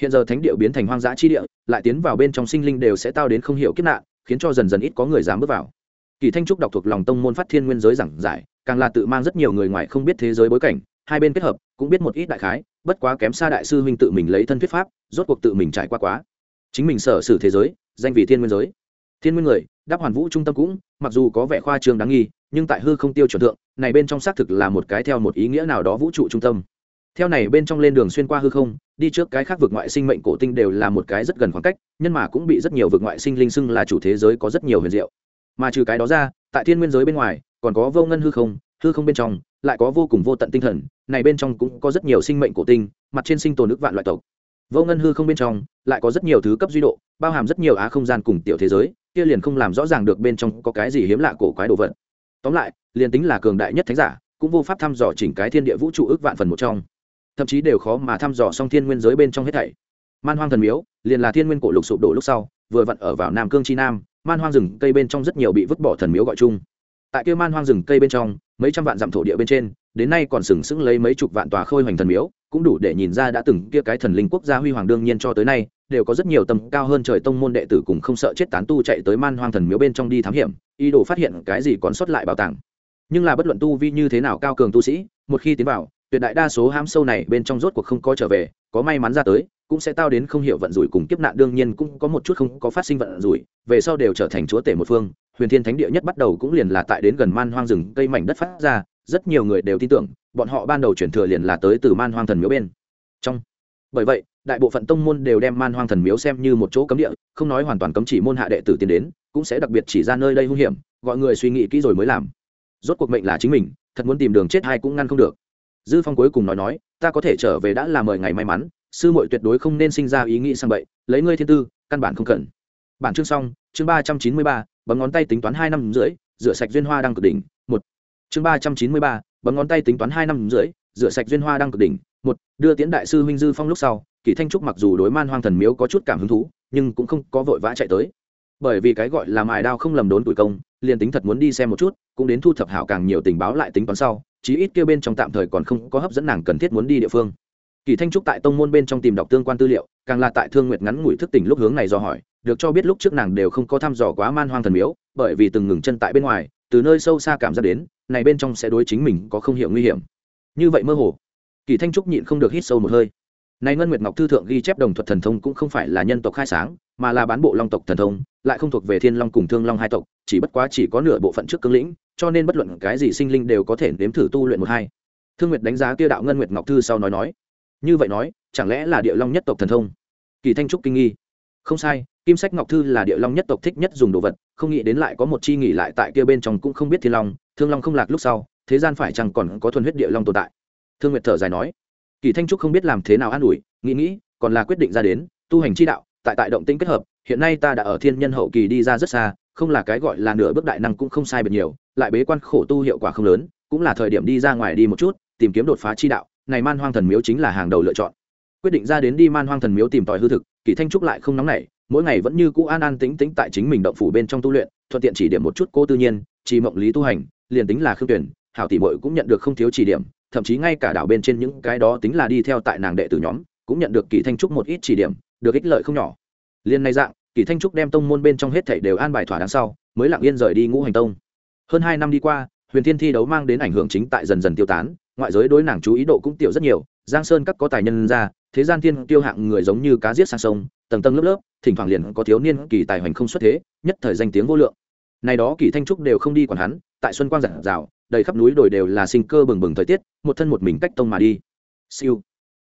Hiện giờ thánh địa biến thành hoang dã chi địa, lại tiến vào bên trong sinh linh đều sẽ tao đến không hiểu kiếp nạn, khiến cho dần dần ít có người dám bước vào kỳ thanh trúc đọc thuộc lòng tông môn phát thiên nguyên giới giảng giải, càng là tự mang rất nhiều người ngoài không biết thế giới bối cảnh, hai bên kết hợp, cũng biết một ít đại khái, bất quá kém xa đại sư huynh tự mình lấy thân thuyết pháp, rốt cuộc tự mình trải qua quá. Chính mình sở sử thế giới, danh vị thiên nguyên giới. Thiên nguyên người, đáp hoàn vũ trung tâm cũng, mặc dù có vẻ khoa trương đáng nghi, nhưng tại hư không tiêu chuẩn thượng, này bên trong xác thực là một cái theo một ý nghĩa nào đó vũ trụ trung tâm. Theo này bên trong lên đường xuyên qua hư không, đi trước cái khác vực ngoại sinh mệnh cổ tinh đều là một cái rất gần khoảng cách, nhân mà cũng bị rất nhiều vực ngoại sinh linh xưng là chủ thế giới có rất nhiều huyền diệu mà trừ cái đó ra, tại thiên nguyên giới bên ngoài, còn có vô ngân hư không hư không bên trong, lại có vô cùng vô tận tinh thần, này bên trong cũng có rất nhiều sinh mệnh cổ tinh, mặt trên sinh tồn nước vạn loại tộc. Vô ngân hư không bên trong, lại có rất nhiều thứ cấp duy độ, bao hàm rất nhiều á không gian cùng tiểu thế giới, kia liền không làm rõ ràng được bên trong có cái gì hiếm lạ cổ quái đồ vật. Tóm lại, liền tính là cường đại nhất thánh giả, cũng vô pháp thăm dò chỉnh cái thiên địa vũ trụ ước vạn phần một trong. Thậm chí đều khó mà thăm dò xong thiên nguyên giới bên trong hết thảy. Man hoang thần miếu, liền là thiên nguyên cổ lục sụp đổ lúc sau vừa vặn ở vào nam cương chi nam, man hoang rừng cây bên trong rất nhiều bị vứt bỏ thần miếu gọi chung. Tại kia man hoang rừng cây bên trong, mấy trăm vạn dặm thổ địa bên trên, đến nay còn sừng sững lấy mấy chục vạn tòa khôi hoành thần miếu, cũng đủ để nhìn ra đã từng kia cái thần linh quốc gia huy hoàng đương nhiên cho tới nay, đều có rất nhiều tầm cao hơn trời tông môn đệ tử cùng không sợ chết tán tu chạy tới man hoang thần miếu bên trong đi thám hiểm, ý đồ phát hiện cái gì còn sót lại bảo tàng. Nhưng là bất luận tu vi như thế nào cao cường tu sĩ, một khi tiến vào, tuyệt đại đa số ham sâu này bên trong rốt cuộc không có trở về, có may mắn ra tới cũng sẽ tao đến không hiểu vận rủi cùng kiếp nạn, đương nhiên cũng có một chút không có phát sinh vận rủi, về sau đều trở thành chúa tể một phương. Huyền thiên thánh địa nhất bắt đầu cũng liền là tại đến gần man hoang rừng cây mảnh đất phát ra, rất nhiều người đều tin tưởng, bọn họ ban đầu chuyển thừa liền là tới từ man hoang thần miếu bên trong. Bởi vậy, đại bộ phận tông môn đều đem man hoang thần miếu xem như một chỗ cấm địa, không nói hoàn toàn cấm chỉ môn hạ đệ tử tiến đến, cũng sẽ đặc biệt chỉ ra nơi đây hung hiểm, gọi người suy nghĩ kỹ rồi mới làm. Rốt cuộc mệnh là chính mình, thật muốn tìm đường chết hay cũng ngăn không được. Dư phong cuối cùng nói nói, ta có thể trở về đã là mời ngày may mắn sư muội tuyệt đối không nên sinh ra ý nghĩ sang bậy, lấy ngươi thiên tư, căn bản không cần. Bản chương xong, chương ba trăm chín mươi ba, bấm ngón tay tính toán hai năm rưỡi, rửa sạch duyên hoa đang cực đỉnh, một. Chương ba trăm chín mươi ba, bấm ngón tay tính toán hai năm rưỡi, rửa sạch duyên hoa đang cực đỉnh, một. Đưa tiễn đại sư huynh dư phong lúc sau, kỳ thanh trúc mặc dù đối man hoang thần miếu có chút cảm hứng thú, nhưng cũng không có vội vã chạy tới. Bởi vì cái gọi là mài đao không lầm đốn tuổi công, liền tính thật muốn đi xem một chút, cũng đến thu thập hảo càng nhiều tình báo lại tính toán sau, chí ít kêu bên trong tạm thời còn không có hấp dẫn nàng cần thiết muốn đi địa phương kỳ thanh trúc tại tông môn bên trong tìm đọc tương quan tư liệu, càng là tại thương nguyệt ngắn ngủi thức tỉnh lúc hướng này do hỏi, được cho biết lúc trước nàng đều không có thăm dò quá man hoang thần miếu, bởi vì từng ngừng chân tại bên ngoài, từ nơi sâu xa cảm giác đến, này bên trong sẽ đối chính mình có không hiểu nguy hiểm. Như vậy mơ hồ, kỳ thanh trúc nhịn không được hít sâu một hơi. Này ngân nguyệt ngọc thư thượng ghi chép đồng thuật thần thông cũng không phải là nhân tộc khai sáng, mà là bán bộ long tộc thần thông, lại không thuộc về thiên long cùng thương long hai tộc, chỉ bất quá chỉ có nửa bộ phận trước cương lĩnh, cho nên bất luận cái gì sinh linh đều có thể nếm thử tu luyện một hai. Thương nguyệt đánh giá kia đạo ngân nguyệt ngọc thư sau nói nói như vậy nói, chẳng lẽ là địa long nhất tộc thần thông? Kỳ thanh trúc kinh nghi. Không sai, kim sách ngọc thư là địa long nhất tộc thích nhất dùng đồ vật, không nghĩ đến lại có một chi nghỉ lại tại kia bên trong cũng không biết thiên long, thương long không lạc lúc sau, thế gian phải chăng còn có thuần huyết địa long tồn tại? Thương nguyệt thở dài nói. Kỳ thanh trúc không biết làm thế nào an ủi, nghĩ nghĩ, còn là quyết định ra đến, tu hành chi đạo, tại tại động tĩnh kết hợp, hiện nay ta đã ở thiên nhân hậu kỳ đi ra rất xa, không là cái gọi là nửa bước đại năng cũng không sai biệt nhiều, lại bế quan khổ tu hiệu quả không lớn, cũng là thời điểm đi ra ngoài đi một chút, tìm kiếm đột phá chi đạo này man hoang thần miếu chính là hàng đầu lựa chọn. Quyết định ra đến đi man hoang thần miếu tìm tòi hư thực, kỳ thanh trúc lại không nóng nảy, mỗi ngày vẫn như cũ an an tĩnh tĩnh tại chính mình động phủ bên trong tu luyện, thuận tiện chỉ điểm một chút cô tư nhiên, chỉ mộng lý tu hành, liền tính là khương tuyển, hảo tỷ mội cũng nhận được không thiếu chỉ điểm, thậm chí ngay cả đảo bên trên những cái đó tính là đi theo tại nàng đệ tử nhóm, cũng nhận được kỳ thanh trúc một ít chỉ điểm, được ích lợi không nhỏ. Liên này dạng, kỳ thanh trúc đem tông môn bên trong hết thảy đều an bài thỏa đáng sau, mới lặng yên rời đi ngũ hành tông. Hơn hai năm đi qua, huyền thiên thi đấu mang đến ảnh hưởng chính tại dần dần tiêu tán ngoại giới đối nàng chú ý độ cũng tiểu rất nhiều, giang sơn các có tài nhân ra, thế gian thiên tiêu hạng người giống như cá giết sang sông, tầng tầng lớp lớp, thỉnh thoảng liền có thiếu niên kỳ tài hoành không xuất thế, nhất thời danh tiếng vô lượng. Này đó kỳ thanh trúc đều không đi còn hắn, tại xuân quang giản rào, đầy khắp núi đồi đều là sinh cơ bừng bừng thời tiết, một thân một mình cách tông mà đi. Siêu.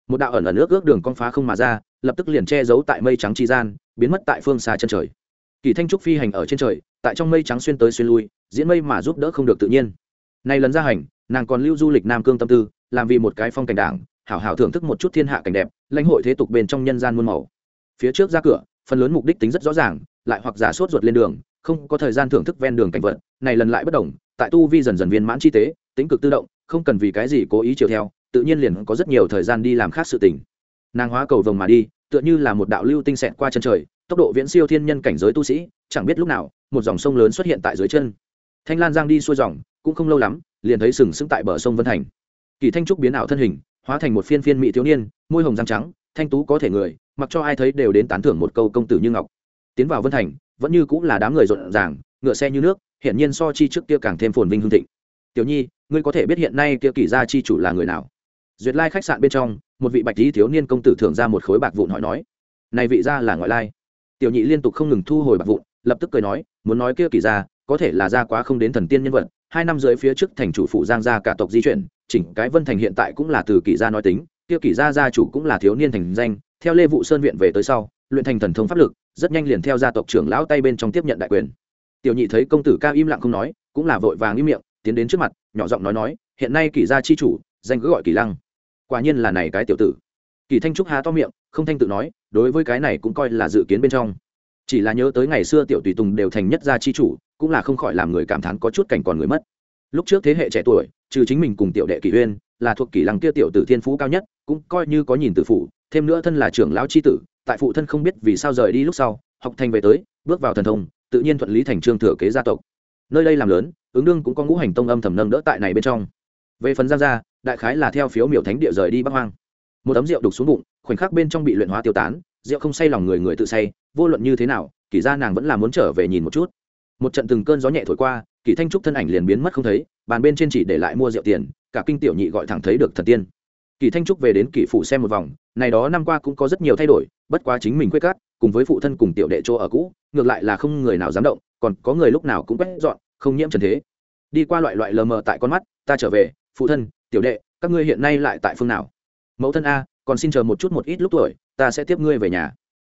Một đạo ẩn ẩn nước ước đường con phá không mà ra, lập tức liền che giấu tại mây trắng chi gian, biến mất tại phương xa chân trời. Kỳ thanh trúc phi hành ở trên trời, tại trong mây trắng xuyên tới xuyên lui, diễn mây mà giúp đỡ không được tự nhiên nay lần ra hành, nàng còn lưu du lịch nam cương tâm tư, làm vì một cái phong cảnh đảng, hảo hảo thưởng thức một chút thiên hạ cảnh đẹp, lãnh hội thế tục bên trong nhân gian muôn màu. Phía trước ra cửa, phần lớn mục đích tính rất rõ ràng, lại hoặc giả sốt ruột lên đường, không có thời gian thưởng thức ven đường cảnh vật, này lần lại bất đồng, tại tu vi dần dần viên mãn chi tế, tính cực tự động, không cần vì cái gì cố ý chiều theo, tự nhiên liền có rất nhiều thời gian đi làm khác sự tình. Nàng hóa cầu vồng mà đi, tựa như là một đạo lưu tinh xẹt qua chân trời, tốc độ viễn siêu thiên nhân cảnh giới tu sĩ, chẳng biết lúc nào, một dòng sông lớn xuất hiện tại dưới chân. Thanh lan giang đi xuôi dòng cũng không lâu lắm, liền thấy sừng sững tại bờ sông vân thành. Kỳ thanh trúc biến ảo thân hình, hóa thành một phiên phiên mỹ thiếu niên, môi hồng răng trắng, thanh tú có thể người, mặc cho ai thấy đều đến tán thưởng một câu công tử như ngọc. Tiến vào vân thành, vẫn như cũng là đám người rộn ràng, ngựa xe như nước, hiển nhiên so chi trước kia càng thêm phồn vinh hương thịnh. Tiểu nhi, ngươi có thể biết hiện nay kia kỳ gia chi chủ là người nào? Duyệt lai khách sạn bên trong, một vị bạch lý thiếu niên công tử thưởng ra một khối bạc vụn hỏi nói, này vị gia là ngoại lai? Tiểu nhị liên tục không ngừng thu hồi bạc vụn, lập tức cười nói, muốn nói kia kỳ gia, có thể là gia quá không đến thần tiên nhân vật hai năm dưới phía trước thành chủ phụ giang gia cả tộc di chuyển, chỉnh cái vân thành hiện tại cũng là từ kỳ gia nói tính, kia kỳ gia gia chủ cũng là thiếu niên thành danh, theo lê vụ sơn viện về tới sau, luyện thành thần thông pháp lực, rất nhanh liền theo gia tộc trưởng lão tay bên trong tiếp nhận đại quyền. Tiểu nhị thấy công tử ca im lặng không nói, cũng là vội vàng im miệng, tiến đến trước mặt, nhỏ giọng nói nói, hiện nay kỳ gia chi chủ, danh cứ gọi kỳ lăng. Quả nhiên là này cái tiểu tử. Kỳ thanh trúc há to miệng, không thanh tự nói, đối với cái này cũng coi là dự kiến bên trong chỉ là nhớ tới ngày xưa tiểu tùy tùng đều thành nhất gia chi chủ, cũng là không khỏi làm người cảm thán có chút cảnh còn người mất. Lúc trước thế hệ trẻ tuổi, trừ chính mình cùng tiểu đệ kỷ uyên, là thuộc kỷ lăng kia tiểu tử thiên phú cao nhất, cũng coi như có nhìn từ phụ, thêm nữa thân là trưởng lão chi tử, tại phụ thân không biết vì sao rời đi lúc sau, học thành về tới, bước vào thần thông, tự nhiên thuận lý thành trương thừa kế gia tộc. Nơi đây làm lớn, ứng đương cũng có ngũ hành tông âm thầm nâng đỡ tại này bên trong. Về phần giang gia, đại khái là theo phiếu miểu thánh địa rời đi bắc hoang. Một tấm rượu đục xuống bụng, khoảnh khắc bên trong bị luyện hóa tiêu tán, rượu không say lòng người người tự say vô luận như thế nào, kỷ ra nàng vẫn là muốn trở về nhìn một chút. Một trận từng cơn gió nhẹ thổi qua, kỷ thanh trúc thân ảnh liền biến mất không thấy, bàn bên trên chỉ để lại mua rượu tiền, cả kinh tiểu nhị gọi thẳng thấy được thần tiên. Kỳ thanh trúc về đến kỳ phủ xem một vòng, này đó năm qua cũng có rất nhiều thay đổi, bất quá chính mình quét cát, cùng với phụ thân cùng tiểu đệ chỗ ở cũ, ngược lại là không người nào dám động, còn có người lúc nào cũng quét dọn, không nhiễm trần thế. Đi qua loại loại lờ mờ tại con mắt, ta trở về, phụ thân, tiểu đệ, các ngươi hiện nay lại tại phương nào? Mẫu thân a, còn xin chờ một chút một ít lúc tuổi, ta sẽ tiếp ngươi về nhà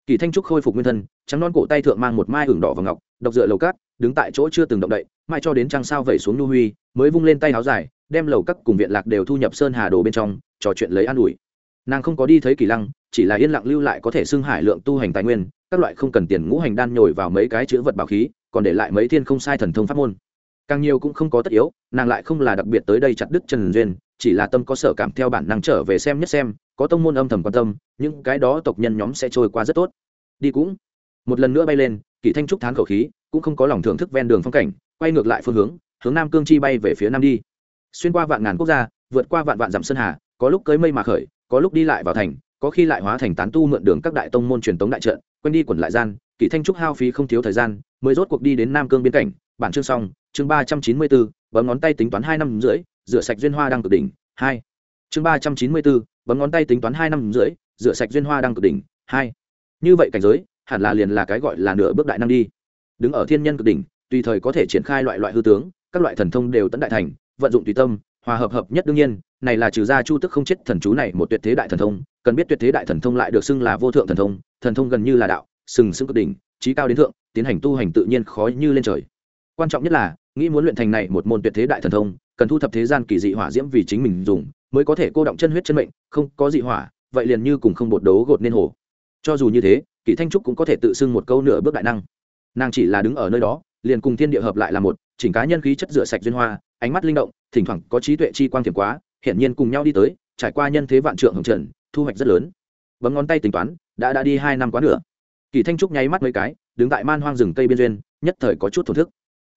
kỳ thanh trúc khôi phục nguyên thân, trắng non cổ tay thượng mang một mai hưởng đỏ và ngọc, độc dựa lầu cát, đứng tại chỗ chưa từng động đậy, mai cho đến trăng sao vẩy xuống nhu huy, mới vung lên tay áo dài, đem lầu các cùng viện lạc đều thu nhập sơn hà đồ bên trong, trò chuyện lấy an ủi. Nàng không có đi thấy kỳ lăng, chỉ là yên lặng lưu lại có thể xưng hải lượng tu hành tài nguyên, các loại không cần tiền ngũ hành đan nhồi vào mấy cái chữ vật bảo khí, còn để lại mấy thiên không sai thần thông pháp môn. Càng nhiều cũng không có tất yếu, nàng lại không là đặc biệt tới đây chặt đứt trần duyên, chỉ là tâm có sở cảm theo bản năng trở về xem nhất xem có tông môn âm thầm quan tâm, những cái đó tộc nhân nhóm sẽ trôi qua rất tốt. Đi cũng. Một lần nữa bay lên, kỷ thanh trúc thán khẩu khí, cũng không có lòng thưởng thức ven đường phong cảnh, quay ngược lại phương hướng hướng nam cương chi bay về phía nam đi. Xuyên qua vạn ngàn quốc gia, vượt qua vạn vạn dặm sơn hà, có lúc cưới mây mà khởi, có lúc đi lại vào thành, có khi lại hóa thành tán tu mượn đường các đại tông môn truyền tống đại trận quen đi quẩn lại gian, kỷ thanh trúc hao phí không thiếu thời gian, mới rốt cuộc đi đến nam cương biên cảnh. Bản chương xong, chương ba trăm chín mươi bốn, bấm ngón tay tính toán hai năm rưỡi, rửa sạch duyên hoa đang cực đỉnh, hai. Chương ba trăm chín mươi bốn bấm ngón tay tính toán hai năm rưỡi, rửa sạch duyên hoa đang cực đỉnh, hai. Như vậy cảnh giới, hẳn là liền là cái gọi là nửa bước đại năng đi. Đứng ở thiên nhân cực đỉnh, tùy thời có thể triển khai loại loại hư tướng, các loại thần thông đều tận đại thành, vận dụng tùy tâm, hòa hợp hợp nhất đương nhiên, này là trừ ra chu tức không chết thần chú này một tuyệt thế đại thần thông, cần biết tuyệt thế đại thần thông lại được xưng là vô thượng thần thông thần thông gần như là đạo, sừng sững cực đỉnh, trí cao đến thượng, tiến hành tu hành tự nhiên khó như lên trời. Quan trọng nhất là, nghĩ muốn luyện thành này một môn tuyệt thế đại thần thông, cần thu thập thế gian kỳ dị hỏa diễm vì chính mình dùng mới có thể cô động chân huyết chân mệnh, không có dị hỏa, vậy liền như cùng không bột đấu gột nên hồ. Cho dù như thế, kỷ thanh trúc cũng có thể tự xưng một câu nửa bước đại năng. Nàng chỉ là đứng ở nơi đó, liền cùng thiên địa hợp lại là một, chỉnh cá nhân khí chất rửa sạch duyên hoa, ánh mắt linh động, thỉnh thoảng có trí tuệ chi quang thiểm quá, hiển nhiên cùng nhau đi tới, trải qua nhân thế vạn trượng hồng trần, thu hoạch rất lớn. Bấm ngón tay tính toán, đã đã đi hai năm quá nửa. kỳ thanh trúc nháy mắt mấy cái, đứng tại man hoang rừng cây biên duyên, nhất thời có chút thổn thức.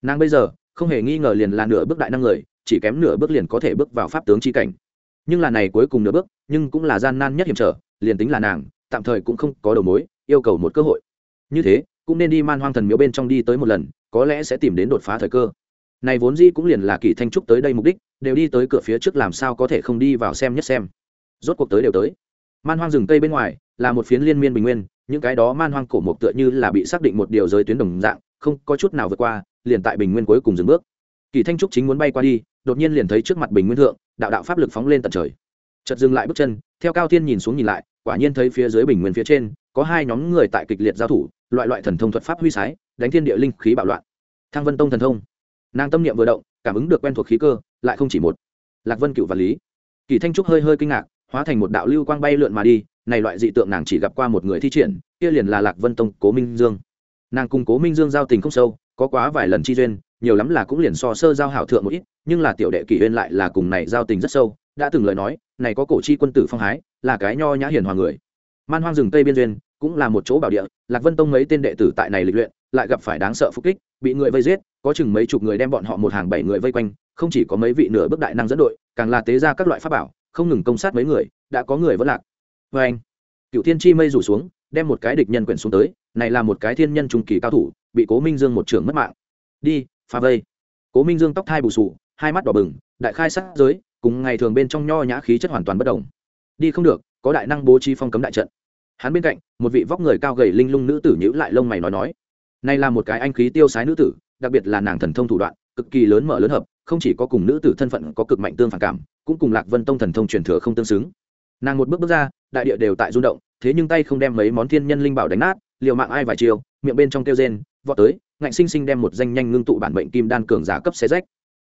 Nàng bây giờ, không hề nghi ngờ liền là nửa bước đại năng người, chỉ kém nửa bước liền có thể bước vào pháp tướng chi cảnh nhưng là này cuối cùng nửa bước, nhưng cũng là gian nan nhất hiểm trở, liền tính là nàng, tạm thời cũng không có đầu mối, yêu cầu một cơ hội. Như thế, cũng nên đi man hoang thần miếu bên trong đi tới một lần, có lẽ sẽ tìm đến đột phá thời cơ. Này vốn dĩ cũng liền là kỳ thanh trúc tới đây mục đích, đều đi tới cửa phía trước làm sao có thể không đi vào xem nhất xem. Rốt cuộc tới đều tới. Man hoang rừng cây bên ngoài, là một phiến liên miên bình nguyên, những cái đó man hoang cổ mục tựa như là bị xác định một điều giới tuyến đồng dạng, không có chút nào vượt qua, liền tại bình nguyên cuối cùng dừng bước. Kỳ thanh trúc chính muốn bay qua đi, đột nhiên liền thấy trước mặt bình nguyên thượng đạo đạo pháp lực phóng lên tận trời. Chợt dừng lại bước chân, theo cao thiên nhìn xuống nhìn lại, quả nhiên thấy phía dưới bình nguyên phía trên, có hai nhóm người tại kịch liệt giao thủ, loại loại thần thông thuật pháp huy sái, đánh thiên địa linh khí bạo loạn. Thang vân tông thần thông. Nàng tâm niệm vừa động, cảm ứng được quen thuộc khí cơ, lại không chỉ một. Lạc vân cựu và lý. Kỳ thanh trúc hơi hơi kinh ngạc, hóa thành một đạo lưu quang bay lượn mà đi, này loại dị tượng nàng chỉ gặp qua một người thi triển, kia liền là lạc vân tông cố minh dương. Nàng cùng cố minh dương giao tình không sâu, có quá vài lần chi duyên nhiều lắm là cũng liền so sơ giao hảo thượng một ít, nhưng là tiểu đệ kỷ huyên lại là cùng này giao tình rất sâu, đã từng lời nói, này có cổ chi quân tử phong hái, là cái nho nhã hiền hòa người. Man hoang rừng tây biên duyên, cũng là một chỗ bảo địa, lạc vân tông mấy tên đệ tử tại này lịch luyện, lại gặp phải đáng sợ phục kích, bị người vây giết, có chừng mấy chục người đem bọn họ một hàng bảy người vây quanh, không chỉ có mấy vị nửa bước đại năng dẫn đội, càng là tế ra các loại pháp bảo, không ngừng công sát mấy người, đã có người vẫn lạc. Vê anh cựu thiên chi mây rủ xuống, đem một cái địch nhân quyển xuống tới, này là một cái thiên nhân trung kỳ cao thủ, bị cố minh dương một trưởng mất mạng. Đi pha vây. Cố minh dương tóc thai bù sù, hai mắt đỏ bừng, đại khai sát giới, cùng ngày thường bên trong nho nhã khí chất hoàn toàn bất đồng. Đi không được, có đại năng bố trí phong cấm đại trận. Hắn bên cạnh, một vị vóc người cao gầy linh lung nữ tử nhữ lại lông mày nói nói nay là một cái anh khí tiêu sái nữ tử, đặc biệt là nàng thần thông thủ đoạn, cực kỳ lớn mở lớn hợp, không chỉ có cùng nữ tử thân phận có cực mạnh tương phản cảm, cũng cùng lạc vân tông thần thông truyền thừa không tương xứng. Nàng một bước bước ra, đại địa đều tại rung động, thế nhưng tay không đem mấy món thiên nhân linh bảo đánh nát, liều mạng ai vài chiều, miệng bên trong kêu rên, vọt tới ngạnh sinh sinh đem một danh nhanh ngưng tụ bản bệnh kim đan cường giả cấp xé rách.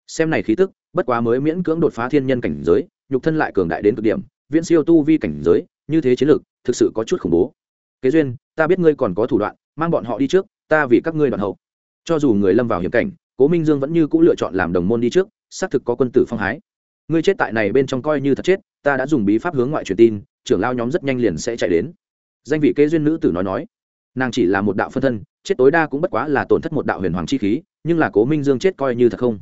Xem này khí tức, bất quá mới miễn cưỡng đột phá thiên nhân cảnh giới, nhục thân lại cường đại đến cực điểm, viễn siêu tu vi cảnh giới, như thế chiến lược, thực sự có chút khủng bố. Kế duyên, ta biết ngươi còn có thủ đoạn, mang bọn họ đi trước, ta vì các ngươi đoạn hậu. Cho dù người lâm vào hiểm cảnh, cố minh dương vẫn như c ũ lựa chọn làm đồng môn đi trước, xác thực có quân tử phong hái. Ngươi chết tại này bên trong coi như thật chết, ta đã dùng bí pháp hướng ngoại truyền tin, trưởng lao nhóm rất nhanh liền sẽ chạy đến. Danh vị kế duyên nữ tử nói nói. Nàng chỉ là một đạo phân thân chết tối đa cũng bất quá là tổn thất một đạo huyền hoàng chi khí, nhưng là cố minh dương chết coi như thật không?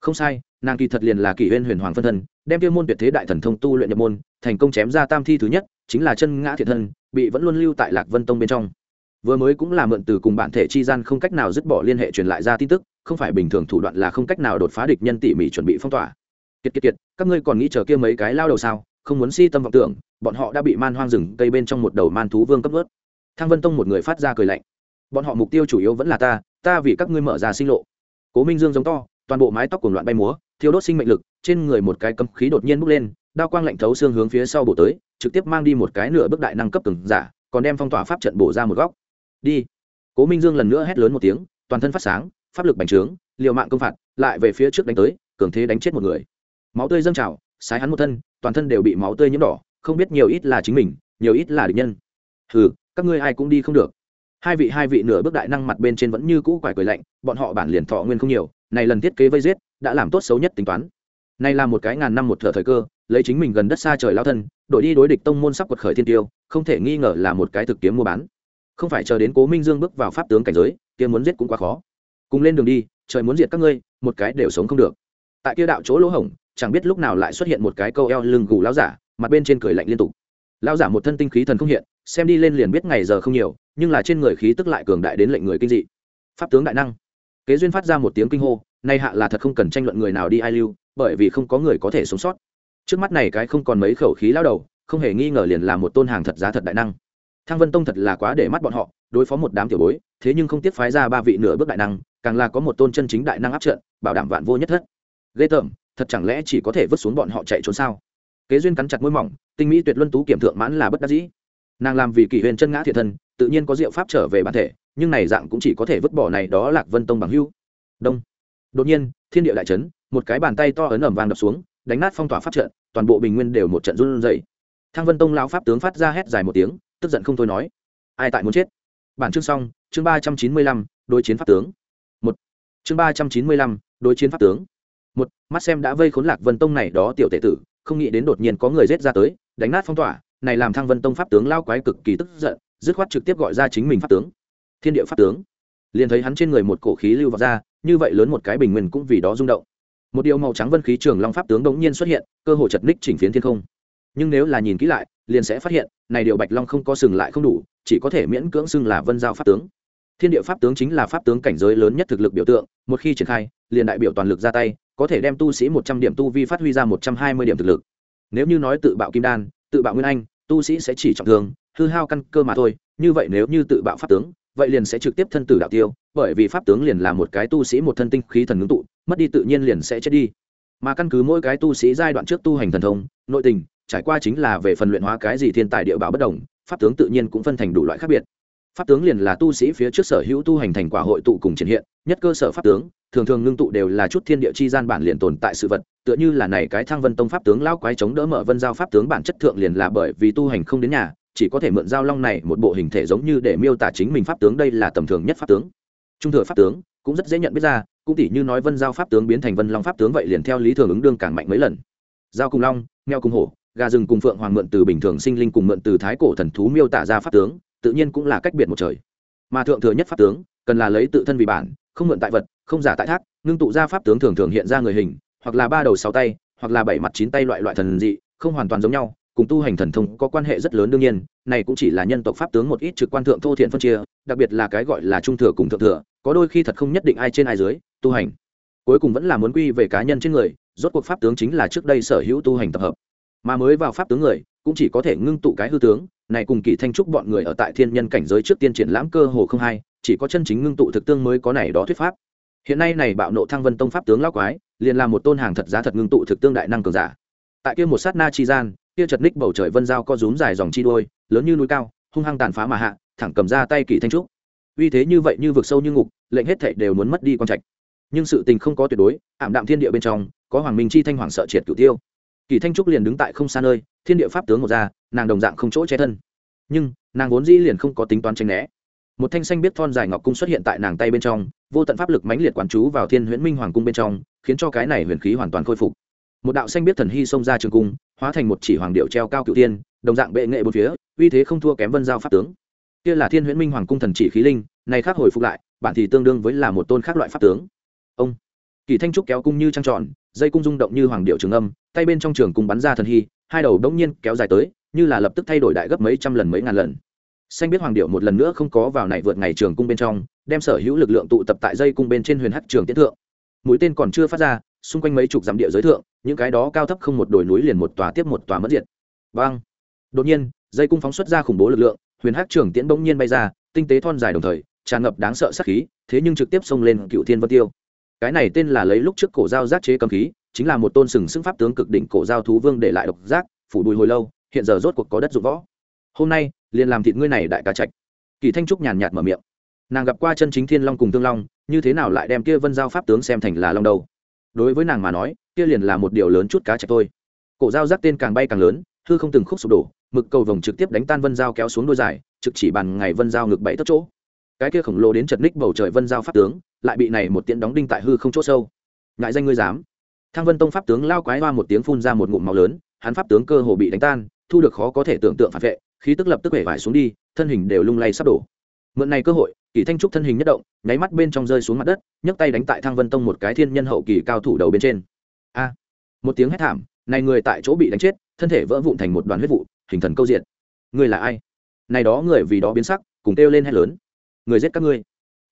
Không sai, nàng kỳ thật liền là kỷ huyên huyền hoàng phân thân, đem tiêu môn tuyệt thế đại thần thông tu luyện nhập môn, thành công chém ra tam thi thứ nhất, chính là chân ngã thiệt thân, bị vẫn luôn lưu tại lạc vân tông bên trong. Vừa mới cũng là mượn từ cùng bản thể chi gian không cách nào dứt bỏ liên hệ truyền lại ra tin tức, không phải bình thường thủ đoạn là không cách nào đột phá địch nhân tỉ mỉ chuẩn bị phong tỏa. Kiệt kiệt kiệt, các ngươi còn nghĩ chờ kia mấy cái lao đầu sao? Không muốn si tâm vọng tưởng, bọn họ đã bị man hoang rừng cây bên trong một đầu man thú vương cấp ướt thang vân tông một người phát ra cười lạnh bọn họ mục tiêu chủ yếu vẫn là ta ta vì các ngươi mở ra sinh lộ. Cố minh dương giống to, toàn bộ mái tóc cuồng loạn bay múa, thiêu đốt sinh mệnh lực, trên người một cái cấm khí đột nhiên bốc lên, đao quang lạnh thấu xương hướng phía sau bổ tới, trực tiếp mang đi một cái nửa bước đại năng cấp từng giả, còn đem phong tỏa pháp trận bổ ra một góc. Đi. Cố minh dương lần nữa hét lớn một tiếng, toàn thân phát sáng, pháp lực bành trướng, liều mạng công phạt, lại về phía trước đánh tới, cường thế đánh chết một người. Máu tươi dâng trào, sái hắn một thân, toàn thân đều bị máu tươi nhiễm đỏ, không biết nhiều ít là chính mình, nhiều ít là địch nhân. Hừ, các ngươi ai cũng đi không được hai vị hai vị nửa bước đại năng mặt bên trên vẫn như cũ quải cười lạnh, bọn họ bản liền thọ nguyên không nhiều, này lần thiết kế vây giết, đã làm tốt xấu nhất tính toán. Nay là một cái ngàn năm một thở thời cơ, lấy chính mình gần đất xa trời lao thân đội đi đối địch tông môn sắp quật khởi thiên tiêu, không thể nghi ngờ là một cái thực kiếm mua bán. Không phải chờ đến cố minh dương bước vào pháp tướng cảnh giới, kia muốn giết cũng quá khó. Cùng lên đường đi, trời muốn diệt các ngươi, một cái đều sống không được. Tại kia đạo chỗ lỗ hổng, chẳng biết lúc nào lại xuất hiện một cái câu eo lưng gù lao giả, mặt bên trên cười lạnh liên tục. Lao giả một thân tinh khí thần không hiện xem đi lên liền biết ngày giờ không nhiều, nhưng là trên người khí tức lại cường đại đến lệnh người kinh dị. Pháp tướng đại năng. Kế duyên phát ra một tiếng kinh hô, nay hạ là thật không cần tranh luận người nào đi ai lưu, bởi vì không có người có thể sống sót. Trước mắt này cái không còn mấy khẩu khí lao đầu, không hề nghi ngờ liền là một tôn hàng thật giá thật đại năng. Thăng vân tông thật là quá để mắt bọn họ, đối phó một đám tiểu bối, thế nhưng không tiếc phái ra ba vị nửa bước đại năng, càng là có một tôn chân chính đại năng áp trận, bảo đảm vạn vô nhất thất. Ghê tởm, thật chẳng lẽ chỉ có thể vứt xuống bọn họ chạy trốn sao? Kế duyên cắn chặt môi mỏng, tinh mỹ tuyệt luân tú kiểm thượng mãn là bất đắc dĩ nàng làm vì kỷ huyền chân ngã thiện thân, tự nhiên có diệu pháp trở về bản thể, nhưng này dạng cũng chỉ có thể vứt bỏ này đó lạc vân tông bằng hưu. Đông. Đột nhiên, thiên địa đại trấn một cái bàn tay to ấn ẩm vàng đập xuống, đánh nát phong tỏa pháp trận, toàn bộ bình nguyên đều một trận run rẩy. Thang vân tông lao pháp tướng phát ra hét dài một tiếng, tức giận không thôi nói, ai tại muốn chết? Bản chương xong, chương ba trăm chín mươi lăm, đối chiến pháp tướng. Một. Chương ba trăm chín mươi lăm, đối chiến pháp tướng. Một, mắt xem đã vây khốn lạc vân tông này đó tiểu tệ tử, không nghĩ đến đột nhiên có người rết ra tới, đánh nát phong tỏa này làm thăng vân tông pháp tướng lao quái cực kỳ tức giận, dứt khoát trực tiếp gọi ra chính mình pháp tướng. Thiên địa pháp tướng. Liền thấy hắn trên người một cổ khí lưu vào ra, như vậy lớn một cái bình nguyên cũng vì đó rung động. Một điều màu trắng vân khí trường long pháp tướng đống nhiên xuất hiện, cơ hồ chật ních chỉnh phiến thiên không. Nhưng nếu là nhìn kỹ lại, liền sẽ phát hiện, này điều bạch long không có sừng lại không đủ, chỉ có thể miễn cưỡng xưng là vân giao pháp tướng. Thiên địa pháp tướng chính là pháp tướng cảnh giới lớn nhất thực lực biểu tượng, một khi triển khai, liền đại biểu toàn lực ra tay, có thể đem tu sĩ một trăm điểm tu vi phát huy ra một trăm hai mươi điểm thực lực. Nếu như nói tự bạo kim đan, tự bạo nguyên anh tu sĩ sẽ chỉ trọng thương, hư hao căn cơ mà thôi, như vậy nếu như tự bạo pháp tướng, vậy liền sẽ trực tiếp thân tử đạo tiêu, bởi vì pháp tướng liền là một cái tu sĩ một thân tinh khí thần ngưng tụ, mất đi tự nhiên liền sẽ chết đi. Mà căn cứ mỗi cái tu sĩ giai đoạn trước tu hành thần thông, nội tình, trải qua chính là về phần luyện hóa cái gì thiên tài địa bảo bất đồng, pháp tướng tự nhiên cũng phân thành đủ loại khác biệt. Pháp tướng liền là tu sĩ phía trước sở hữu tu hành thành quả hội tụ cùng triển hiện, nhất cơ sở pháp tướng, thường thường ngưng tụ đều là chút thiên địa chi gian bản liền tồn tại sự vật tựa như là này cái thăng vân tông pháp tướng lão quái chống đỡ mở vân giao pháp tướng bản chất thượng liền là bởi vì tu hành không đến nhà, chỉ có thể mượn giao long này một bộ hình thể giống như để miêu tả chính mình pháp tướng đây là tầm thường nhất pháp tướng. Trung thừa pháp tướng, cũng rất dễ nhận biết ra, cũng tỉ như nói vân giao pháp tướng biến thành vân long pháp tướng vậy liền theo lý thường ứng đương càng mạnh mấy lần. Giao cùng long, mèo cùng hổ, gà rừng cùng phượng hoàng mượn từ bình thường sinh linh cùng mượn từ thái cổ thần thú miêu tả ra pháp tướng, tự nhiên cũng là cách biệt một trời. Mà thượng thừa nhất pháp tướng, cần là lấy tự thân vì bản, không mượn tại vật, không giả tại thác, ngưng tụ ra pháp tướng thường thường hiện ra người hình hoặc là ba đầu sáu tay, hoặc là bảy mặt chín tay loại loại thần dị, không hoàn toàn giống nhau, cùng tu hành thần thông có quan hệ rất lớn đương nhiên, này cũng chỉ là nhân tộc pháp tướng một ít trực quan thượng thô thiện phân chia, đặc biệt là cái gọi là trung thừa cùng thượng thừa, có đôi khi thật không nhất định ai trên ai dưới, tu hành. Cuối cùng vẫn là muốn quy về cá nhân trên người, rốt cuộc pháp tướng chính là trước đây sở hữu tu hành tập hợp. Mà mới vào pháp tướng người, cũng chỉ có thể ngưng tụ cái hư tướng, này cùng kỳ thanh trúc bọn người ở tại thiên nhân cảnh giới trước tiên triển lãm cơ hồ không hay chỉ có chân chính ngưng tụ thực tương mới có này đó thuyết pháp. Hiện nay này bạo nộ thăng vân tông pháp tướng lão quái liền là một tôn hàng thật giá thật ngưng tụ thực tương đại năng cường giả. Tại kia một sát na chi gian, kia chật ních bầu trời vân giao co rúm dài dòng chi đôi, lớn như núi cao, hung hăng tàn phá mà hạ, thẳng cầm ra tay kỳ thanh trúc. Uy thế như vậy như vực sâu như ngục, lệnh hết thảy đều muốn mất đi con trạch. Nhưng sự tình không có tuyệt đối, ảm đạm thiên địa bên trong, có hoàng minh chi thanh hoàng sợ triệt cửu tiêu. Kỳ thanh trúc liền đứng tại không xa nơi, thiên địa pháp tướng một ra, nàng đồng dạng không chỗ che thân. Nhưng, nàng vốn dĩ liền không có tính toán tranh né một thanh xanh biết thon dài ngọc cung xuất hiện tại nàng tay bên trong, vô tận pháp lực mãnh liệt quán chú vào thiên huyễn minh hoàng cung bên trong, khiến cho cái này huyền khí hoàn toàn khôi phục. Một đạo xanh biết thần hy xông ra trường cung, hóa thành một chỉ hoàng điệu treo cao cựu tiên đồng dạng bệ nghệ bốn phía, uy thế không thua kém vân giao pháp tướng. Kia là thiên huyễn minh hoàng cung thần chỉ khí linh, này khác hồi phục lại, bản thì tương đương với là một tôn khác loại pháp tướng. Ông, kỳ thanh trúc kéo cung như trăng tròn, dây cung rung động như hoàng điệu trường âm, tay bên trong trường cung bắn ra thần hy, hai đầu đông nhiên kéo dài tới, như là lập tức thay đổi đại gấp mấy trăm lần mấy ngàn lần xanh biết hoàng điệu một lần nữa không có vào này vượt ngày trường cung bên trong, đem sở hữu lực lượng tụ tập tại dây cung bên trên huyền hắc trường tiến thượng. Mũi tên còn chưa phát ra, xung quanh mấy chục dặm địa giới thượng, những cái đó cao thấp không một đồi núi liền một tòa tiếp một tòa mất diệt. Vang đột nhiên, dây cung phóng xuất ra khủng bố lực lượng, huyền hắc trường tiễn bỗng nhiên bay ra, tinh tế thon dài đồng thời, tràn ngập đáng sợ sát khí, thế nhưng trực tiếp xông lên cựu thiên vân tiêu. Cái này tên là lấy lúc trước cổ giao giác chế cầm khí, chính là một tôn sừng sững pháp tướng cực đỉnh cổ giao thú vương để lại độc giác, phủ đùi hồi lâu, hiện giờ rốt cuộc có đất dụng võ. Hôm nay liền làm thịt ngươi này đại cá trạch. Kỳ thanh trúc nhàn nhạt mở miệng. Nàng gặp qua chân chính thiên long cùng tương long, như thế nào lại đem kia vân giao pháp tướng xem thành là long đầu đối với nàng mà nói, kia liền là một điều lớn chút cá trạch thôi. Cổ giao giác tên càng bay càng lớn, hư không từng khúc sụp đổ, mực cầu vồng trực tiếp đánh tan vân giao kéo xuống đôi dài, trực chỉ bàn ngày vân giao ngực bảy tất chỗ. Cái kia khổng lồ đến chật ních bầu trời vân giao pháp tướng, lại bị này một tiễn đóng đinh tại hư không chỗ sâu. Ngại danh ngươi dám. Thang vân tông pháp tướng lao quái hoa một tiếng phun ra một ngụm máu lớn, hắn pháp tướng cơ hồ bị đánh tan, thu được khó có thể tưởng tượng phản vệ khí tức lập tức hể vải xuống đi, thân hình đều lung lay sắp đổ. Mượn này cơ hội kỳ thanh trúc thân hình nhất động, nháy mắt bên trong rơi xuống mặt đất, nhấc tay đánh tại thang vân tông một cái thiên nhân hậu kỳ cao thủ đầu bên trên. A! Một tiếng hét thảm, này người tại chỗ bị đánh chết, thân thể vỡ vụn thành một đoàn huyết vụ, hình thần câu diện người là ai? Này đó người vì đó biến sắc, cùng kêu lên hét lớn. Người giết các ngươi.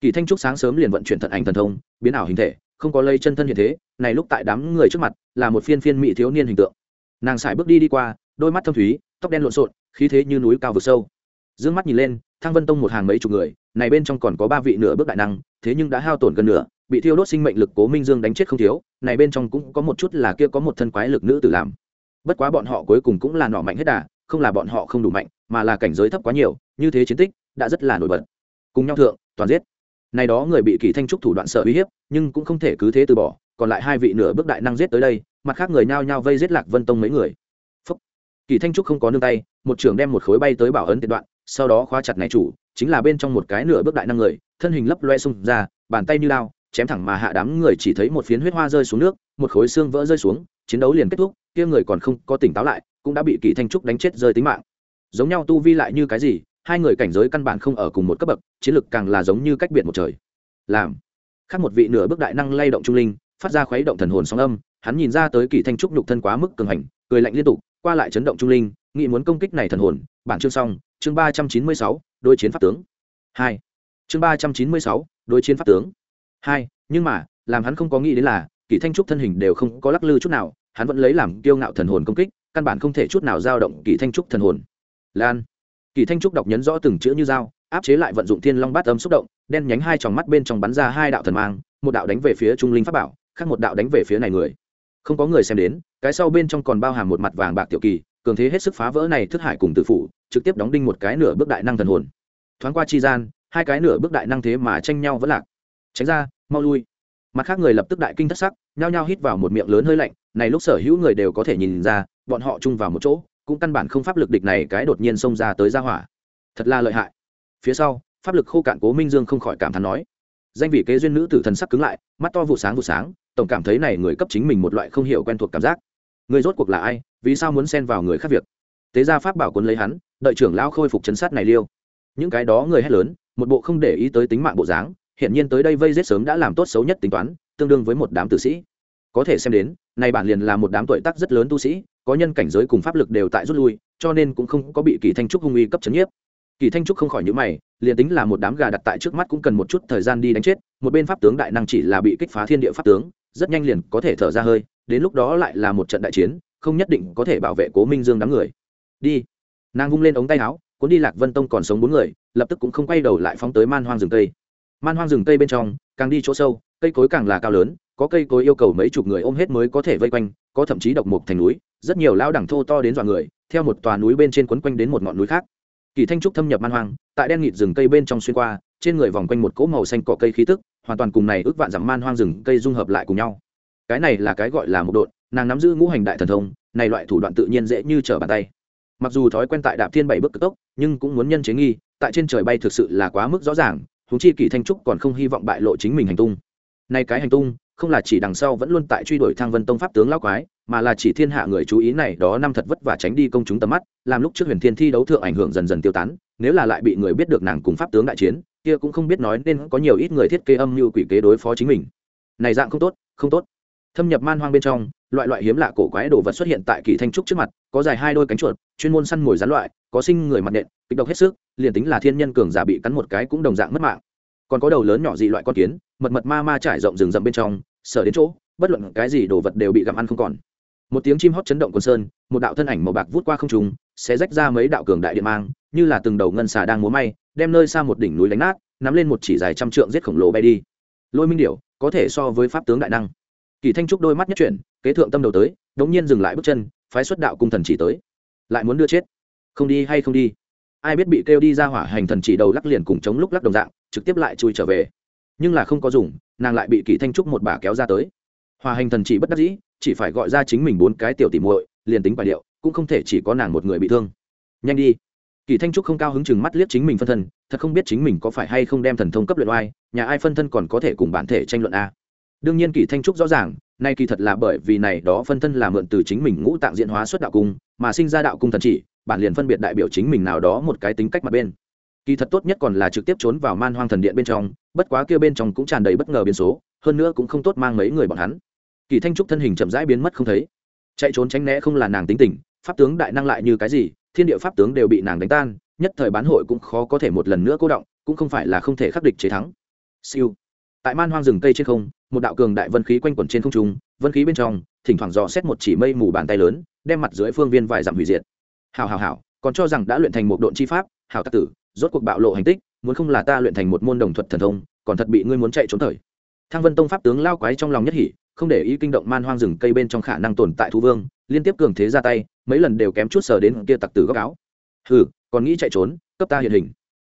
Kỳ thanh trúc sáng sớm liền vận chuyển thận ảnh thần thông, biến ảo hình thể, không có lây chân thân hiện thế, này lúc tại đám người trước mặt, là một phiên phiên mỹ thiếu niên hình tượng. Nàng sải bước đi đi qua, đôi mắt thâm thúy tóc đen lộn xộn, khí thế như núi cao vực sâu. D ư ơ n g mắt nhìn lên, thang vân tông một hàng mấy chục người, này bên trong còn có ba vị nửa bước đại năng, thế nhưng đã hao tổn gần nửa, bị thiêu đốt sinh mệnh lực cố minh dương đánh chết không thiếu, này bên trong cũng có một chút là kia có một thân quái lực nữ tử làm. Bất quá bọn họ cuối cùng cũng là nọ mạnh hết đà, không là bọn họ không đủ mạnh, mà là cảnh giới thấp quá nhiều, như thế chiến tích đã rất là nổi bật. Cùng nhau thượng, toàn giết. Này đó người bị kỳ thanh trúc thủ đoạn sợ uy hiếp, nhưng cũng không thể cứ thế từ bỏ, còn lại hai vị nửa bước đại năng giết tới đây, mặt khác người nhao nhao vây giết lạc vân tông mấy người kỳ thanh trúc không có nương tay, một trưởng đem một khối bay tới bảo ấn tiện đoạn, sau đó khóa chặt này chủ, chính là bên trong một cái nửa bước đại năng người, thân hình lấp loe xung ra, bàn tay như lao chém thẳng mà hạ đám người chỉ thấy một phiến huyết hoa rơi xuống nước, một khối xương vỡ rơi xuống, chiến đấu liền kết thúc, kia người còn không có tỉnh táo lại, cũng đã bị kỳ thanh trúc đánh chết rơi tính mạng. Giống nhau tu vi lại như cái gì, hai người cảnh giới căn bản không ở cùng một cấp bậc, chiến lực càng là giống như cách biệt một trời. Làm. Khác một vị nửa bước đại năng lay động trung linh, phát ra khuấy động thần hồn sóng âm, hắn nhìn ra tới kỳ thanh trúc nhục thân quá mức cường hành, cười lạnh liên tục qua lại chấn động trung linh, nghĩ muốn công kích này thần hồn, bản chương xong, chương ba trăm chín mươi sáu đôi chiến pháp tướng. Hai. Chương ba trăm chín mươi sáu đôi chiến pháp tướng. Hai, nhưng mà, làm hắn không có nghĩ đến là kỳ thanh trúc thân hình đều không có lắc lư chút nào, hắn vẫn lấy làm kiêu ngạo thần hồn công kích, căn bản không thể chút nào dao động kỳ thanh trúc thần hồn. Lan. Kỳ thanh trúc đọc nhấn rõ từng chữ như dao, áp chế lại vận dụng thiên long bát âm xúc động, đen nhánh hai tròng mắt bên trong bắn ra hai đạo thần mang, một đạo đánh về phía trung linh pháp bảo, khác một đạo đánh về phía này người không có người xem đến, cái sau bên trong còn bao hàm một mặt vàng bạc tiểu kỳ, cường thế hết sức phá vỡ này thức hải cùng tử phụ trực tiếp đóng đinh một cái nửa bước đại năng thần hồn. Thoáng qua chi gian, hai cái nửa bước đại năng thế mà tranh nhau vẫn lạc. Tránh ra, mau lui. Mặt khác người lập tức đại kinh thất sắc, nhao nhao hít vào một miệng lớn hơi lạnh, này lúc sở hữu người đều có thể nhìn ra, bọn họ chung vào một chỗ, cũng căn bản không pháp lực địch này cái đột nhiên xông ra tới ra hỏa. Thật là lợi hại. Phía sau, pháp lực khô cạn cố minh dương không khỏi cảm thán nói. Danh vị kế duyên nữ tử thần sắc cứng lại, mắt to vụ sáng vụ sáng tổng cảm thấy này người cấp chính mình một loại không hiểu quen thuộc cảm giác. Người rốt cuộc là ai? Vì sao muốn xen vào người khác việc? Tế gia pháp bảo quân lấy hắn, đợi trưởng lão khôi phục chấn sát này liêu. Những cái đó người hét lớn, một bộ không để ý tới tính mạng bộ dáng hiện nhiên tới đây vây giết sớm đã làm tốt xấu nhất tính toán, tương đương với một đám tử sĩ. Có thể xem đến, này bản liền là một đám tuổi tác rất lớn tu sĩ, có nhân cảnh giới cùng pháp lực đều tại rút lui, cho nên cũng không có bị kỳ thanh trúc hung uy cấp chấn nhiếp. Kỳ thanh trúc không khỏi nhữ mày, liền tính là một đám gà đặt tại trước mắt cũng cần một chút thời gian đi đánh chết, một bên pháp tướng đại năng chỉ là bị kích phá thiên địa pháp tướng rất nhanh liền có thể thở ra hơi, đến lúc đó lại là một trận đại chiến, không nhất định có thể bảo vệ cố minh dương đám người. Đi. Nàng vung lên ống tay áo, cuốn đi lạc vân tông còn sống bốn người, lập tức cũng không quay đầu lại phóng tới man hoang rừng tây man hoang rừng tây bên trong, càng đi chỗ sâu, cây cối càng là cao lớn, có cây cối yêu cầu mấy chục người ôm hết mới có thể vây quanh, có thậm chí độc mục thành núi, rất nhiều lao đẳng thô to đến dọa người, theo một tòa núi bên trên quấn quanh đến một ngọn núi khác. Kỳ thanh trúc thâm nhập man hoang, tại đen nghịt rừng cây bên trong xuyên qua trên người vòng quanh một cỗ màu xanh cỏ cây khí tức, hoàn toàn cùng này ước vạn dặm man hoang rừng cây dung hợp lại cùng nhau. Cái này là cái gọi là một độn, nàng nắm giữ ngũ hành đại thần thông, này loại thủ đoạn tự nhiên dễ như trở bàn tay. Mặc dù thói quen tại đạp thiên bảy bước cực tốc, nhưng cũng muốn nhân chế nghi, tại trên trời bay thực sự là quá mức rõ ràng, huống chi kỳ thanh trúc còn không hy vọng bại lộ chính mình hành tung. Nay cái hành tung, không là chỉ đằng sau vẫn luôn tại truy đuổi thang vân tông pháp tướng lão quái, mà là chỉ thiên hạ người chú ý này đó năm thật vất vả tránh đi công chúng tầm mắt, làm lúc trước huyền thiên thi đấu thượng ảnh hưởng dần dần tiêu tán, nếu là lại bị người biết được nàng cùng pháp tướng đại chiến kia cũng không biết nói nên có nhiều ít người thiết kế âm mưu quỷ kế đối phó chính mình. Này dạng không tốt không tốt. Thâm nhập man hoang bên trong, loại loại hiếm lạ cổ quái đồ vật xuất hiện tại kỳ thanh trúc trước mặt, có dài hai đôi cánh chuột, chuyên môn săn mồi rắn loại, có sinh người mặt nện, kịch độc hết sức, liền tính là thiên nhân cường giả bị cắn một cái cũng đồng dạng mất mạng. Còn có đầu lớn nhỏ dị loại con kiến, mật mật ma ma trải rộng rừng rậm bên trong, sở đến chỗ, bất luận cái gì đồ vật đều bị gặm ăn không còn một tiếng chim hót chấn động quần sơn, một đạo thân ảnh màu bạc vút qua không trùng sẽ rách ra mấy đạo cường đại điện mang, như là từng đầu ngân xà đang múa may, đem nơi xa một đỉnh núi đánh nát, nắm lên một chỉ dài trăm trượng giết khổng lồ bay đi. Lôi minh điểu, có thể so với pháp tướng đại năng. Kỳ thanh trúc đôi mắt nhất chuyển, kế thượng tâm đầu tới đống nhiên dừng lại bước chân, phái xuất đạo cung thần chỉ tới. Lại muốn đưa chết. Không đi hay không đi? Ai biết bị kêu đi ra hỏa hành thần chỉ đầu lắc liền cùng chống lúc lắc đồng dạng, trực tiếp lại chui trở về. Nhưng là không có dùng, nàng lại bị kỳ thanh trúc một bà kéo ra tới. Hòa hành thần chỉ bất đắc dĩ chỉ phải gọi ra chính mình bốn cái tiểu tỉ muội, liền tính bài điệu, cũng không thể chỉ có nàng một người bị thương. Nhanh đi. Kỳ thanh trúc không cao hứng chừng mắt liếc chính mình phân thân, thật không biết chính mình có phải hay không đem thần thông cấp luyện oai, nhà ai phân thân còn có thể cùng bản thể tranh luận a. Đương nhiên kỳ thanh trúc rõ ràng, nay kỳ thật là bởi vì này đó phân thân là mượn từ chính mình ngũ tạng diễn hóa xuất đạo cung, mà sinh ra đạo cung thần chỉ, bản liền phân biệt đại biểu chính mình nào đó một cái tính cách mặt bên. Kỳ thật tốt nhất còn là trực tiếp trốn vào man hoang thần điện bên trong, bất quá kia bên trong cũng tràn đầy bất ngờ biến số, hơn nữa cũng không tốt mang mấy người bọn hắn kỳ thanh trúc thân hình chậm rãi biến mất không thấy. Chạy trốn tránh né không là nàng tính tình, pháp tướng đại năng lại như cái gì, thiên địa pháp tướng đều bị nàng đánh tan, nhất thời bán hội cũng khó có thể một lần nữa cố động, cũng không phải là không thể khắc địch chế thắng. Siêu. Tại man hoang rừng cây trên không, một đạo cường đại vân khí quanh quẩn trên không trung, vân khí bên trong, thỉnh thoảng dò xét một chỉ mây mù bàn tay lớn, đem mặt dưới phương viên vài dặm hủy diệt. Hào hào hào còn cho rằng đã luyện thành một độn chi pháp hào tắc tử, rốt cuộc bạo lộ hành tích, muốn không là ta luyện thành một môn đồng thuật thần thông, còn thật bị ngươi muốn chạy trốn thời. Thang vân tông pháp tướng lao quái trong lòng nhất hỉ không để ý kinh động man hoang rừng cây bên trong khả năng tồn tại thú vương, liên tiếp cường thế ra tay, mấy lần đều kém chút sờ đến kia tặc tử góc áo. Hừ, còn nghĩ chạy trốn, cấp ta hiện hình.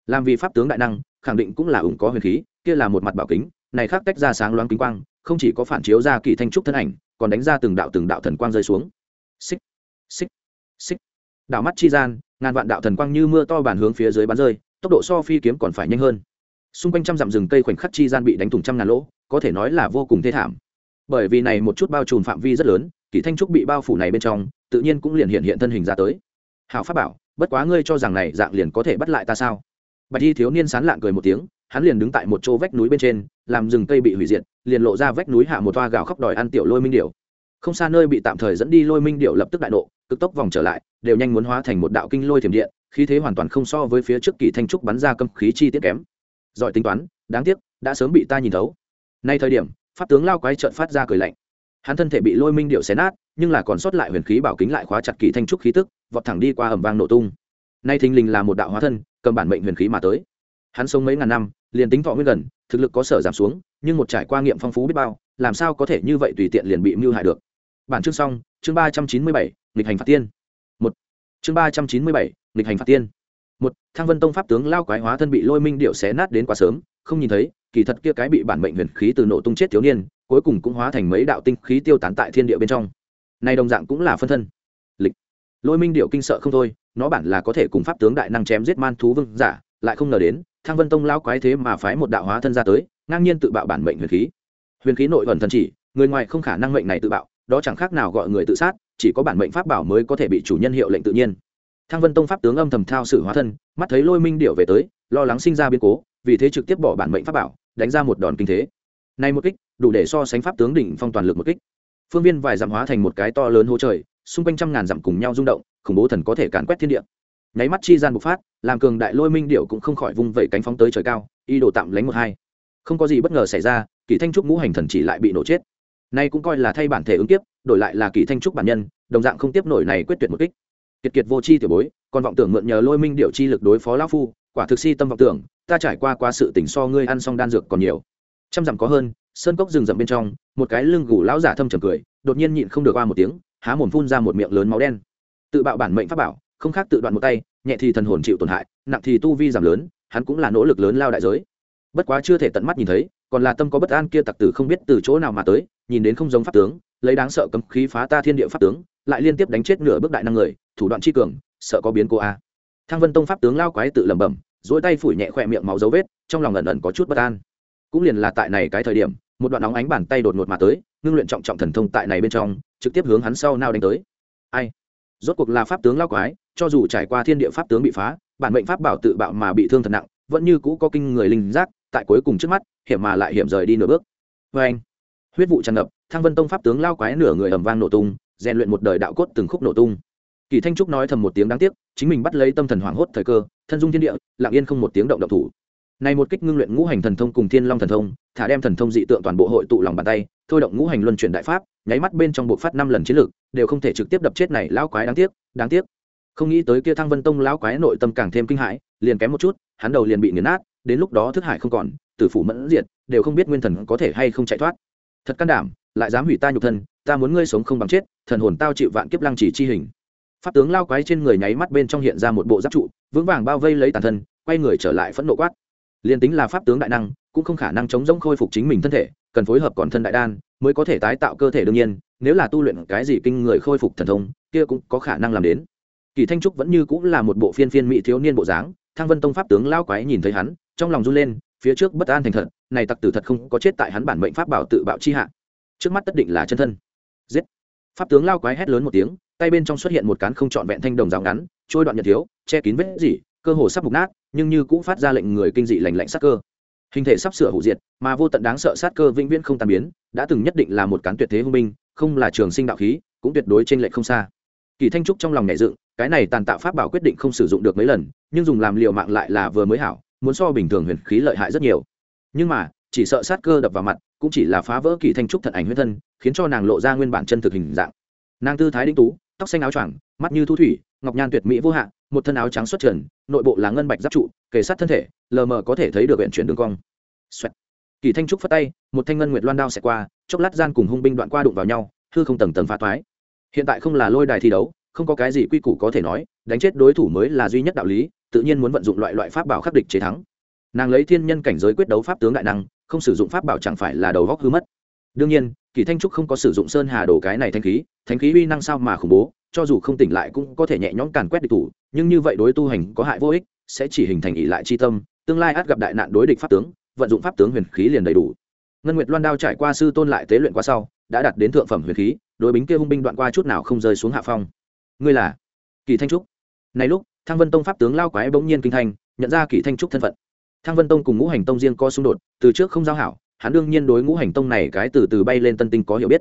Làm vì pháp tướng đại năng, khẳng định cũng là ủng có huyền khí, kia là một mặt bảo kính, này khác tách ra sáng loáng kính quang, không chỉ có phản chiếu ra kỳ thanh trúc thân ảnh, còn đánh ra từng đạo từng đạo thần quang rơi xuống. Xích xích xích. Đạo mắt chi gian, ngàn vạn đạo thần quang như mưa to bản hướng phía dưới bắn rơi, tốc độ so phi kiếm còn phải nhanh hơn. Xung quanh trăm dặm rừng cây khoảnh khắc chi gian bị đánh thủng trăm ngàn lỗ, có thể nói là vô cùng thê thảm bởi vì này một chút bao trùm phạm vi rất lớn kỷ thanh trúc bị bao phủ này bên trong, tự nhiên cũng liền hiện hiện thân hình ra tới. Hảo pháp bảo, bất quá ngươi cho rằng này dạng liền có thể bắt lại ta sao? Bạch y thiếu niên sán lạng cười một tiếng, hắn liền đứng tại một chỗ vách núi bên trên, làm rừng cây bị hủy diệt, liền lộ ra vách núi hạ một toa gạo khóc đòi ăn tiểu lôi minh điểu. Không xa nơi bị tạm thời dẫn đi lôi minh điểu lập tức đại nộ, cực tốc vòng trở lại, đều nhanh muốn hóa thành một đạo kinh lôi thiểm điện, khí thế hoàn toàn không so với phía trước kỳ thanh trúc bắn ra câm khí chi tiết kém. Giỏi tính toán, đáng tiếc, đã sớm bị ta nhìn thấu. Nay thời điểm pháp tướng lao quái trợn phát ra cười lạnh. Hắn thân thể bị lôi minh điệu xé nát, nhưng là còn sót lại huyền khí bảo kính lại khóa chặt kỳ thanh trúc khí tức, vọt thẳng đi qua ẩm vang nổ tung. Nay thình lình là một đạo hóa thân, cầm bản mệnh huyền khí mà tới. Hắn sống mấy ngàn năm, liền tính thọ nguyên gần, thực lực có sở giảm xuống, nhưng một trải qua nghiệm phong phú biết bao, làm sao có thể như vậy tùy tiện liền bị mưu hại được. Bản chương xong, chương ba trăm chín mươi bảy, nghịch hành phạt tiên. Một. Chương ba trăm chín mươi bảy, nghịch hành phạt tiên. Một, thang vân tông pháp tướng lao quái hóa thân bị lôi minh điệu xé nát đến quá sớm, không nhìn thấy kỳ thật kia cái bị bản mệnh huyền khí từ nổ tung chết thiếu niên, cuối cùng cũng hóa thành mấy đạo tinh khí tiêu tán tại thiên địa bên trong. Này đồng dạng cũng là phân thân. Lịch. Lôi minh điệu kinh sợ không thôi, nó bản là có thể cùng pháp tướng đại năng chém giết man thú vương giả, lại không ngờ đến, thang vân tông lao quái thế mà phái một đạo hóa thân ra tới, ngang nhiên tự bạo bản mệnh huyền khí. Huyền khí nội ẩn thần chỉ, người ngoài không khả năng mệnh này tự bạo, đó chẳng khác nào gọi người tự sát, chỉ có bản mệnh pháp bảo mới có thể bị chủ nhân hiệu lệnh tự nhiên. Thang vân tông pháp tướng âm thầm thao sử hóa thân, mắt thấy lôi minh điệu về tới, lo lắng sinh ra biến cố, vì thế trực tiếp bỏ bản mệnh pháp bảo đánh ra một đòn kinh thế. Này một kích, đủ để so sánh pháp tướng đỉnh phong toàn lực một kích. Phương viên vài dặm hóa thành một cái to lớn hố trời, xung quanh trăm ngàn dặm cùng nhau rung động, khủng bố thần có thể càn quét thiên địa. Nháy mắt chi gian bộc phát, làm cường đại lôi minh điệu cũng không khỏi vung vẩy cánh phóng tới trời cao, y đồ tạm lánh một hai. Không có gì bất ngờ xảy ra, kỳ thanh trúc ngũ hành thần chỉ lại bị nổ chết. Nay cũng coi là thay bản thể ứng tiếp đổi lại là kỳ thanh trúc bản nhân, đồng dạng không tiếp nổi này quyết tuyệt một kích. Kiệt kiệt vô chi tiểu bối, còn vọng tưởng mượn nhờ lôi minh điệu chi lực đối phó lão phu quả thực si tâm vọng tưởng, ta trải qua qua sự tỉnh so ngươi ăn xong đan dược còn nhiều. Trăm dặm có hơn, sơn cốc rừng rậm bên trong, một cái lưng gù lão giả thâm trầm cười, đột nhiên nhịn không được qua một tiếng, há mồm phun ra một miệng lớn máu đen. Tự bạo bản mệnh pháp bảo, không khác tự đoạn một tay, nhẹ thì thần hồn chịu tổn hại, nặng thì tu vi giảm lớn, hắn cũng là nỗ lực lớn lao đại giới. Bất quá chưa thể tận mắt nhìn thấy, còn là tâm có bất an kia tặc tử không biết từ chỗ nào mà tới, nhìn đến không giống pháp tướng, lấy đáng sợ cấm khí phá ta thiên địa pháp tướng, lại liên tiếp đánh chết nửa bước đại năng người, thủ đoạn chi cường, sợ có biến cô a. Thang vân tông pháp tướng lao quái tự lẩm bẩm dỗi tay phủi nhẹ khỏe miệng máu dấu vết, trong lòng ẩn ẩn có chút bất an. Cũng liền là tại này cái thời điểm, một đoạn óng ánh bàn tay đột ngột mà tới, ngưng luyện trọng trọng thần thông tại này bên trong, trực tiếp hướng hắn sau nao đánh tới. Ai? Rốt cuộc là pháp tướng lao quái, cho dù trải qua thiên địa pháp tướng bị phá, bản mệnh pháp bảo tự bạo mà bị thương thật nặng, vẫn như cũ có kinh người linh giác, tại cuối cùng trước mắt, hiểm mà lại hiểm rời đi nửa bước. Vê anh huyết vụ tràn ngập, Thang vân tông pháp tướng lao quái nửa người ầm vang nổ tung, rèn luyện một đời đạo cốt từng khúc nổ tung kỳ thanh trúc nói thầm một tiếng đáng tiếc, chính mình bắt lấy tâm thần hoảng hốt thời cơ, thân dung thiên địa, lặng yên không một tiếng động động thủ. Này một kích ngưng luyện ngũ hành thần thông cùng thiên long thần thông, thả đem thần thông dị tượng toàn bộ hội tụ lòng bàn tay, thôi động ngũ hành luân chuyển đại pháp, nháy mắt bên trong bộ phát năm lần chiến lược đều không thể trực tiếp đập chết này lão quái đáng tiếc đáng tiếc. Không nghĩ tới kia thăng vân tông lão quái nội tâm càng thêm kinh hãi, liền kém một chút, hắn đầu liền bị nghiền nát, đến lúc đó thức hải không còn, tử phủ mẫn diệt, đều không biết nguyên thần có thể hay không chạy thoát. Thật can đảm, lại dám hủy ta nhục thân, ta muốn ngươi sống không bằng chết, thần hồn tao chịu vạn kiếp lăng chỉ chi hình pháp tướng lao quái trên người nháy mắt bên trong hiện ra một bộ giáp trụ, vững vàng bao vây lấy tàn thân, quay người trở lại phẫn nộ quát. Liền tính là pháp tướng đại năng, cũng không khả năng chống rỗng khôi phục chính mình thân thể, cần phối hợp còn thân đại đan, mới có thể tái tạo cơ thể đương nhiên, nếu là tu luyện cái gì kinh người khôi phục thần thông, kia cũng có khả năng làm đến. Kỳ thanh trúc vẫn như cũng là một bộ phiên phiên mỹ thiếu niên bộ dáng, thang vân tông pháp tướng lao quái nhìn thấy hắn, trong lòng run lên, phía trước bất an thành thật, này tặc tử thật không có chết tại hắn bản mệnh pháp bảo tự bạo chi hạ. Trước mắt tất định là chân thân. Giết. Pháp tướng lao quái hét lớn một tiếng tay bên trong xuất hiện một cán không trọn vẹn thanh đồng rào ngắn, trôi đoạn nhật thiếu, che kín vết dỉ, cơ hồ sắp mục nát, nhưng như cũng phát ra lệnh người kinh dị lành lạnh sát cơ. Hình thể sắp sửa hủ diệt, mà vô tận đáng sợ sát cơ vĩnh viễn không tàn biến, đã từng nhất định là một cán tuyệt thế hung binh, không là trường sinh đạo khí, cũng tuyệt đối trên lệnh không xa. Kỳ thanh trúc trong lòng nhẹ dựng, cái này tàn tạo pháp bảo quyết định không sử dụng được mấy lần, nhưng dùng làm liệu mạng lại là vừa mới hảo, muốn so bình thường huyền khí lợi hại rất nhiều. Nhưng mà, chỉ sợ sát cơ đập vào mặt, cũng chỉ là phá vỡ kỳ thanh trúc thận ảnh huyết thân, khiến cho nàng lộ ra nguyên bản chân thực hình dạng. Nàng tư thái đinh tú tóc xanh áo choàng, mắt như thu thủy, ngọc nhan tuyệt mỹ vô hạn một thân áo trắng xuất trần, nội bộ là ngân bạch giáp trụ, kề sát thân thể, lờ mờ có thể thấy được huyện chuyển đường cong. Xoẹt. kỳ thanh trúc phất tay, một thanh ngân nguyệt loan đao xẹt qua, chốc lát gian cùng hung binh đoạn qua đụng vào nhau, hư không tầng tầng phá toái. Hiện tại không là lôi đài thi đấu, không có cái gì quy củ có thể nói, đánh chết đối thủ mới là duy nhất đạo lý, tự nhiên muốn vận dụng loại loại pháp bảo khắc địch chế thắng. Nàng lấy thiên nhân cảnh giới quyết đấu pháp tướng đại năng, không sử dụng pháp bảo chẳng phải là đầu góc hư mất đương nhiên, kỳ thanh trúc không có sử dụng sơn hà đồ cái này thanh khí thanh khí uy năng sao mà khủng bố, cho dù không tỉnh lại cũng có thể nhẹ nhõm càn quét địch thủ, nhưng như vậy đối tu hành có hại vô ích, sẽ chỉ hình thành ỷ lại chi tâm, tương lai át gặp đại nạn đối địch pháp tướng, vận dụng pháp tướng huyền khí liền đầy đủ. Ngân nguyệt loan đao trải qua sư tôn lại tế luyện qua sau, đã đạt đến thượng phẩm huyền khí, đối bính kia hung binh đoạn qua chút nào không rơi xuống hạ phong. Ngươi là? Kỳ thanh trúc. Này lúc, thăng vân tông pháp tướng lao quái bỗng nhiên kinh thanh nhận ra kỳ thanh trúc thân phận. Thăng vân tông cùng ngũ hành tông riêng co xung đột, từ trước không giao hảo hắn đương nhiên đối ngũ hành tông này cái từ từ bay lên tân tinh có hiểu biết.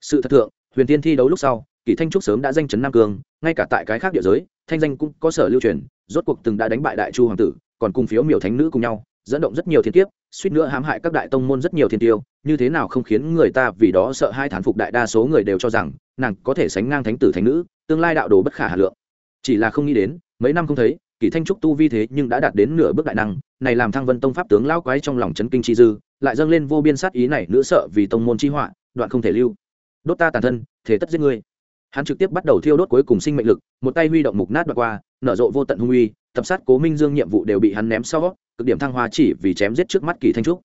Sự thật thượng, huyền thiên thi đấu lúc sau kỳ thanh trúc sớm đã danh chấn nam cương, ngay cả tại cái khác địa giới, thanh danh cũng có sở lưu truyền, rốt cuộc từng đã đánh bại đại chu hoàng tử, còn cùng phiếu miểu thánh nữ cùng nhau, dẫn động rất nhiều thiên kiếp, suýt nữa hãm hại các đại tông môn rất nhiều thiên tiêu, như thế nào không khiến người ta vì đó sợ hai thán phục đại đa số người đều cho rằng, nàng có thể sánh ngang thánh tử thánh nữ, tương lai đạo đồ bất khả hà lượng. Chỉ là không nghĩ đến, mấy năm không thấy kỳ thanh trúc tu vi thế nhưng đã đạt đến nửa bước đại năng, này làm thăng vân tông pháp tướng lao quái trong lòng chấn kinh chi dư lại dâng lên vô biên sát ý này, nữ sợ vì tông môn chi họa, đoạn không thể lưu. Đốt ta tàn thân thế tất giết ngươi. Hắn trực tiếp bắt đầu thiêu đốt cuối cùng sinh mệnh lực, một tay huy động mục nát đoạn qua, nở rộ vô tận hung uy, tập sát cố minh dương nhiệm vụ đều bị hắn ném sau, cực điểm thăng hoa chỉ vì chém giết trước mắt kỳ thanh trúc.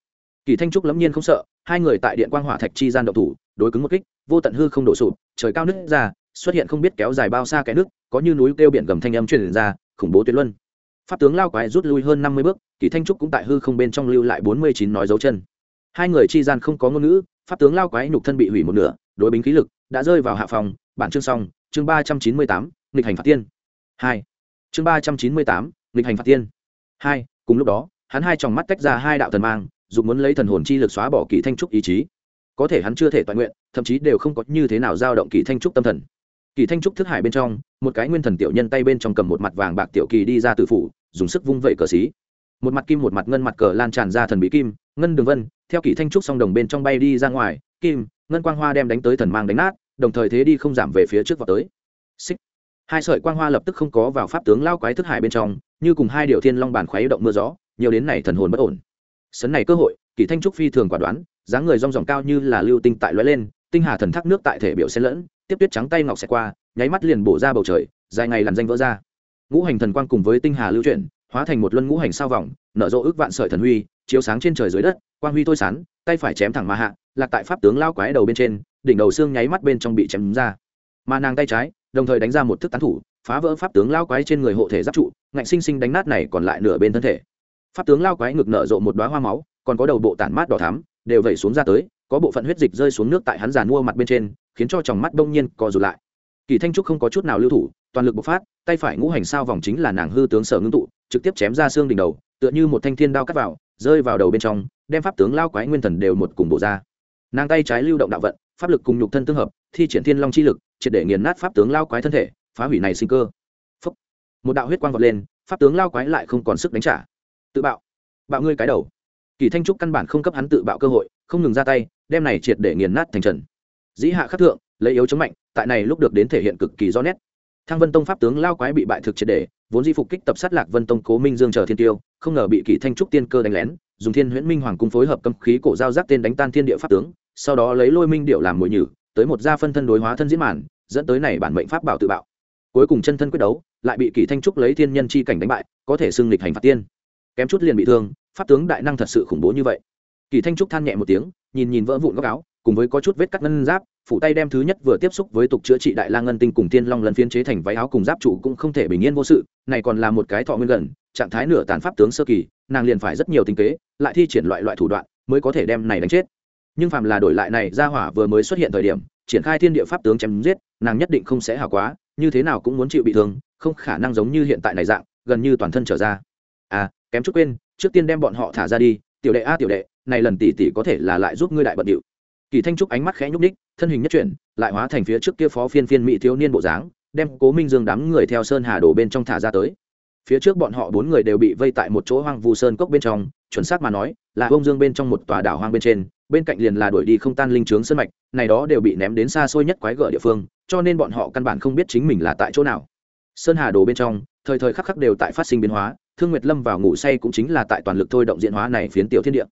Kỳ thanh trúc lẫm nhiên không sợ, hai người tại điện quang hỏa thạch chi gian động thủ, đối cứng một kích, vô tận hư không đổ sụp, trời cao nứt ra, xuất hiện không biết kéo dài bao xa cái nước có như núi kêu biển gầm thanh âm truyền ra, khủng bố tuyệt luân pháp tướng lao quái rút lui hơn năm mươi bước, kỳ thanh trúc cũng tại hư không bên trong lưu lại bốn mươi chín nói dấu chân. Hai người chi gian không có ngôn ngữ, pháp tướng lao quái nhục thân bị hủy một nửa, đối bính khí lực đã rơi vào hạ phòng, bản chương xong, chương ba trăm chín mươi tám, nghịch hành phạt tiên. Hai. Chương ba trăm chín mươi tám, nghịch hành phạt tiên. Hai, cùng lúc đó, hắn hai tròng mắt tách ra hai đạo thần mang dù muốn lấy thần hồn chi lực xóa bỏ kỳ thanh trúc ý chí. Có thể hắn chưa thể toàn nguyện, thậm chí đều không có như thế nào dao động kỳ thanh trúc tâm thần. Kỳ thanh trúc thức hải bên trong, một cái nguyên thần tiểu nhân tay bên trong cầm một mặt vàng bạc tiểu kỳ đi ra từ phủ dùng sức vung vẩy cờ xí. Một mặt kim, một mặt ngân, mặt cờ lan tràn ra thần bí kim, ngân đường vân, theo kỷ thanh trúc song đồng bên trong bay đi ra ngoài, kim, ngân quang hoa đem đánh tới thần mang đánh nát, đồng thời thế đi không giảm về phía trước vào tới. Xích. Hai sợi quang hoa lập tức không có vào pháp tướng lao quái thức hải bên trong, như cùng hai điệu thiên long bản khoáy động mưa gió, nhiều đến này thần hồn bất ổn. Sấn này cơ hội, kỷ thanh trúc phi thường quả đoán, dáng người rong ròng cao như là lưu tinh tại lóe lên, tinh hà thần thác nước tại thể biểu xen lẫn, tiếp tuyết trắng tay ngọc xẹt qua, nháy mắt liền bổ ra bầu trời, dài ngày làn danh vỡ ra ngũ hành thần quang cùng với tinh hà lưu chuyển, hóa thành một luân ngũ hành sao vòng, nở rộ ước vạn sợi thần huy, chiếu sáng trên trời dưới đất, quang huy tôi sán, tay phải chém thẳng mà hạ, lạc tại pháp tướng lao quái đầu bên trên, đỉnh đầu xương nháy mắt bên trong bị chém ra. Mà nàng tay trái, đồng thời đánh ra một thức tán thủ, phá vỡ pháp tướng lao quái trên người hộ thể giáp trụ, ngạnh sinh sinh đánh nát này còn lại nửa bên thân thể. Pháp tướng lao quái ngực nở rộ một đoá hoa máu, còn có đầu bộ tản mát đỏ thắm, đều vẩy xuống ra tới, có bộ phận huyết dịch rơi xuống nước tại hắn giàn mua mặt bên trên, khiến cho tròng mắt đông nhiên co rụt lại. Kỳ thanh trúc không có chút nào lưu thủ toàn lực bộc phát, tay phải ngũ hành sao vòng chính là nàng hư tướng sở ngưng tụ, trực tiếp chém ra xương đỉnh đầu, tựa như một thanh thiên đao cắt vào, rơi vào đầu bên trong, đem pháp tướng lao quái nguyên thần đều một cùng bộ ra. Nàng tay trái lưu động đạo vận, pháp lực cùng nhục thân tương hợp, thi triển thiên long chi lực, triệt để nghiền nát pháp tướng lao quái thân thể, phá hủy này sinh cơ. Phúc. một đạo huyết quang vọt lên, pháp tướng lao quái lại không còn sức đánh trả. Tự bạo. Bạo ngươi cái đầu. Kỳ thanh trúc căn bản không cấp hắn tự bạo cơ hội, không ngừng ra tay, đem này triệt để nghiền nát thành trần. Dĩ hạ khắc thượng, lấy yếu chống mạnh, tại này lúc được đến thể hiện cực kỳ rõ nét thăng vân tông pháp tướng lao quái bị bại thực triệt để, vốn di phục kích tập sát lạc vân tông cố minh dương chờ thiên tiêu, không ngờ bị kỷ thanh trúc tiên cơ đánh lén, dùng thiên huyễn minh hoàng cung phối hợp cấm khí cổ giao giác tên đánh tan thiên địa pháp tướng, sau đó lấy lôi minh điệu làm mồi nhử, tới một gia phân thân đối hóa thân diễn màn, dẫn tới này bản mệnh pháp bảo tự bạo. Cuối cùng chân thân quyết đấu, lại bị kỷ thanh trúc lấy thiên nhân chi cảnh đánh bại, có thể xưng lịch hành phạt tiên. Kém chút liền bị thương, pháp tướng đại năng thật sự khủng bố như vậy. Kỷ thanh trúc than nhẹ một tiếng, nhìn nhìn vỡ vụn góc áo, cùng với có chút vết cắt ngân giáp phủ tay đem thứ nhất vừa tiếp xúc với tục chữa trị đại lang ngân tinh cùng tiên long lần phiên chế thành váy áo cùng giáp trụ cũng không thể bình yên vô sự, này còn là một cái thọ nguyên gần, trạng thái nửa tàn pháp tướng sơ kỳ, nàng liền phải rất nhiều tinh kế, lại thi triển loại loại thủ đoạn mới có thể đem này đánh chết. Nhưng phạm là đổi lại này ra hỏa vừa mới xuất hiện thời điểm, triển khai thiên địa pháp tướng chém giết, nàng nhất định không sẽ hào quá, như thế nào cũng muốn chịu bị thương, không khả năng giống như hiện tại này dạng, gần như toàn thân trở ra. À kém chút quên, trước tiên đem bọn họ thả ra đi, tiểu đệ a, tiểu đệ, này lần tỷ tỷ có thể là lại giúp ngươi đại bận điệu kỳ thanh trúc ánh mắt khẽ nhúc ních thân hình nhất chuyển, lại hóa thành phía trước kia phó phiên phiên mỹ thiếu niên bộ dáng, đem cố minh dương đám người theo sơn hà đổ bên trong thả ra tới. Phía trước bọn họ bốn người đều bị vây tại một chỗ hoang vu sơn cốc bên trong, chuẩn xác mà nói, là bông dương bên trong một tòa đảo hoang bên trên, bên cạnh liền là đuổi đi không tan linh trướng sơn mạch, này đó đều bị ném đến xa xôi nhất quái gở địa phương, cho nên bọn họ căn bản không biết chính mình là tại chỗ nào. Sơn hà đồ bên trong, thời thời khắc khắc đều tại phát sinh biến hóa, thương nguyệt lâm vào ngủ say cũng chính là tại toàn lực thôi động diễn hóa này phiến tiểu thiên địa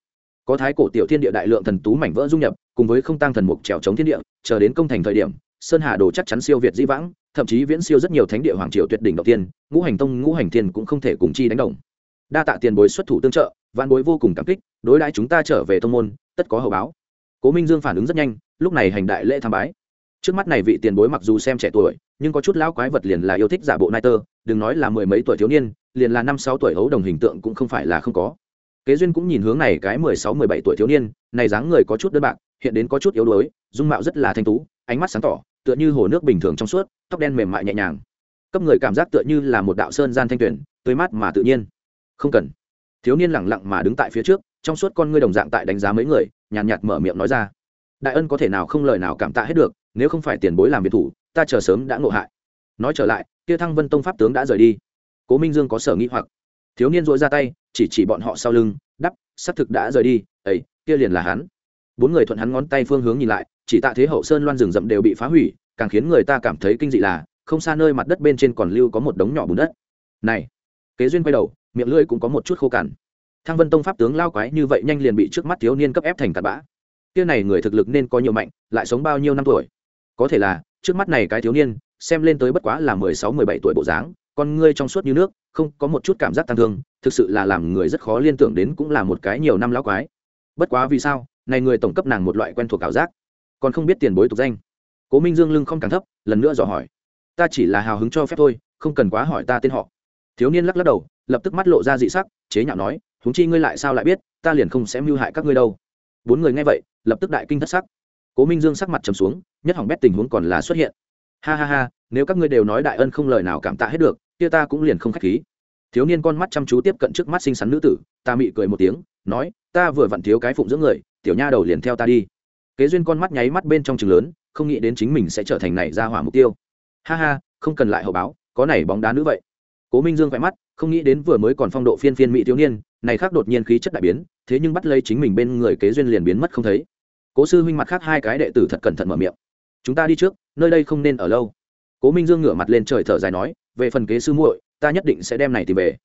có thái cổ tiểu thiên địa đại lượng thần tú mảnh vỡ dung nhập, cùng với không tăng thần mục trèo chống thiên địa, chờ đến công thành thời điểm, sơn hà đồ chắc chắn siêu việt di vãng, thậm chí viễn siêu rất nhiều thánh địa hoàng triều tuyệt đỉnh đầu tiên, ngũ hành tông, ngũ hành thiên cũng không thể cùng chi đánh đồng. Đa tạ tiền bối xuất thủ tương trợ văn bối vô cùng cảm kích, đối đãi chúng ta trở về thông môn, tất có hậu báo. Cố minh dương phản ứng rất nhanh, lúc này hành đại lễ tham bái. Trước mắt này vị tiền bối mặc dù xem trẻ tuổi, nhưng có chút lão quái vật liền là yêu thích giả bộ nai tơ đừng nói là mười mấy tuổi thiếu niên, liền là năm sáu tuổi hấu đồng hình tượng cũng không phải là không có kế duyên cũng nhìn hướng này cái mười sáu mười bảy tuổi thiếu niên này dáng người có chút đơn bạc hiện đến có chút yếu đuối dung mạo rất là thanh tú ánh mắt sáng tỏ tựa như hồ nước bình thường trong suốt tóc đen mềm mại nhẹ nhàng. Cấp người cảm giác tựa như là một đạo sơn gian thanh tuyển tươi mát mà tự nhiên. Không cần. Thiếu niên lẳng lặng mà đứng tại phía trước trong suốt con ngươi đồng dạng tại đánh giá mấy người nhàn nhạt, nhạt mở miệng nói ra. Đại ân có thể nào không lời nào cảm tạ hết được nếu không phải tiền bối làm việc thủ ta chờ sớm đã ngộ hại. Nói trở lại kia thăng vân tông pháp tướng đã rời đi. Cố minh dương có sở nghĩ hoặc thiếu niên dội ra tay, chỉ chỉ bọn họ sau lưng, đắp xác thực đã rời đi ấy kia liền là hắn. Bốn người thuận hắn ngón tay phương hướng nhìn lại, chỉ tạ thế hậu sơn loan rừng rậm đều bị phá hủy, càng khiến người ta cảm thấy kinh dị là, không xa nơi mặt đất bên trên còn lưu có một đống nhỏ bùn đất. Này! Kế duyên quay đầu, miệng lưỡi cũng có một chút khô cằn. Thang vân tông pháp tướng lao quái như vậy nhanh liền bị trước mắt thiếu niên cấp ép thành tạt bã. Kia này người thực lực nên có nhiều mạnh, lại sống bao nhiêu năm tuổi? Có thể là, trước mắt này cái thiếu niên, xem lên tới bất quá là mười sáu, mười bảy tuổi bộ dáng con ngươi trong suốt như nước, không có một chút cảm giác tăng thương, thực sự là làm người rất khó liên tưởng đến cũng là một cái nhiều năm lão quái. Bất quá vì sao, này người tổng cấp nàng một loại quen thuộc ảo giác. Còn không biết tiền bối tục danh. Cố minh dương lưng không càng thấp, lần nữa dò hỏi. Ta chỉ là hào hứng cho phép thôi, không cần quá hỏi ta tên họ. Thiếu niên lắc lắc đầu, lập tức mắt lộ ra dị sắc, chế nhạo nói húng chi ngươi lại sao lại biết, ta liền không sẽ mưu hại các ngươi đâu. Bốn người nghe vậy, lập tức đại kinh thất sắc. Cố minh dương sắc mặt trầm xuống, nhất hỏng bét tình huống còn là xuất hiện. Ha ha ha, nếu các ngươi đều nói đại ân không lời nào cảm tạ hết được kia ta cũng liền không khách khí. Thiếu niên con mắt chăm chú tiếp cận trước mắt xinh xắn nữ tử, ta mị cười một tiếng, nói, ta vừa vặn thiếu cái phụng dưỡng người, tiểu nha đầu liền theo ta đi. Kế duyên con mắt nháy mắt bên trong chừng lớn, không nghĩ đến chính mình sẽ trở thành này ra hỏa mục tiêu. Ha ha, không cần lại hậu báo, có này bóng đá nữ vậy. Cố minh dương khỏe mắt, không nghĩ đến vừa mới còn phong độ phiên phiên mỹ thiếu niên, này khác đột nhiên khí chất đại biến, thế nhưng bắt lấy chính mình bên người kế duyên liền biến mất không thấy. Cố sư huynh mặt khác hai cái đệ tử thật cẩn thận mở miệng. Chúng ta đi trước, nơi đây không nên ở lâu cố minh dương ngửa mặt lên trời thở dài nói, về phần kế sư muội, ta nhất định sẽ đem này tìm về.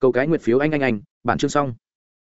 Cầu cái nguyệt phiếu anh anh anh, bản chương xong.